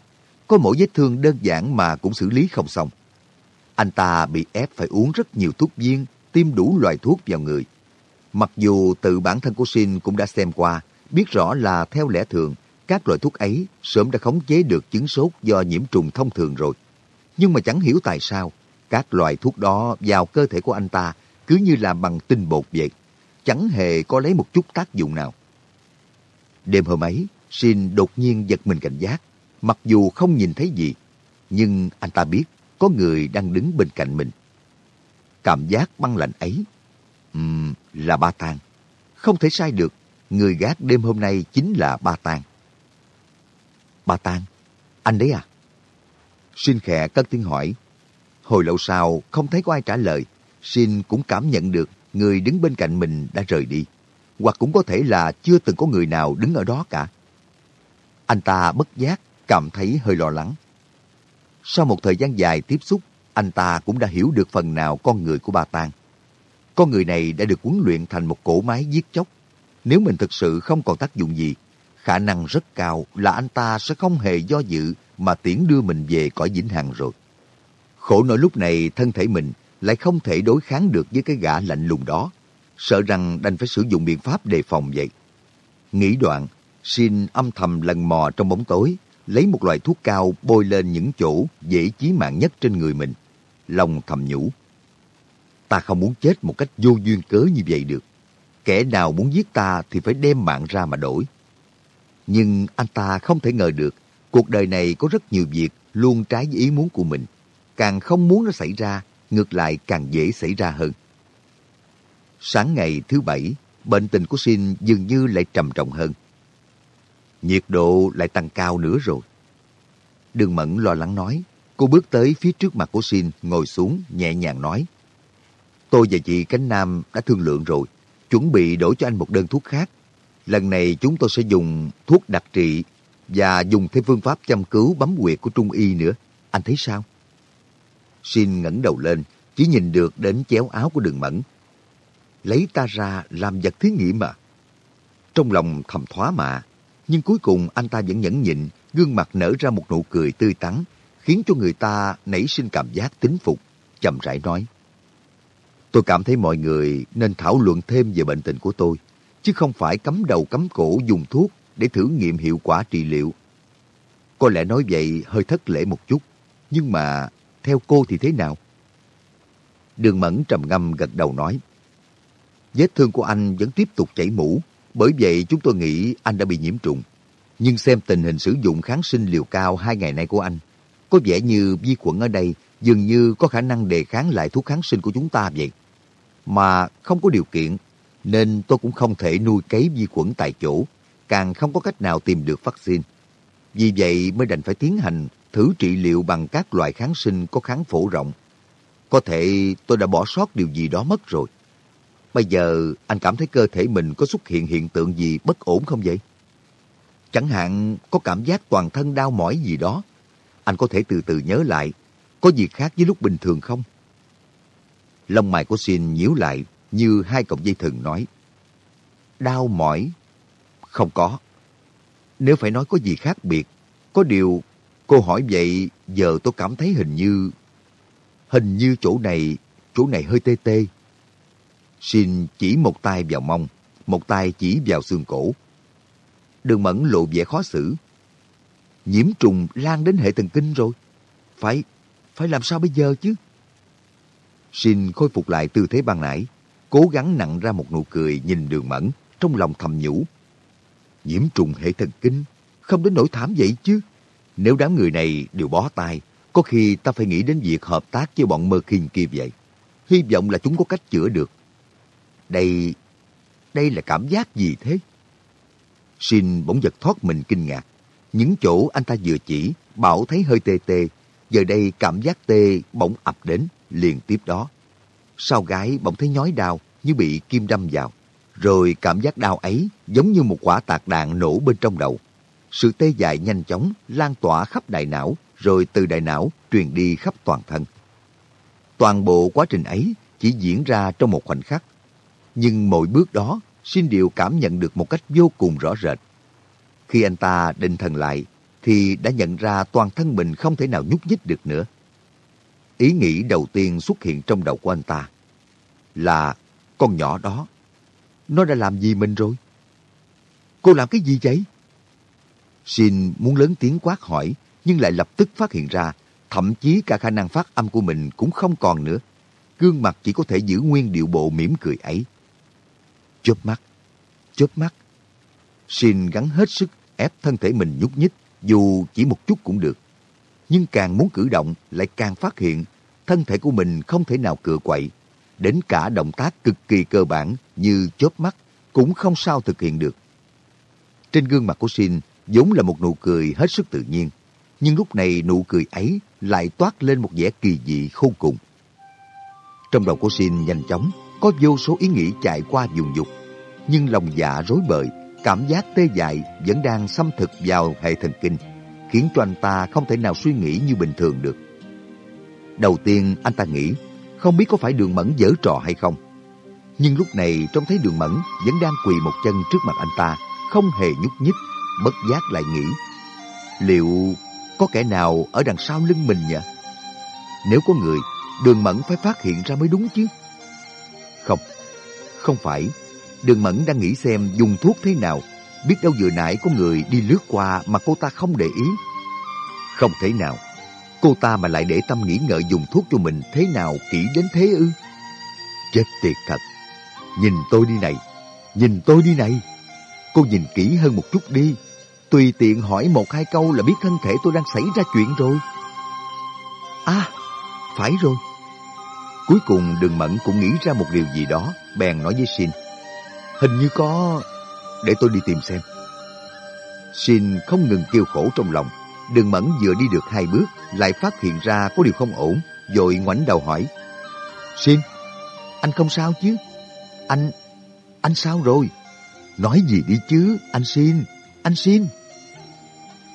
Có mỗi vết thương đơn giản mà cũng xử lý không xong. Anh ta bị ép phải uống rất nhiều thuốc viên, tiêm đủ loại thuốc vào người. Mặc dù tự bản thân của Sin cũng đã xem qua, biết rõ là theo lẽ thường, các loại thuốc ấy sớm đã khống chế được chứng sốt do nhiễm trùng thông thường rồi. Nhưng mà chẳng hiểu tại sao, các loại thuốc đó vào cơ thể của anh ta cứ như là bằng tinh bột vậy. Chẳng hề có lấy một chút tác dụng nào. Đêm hôm ấy, Sin đột nhiên giật mình cảnh giác. Mặc dù không nhìn thấy gì, nhưng anh ta biết có người đang đứng bên cạnh mình. Cảm giác băng lạnh ấy um, là Ba Tàng. Không thể sai được, người gác đêm hôm nay chính là Ba Tàng. Ba Tàng, anh đấy à? Xin khẽ cất tiếng hỏi. Hồi lâu sau, không thấy có ai trả lời. Xin cũng cảm nhận được người đứng bên cạnh mình đã rời đi. Hoặc cũng có thể là chưa từng có người nào đứng ở đó cả. Anh ta bất giác, cảm thấy hơi lo lắng. Sau một thời gian dài tiếp xúc, anh ta cũng đã hiểu được phần nào con người của bà Tang. Con người này đã được huấn luyện thành một cỗ máy giết chóc. Nếu mình thực sự không còn tác dụng gì, khả năng rất cao là anh ta sẽ không hề do dự mà tiễn đưa mình về cõi vĩnh hằng rồi. Khổ nỗi lúc này thân thể mình lại không thể đối kháng được với cái gã lạnh lùng đó, sợ rằng đành phải sử dụng biện pháp đề phòng vậy. Nghĩ đoạn, xin âm thầm lần mò trong bóng tối, lấy một loại thuốc cao bôi lên những chỗ dễ chí mạng nhất trên người mình. Lòng thầm nhủ. Ta không muốn chết một cách vô duyên cớ như vậy được. Kẻ nào muốn giết ta thì phải đem mạng ra mà đổi. Nhưng anh ta không thể ngờ được cuộc đời này có rất nhiều việc luôn trái với ý muốn của mình. Càng không muốn nó xảy ra, ngược lại càng dễ xảy ra hơn. Sáng ngày thứ bảy, bệnh tình của Sin dường như lại trầm trọng hơn. Nhiệt độ lại tăng cao nữa rồi. Đường Mẫn lo lắng nói. Cô bước tới phía trước mặt của Sin, ngồi xuống, nhẹ nhàng nói. Tôi và chị Cánh Nam đã thương lượng rồi, chuẩn bị đổi cho anh một đơn thuốc khác. Lần này chúng tôi sẽ dùng thuốc đặc trị và dùng thêm phương pháp chăm cứu bấm huyệt của Trung Y nữa. Anh thấy sao? Xin ngẩng đầu lên, chỉ nhìn được đến chéo áo của đường mẫn. Lấy ta ra làm vật thí nghiệm mà. Trong lòng thầm thoá mà, nhưng cuối cùng anh ta vẫn nhẫn nhịn, gương mặt nở ra một nụ cười tươi tắn, khiến cho người ta nảy sinh cảm giác tín phục, chậm rãi nói. Tôi cảm thấy mọi người nên thảo luận thêm về bệnh tình của tôi, chứ không phải cấm đầu cấm cổ dùng thuốc để thử nghiệm hiệu quả trị liệu. Có lẽ nói vậy hơi thất lễ một chút, nhưng mà theo cô thì thế nào? Đường Mẫn trầm ngâm gật đầu nói, vết thương của anh vẫn tiếp tục chảy mũ, bởi vậy chúng tôi nghĩ anh đã bị nhiễm trùng. Nhưng xem tình hình sử dụng kháng sinh liều cao hai ngày nay của anh, có vẻ như vi khuẩn ở đây dường như có khả năng đề kháng lại thuốc kháng sinh của chúng ta vậy. mà không có điều kiện, nên tôi cũng không thể nuôi cấy vi khuẩn tại chỗ, càng không có cách nào tìm được vaccine. Vì vậy mới đành phải tiến hành thử trị liệu bằng các loại kháng sinh có kháng phổ rộng. Có thể tôi đã bỏ sót điều gì đó mất rồi. Bây giờ anh cảm thấy cơ thể mình có xuất hiện hiện tượng gì bất ổn không vậy? Chẳng hạn có cảm giác toàn thân đau mỏi gì đó. Anh có thể từ từ nhớ lại, có gì khác với lúc bình thường không? Lông mày của Xin nhíu lại như hai cọng dây thừng nói. Đau mỏi? Không có. Nếu phải nói có gì khác biệt, có điều cô hỏi vậy giờ tôi cảm thấy hình như... Hình như chỗ này, chỗ này hơi tê tê. Xin chỉ một tay vào mông, một tay chỉ vào xương cổ. Đường Mẫn lộ vẻ khó xử. Nhiễm trùng lan đến hệ thần kinh rồi. Phải, phải làm sao bây giờ chứ? Xin khôi phục lại tư thế ban nãy, cố gắng nặng ra một nụ cười nhìn đường mẫn, trong lòng thầm nhủ. Nhiễm trùng hệ thần kinh, không đến nỗi thảm vậy chứ. Nếu đám người này đều bó tay, có khi ta phải nghĩ đến việc hợp tác với bọn mơ khiên kia vậy. Hy vọng là chúng có cách chữa được. Đây, đây là cảm giác gì thế? Xin bỗng giật thoát mình kinh ngạc. Những chỗ anh ta vừa chỉ, bảo thấy hơi tê tê. Giờ đây cảm giác tê bỗng ập đến, liền tiếp đó. Sau gái bỗng thấy nhói đau như bị kim đâm vào. Rồi cảm giác đau ấy giống như một quả tạc đạn nổ bên trong đầu. Sự tê dại nhanh chóng lan tỏa khắp đại não, rồi từ đại não truyền đi khắp toàn thân. Toàn bộ quá trình ấy chỉ diễn ra trong một khoảnh khắc. Nhưng mỗi bước đó, Xin Điều cảm nhận được một cách vô cùng rõ rệt. Khi anh ta định thần lại, thì đã nhận ra toàn thân mình không thể nào nhúc nhích được nữa. Ý nghĩ đầu tiên xuất hiện trong đầu của anh ta là con nhỏ đó. Nó đã làm gì mình rồi? Cô làm cái gì vậy? Xin muốn lớn tiếng quát hỏi, nhưng lại lập tức phát hiện ra, thậm chí cả khả năng phát âm của mình cũng không còn nữa. Gương mặt chỉ có thể giữ nguyên điệu bộ mỉm cười ấy. Chớp mắt, chớp mắt. Xin gắn hết sức ép thân thể mình nhúc nhích, dù chỉ một chút cũng được. Nhưng càng muốn cử động, lại càng phát hiện thân thể của mình không thể nào cựa quậy. Đến cả động tác cực kỳ cơ bản như chớp mắt cũng không sao thực hiện được. Trên gương mặt của Xin vốn là một nụ cười hết sức tự nhiên. Nhưng lúc này nụ cười ấy lại toát lên một vẻ kỳ dị khôn cùng. Trong đầu của Xin nhanh chóng có vô số ý nghĩ chạy qua dùng dục. Nhưng lòng dạ rối bời, cảm giác tê dại vẫn đang xâm thực vào hệ thần kinh, khiến cho anh ta không thể nào suy nghĩ như bình thường được. Đầu tiên anh ta nghĩ, không biết có phải đường mẫn dở trò hay không. Nhưng lúc này trông thấy đường mẫn vẫn đang quỳ một chân trước mặt anh ta, không hề nhúc nhích, bất giác lại nghĩ. Liệu có kẻ nào ở đằng sau lưng mình nhỉ? Nếu có người, đường mẫn phải phát hiện ra mới đúng chứ. Không, không phải. Đường Mẫn đang nghĩ xem dùng thuốc thế nào. Biết đâu vừa nãy có người đi lướt qua mà cô ta không để ý. Không thể nào. Cô ta mà lại để tâm nghĩ ngợi dùng thuốc cho mình thế nào kỹ đến thế ư? Chết tiệt thật. Nhìn tôi đi này. Nhìn tôi đi này. Cô nhìn kỹ hơn một chút đi. Tùy tiện hỏi một hai câu là biết thân thể tôi đang xảy ra chuyện rồi. À, phải rồi. Cuối cùng Đường Mẫn cũng nghĩ ra một điều gì đó, bèn nói với Xin. Hình như có... Để tôi đi tìm xem. Xin không ngừng kêu khổ trong lòng. Đường Mẫn vừa đi được hai bước, lại phát hiện ra có điều không ổn, rồi ngoảnh đầu hỏi. Xin, anh không sao chứ? Anh... anh sao rồi? Nói gì đi chứ, anh Xin, anh Xin.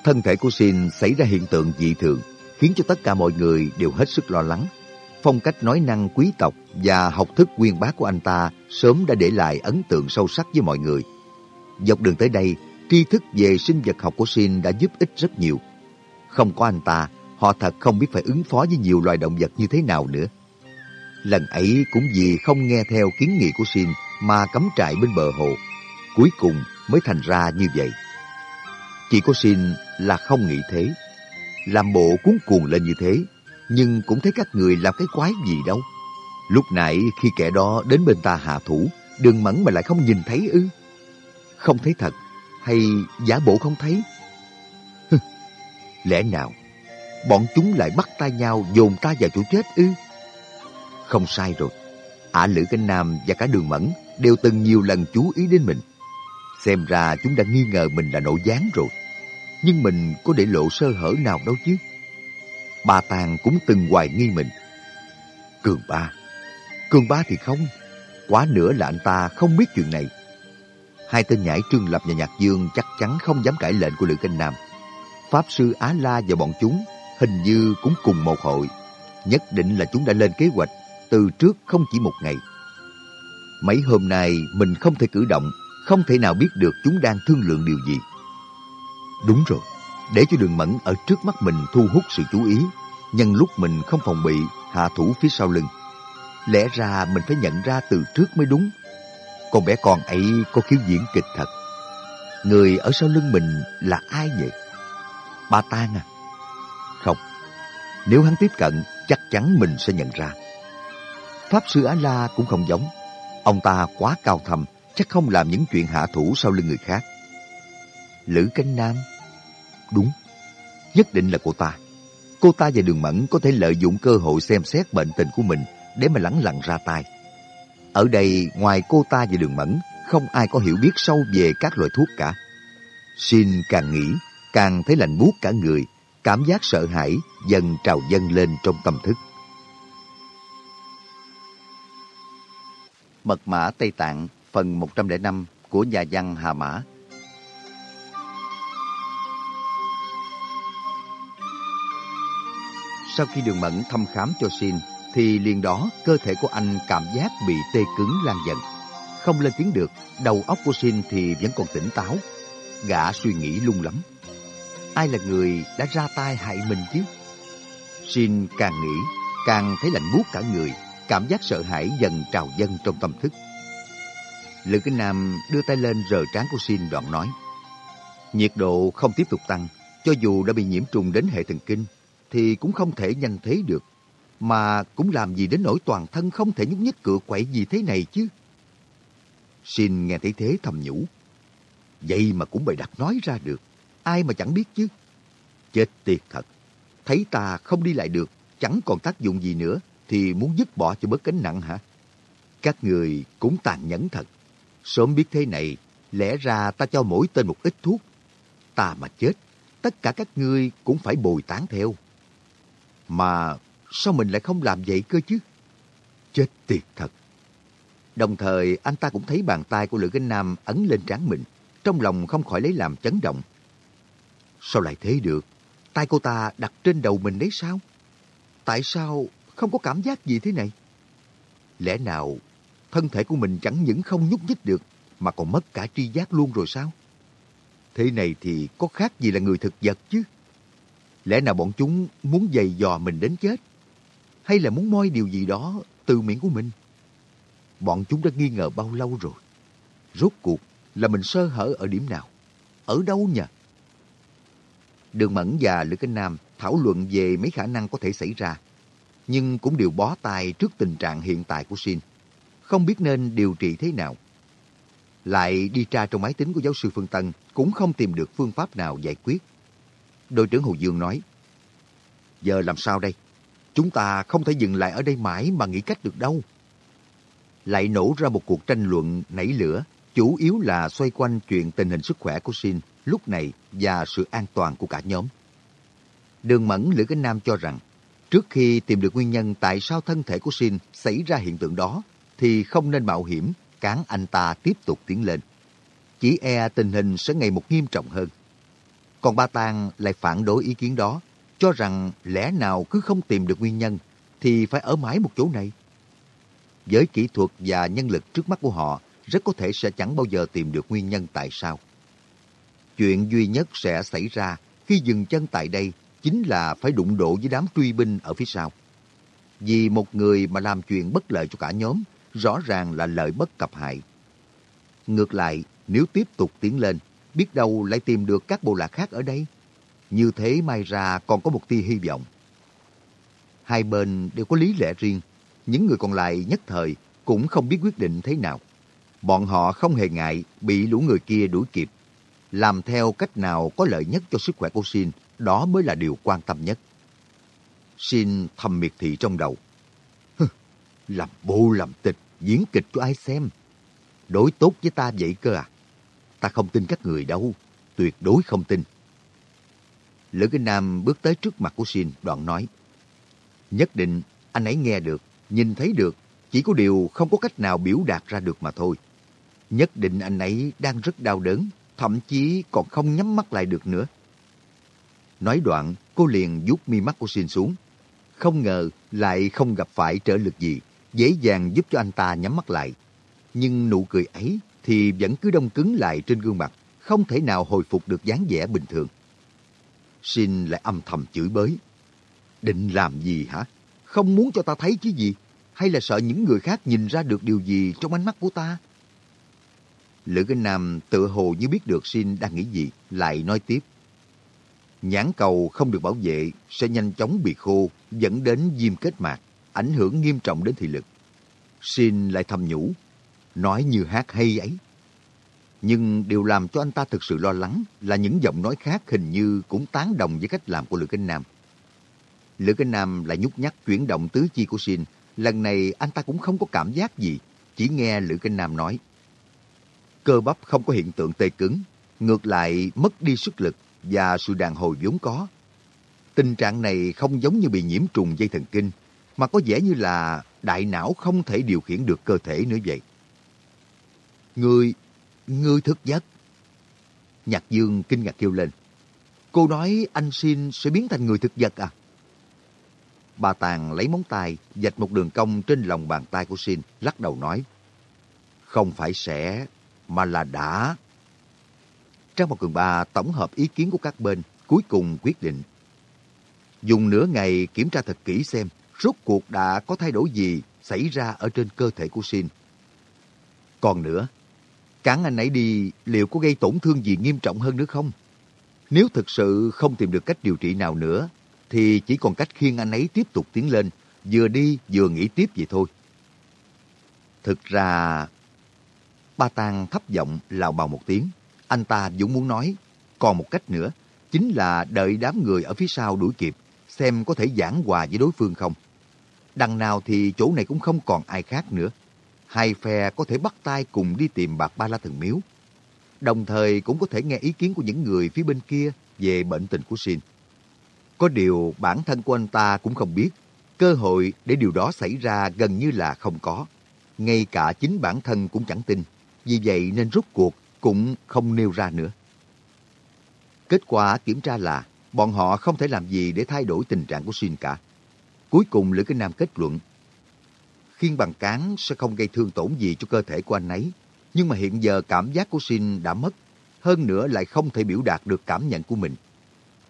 Thân thể của Xin xảy ra hiện tượng dị thường, khiến cho tất cả mọi người đều hết sức lo lắng phong cách nói năng quý tộc và học thức quyên bác của anh ta sớm đã để lại ấn tượng sâu sắc với mọi người. Dọc đường tới đây, tri thức về sinh vật học của Sin đã giúp ích rất nhiều. Không có anh ta, họ thật không biết phải ứng phó với nhiều loài động vật như thế nào nữa. Lần ấy cũng vì không nghe theo kiến nghị của Sin mà cắm trại bên bờ hồ. Cuối cùng mới thành ra như vậy. Chỉ có Sin là không nghĩ thế. Làm bộ cuốn cuồng lên như thế nhưng cũng thấy các người làm cái quái gì đâu. Lúc nãy khi kẻ đó đến bên ta hạ thủ, đường mẫn mà lại không nhìn thấy ư. Không thấy thật, hay giả bộ không thấy? Lẽ nào, bọn chúng lại bắt tay nhau dồn ta vào chỗ chết ư? Không sai rồi. Ả Lữ Cánh Nam và cả Đường Mẫn đều từng nhiều lần chú ý đến mình. Xem ra chúng đã nghi ngờ mình là nội gián rồi. Nhưng mình có để lộ sơ hở nào đâu chứ. Bà Tàng cũng từng hoài nghi mình. Cường ba. Cường ba thì không. Quá nữa là anh ta không biết chuyện này. Hai tên nhảy Trương Lập và Nhạc Dương chắc chắn không dám cãi lệnh của Lữ Canh Nam. Pháp Sư Á La và bọn chúng hình như cũng cùng một hội. Nhất định là chúng đã lên kế hoạch từ trước không chỉ một ngày. Mấy hôm nay mình không thể cử động, không thể nào biết được chúng đang thương lượng điều gì. Đúng rồi, để cho đường mẫn ở trước mắt mình thu hút sự chú ý, nhân lúc mình không phòng bị hạ thủ phía sau lưng. Lẽ ra mình phải nhận ra từ trước mới đúng. Con bé con ấy có khiếu diễn kịch thật. Người ở sau lưng mình là ai vậy? Ba Tan à? Không. Nếu hắn tiếp cận, chắc chắn mình sẽ nhận ra. Pháp Sư Á-La cũng không giống. Ông ta quá cao thầm, chắc không làm những chuyện hạ thủ sau lưng người khác. Lữ Cánh Nam? Đúng, nhất định là cô ta. Cô ta và Đường Mẫn có thể lợi dụng cơ hội xem xét bệnh tình của mình để mà lẳng lặng ra tay. Ở đây, ngoài cô ta và Đường Mẫn, không ai có hiểu biết sâu về các loại thuốc cả. Xin càng nghĩ, càng thấy lạnh buốt cả người, cảm giác sợ hãi dần trào dâng lên trong tâm thức. Mật mã Tây Tạng phần 105 của nhà văn Hà Mã Sau khi đường mẫn thăm khám cho Sin, thì liền đó cơ thể của anh cảm giác bị tê cứng lan dần. Không lên tiếng được, đầu óc của Sin thì vẫn còn tỉnh táo. Gã suy nghĩ lung lắm. Ai là người đã ra tay hại mình chứ? Sin càng nghĩ, càng thấy lạnh buốt cả người, cảm giác sợ hãi dần trào dâng trong tâm thức. Lữ Kinh Nam đưa tay lên rờ trán của Sin đoạn nói. Nhiệt độ không tiếp tục tăng, cho dù đã bị nhiễm trùng đến hệ thần kinh, thì cũng không thể nhanh thế được. Mà cũng làm gì đến nỗi toàn thân không thể nhúc nhích cựa quậy gì thế này chứ. Xin nghe thấy thế thầm nhủ. Vậy mà cũng bày đặt nói ra được. Ai mà chẳng biết chứ. Chết tiệt thật. Thấy ta không đi lại được, chẳng còn tác dụng gì nữa, thì muốn dứt bỏ cho bớt gánh nặng hả? Các người cũng tàn nhẫn thật. Sớm biết thế này, lẽ ra ta cho mỗi tên một ít thuốc. Ta mà chết, tất cả các ngươi cũng phải bồi tán theo. Mà sao mình lại không làm vậy cơ chứ? Chết tiệt thật. Đồng thời, anh ta cũng thấy bàn tay của Lữ Kinh Nam ấn lên trán mình. Trong lòng không khỏi lấy làm chấn động. Sao lại thế được? Tay cô ta đặt trên đầu mình đấy sao? Tại sao không có cảm giác gì thế này? Lẽ nào thân thể của mình chẳng những không nhúc nhích được, mà còn mất cả tri giác luôn rồi sao? Thế này thì có khác gì là người thực vật chứ? Lẽ nào bọn chúng muốn giày dò mình đến chết? Hay là muốn moi điều gì đó từ miệng của mình? Bọn chúng đã nghi ngờ bao lâu rồi? Rốt cuộc là mình sơ hở ở điểm nào? Ở đâu nhỉ? Đường Mẫn và Lữ Kinh Nam thảo luận về mấy khả năng có thể xảy ra, nhưng cũng đều bó tay trước tình trạng hiện tại của Shin. Không biết nên điều trị thế nào. Lại đi tra trong máy tính của giáo sư Phương Tân cũng không tìm được phương pháp nào giải quyết. Đội trưởng Hồ Dương nói, Giờ làm sao đây? Chúng ta không thể dừng lại ở đây mãi mà nghĩ cách được đâu. Lại nổ ra một cuộc tranh luận nảy lửa, chủ yếu là xoay quanh chuyện tình hình sức khỏe của Sin lúc này và sự an toàn của cả nhóm. Đường Mẫn Lữ Cánh Nam cho rằng, trước khi tìm được nguyên nhân tại sao thân thể của Sin xảy ra hiện tượng đó, thì không nên mạo hiểm cán anh ta tiếp tục tiến lên. Chỉ e tình hình sẽ ngày một nghiêm trọng hơn. Còn Ba Tàng lại phản đối ý kiến đó, cho rằng lẽ nào cứ không tìm được nguyên nhân thì phải ở mãi một chỗ này. Với kỹ thuật và nhân lực trước mắt của họ, rất có thể sẽ chẳng bao giờ tìm được nguyên nhân tại sao. Chuyện duy nhất sẽ xảy ra khi dừng chân tại đây chính là phải đụng độ với đám truy binh ở phía sau. Vì một người mà làm chuyện bất lợi cho cả nhóm, rõ ràng là lợi bất cập hại. Ngược lại, nếu tiếp tục tiến lên, biết đâu lại tìm được các bộ lạc khác ở đây. Như thế may ra còn có một tia hy vọng. Hai bên đều có lý lẽ riêng, những người còn lại nhất thời cũng không biết quyết định thế nào. Bọn họ không hề ngại bị lũ người kia đuổi kịp. Làm theo cách nào có lợi nhất cho sức khỏe của Sin, đó mới là điều quan tâm nhất. Sin thầm miệt thị trong đầu. Làm bộ làm tịch, diễn kịch cho ai xem. Đối tốt với ta vậy cơ à? Ta không tin các người đâu, tuyệt đối không tin. Lữ Kinh Nam bước tới trước mặt của Xin, đoạn nói. Nhất định anh ấy nghe được, nhìn thấy được, chỉ có điều không có cách nào biểu đạt ra được mà thôi. Nhất định anh ấy đang rất đau đớn, thậm chí còn không nhắm mắt lại được nữa. Nói đoạn, cô liền vuốt mi mắt của Xin xuống. Không ngờ lại không gặp phải trở lực gì, dễ dàng giúp cho anh ta nhắm mắt lại. Nhưng nụ cười ấy thì vẫn cứ đông cứng lại trên gương mặt, không thể nào hồi phục được dáng vẻ bình thường. Xin lại âm thầm chửi bới. Định làm gì hả? Không muốn cho ta thấy chứ gì? Hay là sợ những người khác nhìn ra được điều gì trong ánh mắt của ta? Lữ Kinh Nam tự hồ như biết được Xin đang nghĩ gì, lại nói tiếp. Nhãn cầu không được bảo vệ sẽ nhanh chóng bị khô, dẫn đến viêm kết mạc, ảnh hưởng nghiêm trọng đến thị lực. Xin lại thầm nhủ, nói như hát hay ấy. Nhưng điều làm cho anh ta thực sự lo lắng là những giọng nói khác hình như cũng tán đồng với cách làm của Lữ Kinh Nam. Lữ Kinh Nam lại nhúc nhắc chuyển động tứ chi của Xin. Lần này anh ta cũng không có cảm giác gì, chỉ nghe Lữ Kinh Nam nói. Cơ bắp không có hiện tượng tê cứng, ngược lại mất đi sức lực và sự đàn hồi vốn có. Tình trạng này không giống như bị nhiễm trùng dây thần kinh, mà có vẻ như là đại não không thể điều khiển được cơ thể nữa vậy. Người, người thực giấc. Nhạc Dương kinh ngạc kêu lên. Cô nói anh xin sẽ biến thành người thực vật à? Bà Tàng lấy móng tay, dạch một đường cong trên lòng bàn tay của Xin, lắc đầu nói. Không phải sẽ, mà là đã. Trang một cường ba tổng hợp ý kiến của các bên, cuối cùng quyết định. Dùng nửa ngày kiểm tra thật kỹ xem rốt cuộc đã có thay đổi gì xảy ra ở trên cơ thể của Sin. Còn nữa, cản anh ấy đi liệu có gây tổn thương gì nghiêm trọng hơn nữa không? Nếu thực sự không tìm được cách điều trị nào nữa, thì chỉ còn cách khiêng anh ấy tiếp tục tiến lên, vừa đi vừa nghĩ tiếp vậy thôi. Thực ra, Ba Tang thấp giọng lào bào một tiếng. Anh ta dũng muốn nói, còn một cách nữa, chính là đợi đám người ở phía sau đuổi kịp, xem có thể giảng hòa với đối phương không. Đằng nào thì chỗ này cũng không còn ai khác nữa. Hai phe có thể bắt tay cùng đi tìm bạc ba la thần miếu. Đồng thời cũng có thể nghe ý kiến của những người phía bên kia về bệnh tình của Shin. Có điều bản thân của anh ta cũng không biết, cơ hội để điều đó xảy ra gần như là không có. Ngay cả chính bản thân cũng chẳng tin, vì vậy nên rút cuộc cũng không nêu ra nữa. Kết quả kiểm tra là bọn họ không thể làm gì để thay đổi tình trạng của Shin cả. Cuối cùng Lữ Kinh Nam kết luận, khiên bằng cán sẽ không gây thương tổn gì cho cơ thể của anh ấy, nhưng mà hiện giờ cảm giác của Shin đã mất, hơn nữa lại không thể biểu đạt được cảm nhận của mình.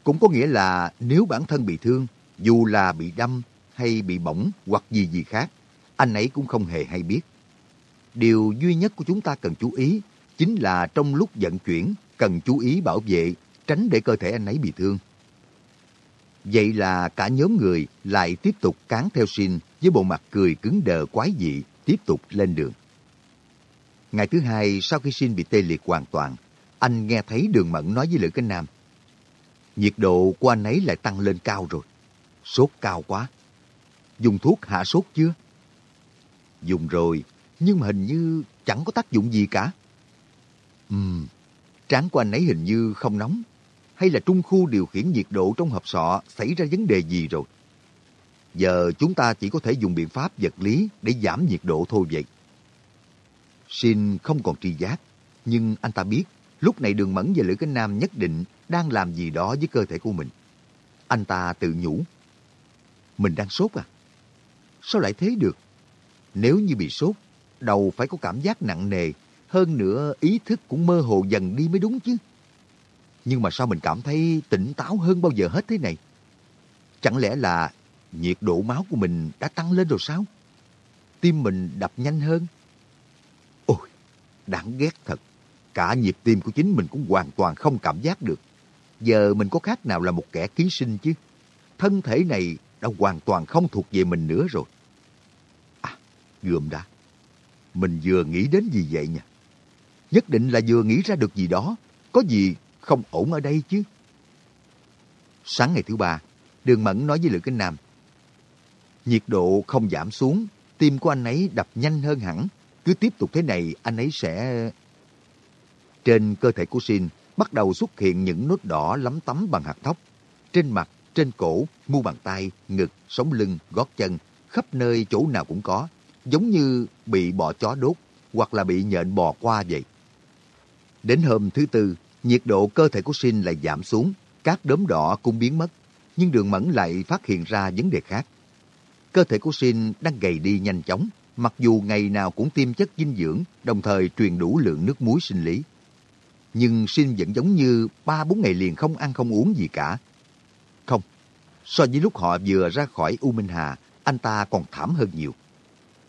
Cũng có nghĩa là nếu bản thân bị thương, dù là bị đâm hay bị bỏng hoặc gì gì khác, anh ấy cũng không hề hay biết. Điều duy nhất của chúng ta cần chú ý chính là trong lúc vận chuyển cần chú ý bảo vệ, tránh để cơ thể anh ấy bị thương. Vậy là cả nhóm người lại tiếp tục cán theo Shin với bộ mặt cười cứng đờ quái dị, tiếp tục lên đường. Ngày thứ hai sau khi Shin bị tê liệt hoàn toàn, anh nghe thấy Đường Mẫn nói với Lữ Cánh Nam. Nhiệt độ của anh ấy lại tăng lên cao rồi. Sốt cao quá. Dùng thuốc hạ sốt chưa? Dùng rồi, nhưng mà hình như chẳng có tác dụng gì cả. Ừm, trán của anh ấy hình như không nóng. Hay là trung khu điều khiển nhiệt độ trong hộp sọ xảy ra vấn đề gì rồi? Giờ chúng ta chỉ có thể dùng biện pháp vật lý để giảm nhiệt độ thôi vậy. Shin không còn tri giác, nhưng anh ta biết lúc này Đường Mẫn và Lữ Cánh Nam nhất định đang làm gì đó với cơ thể của mình. Anh ta tự nhủ. Mình đang sốt à? Sao lại thế được? Nếu như bị sốt, đầu phải có cảm giác nặng nề, hơn nữa ý thức cũng mơ hồ dần đi mới đúng chứ. Nhưng mà sao mình cảm thấy tỉnh táo hơn bao giờ hết thế này? Chẳng lẽ là nhiệt độ máu của mình đã tăng lên rồi sao? Tim mình đập nhanh hơn? Ôi, đáng ghét thật. Cả nhịp tim của chính mình cũng hoàn toàn không cảm giác được. Giờ mình có khác nào là một kẻ ký sinh chứ? Thân thể này đã hoàn toàn không thuộc về mình nữa rồi. À, gườm đã. Mình vừa nghĩ đến gì vậy nhỉ? Nhất định là vừa nghĩ ra được gì đó. Có gì không ổn ở đây chứ? Sáng ngày thứ ba, Đường Mẫn nói với Lữ Kinh Nam. Nhiệt độ không giảm xuống tim của anh ấy đập nhanh hơn hẳn. Cứ tiếp tục thế này, anh ấy sẽ... Trên cơ thể của Shin bắt đầu xuất hiện những nốt đỏ lấm tấm bằng hạt thóc. Trên mặt, trên cổ, mu bàn tay, ngực, sống lưng, gót chân, khắp nơi chỗ nào cũng có. Giống như bị bọ chó đốt hoặc là bị nhện bò qua vậy. Đến hôm thứ tư, nhiệt độ cơ thể của Shin lại giảm xuống, các đốm đỏ cũng biến mất. Nhưng đường mẫn lại phát hiện ra vấn đề khác. Cơ thể của Shin đang gầy đi nhanh chóng, mặc dù ngày nào cũng tiêm chất dinh dưỡng, đồng thời truyền đủ lượng nước muối sinh lý. Nhưng Shin vẫn giống như ba bốn ngày liền không ăn không uống gì cả. Không, so với lúc họ vừa ra khỏi U Minh Hà, anh ta còn thảm hơn nhiều.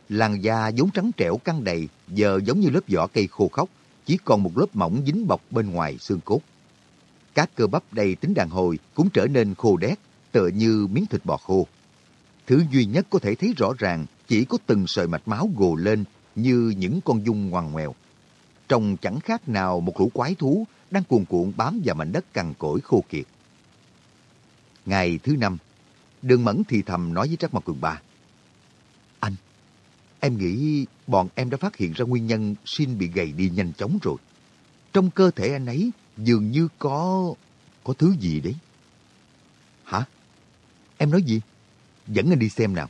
Làn da vốn trắng trẻo căng đầy, giờ giống như lớp vỏ cây khô khốc, chỉ còn một lớp mỏng dính bọc bên ngoài xương cốt. Các cơ bắp đầy tính đàn hồi cũng trở nên khô đét, tựa như miếng thịt bò khô. Thứ duy nhất có thể thấy rõ ràng chỉ có từng sợi mạch máu gồ lên như những con dung ngoằn ngoèo. Trông chẳng khác nào một lũ quái thú đang cuồn cuộn bám vào mảnh đất cằn cỗi khô kiệt. Ngày thứ năm, Đường Mẫn thì thầm nói với Trác Mộc Cường Ba. Anh, em nghĩ bọn em đã phát hiện ra nguyên nhân Xin bị gầy đi nhanh chóng rồi. Trong cơ thể anh ấy dường như có... có thứ gì đấy. Hả? Em nói gì? Dẫn anh đi xem nào.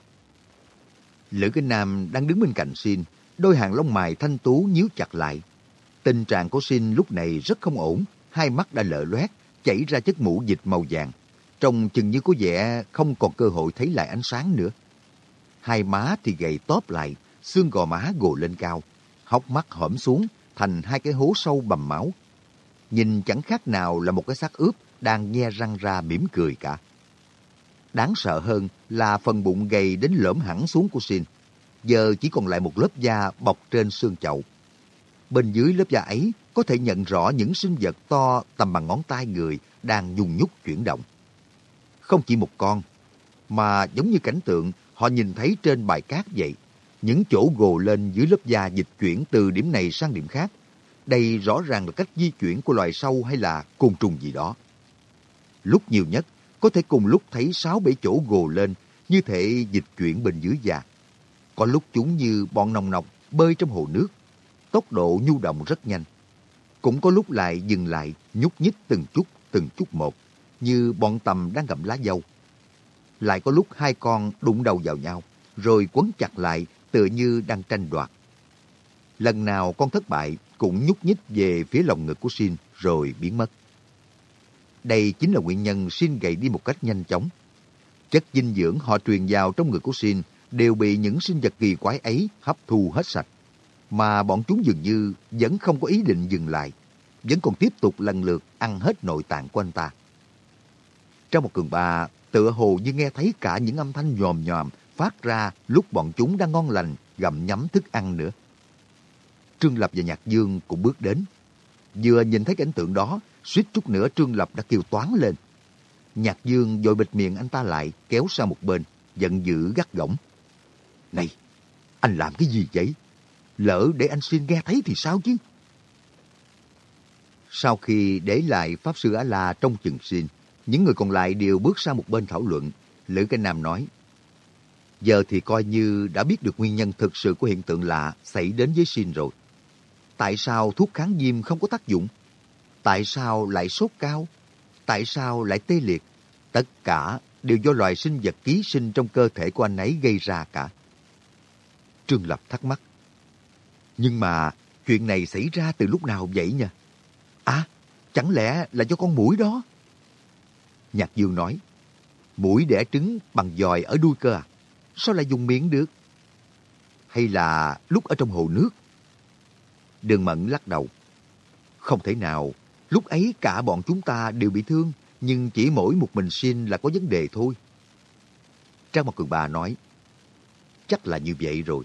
Lữ Kinh Nam đang đứng bên cạnh Xin, đôi hàng lông mày thanh tú nhíu chặt lại. Tình trạng của Xin lúc này rất không ổn, hai mắt đã lợ loét, chảy ra chất mũ dịch màu vàng. Trông chừng như có vẻ không còn cơ hội thấy lại ánh sáng nữa. Hai má thì gầy tóp lại, xương gò má gồ lên cao, hốc mắt hõm xuống thành hai cái hố sâu bầm máu. Nhìn chẳng khác nào là một cái xác ướp đang nhe răng ra mỉm cười cả. Đáng sợ hơn là phần bụng gầy đến lõm hẳn xuống của Sin. Giờ chỉ còn lại một lớp da bọc trên xương chậu. Bên dưới lớp da ấy có thể nhận rõ những sinh vật to tầm bằng ngón tay người đang nhung nhúc chuyển động. Không chỉ một con, mà giống như cảnh tượng họ nhìn thấy trên bài cát vậy. Những chỗ gồ lên dưới lớp da dịch chuyển từ điểm này sang điểm khác. Đây rõ ràng là cách di chuyển của loài sâu hay là côn trùng gì đó. Lúc nhiều nhất, có thể cùng lúc thấy sáu bảy chỗ gồ lên, như thể dịch chuyển bên dưới da. Có lúc chúng như bọn nòng nọc bơi trong hồ nước, tốc độ nhu động rất nhanh. Cũng có lúc lại dừng lại, nhúc nhích từng chút, từng chút một, như bọn tầm đang gặm lá dâu. Lại có lúc hai con đụng đầu vào nhau, rồi quấn chặt lại tựa như đang tranh đoạt. Lần nào con thất bại cũng nhúc nhích về phía lòng ngực của Xin rồi biến mất. Đây chính là nguyên nhân xin gầy đi một cách nhanh chóng. Chất dinh dưỡng họ truyền vào trong người của xin đều bị những sinh vật kỳ quái ấy hấp thu hết sạch. Mà bọn chúng dường như vẫn không có ý định dừng lại, vẫn còn tiếp tục lần lượt ăn hết nội tạng của anh ta. Trong một cường bà tựa hồ như nghe thấy cả những âm thanh nhòm nhòm phát ra lúc bọn chúng đang ngon lành gặm nhắm thức ăn nữa. Trương Lập và Nhạc Dương cũng bước đến. Vừa nhìn thấy cảnh tượng đó, suýt chút nữa Trương Lập đã kêu toán lên. Nhạc Dương vội bịt miệng anh ta lại, kéo sang một bên, giận dữ gắt gỏng. Này, anh làm cái gì vậy? Lỡ để anh xin nghe thấy thì sao chứ? Sau khi để lại Pháp Sư A-La trong chừng xin, những người còn lại đều bước sang một bên thảo luận. Lữ Cái Nam nói, Giờ thì coi như đã biết được nguyên nhân thực sự của hiện tượng lạ xảy đến với xin rồi. Tại sao thuốc kháng viêm không có tác dụng? Tại sao lại sốt cao? Tại sao lại tê liệt? Tất cả đều do loài sinh vật ký sinh trong cơ thể của anh ấy gây ra cả. Trương Lập thắc mắc. Nhưng mà chuyện này xảy ra từ lúc nào vậy nha? À, chẳng lẽ là do con mũi đó? Nhạc Dương nói, mũi đẻ trứng bằng dòi ở đuôi cơ à? Sao lại dùng miệng được? Hay là lúc ở trong hồ nước? Đường Mẫn lắc đầu. Không thể nào, lúc ấy cả bọn chúng ta đều bị thương, nhưng chỉ mỗi một mình xin là có vấn đề thôi. Trang Mặt Cường Bà nói, chắc là như vậy rồi.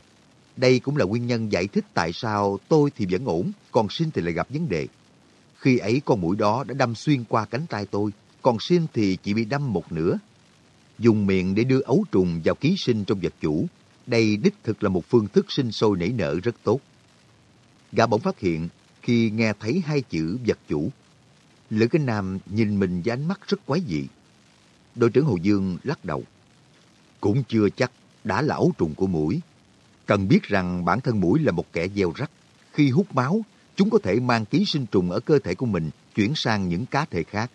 Đây cũng là nguyên nhân giải thích tại sao tôi thì vẫn ổn, còn xin thì lại gặp vấn đề. Khi ấy con mũi đó đã đâm xuyên qua cánh tay tôi, còn xin thì chỉ bị đâm một nửa. Dùng miệng để đưa ấu trùng vào ký sinh trong vật chủ, đây đích thực là một phương thức sinh sôi nảy nở rất tốt. Gã bỗng phát hiện khi nghe thấy hai chữ vật chủ. Lữ Kinh Nam nhìn mình với ánh mắt rất quái dị. Đội trưởng Hồ Dương lắc đầu. Cũng chưa chắc đã là ấu trùng của mũi. Cần biết rằng bản thân mũi là một kẻ gieo rắc. Khi hút máu, chúng có thể mang ký sinh trùng ở cơ thể của mình chuyển sang những cá thể khác.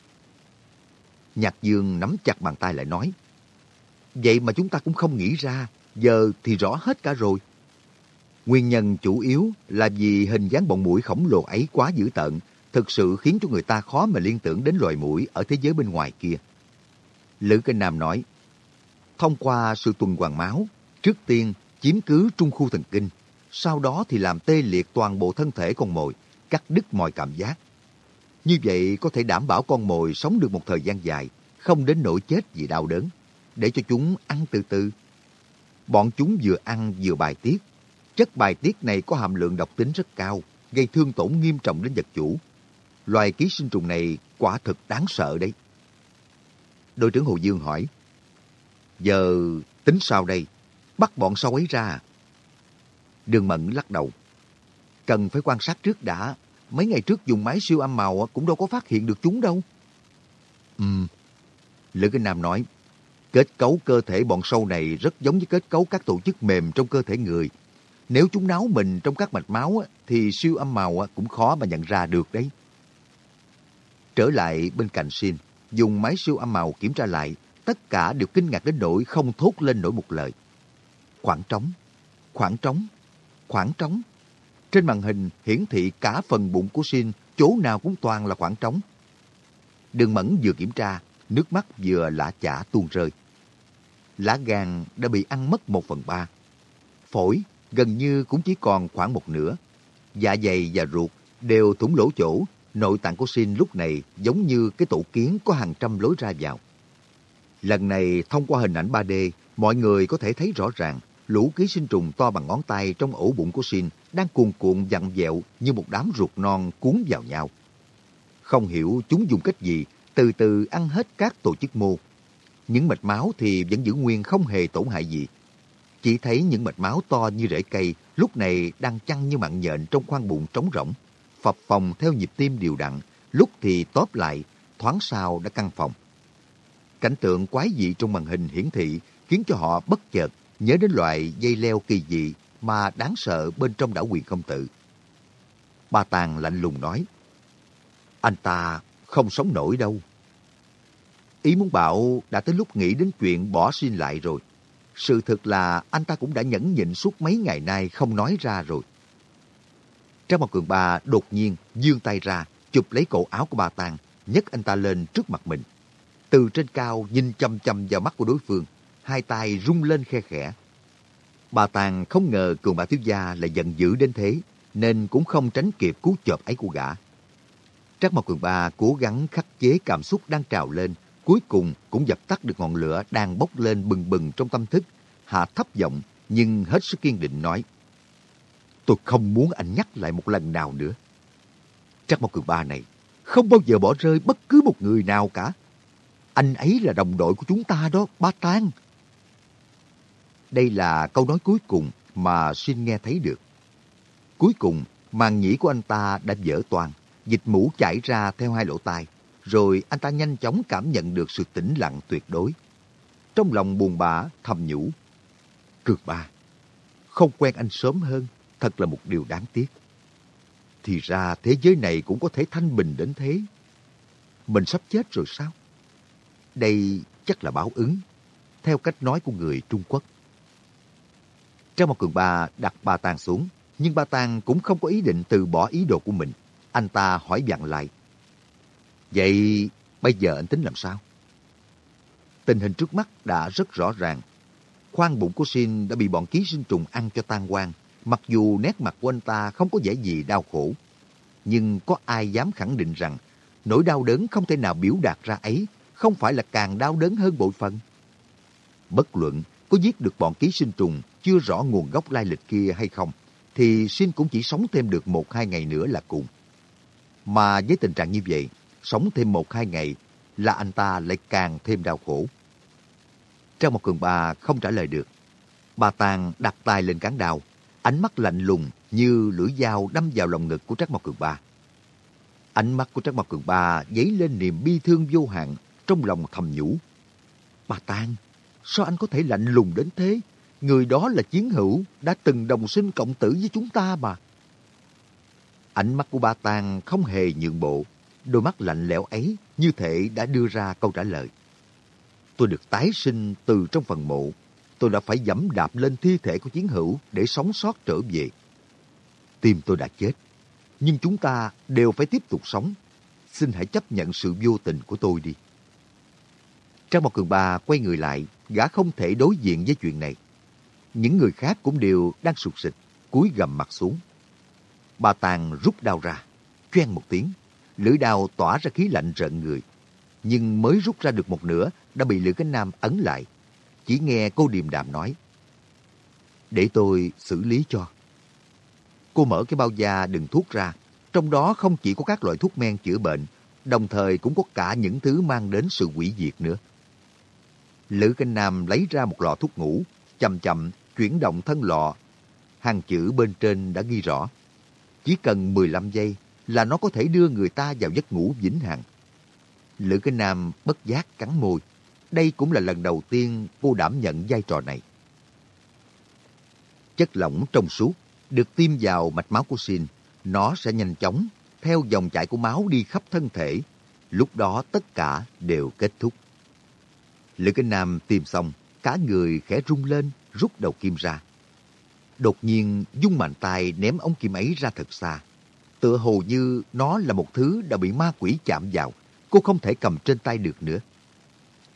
Nhạc Dương nắm chặt bàn tay lại nói, Vậy mà chúng ta cũng không nghĩ ra, giờ thì rõ hết cả rồi. Nguyên nhân chủ yếu là vì hình dáng bọn mũi khổng lồ ấy quá dữ tợn, thực sự khiến cho người ta khó mà liên tưởng đến loài mũi ở thế giới bên ngoài kia. Lữ Kinh Nam nói, thông qua sự tuần hoàn máu, trước tiên chiếm cứ trung khu thần kinh, sau đó thì làm tê liệt toàn bộ thân thể con mồi, cắt đứt mọi cảm giác. Như vậy có thể đảm bảo con mồi sống được một thời gian dài, không đến nỗi chết vì đau đớn, để cho chúng ăn từ từ. Bọn chúng vừa ăn vừa bài tiết. Chất bài tiết này có hàm lượng độc tính rất cao, gây thương tổn nghiêm trọng đến vật chủ. Loài ký sinh trùng này quả thực đáng sợ đấy. Đội trưởng Hồ Dương hỏi, Giờ tính sao đây? Bắt bọn sau ấy ra Đường Mẫn lắc đầu. Cần phải quan sát trước đã. Mấy ngày trước dùng máy siêu âm màu cũng đâu có phát hiện được chúng đâu. Ừm. Lữ Kinh Nam nói, kết cấu cơ thể bọn sâu này rất giống với kết cấu các tổ chức mềm trong cơ thể người. Nếu chúng náo mình trong các mạch máu thì siêu âm màu cũng khó mà nhận ra được đấy. Trở lại bên cạnh Shin, dùng máy siêu âm màu kiểm tra lại, tất cả đều kinh ngạc đến nỗi không thốt lên nổi một lời. Khoảng trống, khoảng trống, khoảng trống. Trên màn hình hiển thị cả phần bụng của Shin, chỗ nào cũng toàn là khoảng trống. Đường Mẫn vừa kiểm tra, nước mắt vừa lã chả tuôn rơi. Lá gan đã bị ăn mất một phần ba. Phổi gần như cũng chỉ còn khoảng một nửa. Dạ dày và ruột đều thủng lỗ chỗ, nội tạng của Sin lúc này giống như cái tổ kiến có hàng trăm lối ra vào. Lần này thông qua hình ảnh 3D, mọi người có thể thấy rõ ràng lũ ký sinh trùng to bằng ngón tay trong ổ bụng của Sin đang cuồn cuộn dặn dẹo như một đám ruột non cuốn vào nhau. Không hiểu chúng dùng cách gì, từ từ ăn hết các tổ chức mô. Những mạch máu thì vẫn giữ nguyên không hề tổn hại gì. Chỉ thấy những mạch máu to như rễ cây lúc này đang chăn như mạng nhện trong khoang bụng trống rỗng, phập phồng theo nhịp tim đều đặn, lúc thì tóp lại, thoáng sau đã căng phòng. Cảnh tượng quái dị trong màn hình hiển thị khiến cho họ bất chợt nhớ đến loại dây leo kỳ dị mà đáng sợ bên trong đảo quyền công tử. Ba Tàng lạnh lùng nói, anh ta không sống nổi đâu. Ý muốn bảo đã tới lúc nghĩ đến chuyện bỏ xin lại rồi. Sự thật là anh ta cũng đã nhẫn nhịn suốt mấy ngày nay không nói ra rồi. Trang một cường ba đột nhiên dương tay ra, chụp lấy cổ áo của bà Tàng, nhấc anh ta lên trước mặt mình. Từ trên cao nhìn chăm chăm vào mắt của đối phương, hai tay rung lên khe khẽ. Bà Tàng không ngờ cường bà thiếu gia lại giận dữ đến thế, nên cũng không tránh kịp cú chộp ấy của gã. Trác Mộc Cường Ba cố gắng khắc chế cảm xúc đang trào lên, cuối cùng cũng dập tắt được ngọn lửa đang bốc lên bừng bừng trong tâm thức, hạ thấp giọng nhưng hết sức kiên định nói. Tôi không muốn anh nhắc lại một lần nào nữa. chắc Mộc Cường Ba này không bao giờ bỏ rơi bất cứ một người nào cả. Anh ấy là đồng đội của chúng ta đó, Ba Tang. Đây là câu nói cuối cùng mà Xin nghe thấy được. Cuối cùng, màn nhĩ của anh ta đã vỡ toàn, dịch mũ chảy ra theo hai lỗ tai, rồi anh ta nhanh chóng cảm nhận được sự tĩnh lặng tuyệt đối. Trong lòng buồn bã, thầm nhủ. Cường ba, không quen anh sớm hơn, thật là một điều đáng tiếc. Thì ra thế giới này cũng có thể thanh bình đến thế. Mình sắp chết rồi sao? Đây chắc là báo ứng, theo cách nói của người Trung Quốc. Trang một cường ba đặt ba tang xuống, nhưng ba tang cũng không có ý định từ bỏ ý đồ của mình. Anh ta hỏi dặn lại. Vậy bây giờ anh tính làm sao? Tình hình trước mắt đã rất rõ ràng. Khoang bụng của Sin đã bị bọn ký sinh trùng ăn cho tan quang, mặc dù nét mặt của anh ta không có vẻ gì đau khổ. Nhưng có ai dám khẳng định rằng nỗi đau đớn không thể nào biểu đạt ra ấy không phải là càng đau đớn hơn bội phần. Bất luận có giết được bọn ký sinh trùng chưa rõ nguồn gốc lai lịch kia hay không, thì Sin cũng chỉ sống thêm được một hai ngày nữa là cùng. Mà với tình trạng như vậy, sống thêm một hai ngày là anh ta lại càng thêm đau khổ. Trang một cường bà không trả lời được. Bà Tàng đặt tay lên cán đao, ánh mắt lạnh lùng như lưỡi dao đâm vào lòng ngực của Trác Mộc Cường Ba. Ánh mắt của Trác Mộc Cường Ba dấy lên niềm bi thương vô hạn, trong lòng thầm nhủ. Bà Tàng, sao anh có thể lạnh lùng đến thế? Người đó là chiến hữu, đã từng đồng sinh cộng tử với chúng ta mà. Ánh mắt của bà Tàng không hề nhượng bộ, đôi mắt lạnh lẽo ấy như thể đã đưa ra câu trả lời. Tôi được tái sinh từ trong phần mộ. Tôi đã phải dẫm đạp lên thi thể của chiến hữu để sống sót trở về. Tim tôi đã chết, nhưng chúng ta đều phải tiếp tục sống. Xin hãy chấp nhận sự vô tình của tôi đi. Trang một cường ba quay người lại, gã không thể đối diện với chuyện này. Những người khác cũng đều đang sụt sịch, cúi gầm mặt xuống. Bà Tàng rút đao ra, choen một tiếng. Lưỡi đao tỏa ra khí lạnh rợn người. Nhưng mới rút ra được một nửa đã bị Lữ Cánh Nam ấn lại. Chỉ nghe cô điềm đạm nói. Để tôi xử lý cho. Cô mở cái bao da đựng thuốc ra. Trong đó không chỉ có các loại thuốc men chữa bệnh, đồng thời cũng có cả những thứ mang đến sự hủy diệt nữa. Lữ Canh Nam lấy ra một lọ thuốc ngủ, chậm chậm chuyển động thân lọ. Hàng chữ bên trên đã ghi rõ. Chỉ cần 15 giây là nó có thể đưa người ta vào giấc ngủ vĩnh hằng. Lữ Kinh Nam bất giác cắn môi. Đây cũng là lần đầu tiên cô đảm nhận vai trò này. Chất lỏng trong suốt được tiêm vào mạch máu của Sin. Nó sẽ nhanh chóng theo dòng chảy của máu đi khắp thân thể. Lúc đó tất cả đều kết thúc. Lữ Kinh Nam tiêm xong, cả người khẽ rung lên, rút đầu kim ra. Đột nhiên, dung mạnh tay ném ống kim ấy ra thật xa. Tựa hồ như nó là một thứ đã bị ma quỷ chạm vào, cô không thể cầm trên tay được nữa.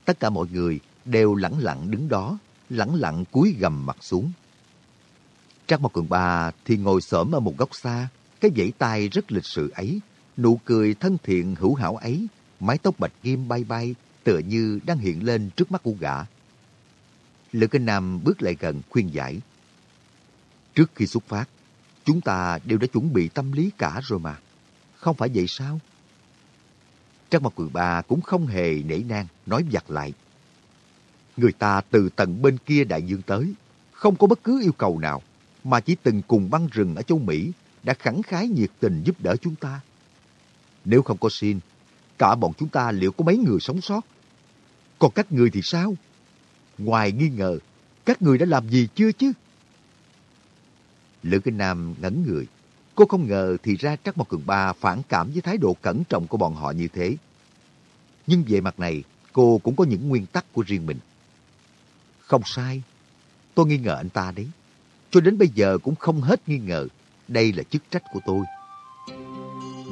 Tất cả mọi người đều lẳng lặng đứng đó, lẳng lặng cúi gầm mặt xuống. Trang một cường ba thì ngồi xổm ở một góc xa, cái vẫy tay rất lịch sự ấy, nụ cười thân thiện hữu hảo ấy, mái tóc bạch kim bay bay, tựa như đang hiện lên trước mắt của gã. Lữ Kinh Nam bước lại gần khuyên giải. Trước khi xuất phát, chúng ta đều đã chuẩn bị tâm lý cả rồi mà. Không phải vậy sao? Trang mặt quỳ ba cũng không hề nể nang, nói giặt lại. Người ta từ tận bên kia đại dương tới, không có bất cứ yêu cầu nào, mà chỉ từng cùng băng rừng ở châu Mỹ đã khẳng khái nhiệt tình giúp đỡ chúng ta. Nếu không có xin, cả bọn chúng ta liệu có mấy người sống sót? Còn các người thì sao? Ngoài nghi ngờ, các người đã làm gì chưa chứ? Lữ Kinh Nam ngẩn người. Cô không ngờ thì ra Trắc Mộc Cường Ba phản cảm với thái độ cẩn trọng của bọn họ như thế. Nhưng về mặt này, cô cũng có những nguyên tắc của riêng mình. Không sai. Tôi nghi ngờ anh ta đấy. Cho đến bây giờ cũng không hết nghi ngờ. Đây là chức trách của tôi.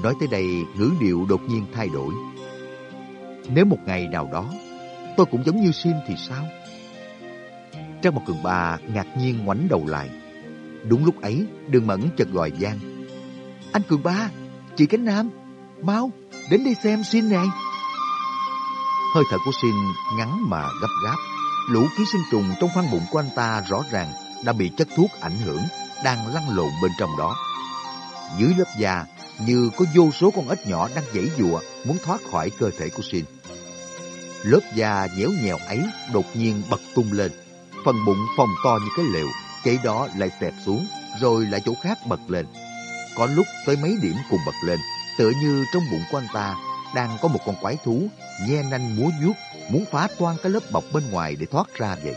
Nói tới đây, ngữ điệu đột nhiên thay đổi. Nếu một ngày nào đó, tôi cũng giống như Sim thì sao? Trang một cường ba ngạc nhiên ngoảnh đầu lại. Đúng lúc ấy, đường mẫn chợt gọi giang. Anh Cường Ba, chị Cánh Nam, mau, đến đây xem xin này. Hơi thở của xin ngắn mà gấp gáp. Lũ ký sinh trùng trong khoang bụng của anh ta rõ ràng đã bị chất thuốc ảnh hưởng, đang lăn lộn bên trong đó. Dưới lớp da, như có vô số con ếch nhỏ đang dãy dùa muốn thoát khỏi cơ thể của Sin. Lớp da nhéo nhèo ấy đột nhiên bật tung lên, phần bụng phồng to như cái lều, Chạy đó lại xẹp xuống, rồi lại chỗ khác bật lên. Có lúc tới mấy điểm cùng bật lên, tựa như trong bụng của anh ta đang có một con quái thú nhe nanh múa vuốt muốn phá toan cái lớp bọc bên ngoài để thoát ra vậy.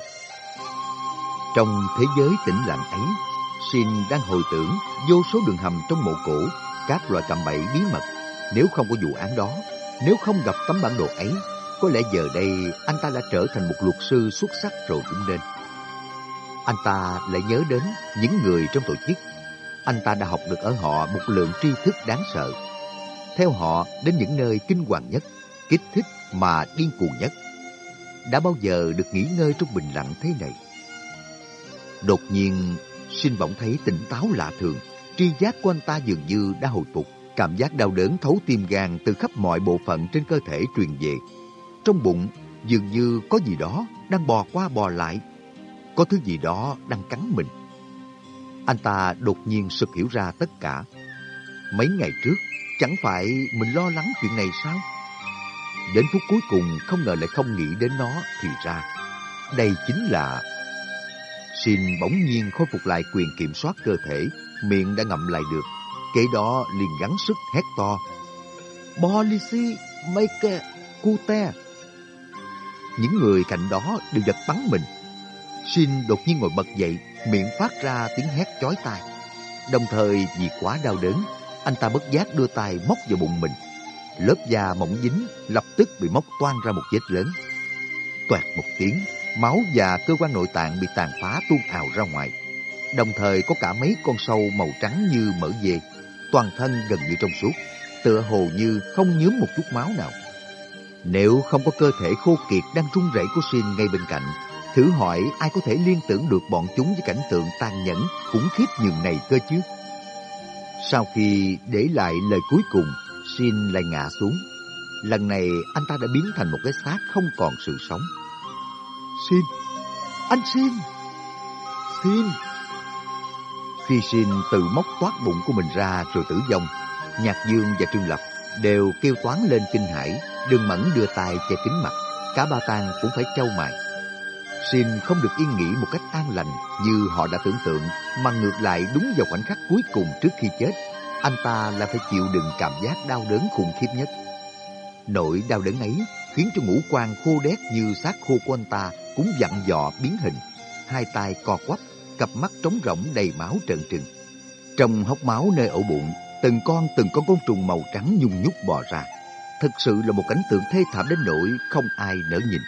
Trong thế giới tĩnh lặng ấy, Shin đang hồi tưởng vô số đường hầm trong mộ cổ, các loại cạm bẫy bí mật. Nếu không có vụ án đó, nếu không gặp tấm bản đồ ấy, có lẽ giờ đây anh ta đã trở thành một luật sư xuất sắc rồi cũng nên. Anh ta lại nhớ đến những người trong tổ chức. Anh ta đã học được ở họ một lượng tri thức đáng sợ. Theo họ đến những nơi kinh hoàng nhất, kích thích mà điên cuồng nhất. Đã bao giờ được nghỉ ngơi trong bình lặng thế này? Đột nhiên, sinh bỗng thấy tỉnh táo lạ thường. Tri giác của anh ta dường như đã hồi phục. Cảm giác đau đớn thấu tim gan từ khắp mọi bộ phận trên cơ thể truyền về. Trong bụng, dường như có gì đó đang bò qua bò lại có thứ gì đó đang cắn mình. Anh ta đột nhiên sực hiểu ra tất cả. Mấy ngày trước, chẳng phải mình lo lắng chuyện này sao? Đến phút cuối cùng không ngờ lại không nghĩ đến nó thì ra. Đây chính là... Xin bỗng nhiên khôi phục lại quyền kiểm soát cơ thể, miệng đã ngậm lại được. Kế đó liền gắng sức hét to. Policy make cute. Những người cạnh đó đều giật bắn mình Xin đột nhiên ngồi bật dậy, miệng phát ra tiếng hét chói tai. Đồng thời vì quá đau đớn, anh ta bất giác đưa tay móc vào bụng mình. Lớp da mỏng dính lập tức bị móc toan ra một vết lớn. Toạt một tiếng, máu và cơ quan nội tạng bị tàn phá tuôn ào ra ngoài. Đồng thời có cả mấy con sâu màu trắng như mỡ dê, toàn thân gần như trong suốt, tựa hồ như không nhớm một chút máu nào. Nếu không có cơ thể khô kiệt đang run rẩy của Shin ngay bên cạnh, thử hỏi ai có thể liên tưởng được bọn chúng với cảnh tượng tàn nhẫn, khủng khiếp nhường này cơ chứ? Sau khi để lại lời cuối cùng, Shin lại ngã xuống. Lần này anh ta đã biến thành một cái xác không còn sự sống. Shin! Anh Shin! Shin! Khi Shin từ móc toát bụng của mình ra rồi tử vong, Nhạc Dương và Trương Lập đều kêu toán lên kinh hãi, Đường Mẫn đưa tay che kính mặt, cả ba tang cũng phải trâu mày xin không được yên nghỉ một cách an lành như họ đã tưởng tượng, mà ngược lại đúng vào khoảnh khắc cuối cùng trước khi chết, anh ta là phải chịu đựng cảm giác đau đớn khủng khiếp nhất. Nỗi đau đớn ấy khiến cho ngũ quan khô đét như xác khô của anh ta cũng dặn dò biến hình. Hai tay co quắp, cặp mắt trống rỗng đầy máu trợn trừng. Trong hốc máu nơi ổ bụng, từng con từng con côn trùng màu trắng nhung nhúc bò ra. Thực sự là một cảnh tượng thê thảm đến nỗi không ai nỡ nhìn.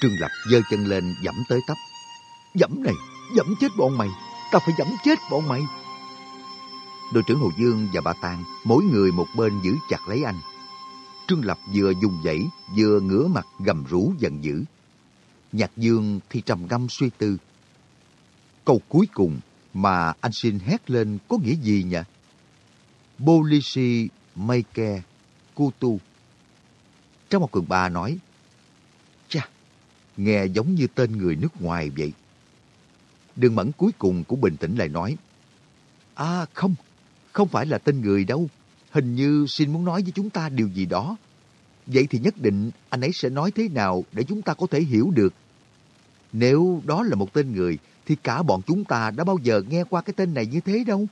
Trương Lập giơ chân lên dẫm tới tấp. Dẫm này, dẫm chết bọn mày, tao phải dẫm chết bọn mày. Đội trưởng Hồ Dương và bà Tàng mỗi người một bên giữ chặt lấy anh. Trương Lập vừa dùng dãy, vừa ngửa mặt gầm rú giận dữ. Nhạc Dương thì trầm ngâm suy tư. Câu cuối cùng mà anh xin hét lên có nghĩa gì nhỉ? Bolisi Meike Kutu. Trong một cường ba nói, nghe giống như tên người nước ngoài vậy. Đường mẫn cuối cùng cũng bình tĩnh lại nói, À không, không phải là tên người đâu. Hình như xin muốn nói với chúng ta điều gì đó. Vậy thì nhất định anh ấy sẽ nói thế nào để chúng ta có thể hiểu được. Nếu đó là một tên người, thì cả bọn chúng ta đã bao giờ nghe qua cái tên này như thế đâu.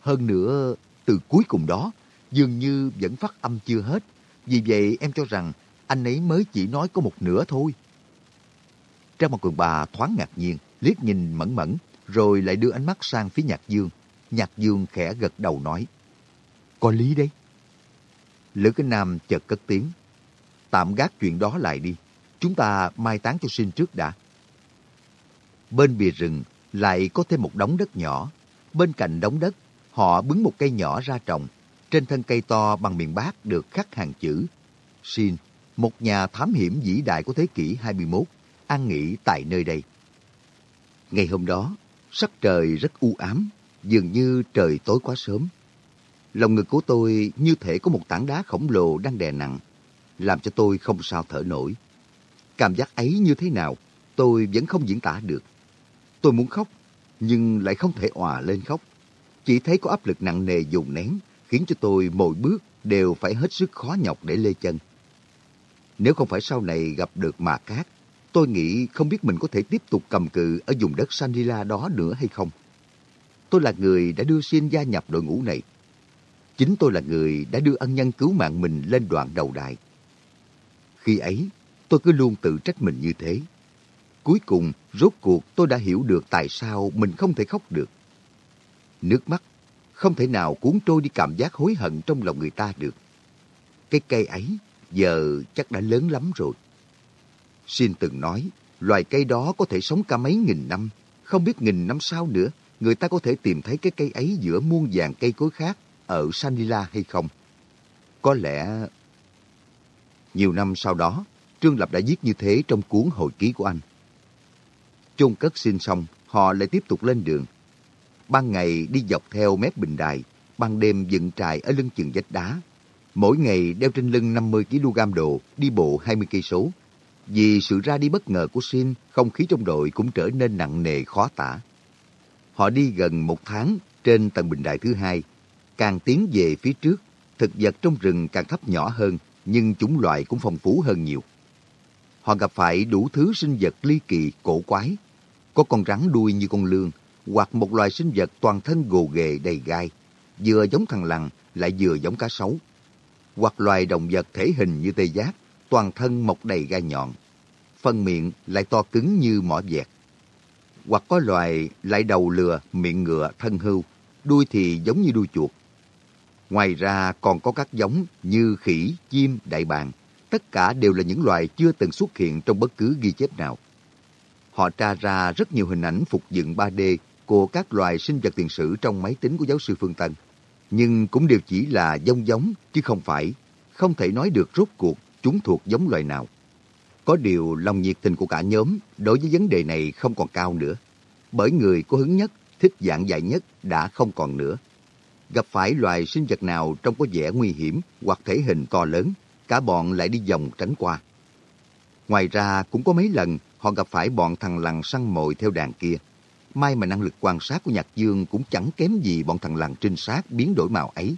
Hơn nữa, từ cuối cùng đó, dường như vẫn phát âm chưa hết. Vì vậy em cho rằng anh ấy mới chỉ nói có một nửa thôi. Trang một quần bà thoáng ngạc nhiên, liếc nhìn mẫn mẫn, rồi lại đưa ánh mắt sang phía Nhạc Dương. Nhạc Dương khẽ gật đầu nói, có lý đấy. Lữ Kinh Nam chợt cất tiếng, tạm gác chuyện đó lại đi, chúng ta mai táng cho sinh trước đã. Bên bìa rừng lại có thêm một đống đất nhỏ. Bên cạnh đống đất, họ bứng một cây nhỏ ra trồng. Trên thân cây to bằng miền bát được khắc hàng chữ Sin, một nhà thám hiểm vĩ đại của thế kỷ 21, an nghỉ tại nơi đây. Ngày hôm đó, sắc trời rất u ám, dường như trời tối quá sớm. Lòng ngực của tôi như thể có một tảng đá khổng lồ đang đè nặng, làm cho tôi không sao thở nổi. Cảm giác ấy như thế nào, tôi vẫn không diễn tả được. Tôi muốn khóc, nhưng lại không thể òa lên khóc. Chỉ thấy có áp lực nặng nề dùng nén, khiến cho tôi mỗi bước đều phải hết sức khó nhọc để lê chân. Nếu không phải sau này gặp được mà cát, tôi nghĩ không biết mình có thể tiếp tục cầm cự ở vùng đất Sanila đó nữa hay không. Tôi là người đã đưa xin gia nhập đội ngũ này. Chính tôi là người đã đưa ân nhân cứu mạng mình lên đoạn đầu đại. Khi ấy, tôi cứ luôn tự trách mình như thế. Cuối cùng, rốt cuộc tôi đã hiểu được tại sao mình không thể khóc được. Nước mắt không thể nào cuốn trôi đi cảm giác hối hận trong lòng người ta được. Cái cây ấy giờ chắc đã lớn lắm rồi. Xin từng nói, loài cây đó có thể sống cả mấy nghìn năm, không biết nghìn năm sau nữa, người ta có thể tìm thấy cái cây ấy giữa muôn vàng cây cối khác ở Sanila hay không? Có lẽ... Nhiều năm sau đó, Trương Lập đã viết như thế trong cuốn hồi ký của anh. Chôn cất xin xong, họ lại tiếp tục lên đường. Ban ngày đi dọc theo mép bình đài, ban đêm dựng trại ở lưng chừng vách đá. Mỗi ngày đeo trên lưng 50 kg đồ, đi bộ 20 cây số. Vì sự ra đi bất ngờ của Sin, không khí trong đội cũng trở nên nặng nề khó tả. Họ đi gần một tháng trên tầng bình đài thứ hai. Càng tiến về phía trước, thực vật trong rừng càng thấp nhỏ hơn, nhưng chúng loại cũng phong phú hơn nhiều. Họ gặp phải đủ thứ sinh vật ly kỳ, cổ quái. Có con rắn đuôi như con lương, hoặc một loài sinh vật toàn thân gồ ghề đầy gai, vừa giống thằng lằn lại vừa giống cá sấu. Hoặc loài động vật thể hình như tê giác, toàn thân mọc đầy gai nhọn. phân miệng lại to cứng như mỏ dẹt. Hoặc có loài lại đầu lừa, miệng ngựa, thân hưu, đuôi thì giống như đuôi chuột. Ngoài ra còn có các giống như khỉ, chim, đại bàng. Tất cả đều là những loài chưa từng xuất hiện trong bất cứ ghi chép nào. Họ tra ra rất nhiều hình ảnh phục dựng 3D của các loài sinh vật tiền sử trong máy tính của giáo sư Phương Tân. Nhưng cũng đều chỉ là giống giống chứ không phải, không thể nói được rốt cuộc chúng thuộc giống loài nào. Có điều lòng nhiệt tình của cả nhóm đối với vấn đề này không còn cao nữa. Bởi người có hứng nhất, thích dạng dạy nhất đã không còn nữa. Gặp phải loài sinh vật nào trông có vẻ nguy hiểm hoặc thể hình to lớn, cả bọn lại đi vòng tránh qua. Ngoài ra cũng có mấy lần họ gặp phải bọn thằng lằn săn mồi theo đàn kia. May mà năng lực quan sát của Nhạc Dương cũng chẳng kém gì bọn thằng lằn trinh sát biến đổi màu ấy.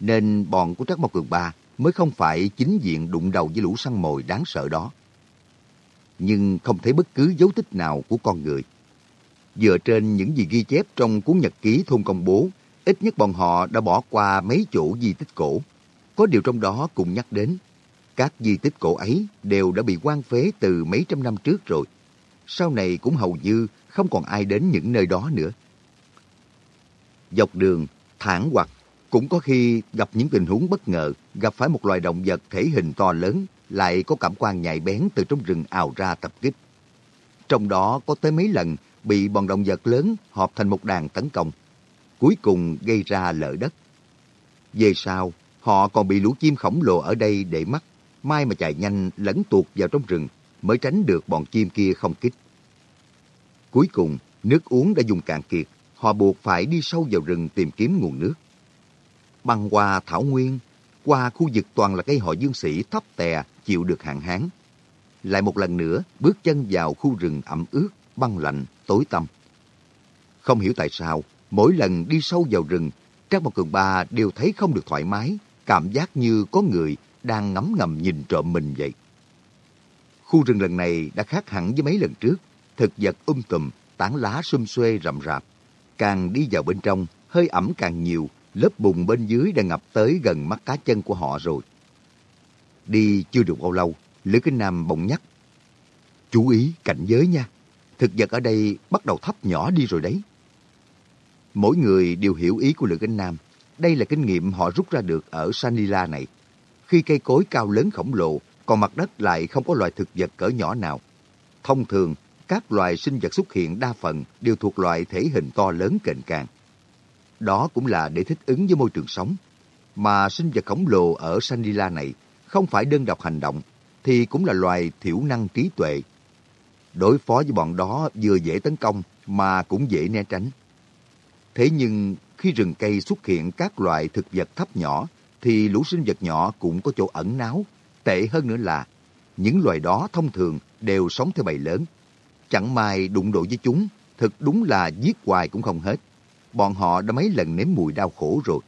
Nên bọn của Trác Mộc Cường Ba mới không phải chính diện đụng đầu với lũ săn mồi đáng sợ đó. Nhưng không thấy bất cứ dấu tích nào của con người. Dựa trên những gì ghi chép trong cuốn nhật ký thôn công bố, ít nhất bọn họ đã bỏ qua mấy chỗ di tích cổ. Có điều trong đó cũng nhắc đến, các di tích cổ ấy đều đã bị quan phế từ mấy trăm năm trước rồi. Sau này cũng hầu như không còn ai đến những nơi đó nữa. Dọc đường, thẳng hoặc cũng có khi gặp những tình huống bất ngờ, gặp phải một loài động vật thể hình to lớn, lại có cảm quan nhạy bén từ trong rừng ào ra tập kích. Trong đó có tới mấy lần bị bọn động vật lớn họp thành một đàn tấn công, cuối cùng gây ra lỡ đất. Về sau, họ còn bị lũ chim khổng lồ ở đây để mắt, mai mà chạy nhanh lẫn tuột vào trong rừng mới tránh được bọn chim kia không kích. Cuối cùng, nước uống đã dùng cạn kiệt, họ buộc phải đi sâu vào rừng tìm kiếm nguồn nước. Băng qua thảo nguyên, qua khu vực toàn là cây họ dương sĩ thấp tè chịu được hạn hán. Lại một lần nữa bước chân vào khu rừng ẩm ướt, băng lạnh, tối tăm. Không hiểu tại sao, mỗi lần đi sâu vào rừng, Trác Mộc Cường Ba đều thấy không được thoải mái, cảm giác như có người đang ngắm ngầm nhìn trộm mình vậy. Khu rừng lần này đã khác hẳn với mấy lần trước, thực vật um tùm, tán lá xum xuê rậm rạp. Càng đi vào bên trong, hơi ẩm càng nhiều, lớp bùn bên dưới đã ngập tới gần mắt cá chân của họ rồi. Đi chưa được bao lâu, Lữ Kinh Nam bỗng nhắc. Chú ý cảnh giới nha, thực vật ở đây bắt đầu thấp nhỏ đi rồi đấy. Mỗi người đều hiểu ý của Lữ Kinh Nam. Đây là kinh nghiệm họ rút ra được ở Sanila này. Khi cây cối cao lớn khổng lồ, còn mặt đất lại không có loài thực vật cỡ nhỏ nào. Thông thường, các loài sinh vật xuất hiện đa phần đều thuộc loại thể hình to lớn kềnh càng. Đó cũng là để thích ứng với môi trường sống. Mà sinh vật khổng lồ ở Sanila này không phải đơn độc hành động, thì cũng là loài thiểu năng trí tuệ. Đối phó với bọn đó vừa dễ tấn công mà cũng dễ né tránh. Thế nhưng khi rừng cây xuất hiện các loại thực vật thấp nhỏ, thì lũ sinh vật nhỏ cũng có chỗ ẩn náu. Tệ hơn nữa là, những loài đó thông thường đều sống theo bầy lớn. Chẳng may đụng độ với chúng, thực đúng là giết hoài cũng không hết. Bọn họ đã mấy lần nếm mùi đau khổ rồi.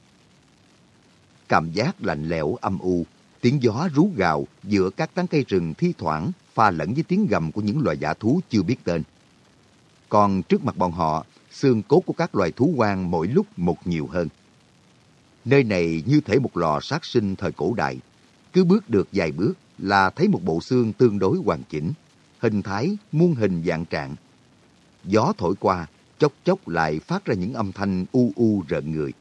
Cảm giác lạnh lẽo âm u, tiếng gió rú gào giữa các tán cây rừng thi thoảng pha lẫn với tiếng gầm của những loài giả thú chưa biết tên. Còn trước mặt bọn họ, xương cốt của các loài thú quang mỗi lúc một nhiều hơn. Nơi này như thể một lò sát sinh thời cổ đại. Cứ bước được vài bước là thấy một bộ xương tương đối hoàn chỉnh, hình thái muôn hình dạng trạng. Gió thổi qua, chốc chốc lại phát ra những âm thanh u u rợn người.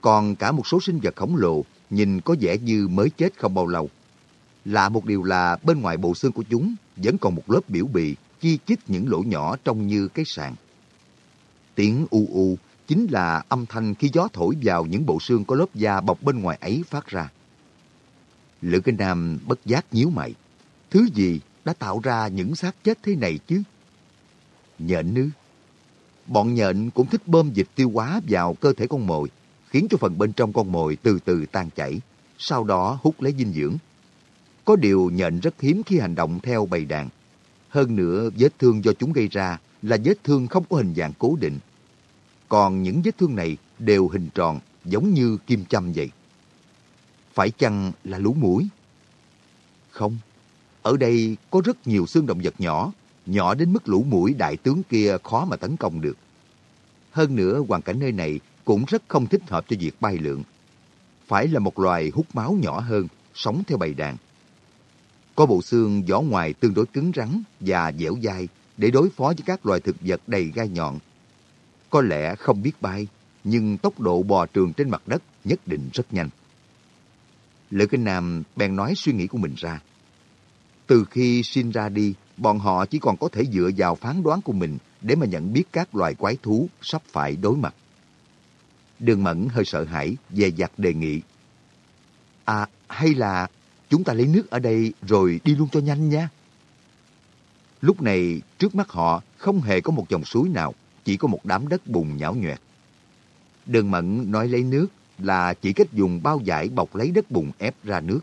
Còn cả một số sinh vật khổng lồ nhìn có vẻ như mới chết không bao lâu. Lạ một điều là bên ngoài bộ xương của chúng vẫn còn một lớp biểu bì chi chít những lỗ nhỏ trông như cái sàn. Tiếng u u chính là âm thanh khi gió thổi vào những bộ xương có lớp da bọc bên ngoài ấy phát ra. Lữ Kinh Nam bất giác nhíu mày. Thứ gì đã tạo ra những xác chết thế này chứ? Nhện ư? Bọn nhện cũng thích bơm dịch tiêu hóa vào cơ thể con mồi, khiến cho phần bên trong con mồi từ từ tan chảy, sau đó hút lấy dinh dưỡng. Có điều nhện rất hiếm khi hành động theo bầy đàn. Hơn nữa, vết thương do chúng gây ra là vết thương không có hình dạng cố định. Còn những vết thương này đều hình tròn, giống như kim châm vậy. Phải chăng là lũ mũi? Không. Ở đây có rất nhiều xương động vật nhỏ, nhỏ đến mức lũ mũi đại tướng kia khó mà tấn công được. Hơn nữa, hoàn cảnh nơi này cũng rất không thích hợp cho việc bay lượn. Phải là một loài hút máu nhỏ hơn, sống theo bầy đàn. Có bộ xương vỏ ngoài tương đối cứng rắn và dẻo dai để đối phó với các loài thực vật đầy gai nhọn. Có lẽ không biết bay, nhưng tốc độ bò trường trên mặt đất nhất định rất nhanh. Lữ Kinh Nam bèn nói suy nghĩ của mình ra. Từ khi sinh ra đi, bọn họ chỉ còn có thể dựa vào phán đoán của mình để mà nhận biết các loài quái thú sắp phải đối mặt. Đường Mẫn hơi sợ hãi, về dặt đề nghị. À, hay là chúng ta lấy nước ở đây rồi đi luôn cho nhanh nha. Lúc này, trước mắt họ không hề có một dòng suối nào, chỉ có một đám đất bùn nhão nhoẹt. Đường Mẫn nói lấy nước là chỉ cách dùng bao giải bọc lấy đất bùn ép ra nước.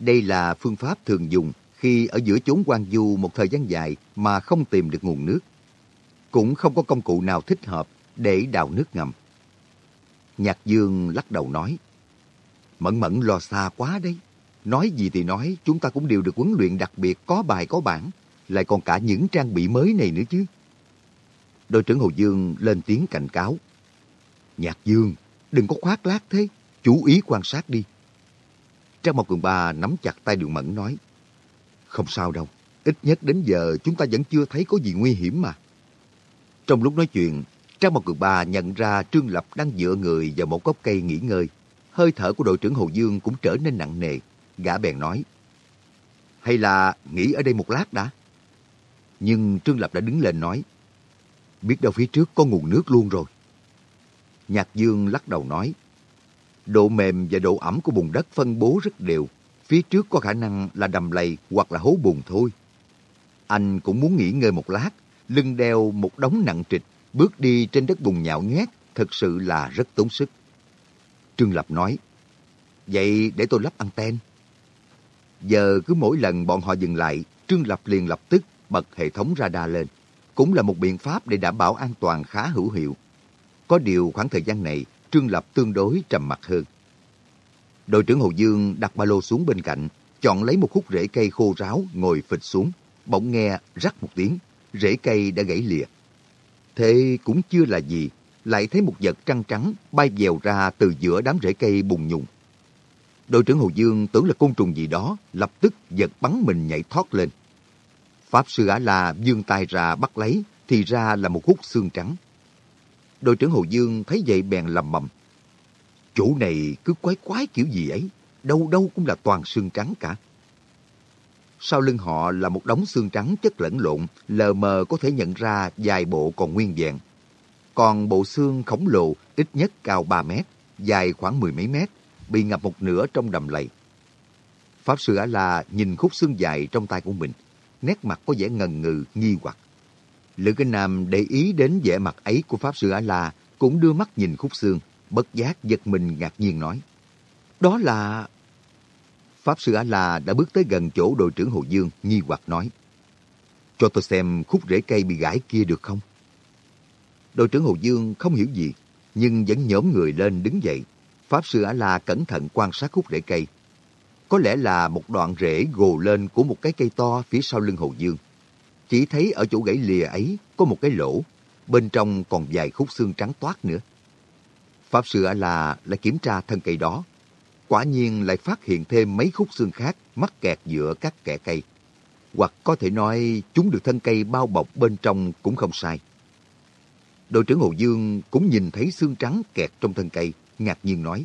Đây là phương pháp thường dùng khi ở giữa chốn quan du một thời gian dài mà không tìm được nguồn nước. Cũng không có công cụ nào thích hợp để đào nước ngầm. Nhạc Dương lắc đầu nói, Mẫn mẫn lo xa quá đấy. Nói gì thì nói, chúng ta cũng đều được huấn luyện đặc biệt có bài có bản, lại còn cả những trang bị mới này nữa chứ. Đội trưởng Hồ Dương lên tiếng cảnh cáo. Nhạc Dương, đừng có khoác lác thế, chú ý quan sát đi. Trang một cường ba nắm chặt tay đường mẫn nói. Không sao đâu, ít nhất đến giờ chúng ta vẫn chưa thấy có gì nguy hiểm mà. Trong lúc nói chuyện, Trang một cường ba nhận ra Trương Lập đang dựa người vào một gốc cây nghỉ ngơi. Hơi thở của đội trưởng Hồ Dương cũng trở nên nặng nề. Gã bèn nói. Hay là nghỉ ở đây một lát đã? Nhưng Trương Lập đã đứng lên nói. Biết đâu phía trước có nguồn nước luôn rồi. Nhạc Dương lắc đầu nói. Độ mềm và độ ẩm của bùn đất phân bố rất đều. Phía trước có khả năng là đầm lầy hoặc là hố bùn thôi. Anh cũng muốn nghỉ ngơi một lát, lưng đeo một đống nặng trịch, bước đi trên đất bùn nhạo nhét, thật sự là rất tốn sức. Trương Lập nói, Vậy để tôi lắp anten. Giờ cứ mỗi lần bọn họ dừng lại, Trương Lập liền lập tức bật hệ thống radar lên. Cũng là một biện pháp để đảm bảo an toàn khá hữu hiệu. Có điều khoảng thời gian này, Trương Lập tương đối trầm mặc hơn. Đội trưởng Hồ Dương đặt ba lô xuống bên cạnh, chọn lấy một khúc rễ cây khô ráo ngồi phịch xuống. Bỗng nghe rắc một tiếng, rễ cây đã gãy lìa. Thế cũng chưa là gì, lại thấy một vật trăng trắng bay dèo ra từ giữa đám rễ cây bùng nhùng. Đội trưởng Hồ Dương tưởng là côn trùng gì đó, lập tức giật bắn mình nhảy thoát lên. Pháp sư Ả La dương tay ra bắt lấy, thì ra là một khúc xương trắng. Đội trưởng Hồ Dương thấy vậy bèn lầm bầm. Chỗ này cứ quái quái kiểu gì ấy, đâu đâu cũng là toàn xương trắng cả. Sau lưng họ là một đống xương trắng chất lẫn lộn, lờ mờ có thể nhận ra vài bộ còn nguyên vẹn. Còn bộ xương khổng lồ ít nhất cao 3 mét, dài khoảng mười mấy mét, bị ngập một nửa trong đầm lầy. Pháp sư A-la nhìn khúc xương dài trong tay của mình, nét mặt có vẻ ngần ngừ, nghi hoặc. Lữ Kinh Nam để ý đến vẻ mặt ấy của Pháp sư A-la, cũng đưa mắt nhìn khúc xương, bất giác giật mình ngạc nhiên nói. Đó là... Pháp sư A-la đã bước tới gần chỗ đội trưởng Hồ Dương, nghi hoặc nói. Cho tôi xem khúc rễ cây bị gãy kia được không? Đội trưởng Hồ Dương không hiểu gì, nhưng vẫn nhóm người lên đứng dậy. Pháp sư A-la cẩn thận quan sát khúc rễ cây. Có lẽ là một đoạn rễ gồ lên của một cái cây to phía sau lưng Hồ Dương. Chỉ thấy ở chỗ gãy lìa ấy có một cái lỗ, bên trong còn vài khúc xương trắng toát nữa. Pháp sư A-la lại kiểm tra thân cây đó. Quả nhiên lại phát hiện thêm mấy khúc xương khác mắc kẹt giữa các kẽ cây. Hoặc có thể nói chúng được thân cây bao bọc bên trong cũng không sai. Đội trưởng Hồ Dương cũng nhìn thấy xương trắng kẹt trong thân cây, ngạc nhiên nói.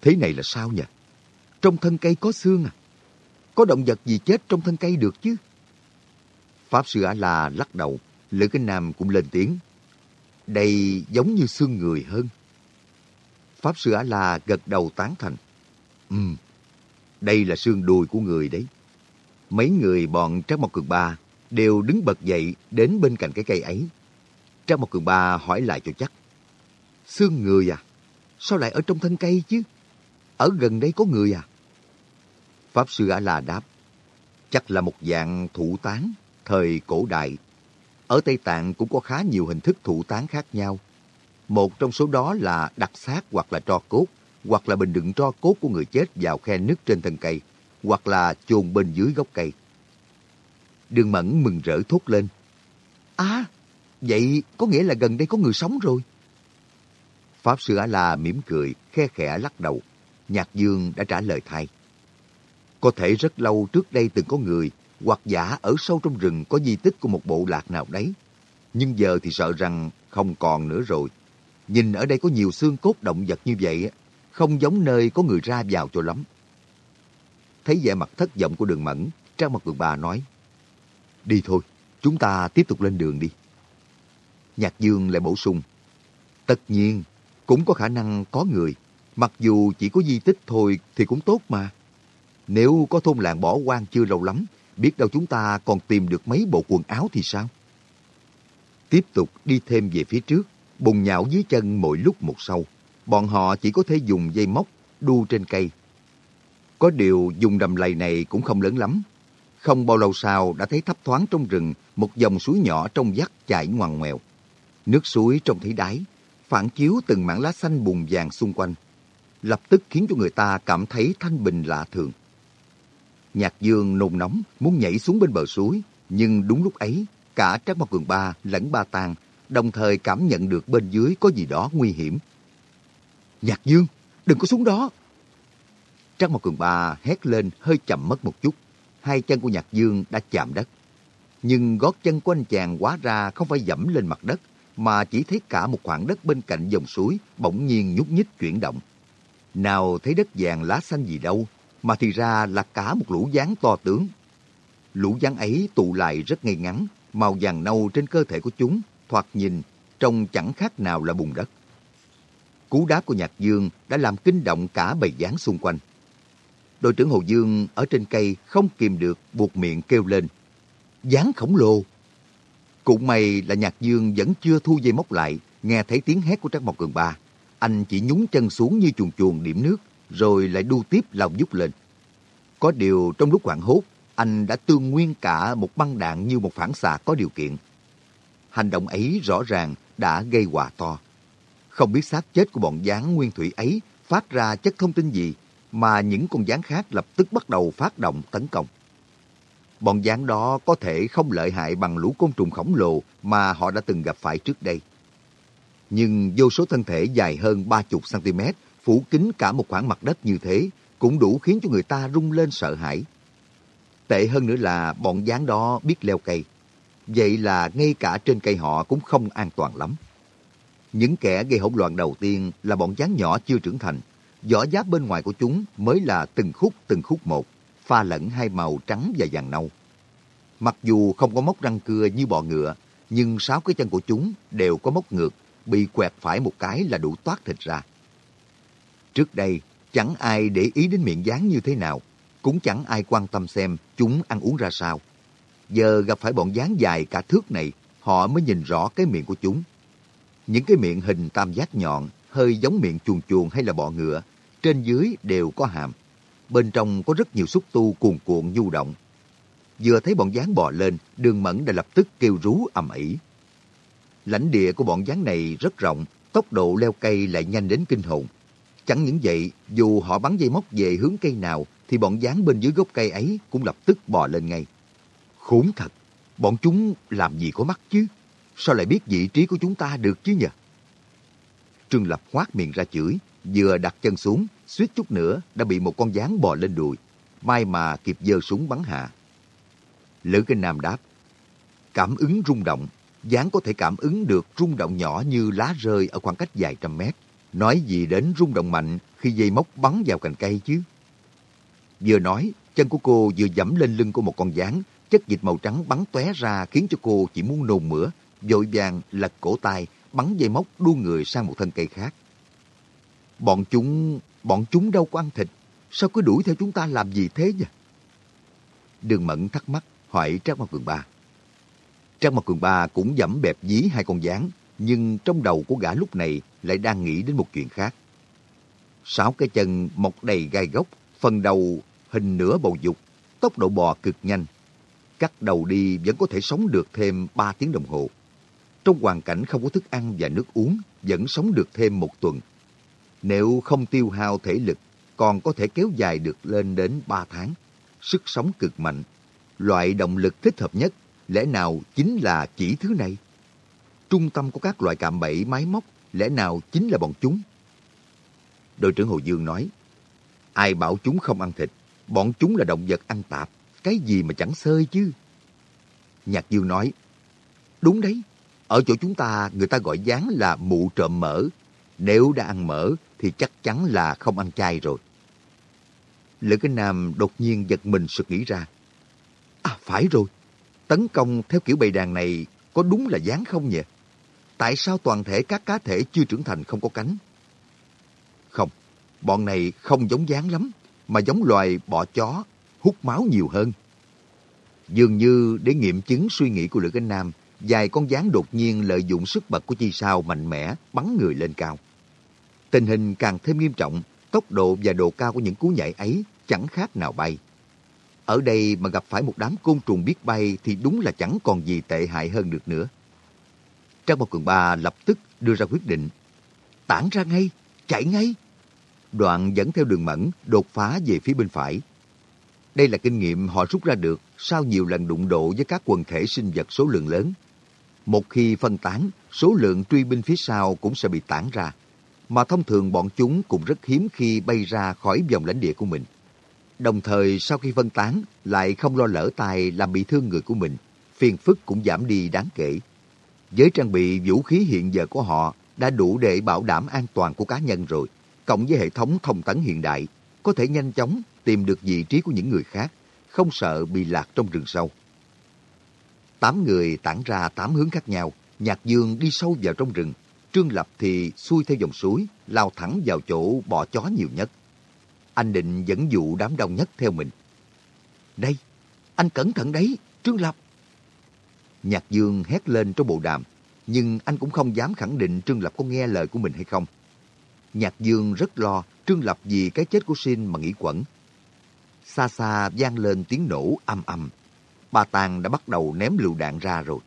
Thế này là sao nhỉ? Trong thân cây có xương à? Có động vật gì chết trong thân cây được chứ? Pháp sư A-la lắc đầu, Lữ Kinh Nam cũng lên tiếng. Đây giống như xương người hơn. Pháp sư A-la gật đầu tán thành. Ừm, đây là xương đùi của người đấy. Mấy người bọn Trác Mộc Cường Ba đều đứng bật dậy đến bên cạnh cái cây ấy. Trác Mộc Cường Ba hỏi lại cho chắc. Xương người à? Sao lại ở trong thân cây chứ? Ở gần đây có người à? Pháp sư A-la đáp. Chắc là một dạng thụ tán, thời cổ đại. Ở Tây Tạng cũng có khá nhiều hình thức thụ tán khác nhau. Một trong số đó là đặt xác hoặc là tro cốt, hoặc là bình đựng tro cốt của người chết vào khe nứt trên thân cây, hoặc là chôn bên dưới gốc cây. Đường Mẫn mừng rỡ thốt lên. À, vậy có nghĩa là gần đây có người sống rồi. Pháp Sư Á-La mỉm cười, khe khẽ lắc đầu. Nhạc Dương đã trả lời thay. Có thể rất lâu trước đây từng có người hoặc giả ở sâu trong rừng có di tích của một bộ lạc nào đấy. Nhưng giờ thì sợ rằng không còn nữa rồi. Nhìn ở đây có nhiều xương cốt động vật như vậy, không giống nơi có người ra vào cho lắm. Thấy vẻ mặt thất vọng của đường mẫn, Trang mặt cường bà nói, Đi thôi, chúng ta tiếp tục lên đường đi. Nhạc Dương lại bổ sung, Tất nhiên, cũng có khả năng có người. Mặc dù chỉ có di tích thôi thì cũng tốt mà. Nếu có thôn làng bỏ hoang chưa lâu lắm, biết đâu chúng ta còn tìm được mấy bộ quần áo thì sao? Tiếp tục đi thêm về phía trước, bùng nhão dưới chân mỗi lúc một sâu. Bọn họ chỉ có thể dùng dây móc đu trên cây. Có điều dùng đầm lầy này cũng không lớn lắm. Không bao lâu sau đã thấy thấp thoáng trong rừng một dòng suối nhỏ trong vắt chảy ngoằn ngoèo. Nước suối trông thấy đáy, phản chiếu từng mảng lá xanh bùn vàng xung quanh. Lập tức khiến cho người ta cảm thấy thanh bình lạ thường. Nhạc dương nôn nóng muốn nhảy xuống bên bờ suối, nhưng đúng lúc ấy, cả Trác Mộc Cường Ba lẫn Ba Tàng đồng thời cảm nhận được bên dưới có gì đó nguy hiểm. Nhạc dương, đừng có xuống đó. Trác Mộc Cường Ba hét lên hơi chậm mất một chút. Hai chân của Nhạc Dương đã chạm đất. Nhưng gót chân của anh chàng quá ra không phải dẫm lên mặt đất, mà chỉ thấy cả một khoảng đất bên cạnh dòng suối bỗng nhiên nhúc nhích chuyển động. Nào thấy đất vàng lá xanh gì đâu, mà thì ra là cả một lũ gián to tướng. Lũ gián ấy tụ lại rất ngay ngắn, màu vàng nâu trên cơ thể của chúng, thoạt nhìn, trông chẳng khác nào là bùn đất. Cú đá của Nhạc Dương đã làm kinh động cả bầy gián xung quanh. Đội trưởng Hồ Dương ở trên cây không kìm được buộc miệng kêu lên. Gián khổng lồ! Cũng may là Nhạc Dương vẫn chưa thu dây móc lại, nghe thấy tiếng hét của Trác Mộc Cường Ba. Anh chỉ nhúng chân xuống như chuồn chuồn điểm nước, rồi lại đu tiếp lao dút lên. Có điều trong lúc hoảng hốt, anh đã tương nguyên cả một băng đạn như một phản xạ có điều kiện. Hành động ấy rõ ràng đã gây hòa to. Không biết xác chết của bọn gián nguyên thủy ấy phát ra chất thông tin gì mà những con gián khác lập tức bắt đầu phát động tấn công. Bọn gián đó có thể không lợi hại bằng lũ côn trùng khổng lồ mà họ đã từng gặp phải trước đây. Nhưng vô số thân thể dài hơn 30cm phủ kín cả một khoảng mặt đất như thế cũng đủ khiến cho người ta rung lên sợ hãi. Tệ hơn nữa là bọn gián đó biết leo cây. Vậy là ngay cả trên cây họ cũng không an toàn lắm. Những kẻ gây hỗn loạn đầu tiên là bọn gián nhỏ chưa trưởng thành. Vỏ giáp bên ngoài của chúng mới là từng khúc từng khúc một, pha lẫn hai màu trắng và vàng nâu. Mặc dù không có móc răng cưa như bọ ngựa, nhưng sáu cái chân của chúng đều có móc ngược, bị quẹt phải một cái là đủ toát thịt ra. Trước đây, chẳng ai để ý đến miệng dáng như thế nào, cũng chẳng ai quan tâm xem chúng ăn uống ra sao. Giờ gặp phải bọn dáng dài cả thước này, họ mới nhìn rõ cái miệng của chúng. Những cái miệng hình tam giác nhọn, hơi giống miệng chuồn chuồn hay là bọ ngựa, trên dưới đều có hàm. Bên trong có rất nhiều xúc tu cuồn cuộn du động. Vừa thấy bọn gián bò lên, đường mẫn đã lập tức kêu rú ầm ĩ. Lãnh địa của bọn gián này rất rộng, tốc độ leo cây lại nhanh đến kinh hồn. Chẳng những vậy, dù họ bắn dây móc về hướng cây nào, thì bọn gián bên dưới gốc cây ấy cũng lập tức bò lên ngay. Khốn thật, bọn chúng làm gì có mắt chứ? Sao lại biết vị trí của chúng ta được chứ nhỉ? Trương Lập khoát miệng ra chửi, vừa đặt chân xuống, suýt chút nữa đã bị một con gián bò lên đùi. May mà kịp giơ súng bắn hạ. Lữ Kinh Nam đáp, cảm ứng rung động, gián có thể cảm ứng được rung động nhỏ như lá rơi ở khoảng cách vài trăm mét. Nói gì đến rung động mạnh khi dây móc bắn vào cành cây chứ? Vừa nói, chân của cô vừa dẫm lên lưng của một con gián, chất dịch màu trắng bắn tóe ra khiến cho cô chỉ muốn nôn mửa, vội vàng lật cổ tay, bắn dây móc đu người sang một thân cây khác. Bọn chúng, bọn chúng đâu có ăn thịt, sao cứ đuổi theo chúng ta làm gì thế nhỉ? Đường Mẫn thắc mắc, hỏi Trác mặt Cường Ba. Trác mặt Cường Ba cũng dẫm bẹp dí hai con gián, nhưng trong đầu của gã lúc này lại đang nghĩ đến một chuyện khác. Sáu cái chân mọc đầy gai gốc, phần đầu hình nửa bầu dục, tốc độ bò cực nhanh. Cắt đầu đi vẫn có thể sống được thêm 3 tiếng đồng hồ. Trong hoàn cảnh không có thức ăn và nước uống, vẫn sống được thêm một tuần. Nếu không tiêu hao thể lực, còn có thể kéo dài được lên đến 3 tháng. Sức sống cực mạnh. Loại động lực thích hợp nhất, lẽ nào chính là chỉ thứ này? Trung tâm của các loại cạm bẫy máy móc, lẽ nào chính là bọn chúng? Đội trưởng Hồ Dương nói, ai bảo chúng không ăn thịt, Bọn chúng là động vật ăn tạp, cái gì mà chẳng sơi chứ. Nhạc Dương nói, đúng đấy, ở chỗ chúng ta người ta gọi gián là mụ trộm mỡ. Nếu đã ăn mỡ thì chắc chắn là không ăn chay rồi. Lữ Kinh Nam đột nhiên giật mình sực nghĩ ra. À phải rồi, tấn công theo kiểu bầy đàn này có đúng là gián không nhỉ? Tại sao toàn thể các cá thể chưa trưởng thành không có cánh? Không, bọn này không giống gián lắm, mà giống loài bọ chó, hút máu nhiều hơn. Dường như để nghiệm chứng suy nghĩ của Lữ cánh Nam, vài con gián đột nhiên lợi dụng sức bật của chi sao mạnh mẽ bắn người lên cao. Tình hình càng thêm nghiêm trọng, tốc độ và độ cao của những cú nhảy ấy chẳng khác nào bay. Ở đây mà gặp phải một đám côn trùng biết bay thì đúng là chẳng còn gì tệ hại hơn được nữa. Trang một cường ba lập tức đưa ra quyết định. Tản ra ngay, chạy ngay. Đoạn dẫn theo đường mẫn đột phá về phía bên phải. Đây là kinh nghiệm họ rút ra được sau nhiều lần đụng độ với các quần thể sinh vật số lượng lớn. Một khi phân tán, số lượng truy binh phía sau cũng sẽ bị tản ra. Mà thông thường bọn chúng cũng rất hiếm khi bay ra khỏi vòng lãnh địa của mình. Đồng thời sau khi phân tán, lại không lo lỡ tài làm bị thương người của mình. Phiền phức cũng giảm đi đáng kể. Với trang bị vũ khí hiện giờ của họ đã đủ để bảo đảm an toàn của cá nhân rồi. Cộng với hệ thống thông tấn hiện đại, có thể nhanh chóng tìm được vị trí của những người khác, không sợ bị lạc trong rừng sâu. Tám người tản ra tám hướng khác nhau, Nhạc Dương đi sâu vào trong rừng, Trương Lập thì xuôi theo dòng suối, lao thẳng vào chỗ bò chó nhiều nhất. Anh định dẫn dụ đám đông nhất theo mình. Đây, anh cẩn thận đấy, Trương Lập. Nhạc Dương hét lên trong bộ đàm, nhưng anh cũng không dám khẳng định Trương Lập có nghe lời của mình hay không. Nhạc Dương rất lo Trương Lập vì cái chết của Sin mà nghĩ quẩn. Xa xa vang lên tiếng nổ âm âm. Bà Tàng đã bắt đầu ném lựu đạn ra rồi.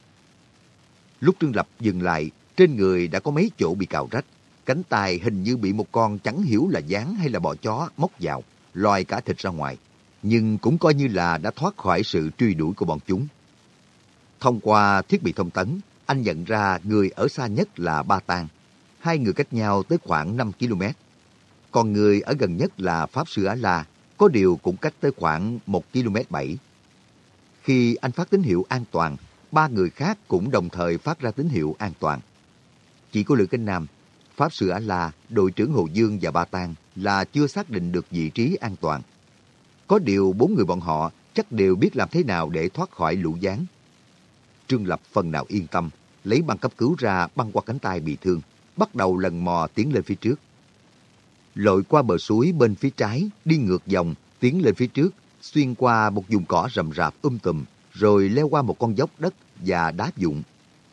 Lúc Trương Lập dừng lại, trên người đã có mấy chỗ bị cào rách. Cánh tay hình như bị một con chẳng hiểu là gián hay là bọ chó móc vào, lòi cả thịt ra ngoài. Nhưng cũng coi như là đã thoát khỏi sự truy đuổi của bọn chúng. Thông qua thiết bị thông tấn, anh nhận ra người ở xa nhất là Ba Tàng. Hai người cách nhau tới khoảng 5 km. Còn người ở gần nhất là Pháp Sư Á-La, có điều cũng cách tới khoảng 1 km 7. Khi anh phát tín hiệu an toàn, ba người khác cũng đồng thời phát ra tín hiệu an toàn. Chỉ có Lữ Kinh Nam, Pháp Sư Á La, đội trưởng Hồ Dương và Ba Tang là chưa xác định được vị trí an toàn. Có điều bốn người bọn họ chắc đều biết làm thế nào để thoát khỏi lũ gián. Trương Lập phần nào yên tâm, lấy băng cấp cứu ra băng qua cánh tay bị thương, bắt đầu lần mò tiến lên phía trước. Lội qua bờ suối bên phía trái, đi ngược dòng, tiến lên phía trước, xuyên qua một vùng cỏ rậm rạp um tùm, rồi leo qua một con dốc đất và đá dụng.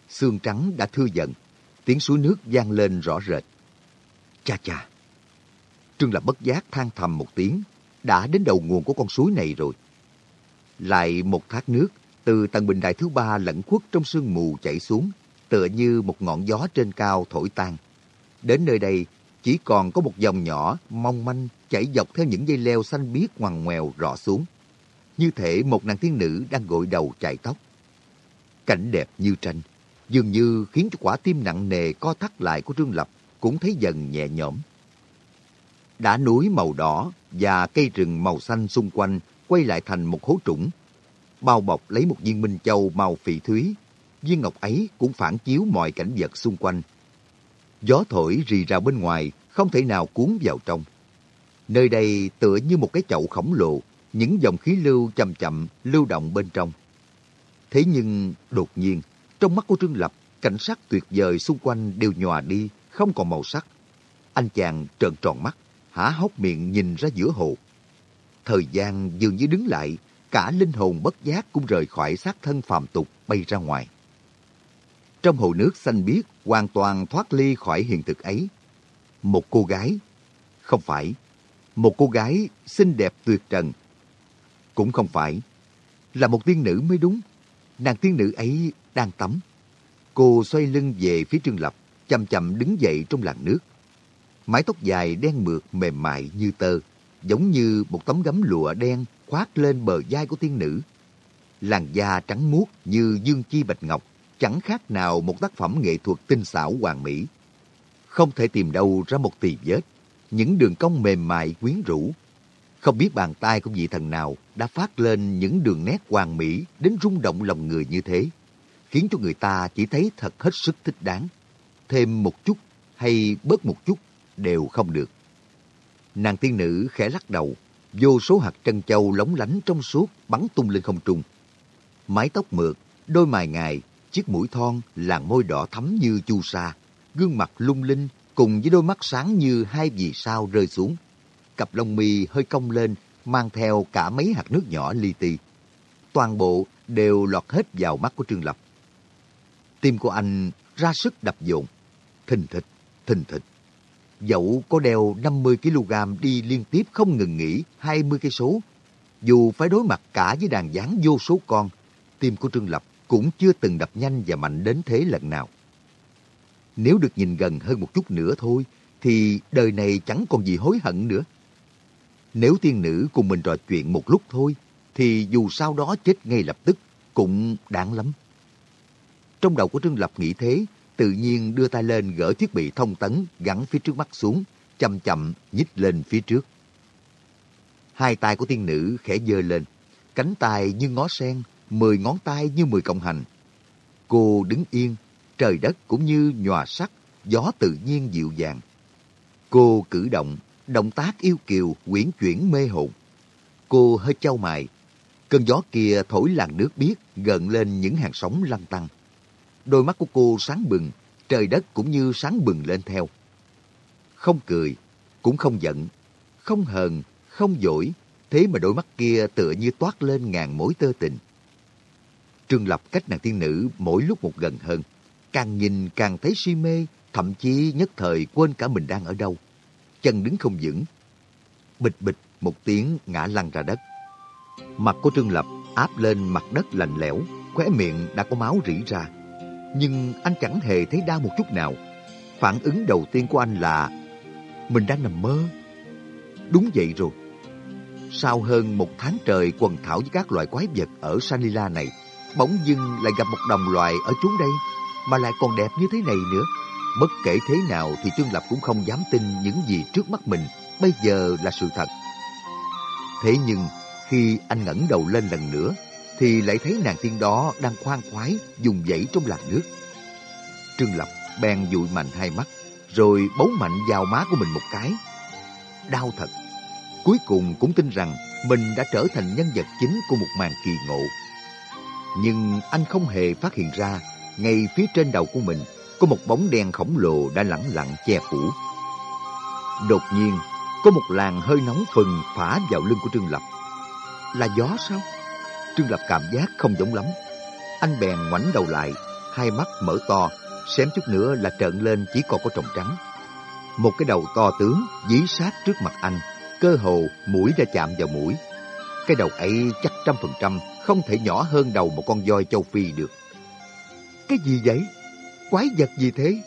Xương trắng đã thưa dần, tiếng suối nước vang lên rõ rệt. Cha cha! Trương Lập bất giác than thầm một tiếng, đã đến đầu nguồn của con suối này rồi. Lại một thác nước từ tầng bình đài thứ ba lẫn khuất trong sương mù chảy xuống, tựa như một ngọn gió trên cao thổi tan. Đến nơi đây, chỉ còn có một dòng nhỏ, mong manh, chảy dọc theo những dây leo xanh biếc ngoằn ngoèo rọ xuống. Như thể một nàng tiên nữ đang gội đầu chải tóc. Cảnh đẹp như tranh, dường như khiến cho quả tim nặng nề co thắt lại của Trương Lập cũng thấy dần nhẹ nhõm. Đá núi màu đỏ và cây rừng màu xanh xung quanh quay lại thành một hố trũng. Bao bọc lấy một viên minh châu màu phỉ thúy. Viên ngọc ấy cũng phản chiếu mọi cảnh vật xung quanh. Gió thổi rì rào bên ngoài, không thể nào cuốn vào trong. Nơi đây tựa như một cái chậu khổng lồ, những dòng khí lưu chậm chậm lưu động bên trong. Thế nhưng đột nhiên, trong mắt của Trương Lập, cảnh sắc tuyệt vời xung quanh đều nhòa đi, không còn màu sắc. Anh chàng trợn tròn mắt, há hốc miệng nhìn ra giữa hồ. Thời gian dường như đứng lại, cả linh hồn bất giác cũng rời khỏi xác thân phàm tục bay ra ngoài. Trong hồ nước xanh biếc, hoàn toàn thoát ly khỏi hiện thực ấy. Một cô gái, không phải, một cô gái xinh đẹp tuyệt trần. Cũng không phải, là một tiên nữ mới đúng. Nàng tiên nữ ấy đang tắm. Cô xoay lưng về phía Trương Lập, chậm chậm đứng dậy trong làn nước. Mái tóc dài đen mượt mềm mại như tơ, giống như một tấm gấm lụa đen khoác lên bờ vai của tiên nữ. Làn da trắng muốt như dương chi bạch ngọc, chẳng khác nào một tác phẩm nghệ thuật tinh xảo hoàn mỹ. Không thể tìm đâu ra một tì vết, những đường cong mềm mại quyến rũ. Không biết bàn tay của vị thần nào đã phát lên những đường nét hoàn mỹ đến rung động lòng người như thế, khiến cho người ta chỉ thấy thật hết sức thích đáng. Thêm một chút hay bớt một chút đều không được. Nàng tiên nữ khẽ lắc đầu, vô số hạt trân châu lóng lánh trong suốt bắn tung lên không trung. Mái tóc mượt, đôi mày ngài, chiếc mũi thon, làn môi đỏ thắm như chu sa, gương mặt lung linh cùng với đôi mắt sáng như hai vì sao rơi xuống. Cặp lông mi hơi cong lên, mang theo cả mấy hạt nước nhỏ li ti. Toàn bộ đều lọt hết vào mắt của Trương Lập. Tim của anh ra sức đập dồn, thình thịch, thình thịch. Dẫu có đeo 50kg đi liên tiếp không ngừng nghỉ 20 cây số, dù phải đối mặt cả với đàn gián vô số con, tim của Trương Lập cũng chưa từng đập nhanh và mạnh đến thế lần nào. Nếu được nhìn gần hơn một chút nữa thôi, thì đời này chẳng còn gì hối hận nữa. Nếu tiên nữ cùng mình trò chuyện một lúc thôi, thì dù sau đó chết ngay lập tức, cũng đáng lắm. Trong đầu của Trương Lập nghĩ thế, tự nhiên đưa tay lên gỡ thiết bị thông tấn gắn phía trước mắt xuống, chậm chậm nhích lên phía trước. Hai tay của tiên nữ khẽ dơ lên, cánh tay như ngó sen, mười ngón tay như mười cộng hành. Cô đứng yên, trời đất cũng như nhòa sắc, gió tự nhiên dịu dàng. Cô cử động, động tác yêu kiều, quyển chuyển mê hồn. Cô hơi trao mày, cơn gió kia thổi làn nước biếc gần lên những hàng sóng lăn tăng. Đôi mắt của cô sáng bừng, trời đất cũng như sáng bừng lên theo. Không cười, cũng không giận, không hờn, không dỗi, thế mà đôi mắt kia tựa như toát lên ngàn mối tơ tình. Trương Lập cách nàng tiên nữ mỗi lúc một gần hơn. Càng nhìn càng thấy si mê, thậm chí nhất thời quên cả mình đang ở đâu. Chân đứng không vững. Bịch bịch một tiếng ngã lăn ra đất. Mặt của Trương Lập áp lên mặt đất lạnh lẽo, khóe miệng đã có máu rỉ ra. Nhưng anh chẳng hề thấy đau một chút nào. Phản ứng đầu tiên của anh là mình đang nằm mơ. Đúng vậy rồi. Sau hơn một tháng trời quần thảo với các loại quái vật ở Sanila này, bỗng dưng lại gặp một đồng loại ở chốn đây, mà lại còn đẹp như thế này nữa. Bất kể thế nào thì Trương Lập cũng không dám tin những gì trước mắt mình bây giờ là sự thật. Thế nhưng, khi anh ngẩng đầu lên lần nữa, thì lại thấy nàng tiên đó đang khoan khoái dùng dãy trong làn nước. Trương Lập bèn dụi mạnh hai mắt, rồi bấu mạnh vào má của mình một cái. Đau thật. Cuối cùng cũng tin rằng mình đã trở thành nhân vật chính của một màn kỳ ngộ nhưng anh không hề phát hiện ra, ngay phía trên đầu của mình có một bóng đen khổng lồ đã lẳng lặng che phủ. Đột nhiên, có một làn hơi nóng phừng phả vào lưng của Trương Lập. Là gió sao? Trương Lập cảm giác không giống lắm. Anh bèn ngoảnh đầu lại, hai mắt mở to, xém chút nữa là trợn lên chỉ còn có tròng trắng. Một cái đầu to tướng dí sát trước mặt anh, cơ hồ mũi đã chạm vào mũi. Cái đầu ấy chắc trăm phần trăm không thể nhỏ hơn đầu một con voi châu Phi được. Cái gì vậy? Quái vật gì thế?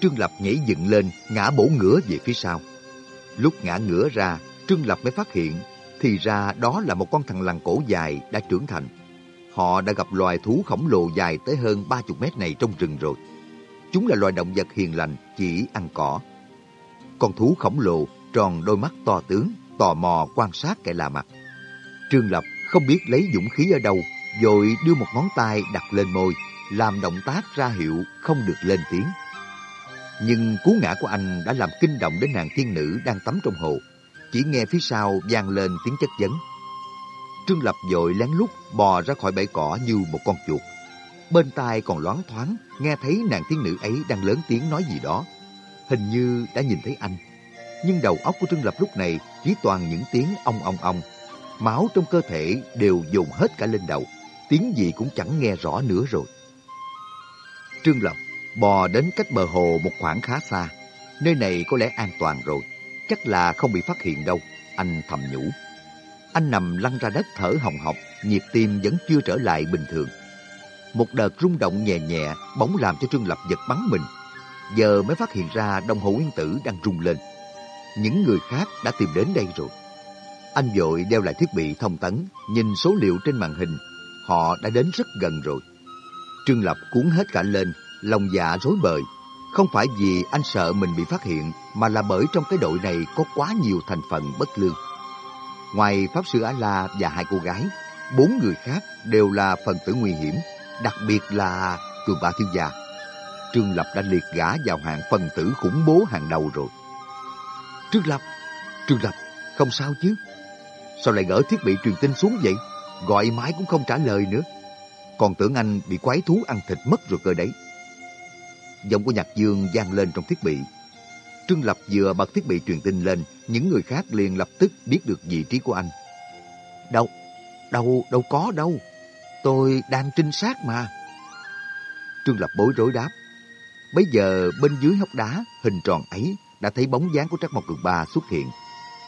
Trương Lập nhảy dựng lên, ngã bổ ngửa về phía sau. Lúc ngã ngửa ra, Trương Lập mới phát hiện, thì ra đó là một con thằn lằn cổ dài đã trưởng thành. Họ đã gặp loài thú khổng lồ dài tới hơn 30 mét này trong rừng rồi. Chúng là loài động vật hiền lành, chỉ ăn cỏ. Con thú khổng lồ, tròn đôi mắt to tướng, tò mò quan sát kẻ lạ mặt. Trương Lập không biết lấy dũng khí ở đâu, rồi đưa một ngón tay đặt lên môi, làm động tác ra hiệu không được lên tiếng. Nhưng cú ngã của anh đã làm kinh động đến nàng thiên nữ đang tắm trong hồ. Chỉ nghe phía sau vang lên tiếng chất vấn. Trương Lập dội lén lút bò ra khỏi bãi cỏ như một con chuột. Bên tai còn loáng thoáng, nghe thấy nàng tiên nữ ấy đang lớn tiếng nói gì đó. Hình như đã nhìn thấy anh. Nhưng đầu óc của Trương Lập lúc này chỉ toàn những tiếng ong ong ong máu trong cơ thể đều dồn hết cả lên đầu, tiếng gì cũng chẳng nghe rõ nữa rồi. Trương Lập bò đến cách bờ hồ một khoảng khá xa. Nơi này có lẽ an toàn rồi, chắc là không bị phát hiện đâu, anh thầm nhủ. Anh nằm lăn ra đất thở hồng hộc, nhịp tim vẫn chưa trở lại bình thường. Một đợt rung động nhẹ nhẹ bỗng làm cho Trương Lập giật bắn mình. Giờ mới phát hiện ra đồng hồ nguyên tử đang rung lên. Những người khác đã tìm đến đây rồi. Anh vội đeo lại thiết bị thông tấn, nhìn số liệu trên màn hình. Họ đã đến rất gần rồi. Trương Lập cuốn hết cả lên, lòng dạ rối bời. Không phải vì anh sợ mình bị phát hiện, mà là bởi trong cái đội này có quá nhiều thành phần bất lương. Ngoài Pháp Sư Á-La và hai cô gái, bốn người khác đều là phần tử nguy hiểm, đặc biệt là cường ba thiên gia. Trương Lập đã liệt gã vào hạng phần tử khủng bố hàng đầu rồi. Trương Lập, Trương Lập, không sao chứ? Sao lại gỡ thiết bị truyền tin xuống vậy? Gọi mãi cũng không trả lời nữa. Còn tưởng anh bị quái thú ăn thịt mất rồi cơ đấy. Giọng của Nhạc Dương vang lên trong thiết bị. Trương Lập vừa bật thiết bị truyền tin lên, những người khác liền lập tức biết được vị trí của anh. Đâu, đâu, đâu có đâu. Tôi đang trinh sát mà. Trương Lập bối rối đáp. Bây giờ bên dưới hốc đá, hình tròn ấy đã thấy bóng dáng của Trắc Mộc Cường Ba xuất hiện.